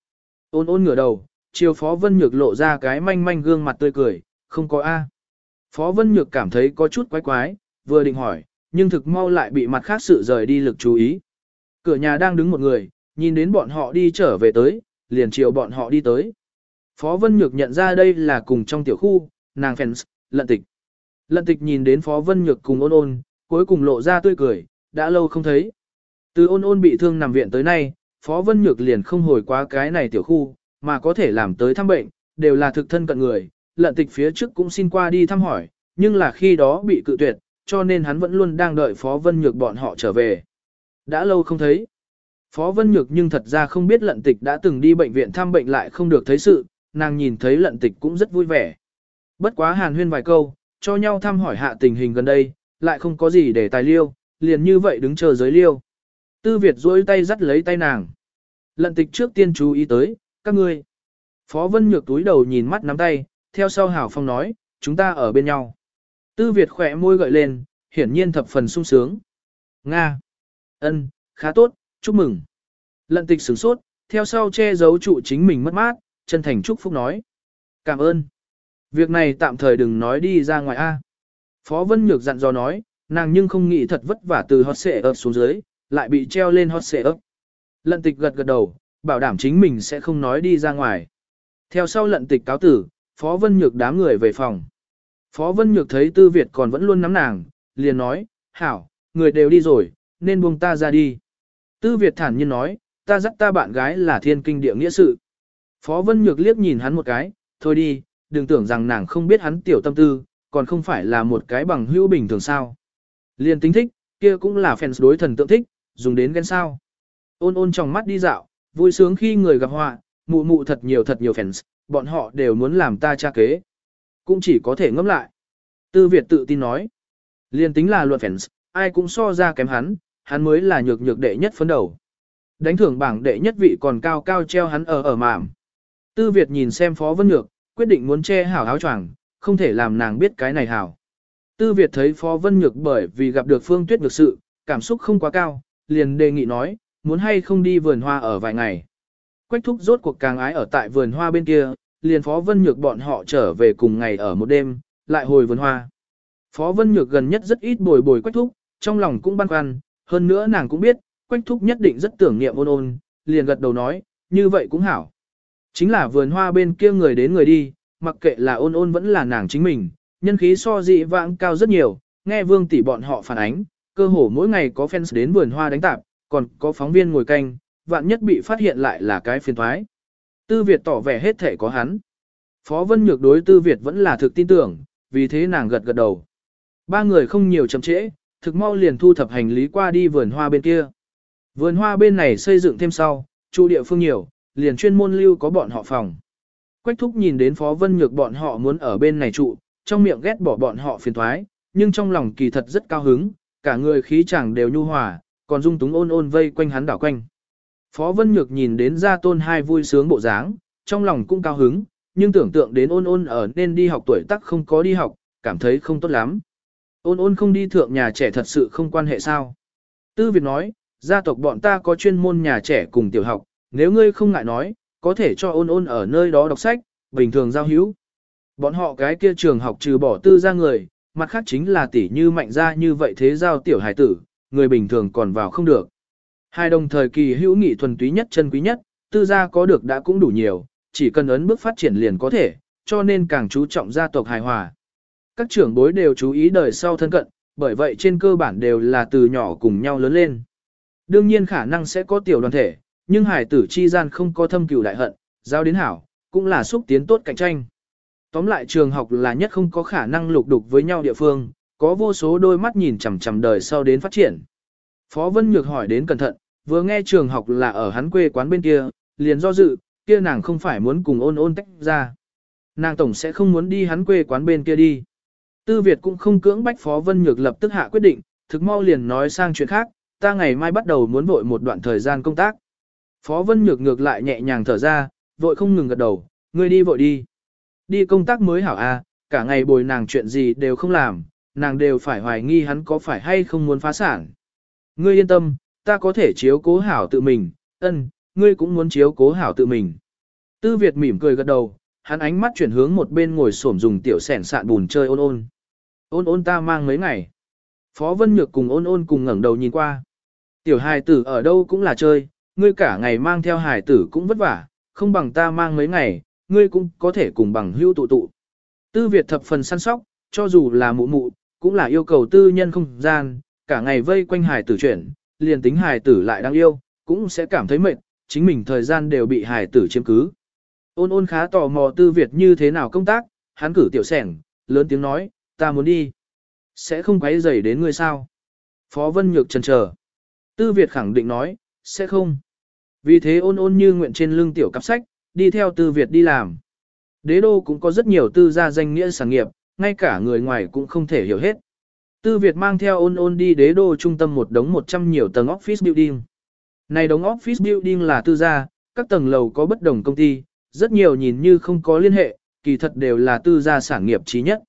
Ôn ôn ngửa đầu, chiều Phó Vân Nhược lộ ra cái manh manh gương mặt tươi cười, không có A. Phó Vân Nhược cảm thấy có chút quái quái, vừa định hỏi, nhưng thực mau lại bị mặt khác sự rời đi lực chú ý. Cửa nhà đang đứng một người, nhìn đến bọn họ đi trở về tới, liền chiều bọn họ đi tới. Phó Vân Nhược nhận ra đây là cùng trong tiểu khu, nàng fans, lận tịch. Lận tịch nhìn đến Phó Vân Nhược cùng ôn ôn, cuối cùng lộ ra tươi cười, đã lâu không thấy. Từ ôn ôn bị thương nằm viện tới nay, Phó Vân Nhược liền không hồi qua cái này tiểu khu, mà có thể làm tới thăm bệnh, đều là thực thân cận người. Lận tịch phía trước cũng xin qua đi thăm hỏi, nhưng là khi đó bị cự tuyệt, cho nên hắn vẫn luôn đang đợi Phó Vân Nhược bọn họ trở về. Đã lâu không thấy. Phó Vân Nhược nhưng thật ra không biết lận tịch đã từng đi bệnh viện thăm bệnh lại không được thấy sự, nàng nhìn thấy lận tịch cũng rất vui vẻ. Bất quá hàn huyên vài câu, cho nhau thăm hỏi hạ tình hình gần đây, lại không có gì để tài liêu, liền như vậy đứng chờ giới liêu. Tư Việt duỗi tay dắt lấy tay nàng. Lận tịch trước tiên chú ý tới, các ngươi. Phó Vân Nhược túi đầu nhìn mắt nắm tay, theo sau hảo phong nói, chúng ta ở bên nhau. Tư Việt khỏe môi gợi lên, hiển nhiên thập phần sung sướng. Nga. ân, khá tốt, chúc mừng. Lận tịch sửng sốt, theo sau che giấu trụ chính mình mất mát, chân thành chúc phúc nói. Cảm ơn. Việc này tạm thời đừng nói đi ra ngoài A. Phó Vân Nhược dặn dò nói, nàng nhưng không nghĩ thật vất vả từ hot xệ ấp xuống dưới, lại bị treo lên hot xệ ấp. Lận tịch gật gật đầu, bảo đảm chính mình sẽ không nói đi ra ngoài. Theo sau lận tịch cáo tử, Phó Vân Nhược đám người về phòng. Phó Vân Nhược thấy Tư Việt còn vẫn luôn nắm nàng, liền nói, hảo, người đều đi rồi, nên buông ta ra đi. Tư Việt thản nhiên nói, ta dắt ta bạn gái là thiên kinh địa nghĩa sự. Phó Vân Nhược liếc nhìn hắn một cái, thôi đi, đừng tưởng rằng nàng không biết hắn tiểu tâm tư, còn không phải là một cái bằng hữu bình thường sao. Liên tính thích, kia cũng là fans đối thần tượng thích, dùng đến ghen sao. Ôn ôn trong mắt đi dạo, vui sướng khi người gặp họa, mụ mụ thật nhiều thật nhiều fans, bọn họ đều muốn làm ta tra kế. Cũng chỉ có thể ngẫm lại. Tư Việt tự tin nói. Liên tính là luận fans, ai cũng so ra kém hắn, hắn mới là nhược nhược đệ nhất phấn đầu. Đánh thưởng bảng đệ nhất vị còn cao cao treo hắn ở ở mảm. Tư Việt nhìn xem Phó Vân Nhược, quyết định muốn che hảo áo choàng, không thể làm nàng biết cái này hảo. Tư Việt thấy Phó Vân Nhược bởi vì gặp được Phương Tuyết được sự, cảm xúc không quá cao, liền đề nghị nói, muốn hay không đi vườn hoa ở vài ngày. Quách thúc rốt cuộc càng ái ở tại vườn hoa bên kia, liền Phó Vân Nhược bọn họ trở về cùng ngày ở một đêm, lại hồi vườn hoa. Phó Vân Nhược gần nhất rất ít bồi bồi Quách thúc, trong lòng cũng băn khoăn, hơn nữa nàng cũng biết, Quách thúc nhất định rất tưởng niệm ôn ôn, liền gật đầu nói, như vậy cũng hảo. Chính là vườn hoa bên kia người đến người đi, mặc kệ là ôn ôn vẫn là nàng chính mình, nhân khí so dị vãng cao rất nhiều, nghe vương tỷ bọn họ phản ánh, cơ hồ mỗi ngày có fans đến vườn hoa đánh tạp, còn có phóng viên ngồi canh, vạn nhất bị phát hiện lại là cái phiền thoái. Tư Việt tỏ vẻ hết thể có hắn. Phó Vân Nhược đối Tư Việt vẫn là thực tin tưởng, vì thế nàng gật gật đầu. Ba người không nhiều chậm trễ, thực mau liền thu thập hành lý qua đi vườn hoa bên kia. Vườn hoa bên này xây dựng thêm sau, trụ địa phương nhiều, liền chuyên môn lưu có bọn họ phòng. Quách thúc nhìn đến Phó Vân Nhược bọn họ muốn ở bên này trụ, trong miệng ghét bỏ bọn họ phiền thoái, nhưng trong lòng kỳ thật rất cao hứng, cả người khí chẳng đều nhu hòa, còn dung túng ôn ôn vây quanh hắn đảo quanh. Phó Vân Nhược nhìn đến gia tôn hai vui sướng bộ dáng, trong lòng cũng cao hứng, nhưng tưởng tượng đến ôn ôn ở nên đi học tuổi tác không có đi học, cảm thấy không tốt lắm. Ôn ôn không đi thượng nhà trẻ thật sự không quan hệ sao. Tư Việt nói, gia tộc bọn ta có chuyên môn nhà trẻ cùng tiểu học, nếu ngươi không ngại nói, có thể cho ôn ôn ở nơi đó đọc sách, bình thường giao hữu. Bọn họ cái kia trường học trừ bỏ tư ra người, mặt khác chính là tỷ như mạnh ra như vậy thế giao tiểu hải tử, người bình thường còn vào không được. Hai đồng thời kỳ hữu nghị thuần túy nhất chân quý nhất, tư gia có được đã cũng đủ nhiều, chỉ cần ấn bước phát triển liền có thể, cho nên càng chú trọng gia tộc hài hòa. Các trưởng bối đều chú ý đời sau thân cận, bởi vậy trên cơ bản đều là từ nhỏ cùng nhau lớn lên. Đương nhiên khả năng sẽ có tiểu đoàn thể, nhưng hải tử chi gian không có thâm cừu đại hận, giao đến hảo, cũng là xúc tiến tốt cạnh tranh. Tóm lại trường học là nhất không có khả năng lục đục với nhau địa phương, có vô số đôi mắt nhìn chằm chằm đời sau đến phát triển. Phó Vân Nhược hỏi đến cẩn thận, vừa nghe trường học là ở hắn quê quán bên kia, liền do dự, kia nàng không phải muốn cùng ôn ôn tách ra. Nàng tổng sẽ không muốn đi hắn quê quán bên kia đi. Tư Việt cũng không cưỡng bách Phó Vân Nhược lập tức hạ quyết định, thực mau liền nói sang chuyện khác, ta ngày mai bắt đầu muốn vội một đoạn thời gian công tác. Phó Vân Nhược ngược lại nhẹ nhàng thở ra, vội không ngừng gật đầu, ngươi đi vội đi. Đi công tác mới hảo a, à, cả ngày bồi nàng chuyện gì đều không làm, nàng đều phải hoài nghi hắn có phải hay không muốn phá sản. Ngươi yên tâm, ta có thể chiếu cố hảo tự mình, ân, ngươi cũng muốn chiếu cố hảo tự mình. Tư Việt mỉm cười gật đầu, hắn ánh mắt chuyển hướng một bên ngồi xổm dùng tiểu sẻn sạn bùn chơi ôn ôn. Ôn ôn ta mang mấy ngày. Phó Vân Nhược cùng ôn ôn cùng ngẩng đầu nhìn qua. Tiểu hài tử ở đâu cũng là chơi, ngươi cả ngày mang theo hài tử cũng vất vả, không bằng ta mang mấy ngày, ngươi cũng có thể cùng bằng hưu tụ tụ. Tư Việt thập phần săn sóc, cho dù là mụ mụ, cũng là yêu cầu tư nhân không gian, cả ngày vây quanh hài tử chuyển, liền tính hài tử lại đang yêu, cũng sẽ cảm thấy mệt, chính mình thời gian đều bị hài tử chiếm cứ. Ôn ôn khá tò mò tư Việt như thế nào công tác, hắn cử tiểu sẻng, lớn tiếng nói, ta muốn đi. Sẽ không quấy rầy đến ngươi sao? Phó Vân Nhược chần chờ. Tư Việt khẳng định nói, sẽ không. Vì thế ôn ôn như nguyện trên lưng tiểu cặp sách, đi theo tư Việt đi làm. Đế đô cũng có rất nhiều tư gia danh nghĩa sản nghiệp, ngay cả người ngoài cũng không thể hiểu hết. Tư Việt mang theo ôn ôn đi đế đô trung tâm một đống 100 nhiều tầng office building. Này đống office building là tư gia, các tầng lầu có bất đồng công ty, rất nhiều nhìn như không có liên hệ, kỳ thật đều là tư gia sản nghiệp trí nhất.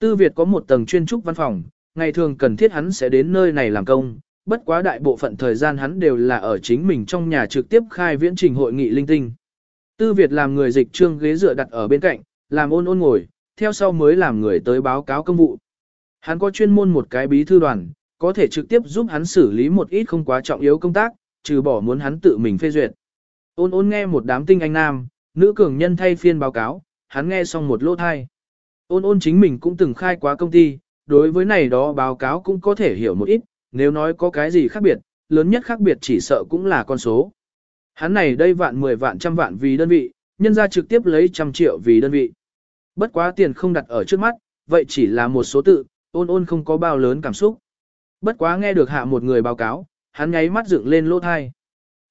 Tư Việt có một tầng chuyên trúc văn phòng, ngày thường cần thiết hắn sẽ đến nơi này làm công, bất quá đại bộ phận thời gian hắn đều là ở chính mình trong nhà trực tiếp khai viễn trình hội nghị linh tinh. Tư Việt làm người dịch trương ghế dựa đặt ở bên cạnh, làm ôn ôn ngồi, theo sau mới làm người tới báo cáo công vụ. Hắn có chuyên môn một cái bí thư đoàn, có thể trực tiếp giúp hắn xử lý một ít không quá trọng yếu công tác, trừ bỏ muốn hắn tự mình phê duyệt. Ôn ôn nghe một đám tinh anh nam, nữ cường nhân thay phiên báo cáo, hắn nghe xong một lô thai. Ôn ôn chính mình cũng từng khai quá công ty, đối với này đó báo cáo cũng có thể hiểu một ít, nếu nói có cái gì khác biệt, lớn nhất khác biệt chỉ sợ cũng là con số. Hắn này đây vạn mười vạn trăm vạn vì đơn vị, nhân ra trực tiếp lấy trăm triệu vì đơn vị. Bất quá tiền không đặt ở trước mắt, vậy chỉ là một số tự, ôn ôn không có bao lớn cảm xúc. Bất quá nghe được hạ một người báo cáo, hắn nháy mắt dựng lên lỗ thai.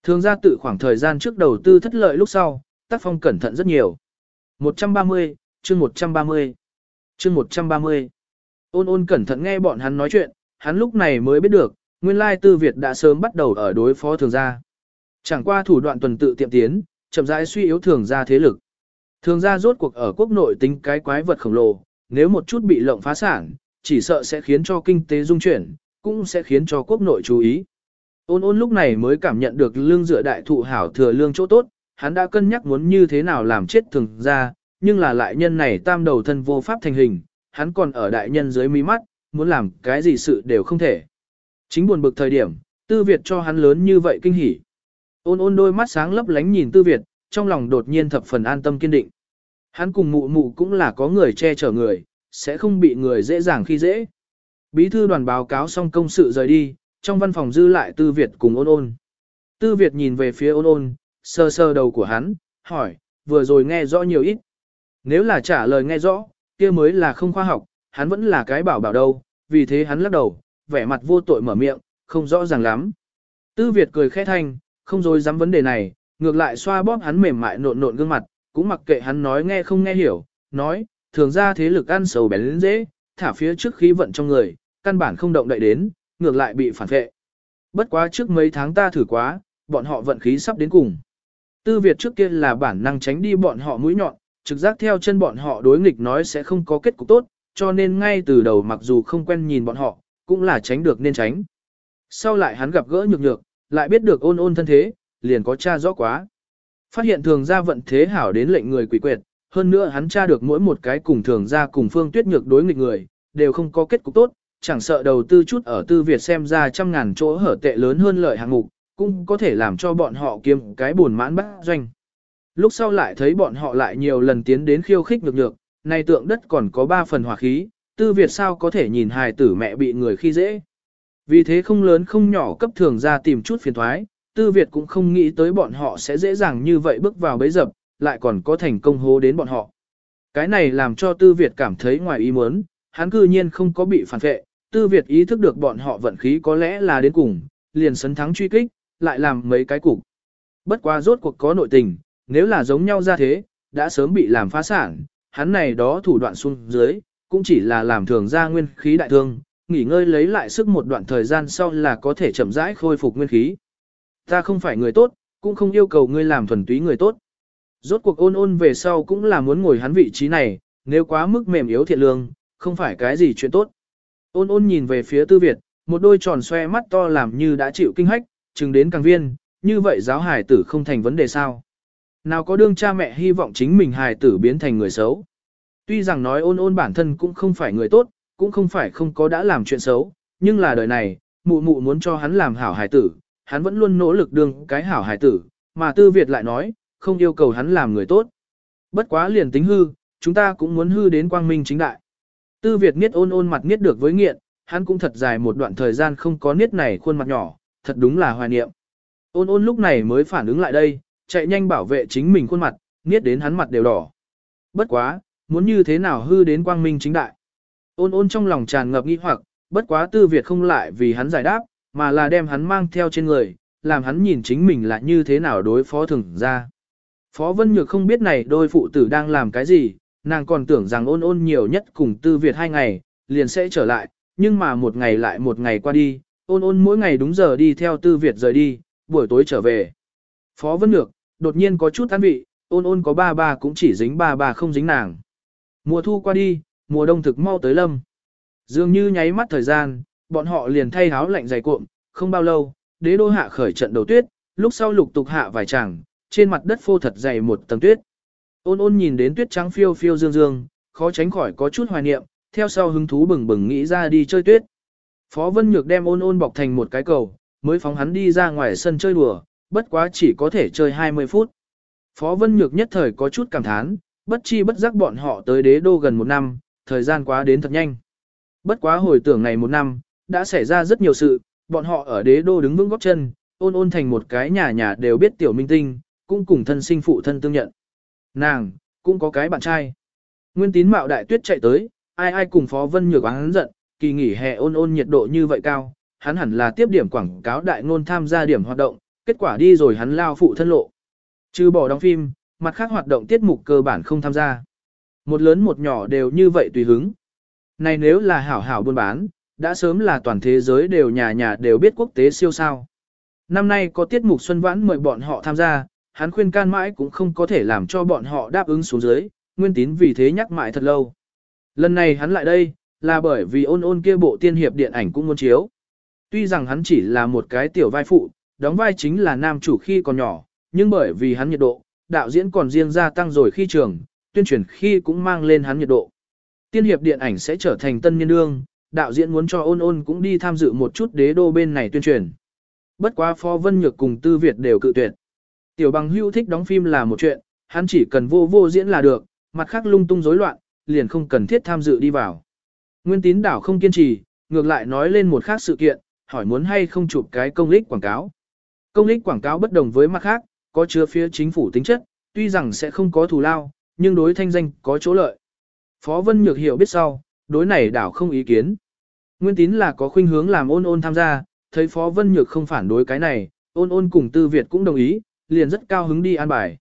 Thường ra tự khoảng thời gian trước đầu tư thất lợi lúc sau, tác phong cẩn thận rất nhiều. 130, chương 130, chương 130. Ôn ôn cẩn thận nghe bọn hắn nói chuyện, hắn lúc này mới biết được, nguyên lai tư Việt đã sớm bắt đầu ở đối phó thường gia. Chẳng qua thủ đoạn tuần tự tiệm tiến, chậm rãi suy yếu thường gia thế lực. Thường gia rốt cuộc ở quốc nội tính cái quái vật khổng lồ, nếu một chút bị lộng phá sản, chỉ sợ sẽ khiến cho kinh tế dung chuyển, cũng sẽ khiến cho quốc nội chú ý. Ôn ôn lúc này mới cảm nhận được lương dựa đại thụ hảo thừa lương chỗ tốt, hắn đã cân nhắc muốn như thế nào làm chết thường gia, nhưng là lại nhân này tam đầu thân vô pháp thành hình, hắn còn ở đại nhân dưới mí mắt, muốn làm cái gì sự đều không thể. Chính buồn bực thời điểm, tư Việt cho hắn lớn như vậy kinh hỉ. Ôn ôn đôi mắt sáng lấp lánh nhìn tư Việt, trong lòng đột nhiên thập phần an tâm kiên định. Hắn cùng mụ mụ cũng là có người che chở người, sẽ không bị người dễ dàng khi dễ. Bí thư đoàn báo cáo xong công sự rời đi, trong văn phòng dư lại tư Việt cùng ôn ôn. Tư Việt nhìn về phía ôn ôn, sơ sơ đầu của hắn, hỏi, vừa rồi nghe rõ nhiều ít. Nếu là trả lời nghe rõ, kia mới là không khoa học, hắn vẫn là cái bảo bảo đâu, vì thế hắn lắc đầu, vẻ mặt vô tội mở miệng, không rõ ràng lắm. Tư Việt cười khẽ thanh, không dối dám vấn đề này, ngược lại xoa bóp hắn mềm mại nộn nộn gương mặt, cũng mặc kệ hắn nói nghe không nghe hiểu, nói, thường ra thế lực ăn sầu bén dễ, thả phía trước khí vận trong người, căn bản không động đậy đến, ngược lại bị phản vệ. Bất quá trước mấy tháng ta thử quá, bọn họ vận khí sắp đến cùng. Tư Việt trước kia là bản năng tránh đi bọn họ mũi nhọn, trực giác theo chân bọn họ đối nghịch nói sẽ không có kết cục tốt, cho nên ngay từ đầu mặc dù không quen nhìn bọn họ, cũng là tránh được nên tránh. Sau lại hắn gặp gỡ nhược nhược, lại biết được ôn ôn thân thế, liền có tra rõ quá. Phát hiện thường gia vận thế hảo đến lệnh người quỷ quyệt, hơn nữa hắn tra được mỗi một cái cùng thường gia cùng phương tuyết nhược đối nghịch người, đều không có kết cục tốt, chẳng sợ đầu tư chút ở tư Việt xem ra trăm ngàn chỗ hở tệ lớn hơn lợi hạng mục, cũng có thể làm cho bọn họ kiếm cái buồn mãn bác doanh. Lúc sau lại thấy bọn họ lại nhiều lần tiến đến khiêu khích nhược nhược, nay tượng đất còn có ba phần hỏa khí, tư Việt sao có thể nhìn hài tử mẹ bị người khi dễ. Vì thế không lớn không nhỏ cấp thường ra tìm chút phiền thoái, tư Việt cũng không nghĩ tới bọn họ sẽ dễ dàng như vậy bước vào bấy dập, lại còn có thành công hố đến bọn họ. Cái này làm cho tư Việt cảm thấy ngoài ý muốn, hắn cư nhiên không có bị phản vệ, tư Việt ý thức được bọn họ vận khí có lẽ là đến cùng, liền sấn thắng truy kích, lại làm mấy cái cục. Bất quá rốt cuộc có nội tình, nếu là giống nhau ra thế, đã sớm bị làm phá sản, hắn này đó thủ đoạn xuống dưới, cũng chỉ là làm thường ra nguyên khí đại thương, nghỉ ngơi lấy lại sức một đoạn thời gian sau là có thể chậm rãi khôi phục nguyên khí. Ta không phải người tốt, cũng không yêu cầu ngươi làm thuần túy người tốt. Rốt cuộc ôn ôn về sau cũng là muốn ngồi hắn vị trí này, nếu quá mức mềm yếu thiện lương, không phải cái gì chuyện tốt. Ôn ôn nhìn về phía tư Việt, một đôi tròn xoe mắt to làm như đã chịu kinh hách, chừng đến càng viên, như vậy giáo hải tử không thành vấn đề sao. Nào có đương cha mẹ hy vọng chính mình hài tử biến thành người xấu. Tuy rằng nói ôn ôn bản thân cũng không phải người tốt, cũng không phải không có đã làm chuyện xấu, nhưng là đời này, mụ mụ muốn cho hắn làm hảo hải tử, hắn vẫn luôn nỗ lực đương cái hảo hải tử, mà tư Việt lại nói, không yêu cầu hắn làm người tốt. Bất quá liền tính hư, chúng ta cũng muốn hư đến quang minh chính đại. Tư Việt niết ôn ôn mặt niết được với nghiện, hắn cũng thật dài một đoạn thời gian không có niết này khuôn mặt nhỏ, thật đúng là hoài niệm. Ôn ôn lúc này mới phản ứng lại đây, chạy nhanh bảo vệ chính mình khuôn mặt, niết đến hắn mặt đều đỏ. Bất quá, muốn như thế nào hư đến quang minh chính đại. Ôn ôn trong lòng tràn ngập nghi hoặc, bất quá tư Việt không lại vì hắn giải đáp, mà là đem hắn mang theo trên người, làm hắn nhìn chính mình là như thế nào đối phó thường ra. Phó Vân Nhược không biết này đôi phụ tử đang làm cái gì, nàng còn tưởng rằng ôn ôn nhiều nhất cùng tư Việt hai ngày, liền sẽ trở lại, nhưng mà một ngày lại một ngày qua đi, ôn ôn mỗi ngày đúng giờ đi theo tư Việt rời đi, buổi tối trở về. Phó Vân Nhược, đột nhiên có chút an vị, ôn ôn có ba ba cũng chỉ dính ba ba không dính nàng. Mùa thu qua đi, mùa đông thực mau tới lâm. Dường như nháy mắt thời gian, bọn họ liền thay áo lạnh dày cuộn, không bao lâu, đế đô hạ khởi trận đầu tuyết, lúc sau lục tục hạ vài tràng, trên mặt đất phô thật dày một tầng tuyết. Ôn ôn nhìn đến tuyết trắng phiêu phiêu dương dương, khó tránh khỏi có chút hoài niệm, theo sau hứng thú bừng bừng nghĩ ra đi chơi tuyết. Phó Vân Nhược đem ôn ôn bọc thành một cái cầu, mới phóng hắn đi ra ngoài sân chơi đùa, bất quá chỉ có thể chơi 20 phút. Phó Vân Nhược nhất thời có chút cảm thán, bất chi bất giác bọn họ tới đế đô gần một năm, thời gian quá đến thật nhanh. Bất quá hồi tưởng này một năm, đã xảy ra rất nhiều sự, bọn họ ở đế đô đứng vững góc chân, ôn ôn thành một cái nhà nhà đều biết tiểu minh tinh, cũng cùng thân sinh phụ thân tương nhận. Nàng, cũng có cái bạn trai. Nguyên tín mạo đại tuyết chạy tới, ai ai cùng Phó Vân Nhược hắn giận, kỳ nghỉ hè ôn ôn nhiệt độ như vậy cao, hắn hẳn là tiếp điểm quảng cáo đại ngôn tham gia điểm hoạt động, kết quả đi rồi hắn lao phụ thân lộ. Trừ bỏ đóng phim, mặt khác hoạt động tiết mục cơ bản không tham gia. Một lớn một nhỏ đều như vậy tùy hứng. Này nếu là hảo hảo buôn bán, đã sớm là toàn thế giới đều nhà nhà đều biết quốc tế siêu sao. Năm nay có tiết mục Xuân Vãn mời bọn họ tham gia, hắn khuyên can mãi cũng không có thể làm cho bọn họ đáp ứng xuống dưới, nguyên tín vì thế nhắc mãi thật lâu. Lần này hắn lại đây, là bởi vì ôn ôn kia bộ tiên hiệp điện ảnh cũng muốn chiếu. Tuy rằng hắn chỉ là một cái tiểu vai phụ, đóng vai chính là nam chủ khi còn nhỏ, nhưng bởi vì hắn nhiệt độ, đạo diễn còn riêng gia tăng rồi khi trường, tuyên truyền khi cũng mang lên hắn nhiệt độ. Tiên hiệp điện ảnh sẽ trở thành tân nhân đương, đạo diễn muốn cho ôn ôn cũng đi tham dự một chút đế đô bên này tuyên truyền. Bất quá Phó Vân Nhược cùng Tư Việt đều cự tuyệt. Tiểu bằng hưu thích đóng phim là một chuyện, hắn chỉ cần vô vô diễn là được, mặt khác lung tung rối loạn, liền không cần thiết tham dự đi vào. Nguyên tín đảo không kiên trì, ngược lại nói lên một khác sự kiện, hỏi muốn hay không chụp cái công lích quảng cáo. Công lích quảng cáo bất đồng với mặt khác, có chứa phía chính phủ tính chất, tuy rằng sẽ không có thù lao, nhưng đối thanh danh có chỗ lợi. Phó Vân Nhược hiểu biết sau, đối này đảo không ý kiến. Nguyên tín là có khuynh hướng làm ôn ôn tham gia, thấy Phó Vân Nhược không phản đối cái này, ôn ôn cùng Tư Việt cũng đồng ý, liền rất cao hứng đi an bài.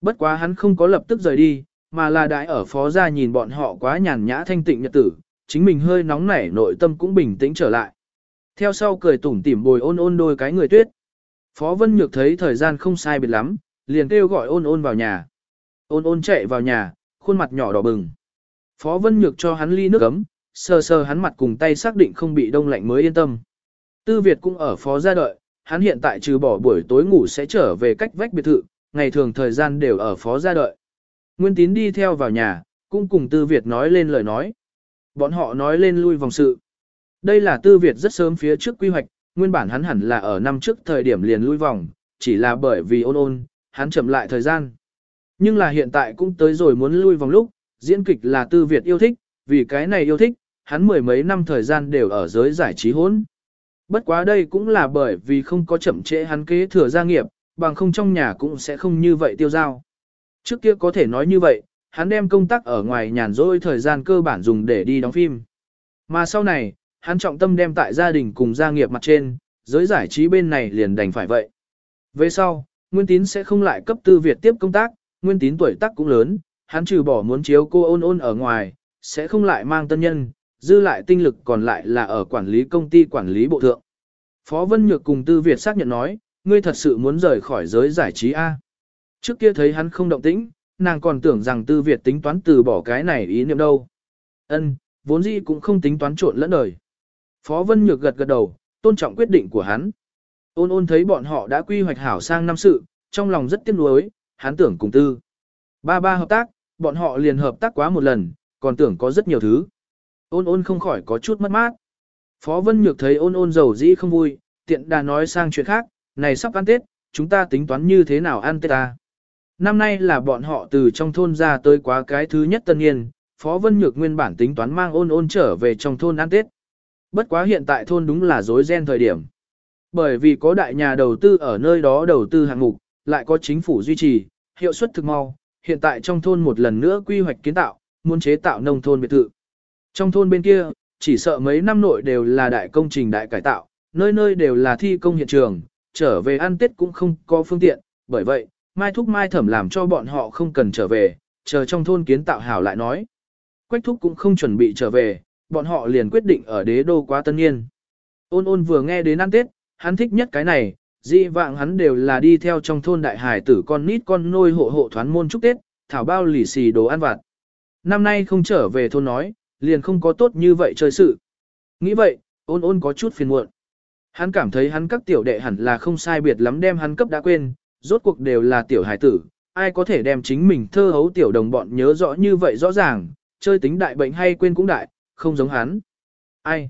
Bất quá hắn không có lập tức rời đi, mà là đại ở Phó gia nhìn bọn họ quá nhàn nhã thanh tịnh nhật tử, chính mình hơi nóng nảy nội tâm cũng bình tĩnh trở lại. Theo sau cười tủm tỉm bồi ôn ôn đôi cái người tuyết. Phó Vân Nhược thấy thời gian không sai biệt lắm, liền kêu gọi ôn ôn vào nhà. Ôn ôn chạy vào nhà, khuôn mặt nhỏ đỏ bừng. Phó Vân Nhược cho hắn ly nước ấm, sờ sờ hắn mặt cùng tay xác định không bị đông lạnh mới yên tâm. Tư Việt cũng ở phó gia đợi, hắn hiện tại trừ bỏ buổi tối ngủ sẽ trở về cách vách biệt thự, ngày thường thời gian đều ở phó gia đợi. Nguyên tín đi theo vào nhà, cũng cùng Tư Việt nói lên lời nói. Bọn họ nói lên lui vòng sự. Đây là tư Việt rất sớm phía trước quy hoạch, nguyên bản hắn hẳn là ở năm trước thời điểm liền lui vòng, chỉ là bởi vì ôn ôn, hắn chậm lại thời gian. Nhưng là hiện tại cũng tới rồi muốn lui vòng lúc, diễn kịch là tư Việt yêu thích, vì cái này yêu thích, hắn mười mấy năm thời gian đều ở giới giải trí hỗn. Bất quá đây cũng là bởi vì không có chậm trễ hắn kế thừa gia nghiệp, bằng không trong nhà cũng sẽ không như vậy tiêu giao. Trước kia có thể nói như vậy, hắn đem công tác ở ngoài nhàn rỗi thời gian cơ bản dùng để đi đóng phim. Mà sau này, hắn trọng tâm đem tại gia đình cùng gia nghiệp mặt trên, giới giải trí bên này liền đành phải vậy. Về sau, Nguyên Tín sẽ không lại cấp tư Việt tiếp công tác, Nguyên Tín tuổi tác cũng lớn, hắn trừ bỏ muốn chiếu cô ôn ôn ở ngoài, sẽ không lại mang tân nhân, dư lại tinh lực còn lại là ở quản lý công ty quản lý bộ thượng. Phó Vân Nhược cùng Tư Việt xác nhận nói, ngươi thật sự muốn rời khỏi giới giải trí A. Trước kia thấy hắn không động tĩnh, nàng còn tưởng rằng Tư Việt tính toán từ bỏ cái này ý niệm đâu. Ân, vốn dĩ cũng không tính toán trộn lẫn đời. Phó Vân Nhược gật gật đầu, tôn trọng quyết định của hắn. Ôn ôn thấy bọn họ đã quy hoạch hảo sang năm sự, trong lòng rất tiếc nuối, hắn tưởng cùng tư. Ba ba hợp tác, bọn họ liền hợp tác quá một lần, còn tưởng có rất nhiều thứ. Ôn ôn không khỏi có chút mất mát. Phó Vân Nhược thấy ôn ôn giàu dĩ không vui, tiện đà nói sang chuyện khác, này sắp ăn Tết, chúng ta tính toán như thế nào ăn Tết ta. Năm nay là bọn họ từ trong thôn ra tới quá cái thứ nhất tân niên, Phó Vân Nhược nguyên bản tính toán mang ôn ôn trở về trong thôn ăn Tết. Bất quá hiện tại thôn đúng là rối ren thời điểm. Bởi vì có đại nhà đầu tư ở nơi đó đầu tư hạng mục, lại có chính phủ duy trì, hiệu suất thực mau, hiện tại trong thôn một lần nữa quy hoạch kiến tạo, muốn chế tạo nông thôn biệt thự. Trong thôn bên kia, chỉ sợ mấy năm nội đều là đại công trình đại cải tạo, nơi nơi đều là thi công hiện trường, trở về ăn Tết cũng không có phương tiện, bởi vậy, Mai Thúc Mai Thẩm làm cho bọn họ không cần trở về, chờ trong thôn kiến tạo hảo lại nói. Quách Thúc cũng không chuẩn bị trở về, bọn họ liền quyết định ở đế đô quá tân niên. Ôn ôn vừa nghe đến ăn Tết, hắn thích nhất cái này, dị vạng hắn đều là đi theo trong thôn đại hải tử con nít con nôi hộ hộ thoán môn chúc Tết, thảo bao lì xì đồ ăn vặt. Năm nay không trở về thôn nói, liền không có tốt như vậy chơi sự. Nghĩ vậy, ôn ôn có chút phiền muộn. Hắn cảm thấy hắn các tiểu đệ hẳn là không sai biệt lắm đem hắn cấp đã quên, rốt cuộc đều là tiểu hải tử, ai có thể đem chính mình thơ hấu tiểu đồng bọn nhớ rõ như vậy rõ ràng, chơi tính đại bệnh hay quên cũng đại, không giống hắn. Ai?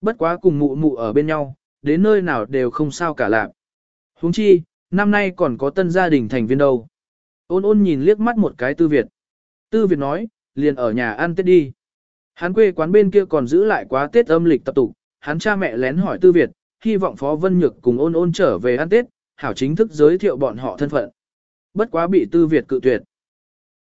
Bất quá cùng mụ mụ ở bên nhau, đến nơi nào đều không sao cả lạc huống chi, năm nay còn có tân gia đình thành viên đâu. Ôn ôn nhìn liếc mắt một cái tư Việt. Tư Việt nói, liền ở nhà ăn Tết đi. Hắn quê quán bên kia còn giữ lại quá Tết âm lịch tập tục, hắn cha mẹ lén hỏi Tư Việt, hy vọng Phó Vân Nhược cùng ôn ôn trở về ăn Tết, hảo chính thức giới thiệu bọn họ thân phận. Bất quá bị Tư Việt cự tuyệt.